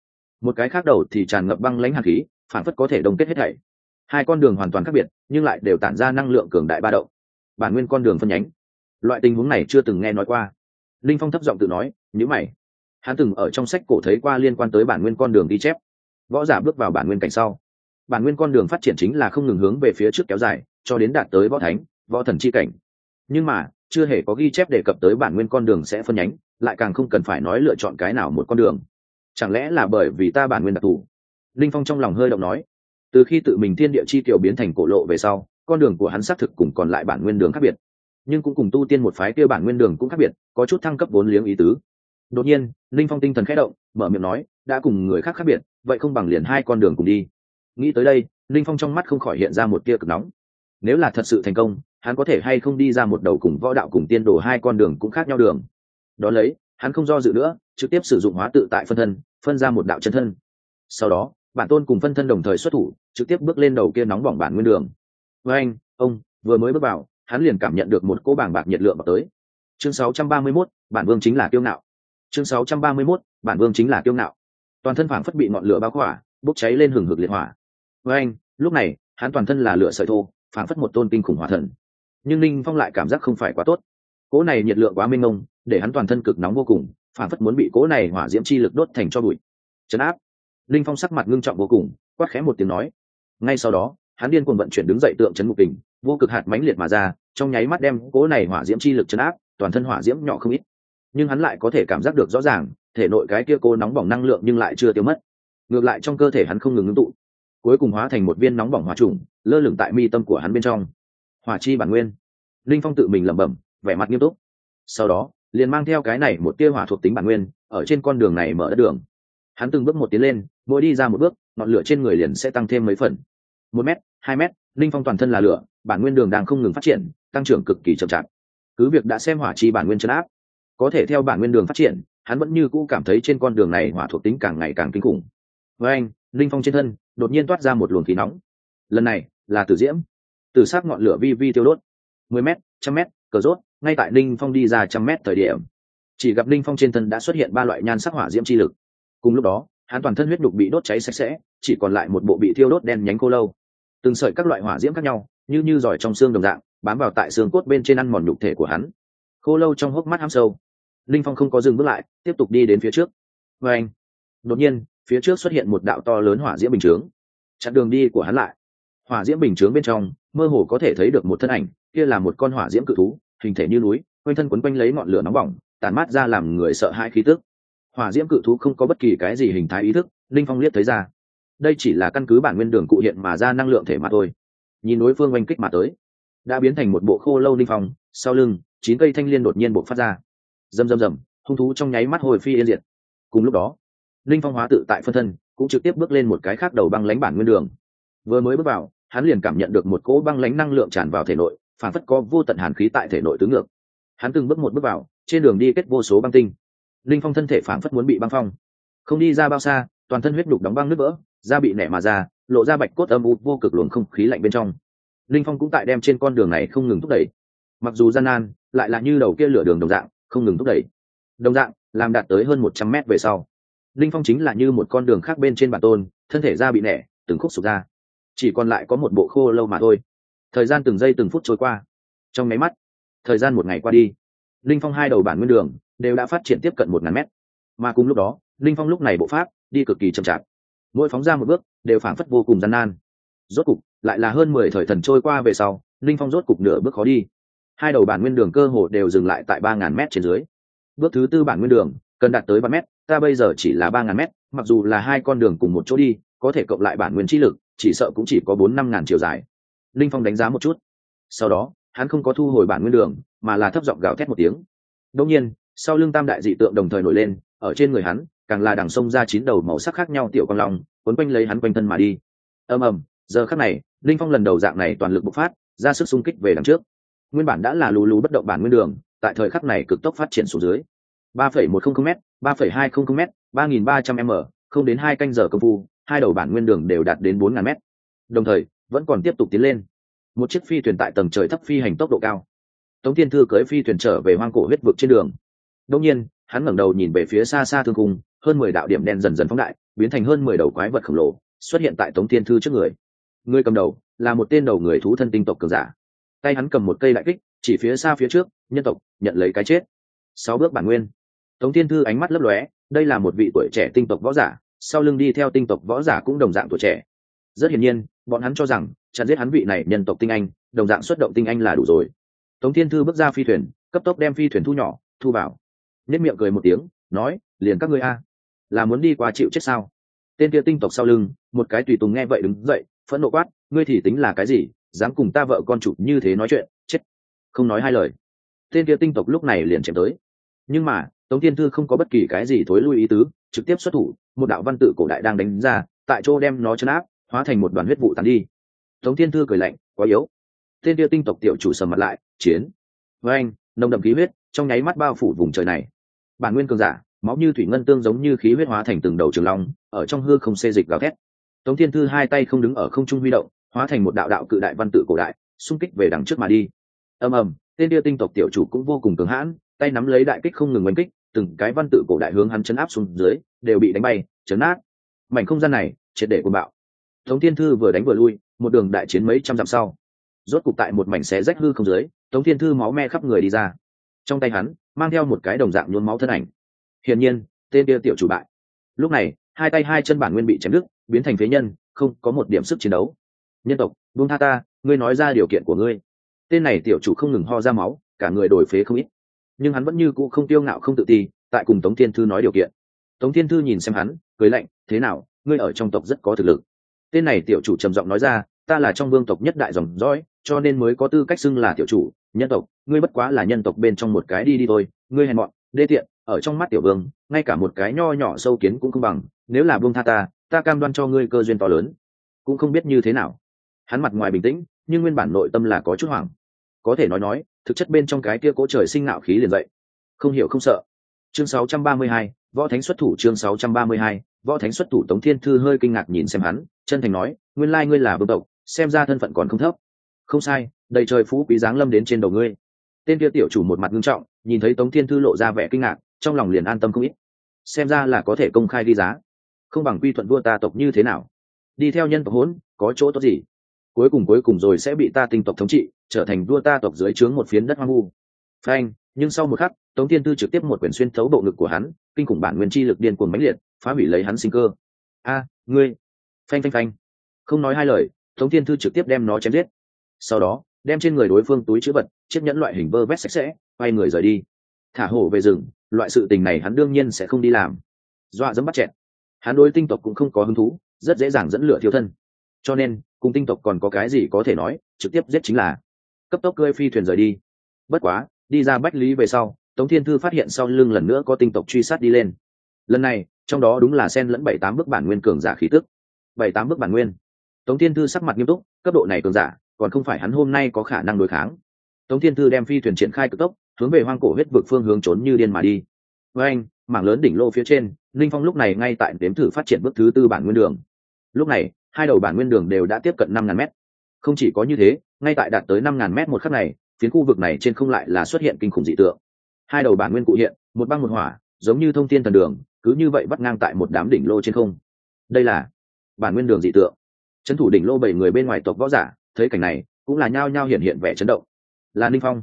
[SPEAKER 1] Một cái khác đầu thì tràn ngập băng lãnh hạt khí phản phất có thể đồng kết hết thảy. Hai con đường hoàn toàn khác biệt, nhưng lại đều tản ra năng lượng cường đại ba độ. bản nguyên con đường phân nhánh. Loại tình huống này chưa từng nghe nói qua. Linh phong thấp giọng tự nói nhữ mày hắn từng ở trong sách cổ thấy qua liên quan tới bản nguyên con đường đi chép. Võ giả bước vào bản nguyên cảnh sau, bản nguyên con đường phát triển chính là không ngừng hướng về phía trước kéo dài, cho đến đạt tới võ thánh, võ thần c h i cảnh. Nhưng mà, chưa hề có ghi chép đề cập tới bản nguyên con đường sẽ phân nhánh, lại càng không cần phải nói lựa chọn cái nào một con đường. Chẳng lẽ là bởi vì ta bản nguyên đặc thù? Linh phong trong lòng hơi động nói. Từ khi tự mình thiên địa chi tiểu biến thành cổ lộ về sau, con đường của hắn xác thực cùng còn lại bản nguyên đường khác biệt. Nhưng cũng cùng tu tiên một phái kia bản nguyên đường cũng khác biệt, có chút thăng cấp vốn liếng ý tứ đột nhiên linh phong tinh thần khẽ động mở miệng nói đã cùng người khác khác biệt vậy không bằng liền hai con đường cùng đi. Nghĩ tới đây linh phong trong mắt không khỏi hiện ra một tia cực nóng. Nếu là thật sự thành công hắn có thể hay không đi ra một đầu cùng võ đạo cùng tiên đồ hai con đường cũng khác nhau đường. Đ ó lấy hắn không do dự nữa trực tiếp sử dụng hóa tự tại phân thân phân ra một đạo chân thân. Sau đó bản tôn cùng phân thân đồng thời xuất thủ trực tiếp bước lên đầu kia nóng bỏng bản nguyên đường. Với anh ông vừa mới bước vào hắn liền cảm nhận được một cỗ bảng bạc nhiệt lượng vào tới. Chương 631, bản vương chính là kiêu ngạo chương 631, bản vương chính là kiêu ngạo. Toàn thân phảng phất bị ngọn lửa bao khỏa bốc cháy lên hừng hực liệt hỏa. Với anh lúc này hắn toàn thân là lửa sợi thô phảng phất một tôn kinh khủng hỏa thần. Nhưng ninh phong lại cảm giác không phải quá tốt. Cỗ này nhiệt lượng quá mênh mông để hắn toàn thân cực nóng vô cùng phảng phất muốn bị cỗ này hỏa diễm chi lực đốt thành cho bụi. Chấn áp. Ninh phong sắc mặt ngưng trọng vô cùng quát khẽ một tiếng nói. Ngay sau đó hắn điên cuồng vận chuyển đứng dậy tượng chấn ngục kình vô cực hạt mãnh liệt mà ra trong nháy mắt đem cỗ này hỏa diễm chi lực chấn áp toàn thân hỏa diễm nhỏ không ít nhưng hắn lại có thể cảm giác được rõ ràng, thể nội cái kia cô nóng bỏng năng lượng nhưng lại chưa tiêu mất. Ngược lại trong cơ thể hắn không ngừng ngưng tụ, cuối cùng hóa thành một viên nóng bỏng hỏa trùng, lơ lửng tại mi tâm của hắn bên trong. Hỏa chi bản nguyên. Linh phong tự mình lẩm bẩm, vẻ mặt nghiêm túc. Sau đó, liền mang theo cái này một tia hỏa thuộc tính bản nguyên, ở trên con đường này mở đất đường. Hắn từng bước một tiến lên, mỗi đi ra một bước, ngọn lửa trên người liền sẽ tăng thêm mấy phần. Một m hai m linh phong toàn thân là lửa, bản nguyên đường đang không ngừng phát triển, tăng trưởng cực kỳ chậm chạp. Cứ việc đã xem hỏa chi bản nguyên chấn áp có thể theo bản nguyên đường phát triển, hắn vẫn như cũ cảm thấy trên con đường này hỏa thuộc tính càng ngày càng kinh khủng. Với anh, linh phong trên thân, đột nhiên toát ra một luồng khí nóng. Lần này, là tử diễm. Từ sát ngọn lửa vi vi tiêu đốt. Mười m trăm m cờ rốt, ngay tại linh phong đi ra trăm m thời điểm. Chỉ gặp linh phong trên thân đã xuất hiện ba loại nhan sắc hỏa diễm chi lực. Cùng lúc đó, hắn toàn thân huyết đục bị đốt cháy sạch sẽ, chỉ còn lại một bộ bị thiêu đốt đen nhánh khô lâu. Từng sợi các loại hỏa diễm khác nhau, như như giỏi trong xương đồng dạng, bám vào tại xương cốt bên trên ăn mòn nhục thể của hắn khô lâu trong hốc mắt ham sâu. Linh phong không có dừng bước lại, tiếp tục đi đến phía trước. Và anh, đột nhiên, phía trước xuất hiện một đạo to lớn hỏa diễm bình chướng. Chặn đường đi của hắn lại. Hỏa diễm bình chướng bên trong, mơ hồ có thể thấy được một thân ảnh, kia là một con hỏa diễm cự thú, hình thể như núi, quanh thân quấn quanh lấy ngọn lửa nóng bỏng tàn mát ra làm người sợ hãi khí tức. Hỏa diễm cự thú không có bất kỳ cái gì hình thái ý thức, linh phong liếc thấy ra. Đây chỉ là căn cứ bản nguyên đường cụ hiện mà ra năng lượng thể mà thôi. Nhìn đối phương oanh kích mà tới, đã biến thành một bộ khô lâu linh phong, sau lưng chín cây thanh liên đột nhiên bộc phát ra. Rầm rầm rầm, hung thú trong nháy mắt hồi phi yên diệt. Cùng lúc đó, linh phong hóa tự tại phân thân cũng trực tiếp bước lên một cái khác đầu băng lánh bản nguyên đường. Vừa mới bước vào, hắn liền cảm nhận được một cỗ băng lánh năng lượng tràn vào thể nội, phản phất có vô tận hàn khí tại thể nội tứ ngược. Hắn từng bước một bước vào, trên đường đi kết vô số băng tinh. Linh phong thân thể phản phất muốn bị băng phong. Không đi ra bao xa, toàn thân huyết đục đóng băng nước vỡ, da bị nẻ mà ra, lộ ra bạch cốt âm u vô cực luồng không khí lạnh bên trong. Linh phong cũng tại đem trên con đường này không ngừng thúc đẩy mặc dù gian nan, lại là như đầu kia lửa đường đồng dạng, không ngừng thúc đẩy. Đồng dạng, làm đạt tới hơn một trăm mét về sau, linh phong chính là như một con đường khác bên trên bản tôn, thân thể da bị nẻ, từng khúc sụp ra. Chỉ còn lại có một bộ khô lâu mà thôi. Thời gian từng giây từng phút trôi qua. Trong máy mắt, thời gian một ngày qua đi, linh phong hai đầu bản nguyên đường đều đã phát triển tiếp cận một ngàn mét. Mà cùng lúc đó, linh phong lúc này bộ pháp đi cực kỳ chậm chạp. Mỗi phóng ra một bước, đều phảng phất vô cùng gian nan. Rốt cục, lại là hơn mười thời thần trôi qua về sau, linh phong rốt cục nửa bước khó đi hai đầu bản nguyên đường cơ hồ đều dừng lại tại ba ngàn mét trên dưới. Bước thứ tư bản nguyên đường, cần đạt tới ba mét, ta bây giờ chỉ là ba ngàn mét, mặc dù là hai con đường cùng một chỗ đi, có thể cộng lại bản nguyên trí lực, chỉ sợ cũng chỉ có bốn năm ngàn chiều dài. Linh phong đánh giá một chút. Sau đó, hắn không có thu hồi bản nguyên đường, mà là thấp giọng gào thét một tiếng. Đông nhiên, sau lưng tam đại dị tượng đồng thời nổi lên, ở trên người hắn, càng là đằng sông ra chín đầu màu sắc khác nhau tiểu con long quấn quanh lấy hắn quanh thân mà đi. Ầm ầm, giờ khắc này, linh phong lần đầu dạng này toàn lực bộc phát, ra sức xung kích về đằng trước nguyên bản đã là lù lù bất động bản nguyên đường, tại thời khắc này cực tốc phát triển xuống dưới. ba phẩy một không m ba phẩy hai không m ba nghìn ba trăm m, không đến hai canh giờ công phu, hai đầu bản nguyên đường đều đạt đến bốn ngàn m đồng thời, vẫn còn tiếp tục tiến lên. Một chiếc phi thuyền tại tầng trời thấp phi hành tốc độ cao. Tống thiên thư cưới phi thuyền trở về hoang cổ huyết vực trên đường. Đông nhiên, hắn ngẩng đầu nhìn về phía xa xa thương cung hơn mười đạo điểm đen dần dần phóng đại, biến thành hơn mười đầu quái vật khổng lồ, xuất hiện tại tống thiên thư trước người. Người cầm đầu là một tên đầu người thú thân tinh tộc cường giả tay hắn cầm một cây đại kích, chỉ phía xa phía trước, nhân tộc, nhận lấy cái chết. Sáu bước bản nguyên. Tống thiên thư ánh mắt lấp lóe, đây là một vị tuổi trẻ tinh tộc võ giả, sau lưng đi theo tinh tộc võ giả cũng đồng dạng tuổi trẻ. Rất hiển nhiên, bọn hắn cho rằng, chặn giết hắn vị này nhân tộc tinh anh, đồng dạng xuất động tinh anh là đủ rồi. Tống thiên thư bước ra phi thuyền, cấp tốc đem phi thuyền thu nhỏ, thu vào. Nết miệng cười một tiếng, nói, liền các ngươi a, là muốn đi qua chịu chết sao? Tên kia tinh tộc sau lưng, một cái tùy tùng nghe vậy đứng dậy, phẫn nộ quát, ngươi thì tính là cái gì? Dám cùng ta vợ con chủ như thế nói chuyện, chết, không nói hai lời. Tên kia tinh tộc lúc này liền chém tới. Nhưng mà, tống thiên thư không có bất kỳ cái gì thối lui ý tứ, trực tiếp xuất thủ, một đạo văn tự cổ đại đang đánh ra, tại chỗ đem nó chấn áp, hóa thành một đoàn huyết vụ tàn đi. Tống thiên thư cười lạnh, quá yếu. Tên kia tinh tộc tiểu chủ sầm mặt lại, chiến. Với anh, nồng đậm khí huyết, trong nháy mắt bao phủ vùng trời này. Bản nguyên cường giả, máu như thủy ngân tương giống như khí huyết hóa thành từng đầu trường long, ở trong hư không xê dịch gào thét. Tống thiên thư hai tay không đứng ở không trung huy động hóa thành một đạo đạo cự đại văn tự cổ đại, xung kích về đằng trước mà đi. Ầm ầm, tên địa tinh tộc tiểu chủ cũng vô cùng cường hãn, tay nắm lấy đại kích không ngừng oanh kích, từng cái văn tự cổ đại hướng hắn chấn áp xuống dưới, đều bị đánh bay, chấn át mảnh không gian này, triệt để côn bạo. Tống thiên thư vừa đánh vừa lui, một đường đại chiến mấy trăm dặm sau. Rốt cục tại một mảnh xé rách hư không dưới, tống thiên thư máu me khắp người đi ra. Trong tay hắn, mang theo một cái đồng dạng nhuốm máu thân ảnh. Hiển nhiên, tên kia tiểu chủ bại. Lúc này, hai tay hai chân bản nguyên bị chém đứt, biến thành phế nhân, không có một điểm sức chiến đấu nhân tộc, buông tha ta, ngươi nói ra điều kiện của ngươi. Tên này tiểu chủ không ngừng ho ra máu, cả người đổi phế không ít. Nhưng hắn vẫn như cũ không tiêu ngạo, không tự ti, tại cùng tống thiên thư nói điều kiện. Tống thiên thư nhìn xem hắn, cười lạnh, thế nào, ngươi ở trong tộc rất có thực lực. Tên này tiểu chủ trầm giọng nói ra, ta là trong vương tộc nhất đại dòng dõi, cho nên mới có tư cách xưng là tiểu chủ. Nhân tộc, ngươi bất quá là nhân tộc bên trong một cái đi đi thôi, ngươi hèn mọn, đê tiện, ở trong mắt tiểu vương, ngay cả một cái nho nhỏ sâu kiến cũng không bằng, nếu là buông tha ta ta cam đoan cho ngươi cơ duyên to lớn. Cũng không biết như thế nào hắn mặt ngoài bình tĩnh nhưng nguyên bản nội tâm là có chút hoảng. Có thể nói nói thực chất bên trong cái kia cỗ trời sinh ngạo khí liền dậy. Không hiểu không sợ. Chương 632, võ thánh xuất thủ chương 632, võ thánh xuất thủ tống thiên thư hơi kinh ngạc nhìn xem hắn chân thành nói nguyên lai ngươi là vương tộc xem ra thân phận còn không thấp. Không sai đầy trời phú quý giáng lâm đến trên đầu ngươi. Tên kia tiểu chủ một mặt nghiêm trọng nhìn thấy tống thiên thư lộ ra vẻ kinh ngạc trong lòng liền an tâm không ít. Xem ra là có thể công khai đi giá. Không bằng quy thuận vua ta tộc như thế nào. Đi theo nhân tộc hốn có chỗ tốt gì? Cuối cùng cuối cùng rồi sẽ bị ta tinh tộc thống trị, trở thành vua ta tộc dưới trướng một phiến đất hoang vu. Phanh, nhưng sau một khắc, tống thiên tư trực tiếp một quyển xuyên thấu bộ ngực của hắn, kinh khủng bản nguyên chi lực điên cuồng mãnh liệt, phá hủy lấy hắn sinh cơ. A, ngươi. Phanh phanh phanh. Không nói hai lời, tống thiên thư trực tiếp đem nó chém giết. Sau đó, đem trên người đối phương túi chữ vật, chiếc nhẫn loại hình vơ vét sạch sẽ, quay người rời đi. Thả hổ về rừng, loại sự tình này hắn đương nhiên sẽ không đi làm. Dọa dẫm bắt chẹn hắn đối tinh tộc cũng không có hứng thú, rất dễ dàng dẫn lửa thiếu thân. Cho nên cùng tinh tộc còn có cái gì có thể nói, trực tiếp giết chính là. Cấp tốc cơi phi thuyền rời đi. Bất quá, đi ra bách lý về sau, tống thiên thư phát hiện sau lưng lần nữa có tinh tộc truy sát đi lên. Lần này, trong đó đúng là sen lẫn bảy tám bước bản nguyên cường giả khí tức. Bảy tám bước bản nguyên. Tống thiên thư sắc mặt nghiêm túc, cấp độ này cường giả, còn không phải hắn hôm nay có khả năng đối kháng. Tống thiên thư đem phi thuyền triển khai cực tốc, hướng về hoang cổ huyết vực phương hướng trốn như điên mà đi. Với anh, mảng lớn đỉnh lô phía trên, linh phong lúc này ngay tại đếm thử phát triển bước thứ tư bản nguyên đường. Lúc này hai đầu bản nguyên đường đều đã tiếp cận năm ngàn mét. Không chỉ có như thế, ngay tại đạt tới năm ngàn mét một khắc này, phiến khu vực này trên không lại là xuất hiện kinh khủng dị tượng. Hai đầu bản nguyên cụ hiện, một băng một hỏa, giống như thông tin thần đường, cứ như vậy bắt ngang tại một đám đỉnh lô trên không. Đây là bản nguyên đường dị tượng. Trấn thủ đỉnh lô bảy người bên ngoài tộc võ giả, thấy cảnh này, cũng là nhao nhao hiện hiện vẻ chấn động. Là ninh phong.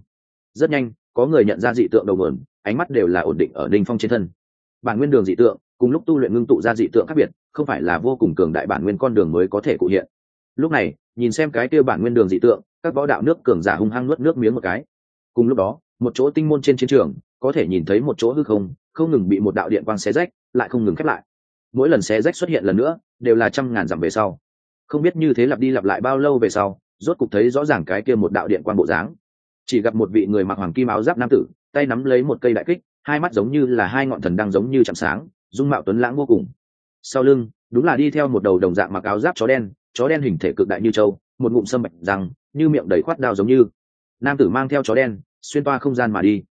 [SPEAKER 1] Rất nhanh, có người nhận ra dị tượng đầu mượn ánh mắt đều là ổn định ở ninh phong trên thân. Bản nguyên đường dị tượng, cùng lúc tu luyện ngưng tụ ra dị tượng khác biệt không phải là vô cùng cường đại bản nguyên con đường mới có thể cụ hiện. Lúc này, nhìn xem cái kia bản nguyên đường dị tượng, các võ đạo nước cường giả hung hăng nuốt nước miếng một cái. Cùng lúc đó, một chỗ tinh môn trên chiến trường, có thể nhìn thấy một chỗ hư không không ngừng bị một đạo điện quang xé rách, lại không ngừng khép lại. Mỗi lần xé rách xuất hiện lần nữa, đều là trăm ngàn dặm về sau. Không biết như thế lặp đi lặp lại bao lâu về sau, rốt cục thấy rõ ràng cái kia một đạo điện quang bộ dáng. Chỉ gặp một vị người mặc hoàng kim áo giáp nam tử, tay nắm lấy một cây đại kích, hai mắt giống như là hai ngọn thần đang giống như chạm sáng, dung mạo tuấn lãng vô cùng sau lưng đúng là đi theo một đầu đồng dạng mặc áo giáp chó đen chó đen hình thể cực đại như trâu một ngụm sâm bạch rằng, như miệng đầy khoát đao giống như. Nam tử mang theo chó đen xuyên toa không gian mà đi.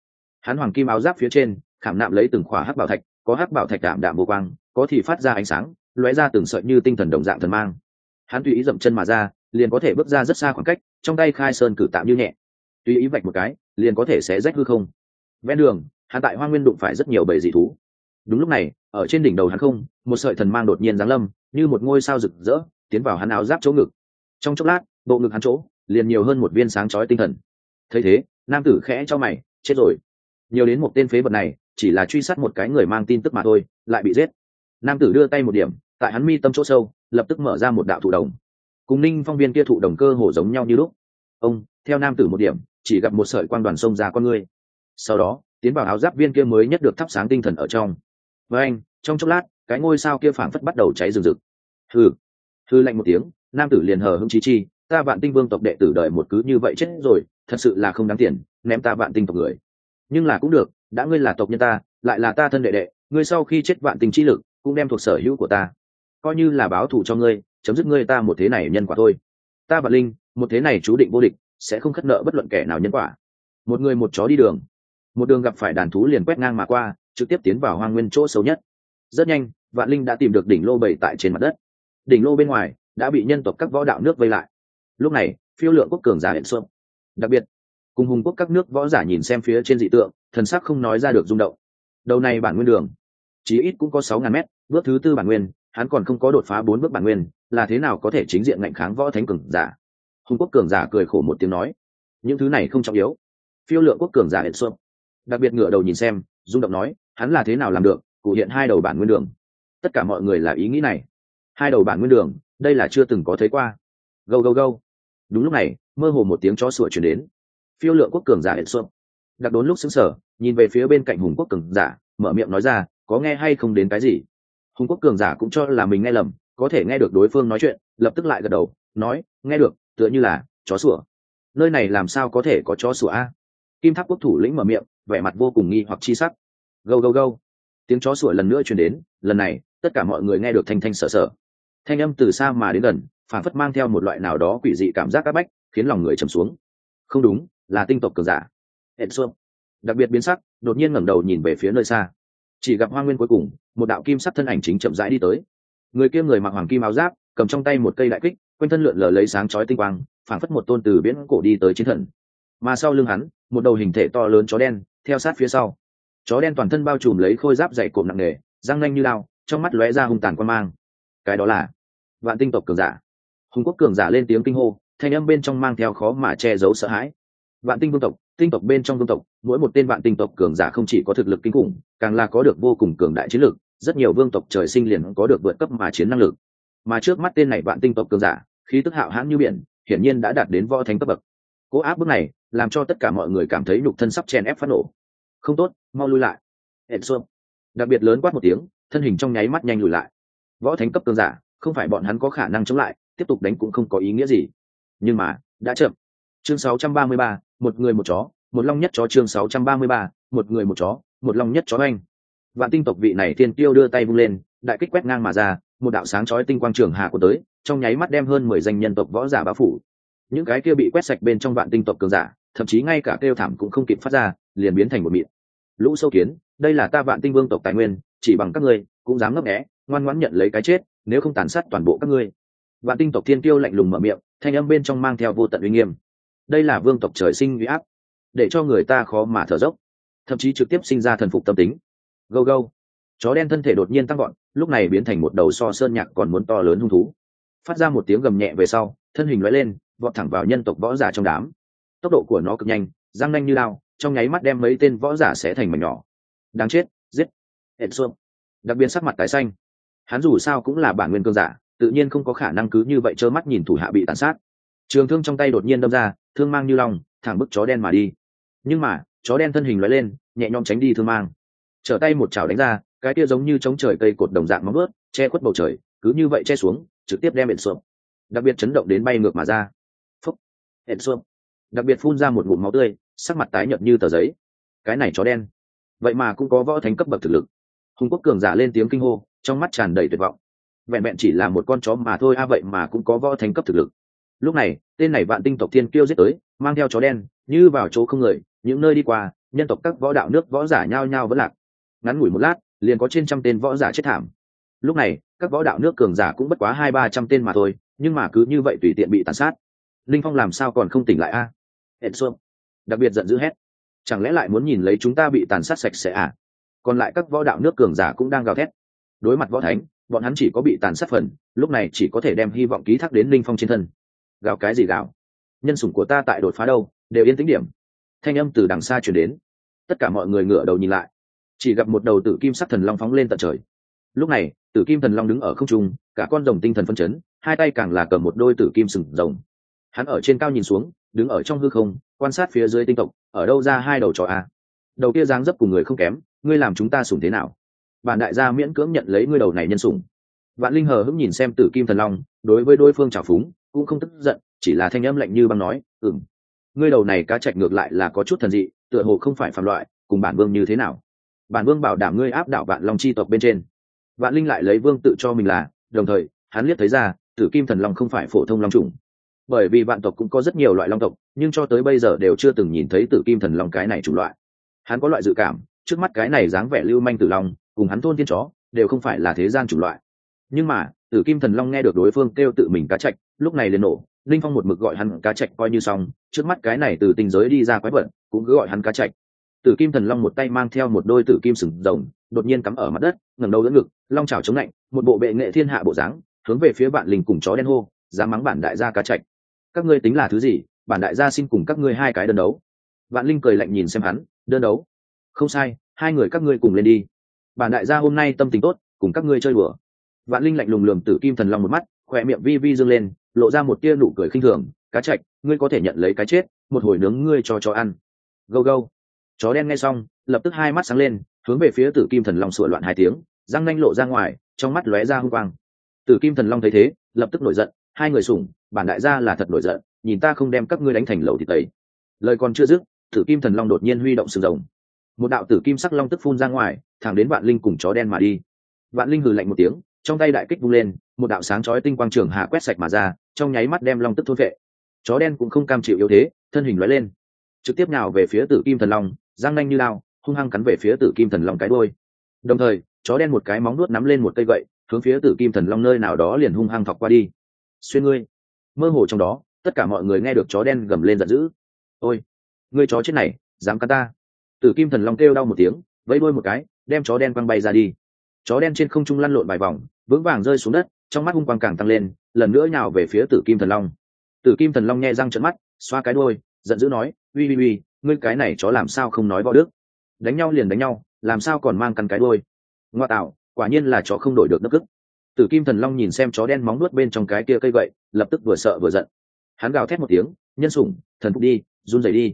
[SPEAKER 1] Hắn hoàng kim áo giáp phía trên khảm nạm lấy từng khỏa hắc bảo thạch có hắc bảo thạch đạm đạm vô quang có thì phát ra ánh sáng lóe ra từng sợi như tinh thần đồng dạng thần mang. Hắn tùy ý dậm chân mà ra liền có thể bước ra rất xa khoảng cách trong tay khai sơn cử tạm như nhẹ. Tùy ý vạch một cái liền có thể sẽ rách hư không. Ven đường hắn tại hoa nguyên đụng phải rất nhiều bầy dị thú đúng lúc này, ở trên đỉnh đầu hắn không, một sợi thần mang đột nhiên giáng lâm, như một ngôi sao rực rỡ, tiến vào hắn áo giáp chỗ ngực. Trong chốc lát, bộ ngực hắn chỗ, liền nhiều hơn một viên sáng chói tinh thần. Thấy thế, nam tử khẽ cho mày, chết rồi. Nhiều đến một tên phế vật này, chỉ là truy sát một cái người mang tin tức mà thôi, lại bị giết. Nam tử đưa tay một điểm, tại hắn mi tâm chỗ sâu, lập tức mở ra một đạo thụ đồng. Cùng ninh phong viên kia thụ đồng cơ hồ giống nhau như lúc. Ông, theo nam tử một điểm, chỉ gặp một sợi quan đoàn sông ra con ngươi sau đó, tiến vào áo giáp viên kia mới nhất được thắp sáng tinh thần ở trong với anh, trong chốc lát, cái ngôi sao kia phảng phất bắt đầu cháy rừng rực. Hừ. Hư lạnh một tiếng, nam tử liền hờ hững chí chi, ta vạn tinh vương tộc đệ tử đợi một cứ như vậy chết rồi, thật sự là không đáng tiền, ném ta vạn tinh tộc người. Nhưng là cũng được, đã ngươi là tộc nhân ta, lại là ta thân đệ đệ, ngươi sau khi chết vạn tinh chi lực, cũng đem thuộc sở hữu của ta, coi như là báo thù cho ngươi, chấm dứt ngươi ta một thế này nhân quả thôi. Ta và linh, một thế này chú định vô địch, sẽ không khất nợ bất luận kẻ nào nhân quả. Một người một chó đi đường. Một đường gặp phải đàn thú liền quét ngang mà qua trực tiếp tiến vào hoang nguyên chỗ xấu nhất. Rất nhanh, vạn linh đã tìm được đỉnh lô bảy tại trên mặt đất. Đỉnh lô bên ngoài đã bị nhân tộc các võ đạo nước vây lại. Lúc này, phiêu lượng quốc cường giả hiện xuân đặc biệt, cùng hùng quốc các nước võ giả nhìn xem phía trên dị tượng, thần sắc không nói ra được rung động. Đầu này bản nguyên đường chí ít cũng có sáu ngàn mét, bước thứ tư bản nguyên, hắn còn không có đột phá bốn bước bản nguyên, là thế nào có thể chính diện ngạnh kháng võ thánh cường giả? Hùng quốc cường giả cười khổ một tiếng nói, những thứ này không trọng yếu. Phiêu lượng quốc cường giả hiện xuân đặc biệt ngựa đầu nhìn xem rung động nói, hắn là thế nào làm được? Cụ hiện hai đầu bản nguyên đường. Tất cả mọi người là ý nghĩ này. Hai đầu bản nguyên đường, đây là chưa từng có thấy qua. Gâu gâu gâu. Đúng lúc này, mơ hồ một tiếng chó sủa chuyển đến. Phiêu lượng quốc cường giả hiện xuân đặc đốn lúc xứng sở nhìn về phía bên cạnh hùng quốc cường giả, mở miệng nói ra, có nghe hay không đến cái gì? Hùng quốc cường giả cũng cho là mình nghe lầm, có thể nghe được đối phương nói chuyện, lập tức lại gật đầu, nói, nghe được, tựa như là chó sủa. Nơi này làm sao có thể có chó sủa a? Kim tháp quốc thủ lĩnh mở miệng vẻ mặt vô cùng nghi hoặc chi sắc. Gâu gâu gâu. Tiếng chó sủa lần nữa truyền đến, lần này, tất cả mọi người nghe được thanh thanh sợ sợ. Thanh âm từ xa mà đến gần phản phất mang theo một loại nào đó quỷ dị cảm giác áp bách, khiến lòng người trầm xuống. Không đúng, là tinh tộc cường giả. Hẹn xuông đặc biệt biến sắc, đột nhiên ngẩng đầu nhìn về phía nơi xa. Chỉ gặp hoa nguyên cuối cùng, một đạo kim sắc thân ảnh chính chậm rãi đi tới. Người kia người mặc hoàng kim áo giáp, cầm trong tay một cây đại kích, quanh thân lượn lờ lấy sáng chói tinh quang, phảng phất một tôn từ biển cổ đi tới chiến thần. Mà sau lưng hắn, một đầu hình thể to lớn chó đen theo sát phía sau. Chó đen toàn thân bao trùm lấy khôi giáp dày cộm nặng nề, răng nanh như lao trong mắt lóe ra hung tàn quan mang. Cái đó là vạn tinh tộc cường giả. Hùng quốc cường giả lên tiếng kinh hô, thanh âm bên trong mang theo khó mà che giấu sợ hãi. Vạn tinh vương tộc, tinh tộc bên trong vương tộc, mỗi một tên vạn tinh tộc cường giả không chỉ có thực lực kinh khủng, càng là có được vô cùng cường đại chiến lực rất nhiều vương tộc trời sinh liền có được vượt cấp mà chiến năng lực. Mà trước mắt tên này vạn tinh tộc cường giả, khí tức hạo hãn như biển, hiển nhiên đã đạt đến võ thánh cấp bậc. Cố áp bước này, làm cho tất cả mọi người cảm thấy nhục thân sắp chen ép phát nổ không tốt mau lui lại. Hẹn xuông đặc biệt lớn quát một tiếng thân hình trong nháy mắt nhanh lùi lại. Võ thánh cấp cường giả không phải bọn hắn có khả năng chống lại tiếp tục đánh cũng không có ý nghĩa gì. Nhưng mà đã chậm. Chương 633, một người một chó một long nhất chó chương 633, một người một chó một long nhất chó anh vạn tinh tộc vị này thiên tiêu đưa tay vung lên đại kích quét ngang mà ra một đạo sáng chói tinh quang trường hạ của tới trong nháy mắt đem hơn mười danh nhân tộc võ giả bá phủ. Những cái kia bị quét sạch bên trong vạn tinh tộc cường giả thậm chí ngay cả kêu thảm cũng không kịp phát ra liền biến thành một miệng lũ sâu kiến, đây là ta vạn tinh vương tộc tài nguyên, chỉ bằng các ngươi, cũng dám ngấp nghé, ngoan ngoãn nhận lấy cái chết, nếu không tàn sát toàn bộ các ngươi. Vạn tinh tộc thiên tiêu lạnh lùng mở miệng, thanh âm bên trong mang theo vô tận uy nghiêm. Đây là vương tộc trời sinh uy áp, để cho người ta khó mà thở dốc, thậm chí trực tiếp sinh ra thần phục tâm tính. Gâu gâu. Chó đen thân thể đột nhiên tăng gọn lúc này biến thành một đầu so sơn nhạc còn muốn to lớn hung thú. Phát ra một tiếng gầm nhẹ về sau, thân hình lóe lên, vọt thẳng vào nhân tộc võ giả trong đám. Tốc độ của nó cực nhanh, răng nanh như lao trong nháy mắt đem mấy tên võ giả sẽ thành mảnh nhỏ. Đáng chết, giết. Hẹn xuông đặc biệt sắc mặt tái xanh. Hắn dù sao cũng là bản nguyên cương giả, tự nhiên không có khả năng cứ như vậy trơ mắt nhìn thủ hạ bị tàn sát. Trường thương trong tay đột nhiên đâm ra, thương mang như lòng thẳng bức chó đen mà đi. Nhưng mà, chó đen thân hình loại lên, nhẹ nhõm tránh đi thương mang. Trở tay một chảo đánh ra, cái kia giống như chống trời cây cột đồng dạng móng ướt che khuất bầu trời, cứ như vậy che xuống, trực tiếp đem hẹn xuông đặc biệt chấn động đến bay ngược mà ra. Phúc. Hẹn xuông đặc biệt phun ra một ngụm máu tươi sắc mặt tái nhợt như tờ giấy. Cái này chó đen. Vậy mà cũng có võ thánh cấp bậc thực lực. Hùng quốc cường giả lên tiếng kinh hô, trong mắt tràn đầy tuyệt vọng. Vẹn vẹn chỉ là một con chó mà thôi, a, vậy mà cũng có võ thánh cấp thực lực. Lúc này, tên này vạn tinh tộc thiên kiêu giết tới, mang theo chó đen, như vào chỗ không người, những nơi đi qua, nhân tộc các võ đạo nước võ giả nhao nhao vẫn lạc. Ngắn ngủi một lát, liền có trên trăm tên võ giả chết thảm. Lúc này, các võ đạo nước cường giả cũng bất quá hai, ba trăm tên mà thôi, nhưng mà cứ như vậy tùy tiện bị tàn sát. Linh phong làm sao còn không tỉnh lại, a? À? hẹn xuông đặc biệt giận dữ hét. Chẳng lẽ lại muốn nhìn lấy chúng ta bị tàn sát sạch sẽ à? Còn lại các võ đạo nước cường giả cũng đang gào thét. Đối mặt võ thánh, bọn hắn chỉ có bị tàn sát phần, lúc này chỉ có thể đem hy vọng ký thác đến linh phong trên thân. Gào cái gì gào? Nhân sủng của ta tại đột phá đâu, đều yên tĩnh điểm. Thanh âm từ đằng xa chuyển đến. Tất cả mọi người ngửa đầu nhìn lại. Chỉ gặp một đầu tử kim sắc thần long phóng lên tận trời. Lúc này, tử kim thần long đứng ở không trung, cả con rồng tinh thần phân chấn, hai tay càng là cầm một đôi tử kim sừng rồng. Hắn ở trên cao nhìn xuống, đứng ở trong hư không quan sát phía dưới tinh tộc, ở đâu ra hai đầu trò a? Đầu kia dáng dấp cùng người không kém, ngươi làm chúng ta sủng thế nào? Bản đại gia miễn cưỡng nhận lấy ngươi đầu này nhân sủng. Vạn linh hờ hững nhìn xem tử kim thần long, đối với đối phương trào phúng, cũng không tức giận, chỉ là thanh âm lạnh như băng nói ừng ngươi đầu này cá chạch ngược lại là có chút thần dị, tựa hồ không phải phạm loại, cùng bản vương như thế nào? Bản vương bảo đảm ngươi áp đảo vạn long chi tộc bên trên. Vạn linh lại lấy vương tự cho mình là, đồng thời, hắn liếc thấy ra, tử kim thần long không phải phổ thông long trùng bởi vì vạn tộc cũng có rất nhiều loại long tộc, nhưng cho tới bây giờ đều chưa từng nhìn thấy tử kim thần long cái này chủ loại. Hắn có loại dự cảm, trước mắt cái này dáng vẻ lưu manh tử long, cùng hắn thôn thiên chó, đều không phải là thế gian chủ loại. Nhưng mà, tử kim thần long nghe được đối phương kêu tự mình cá chạch, lúc này liền nổ, linh phong một mực gọi hắn cá chạch coi như xong, trước mắt cái này từ tình giới đi ra quái vật, cũng cứ gọi hắn cá chạch. Tử kim thần long một tay mang theo một đôi tử kim sừng rồng, đột nhiên cắm ở mặt đất, ngẩng đầu đỡ ngực, long trào chống lạnh, một bộ bệ nghệ thiên hạ bộ dáng, hướng về phía bạn linh cùng chó đen hô, dám mắng bản đại gia cá chạch các ngươi tính là thứ gì? Bản đại gia xin cùng các ngươi hai cái đơn đấu. Vạn linh cười lạnh nhìn xem hắn, đơn đấu. Không sai, hai người các ngươi cùng lên đi. Bản đại gia hôm nay tâm tình tốt, cùng các ngươi chơi bừa. vạn linh lạnh lùng lườm tử kim thần long một mắt, khỏe miệng vi vi dâng lên, lộ ra một tia nụ cười khinh thường. Cá chạch, ngươi có thể nhận lấy cái chết, một hồi nướng ngươi cho chó ăn. Gâu gâu. Chó đen nghe xong, lập tức hai mắt sáng lên, hướng về phía tử kim thần long sửa loạn hai tiếng, răng nanh lộ ra ngoài, trong mắt lóe ra hung quang. Tử kim thần long thấy thế, lập tức nổi giận, hai người sủng bản đại gia là thật nổi giận, nhìn ta không đem các ngươi đánh thành lầu thì tẩy. Lời còn chưa dứt, tử kim thần long đột nhiên huy động sừng rồng. Một đạo tử kim sắc long tức phun ra ngoài, thẳng đến vạn linh cùng chó đen mà đi. Vạn linh hừ lạnh một tiếng, trong tay đại kích vung lên, một đạo sáng chói tinh quang trường hạ quét sạch mà ra, trong nháy mắt đem long tức thôn vệ chó đen cũng không cam chịu yếu thế, thân hình lóe lên. Trực tiếp nào về phía tử kim thần long giang nanh như lao, hung hăng cắn về phía tử kim thần long cái đôi đồng thời, chó đen một cái móng nuốt nắm lên một cây gậy, hướng phía tử kim thần long nơi nào đó liền hung hăng thọc qua đi. Xuyên ngươi! Mơ hồ trong đó, tất cả mọi người nghe được chó đen gầm lên giận dữ. Ôi ngươi chó chết này, dám cắn ta. Tử kim thần long kêu đau một tiếng, vẫy đuôi một cái, đem chó đen quăng bay ra đi. Chó đen trên không trung lăn lộn vài vòng, vững vàng rơi xuống đất, trong mắt hung quang càng tăng lên, lần nữa nhào về phía tử kim thần long. Tử kim thần long nghe răng trận mắt, xoa cái đôi giận dữ nói, uy uy uy, ngươi cái này chó làm sao không nói võ đức? Đánh nhau liền đánh nhau, làm sao còn mang căn cái đôi ngoa tạo, quả nhiên là chó không đổi được nước cức tử kim thần long nhìn xem chó đen móng nuốt bên trong cái kia cây gậy, lập tức vừa sợ vừa giận. Hắn gào thét một tiếng, nhân sủng, thần phục đi, run rẩy đi.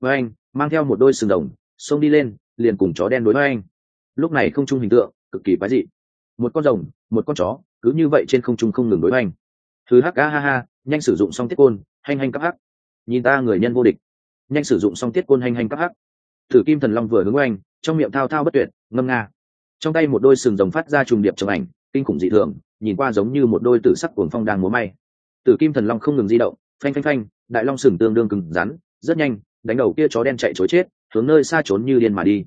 [SPEAKER 1] Với anh, mang theo một đôi sừng đồng, xông đi lên, liền cùng chó đen đối với anh. Lúc này không trung hình tượng, cực kỳ quái dị. Một con rồng, một con chó, cứ như vậy trên không trung không ngừng đối với anh. Thứ hắc a ha ha, nhanh sử dụng xong tiết côn hành hành cấp hắc. Nhìn ta người nhân vô địch. Nhanh sử dụng xong tiết côn hành hành cấp hắc. Thử kim thần long vừa hướng anh, trong miệng thao thao bất tuyệt, ngâm nga. Trong tay một đôi sừng rồng phát ra trùng điệp trong ảnh kinh khủng dị thường, nhìn qua giống như một đôi tử sắc cuồng phong đang múa may. Tử kim thần long không ngừng di động, phanh phanh phanh, đại long sừng tương đương cứng rắn, rất nhanh, đánh đầu kia chó đen chạy chối chết, hướng nơi xa trốn như điên mà đi.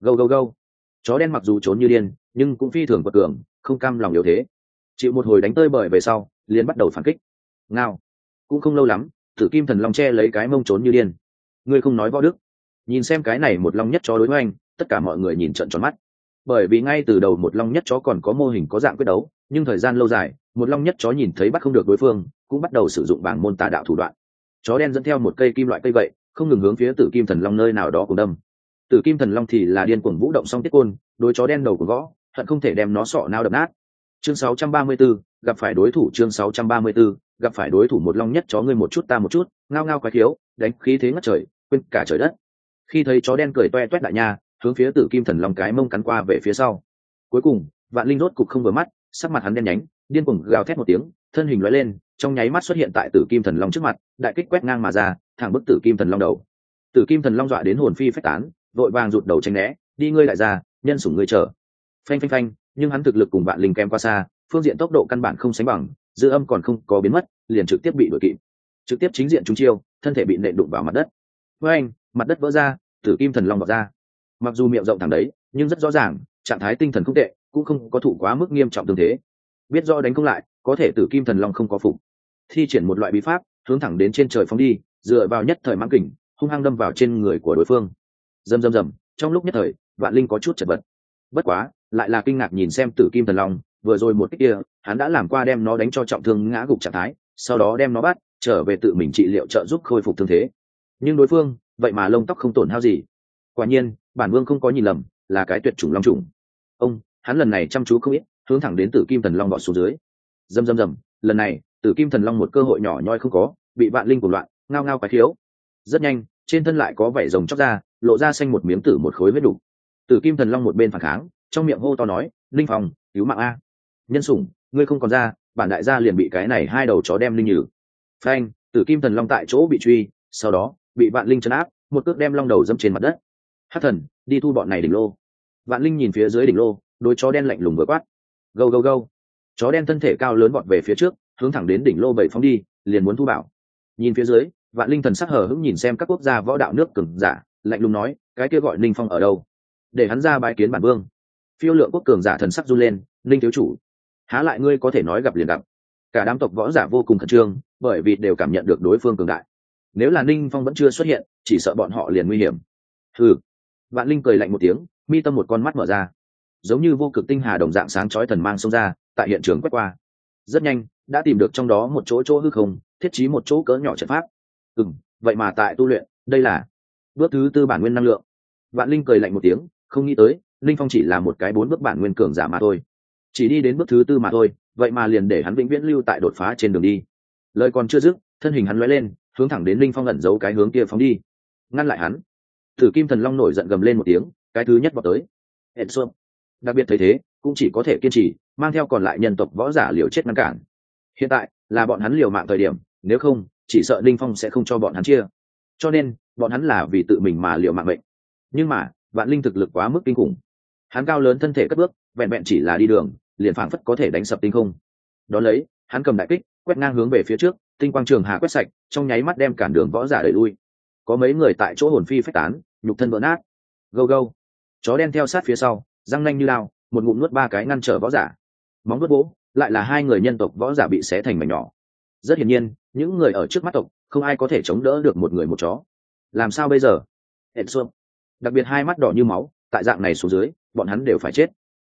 [SPEAKER 1] Gâu gâu gâu. Chó đen mặc dù trốn như điên, nhưng cũng phi thường quật cường, không cam lòng yếu thế. Chịu một hồi đánh tơi bời về sau, liền bắt đầu phản kích. Ngao. Cũng không lâu lắm, tử kim thần long che lấy cái mông trốn như điên. Ngươi không nói võ đức. Nhìn xem cái này một long nhất chó đối với anh, tất cả mọi người nhìn trận tròn mắt bởi vì ngay từ đầu một long nhất chó còn có mô hình có dạng quyết đấu nhưng thời gian lâu dài một long nhất chó nhìn thấy bắt không được đối phương cũng bắt đầu sử dụng bảng môn tà đạo thủ đoạn. Chó đen dẫn theo một cây kim loại cây vậy không ngừng hướng phía tử kim thần long nơi nào đó cùng đâm. Tử kim thần long thì là điên cuồng vũ động song tiết côn đối chó đen đầu của gõ thận không thể đem nó sọ nao đập nát. Chương 634, gặp phải đối thủ chương 634, gặp phải đối thủ một long nhất chó ngươi một chút ta một chút ngao ngao quái thiếu đánh khí thế ngất trời quên cả trời đất. Khi thấy chó đen cười toe toét đại nha hướng phía tử kim thần long cái mông cắn qua về phía sau. Cuối cùng, vạn linh rốt cục không vừa mắt, sắc mặt hắn đen nhánh, điên cuồng gào thét một tiếng, thân hình lóe lên, trong nháy mắt xuất hiện tại tử kim thần long trước mặt, đại kích quét ngang mà ra, thẳng bức tử kim thần long đầu. Tử kim thần long dọa đến hồn phi phách tán, vội vàng rụt đầu tranh né, đi ngươi lại ra, nhân sủng ngươi chờ. Phanh phanh phanh, nhưng hắn thực lực cùng vạn linh kém qua xa, phương diện tốc độ căn bản không sánh bằng, dư âm còn không có biến mất, liền trực tiếp bị đuổi kịp. Trực tiếp chính diện trúng chiêu, thân thể bị nệ đụng vào mặt đất. Với anh mặt đất vỡ ra, tử kim thần long vào ra mặc dù miệng rộng thẳng đấy, nhưng rất rõ ràng, trạng thái tinh thần không tệ, cũng không có thủ quá mức nghiêm trọng tương thế. Biết do đánh không lại, có thể tử kim thần long không có phục. Thi triển một loại bí pháp, hướng thẳng đến trên trời phóng đi, dựa vào nhất thời mãng kình, hung hăng đâm vào trên người của đối phương. Rầm rầm rầm, trong lúc nhất thời, vạn linh có chút chật vật. Bất quá, lại là kinh ngạc nhìn xem tử kim thần long, vừa rồi một cách kia, hắn đã làm qua đem nó đánh cho trọng thương ngã gục trạng thái, sau đó đem nó bắt, trở về tự mình trị liệu trợ giúp khôi phục thương thế. Nhưng đối phương, vậy mà lông tóc không tổn hao gì. Quả nhiên bản vương không có nhìn lầm, là cái tuyệt chủng long trùng ông, hắn lần này chăm chú không ít, hướng thẳng đến tử kim thần long bọt xuống dưới. Dầm dầm dầm, lần này, tử kim thần long một cơ hội nhỏ nhoi không có, bị vạn linh của loạn, ngao ngao quái thiếu rất nhanh, trên thân lại có vảy rồng chóc ra, lộ ra xanh một miếng tử một khối vết đủ tử kim thần long một bên phản kháng, trong miệng hô to nói, linh phòng cứu mạng a. Nhân sủng, ngươi không còn ra, bản đại gia liền bị cái này hai đầu chó đem linh nhử phanh, tử kim thần long tại chỗ bị truy, sau đó, bị vạn linh chấn áp, một cước đem long đầu dẫm trên mặt đất hát thần, đi thu bọn này đỉnh lô. Vạn linh nhìn phía dưới đỉnh lô, đôi chó đen lạnh lùng vừa quát. Gâu gâu gâu. Chó đen thân thể cao lớn vọt về phía trước, hướng thẳng đến đỉnh lô bảy phóng đi, liền muốn thu bảo. Nhìn phía dưới, vạn linh thần sắc hờ hững nhìn xem các quốc gia võ đạo nước cường giả, lạnh lùng nói, cái kia gọi Ninh phong ở đâu? Để hắn ra bài kiến bản vương. Phiêu lượng quốc cường giả thần sắc run lên, Ninh thiếu chủ, há lại ngươi có thể nói gặp liền gặp. Cả đám tộc võ giả vô cùng khẩn trương, bởi vì đều cảm nhận được đối phương cường đại. Nếu là ninh phong vẫn chưa xuất hiện, chỉ sợ bọn họ liền nguy hiểm. Ừ vạn linh cười lạnh một tiếng, mi tâm một con mắt mở ra. Giống như vô cực tinh hà đồng dạng sáng chói thần mang xông ra, tại hiện trường quét qua. Rất nhanh, đã tìm được trong đó một chỗ chỗ hư không, thiết trí một chỗ cỡ nhỏ trận pháp. Ừ m vậy mà tại tu luyện, đây là bước thứ tư bản nguyên năng lượng. Vạn linh cười lạnh một tiếng, không nghĩ tới, linh phong chỉ là một cái bốn bước bản nguyên cường giả mà thôi. Chỉ đi đến bước thứ tư mà thôi, vậy mà liền để hắn vĩnh viễn lưu tại đột phá trên đường đi. Lời còn chưa dứt, thân hình hắn lóe lên, hướng thẳng đến linh phong ẩn giấu cái hướng kia phóng đi. Ngăn lại hắn thử kim thần long nổi giận gầm lên một tiếng, cái thứ nhất vào tới. Hẹn xuân đặc biệt thấy thế, cũng chỉ có thể kiên trì, mang theo còn lại nhân tộc võ giả liều chết ngăn cản. Hiện tại, là bọn hắn liều mạng thời điểm, nếu không, chỉ sợ linh phong sẽ không cho bọn hắn chia. Cho nên, bọn hắn là vì tự mình mà liều mạng bệnh nhưng mà, vạn linh thực lực quá mức kinh khủng. Hắn cao lớn thân thể cất bước, vẹn vẹn chỉ là đi đường, liền phảng phất có thể đánh sập tinh không. Đón lấy, hắn cầm đại kích, quét ngang hướng về phía trước, tinh quang trường hà quét sạch, trong nháy mắt đem cản đường võ giả đẩy lui. Có mấy người tại chỗ hồn phi phách tán nhục thân vỡ nát. Gâu gâu. Chó đen theo sát phía sau, răng nanh như lao, một ngụm nuốt ba cái ngăn trở võ giả. Móng nuốt bố lại là hai người nhân tộc võ giả bị xé thành mảnh nhỏ. Rất hiển nhiên, những người ở trước mắt tộc, không ai có thể chống đỡ được một người một chó. Làm sao bây giờ? Hẹn xuông đặc biệt hai mắt đỏ như máu, tại dạng này xuống dưới, bọn hắn đều phải chết.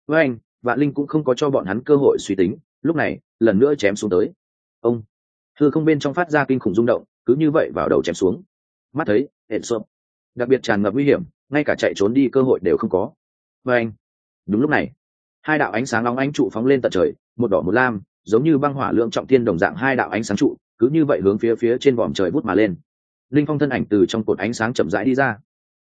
[SPEAKER 1] Với anh, vạn linh cũng không có cho bọn hắn cơ hội suy tính, lúc này, lần nữa chém xuống tới. Ông. Thư không bên trong phát ra kinh khủng rung động, cứ như vậy vào đầu chém xuống. Mắt thấy, hẹn xuông đặc biệt tràn ngập nguy hiểm, ngay cả chạy trốn đi cơ hội đều không có. Với anh, đúng lúc này, hai đạo ánh sáng nóng ánh trụ phóng lên tận trời, một đỏ một lam, giống như băng hỏa lượng trọng thiên đồng dạng hai đạo ánh sáng trụ, cứ như vậy hướng phía phía trên vòm trời bút mà lên. Linh phong thân ảnh từ trong cột ánh sáng chậm rãi đi ra.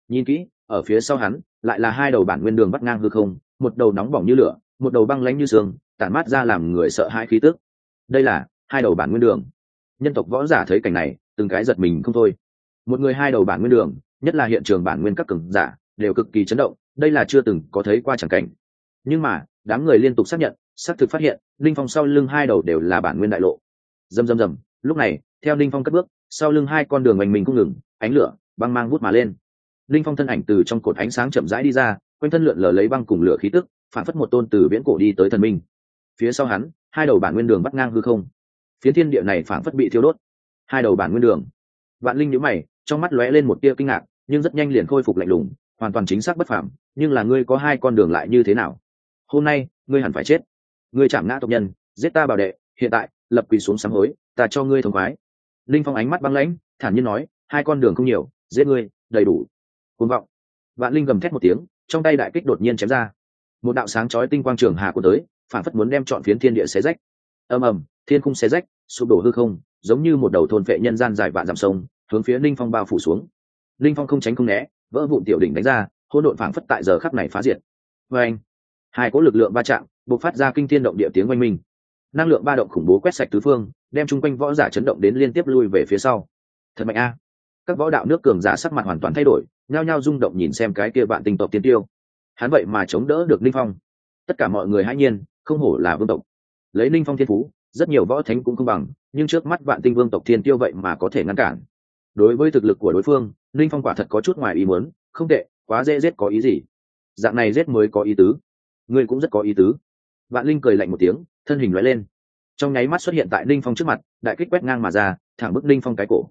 [SPEAKER 1] Nhìn kỹ, ở phía sau hắn, lại là hai đầu bản nguyên đường bắt ngang hư không, một đầu nóng bỏng như lửa, một đầu băng lánh như sương tản mát ra làm người sợ hãi khí tức. Đây là hai đầu bản nguyên đường. Nhân tộc võ giả thấy cảnh này, từng cái giật mình không thôi. Một người hai đầu bản nguyên đường nhất là hiện trường bản nguyên các cường giả, đều cực kỳ chấn động, đây là chưa từng có thấy qua chẳng cảnh. Nhưng mà, đám người liên tục xác nhận, xác thực phát hiện, linh phong sau lưng hai đầu đều là bản nguyên đại lộ. Dầm dầm dầm lúc này, theo linh phong cất bước, sau lưng hai con đường oanh mình cũng ngừng, ánh lửa, băng mang bút mà lên. Linh phong thân ảnh từ trong cột ánh sáng chậm rãi đi ra, quanh thân lượn lờ lấy băng cùng lửa khí tức, phản phất một tôn từ viễn cổ đi tới thần minh. Phía sau hắn, hai đầu bản nguyên đường bắt ngang hư không. Phiến thiên địa này phản phất bị thiêu đốt. Hai đầu bản nguyên đường. Vạn linh nhíu mày, trong mắt lóe lên một tia kinh ngạc nhưng rất nhanh liền khôi phục lạnh lùng, hoàn toàn chính xác bất phạm nhưng là ngươi có hai con đường lại như thế nào? Hôm nay, ngươi hẳn phải chết. Ngươi chạm ngã tộc nhân, giết ta bảo đệ, hiện tại, lập quỳ xuống sám hối, ta cho ngươi thông khoái. Linh phong ánh mắt băng lãnh, thản nhiên nói, hai con đường không nhiều, giết ngươi, đầy đủ. Côn vọng. Vạn linh gầm thét một tiếng, trong tay đại kích đột nhiên chém ra. Một đạo sáng chói tinh quang trường hà của tới, phản phất muốn đem chọn phiến thiên địa xé rách. Ầm ầm, thiên khung xé rách, sụp đổ hư không, giống như một đầu thôn vệ nhân gian dài vạn dặm sông, hướng phía linh phong bao phủ xuống linh phong không tránh không né, vỡ vụn tiểu đỉnh đánh ra, hỗn độn phảng phất tại giờ khắc này phá diệt. Vê anh, hai cỗ lực lượng va chạm, bộc phát ra kinh thiên động địa tiếng oanh minh. Năng lượng ba động khủng bố quét sạch tứ phương, đem chung quanh võ giả chấn động đến liên tiếp lui về phía sau. Thật mạnh a. Các võ đạo nước cường giả sắc mặt hoàn toàn thay đổi, nhao nhao rung động nhìn xem cái kia bạn tinh tộc tiên tiêu. Hắn vậy mà chống đỡ được linh phong. Tất cả mọi người hãy nhiên, không hổ là vương tộc. Lấy Linh phong thiên phú, rất nhiều võ thánh cũng không bằng, nhưng trước mắt vạn tinh vương tộc thiên tiêu vậy mà có thể ngăn cản. Đối với thực lực của đối phương ninh phong quả thật có chút ngoài ý muốn, không tệ, quá dễ giết có ý gì? Dạng này giết mới có ý tứ. Ngươi cũng rất có ý tứ. Vạn linh cười lạnh một tiếng, thân hình loại lên. Trong nháy mắt xuất hiện tại ninh phong trước mặt, đại kích quét ngang mà ra, thẳng bức ninh phong cái cổ.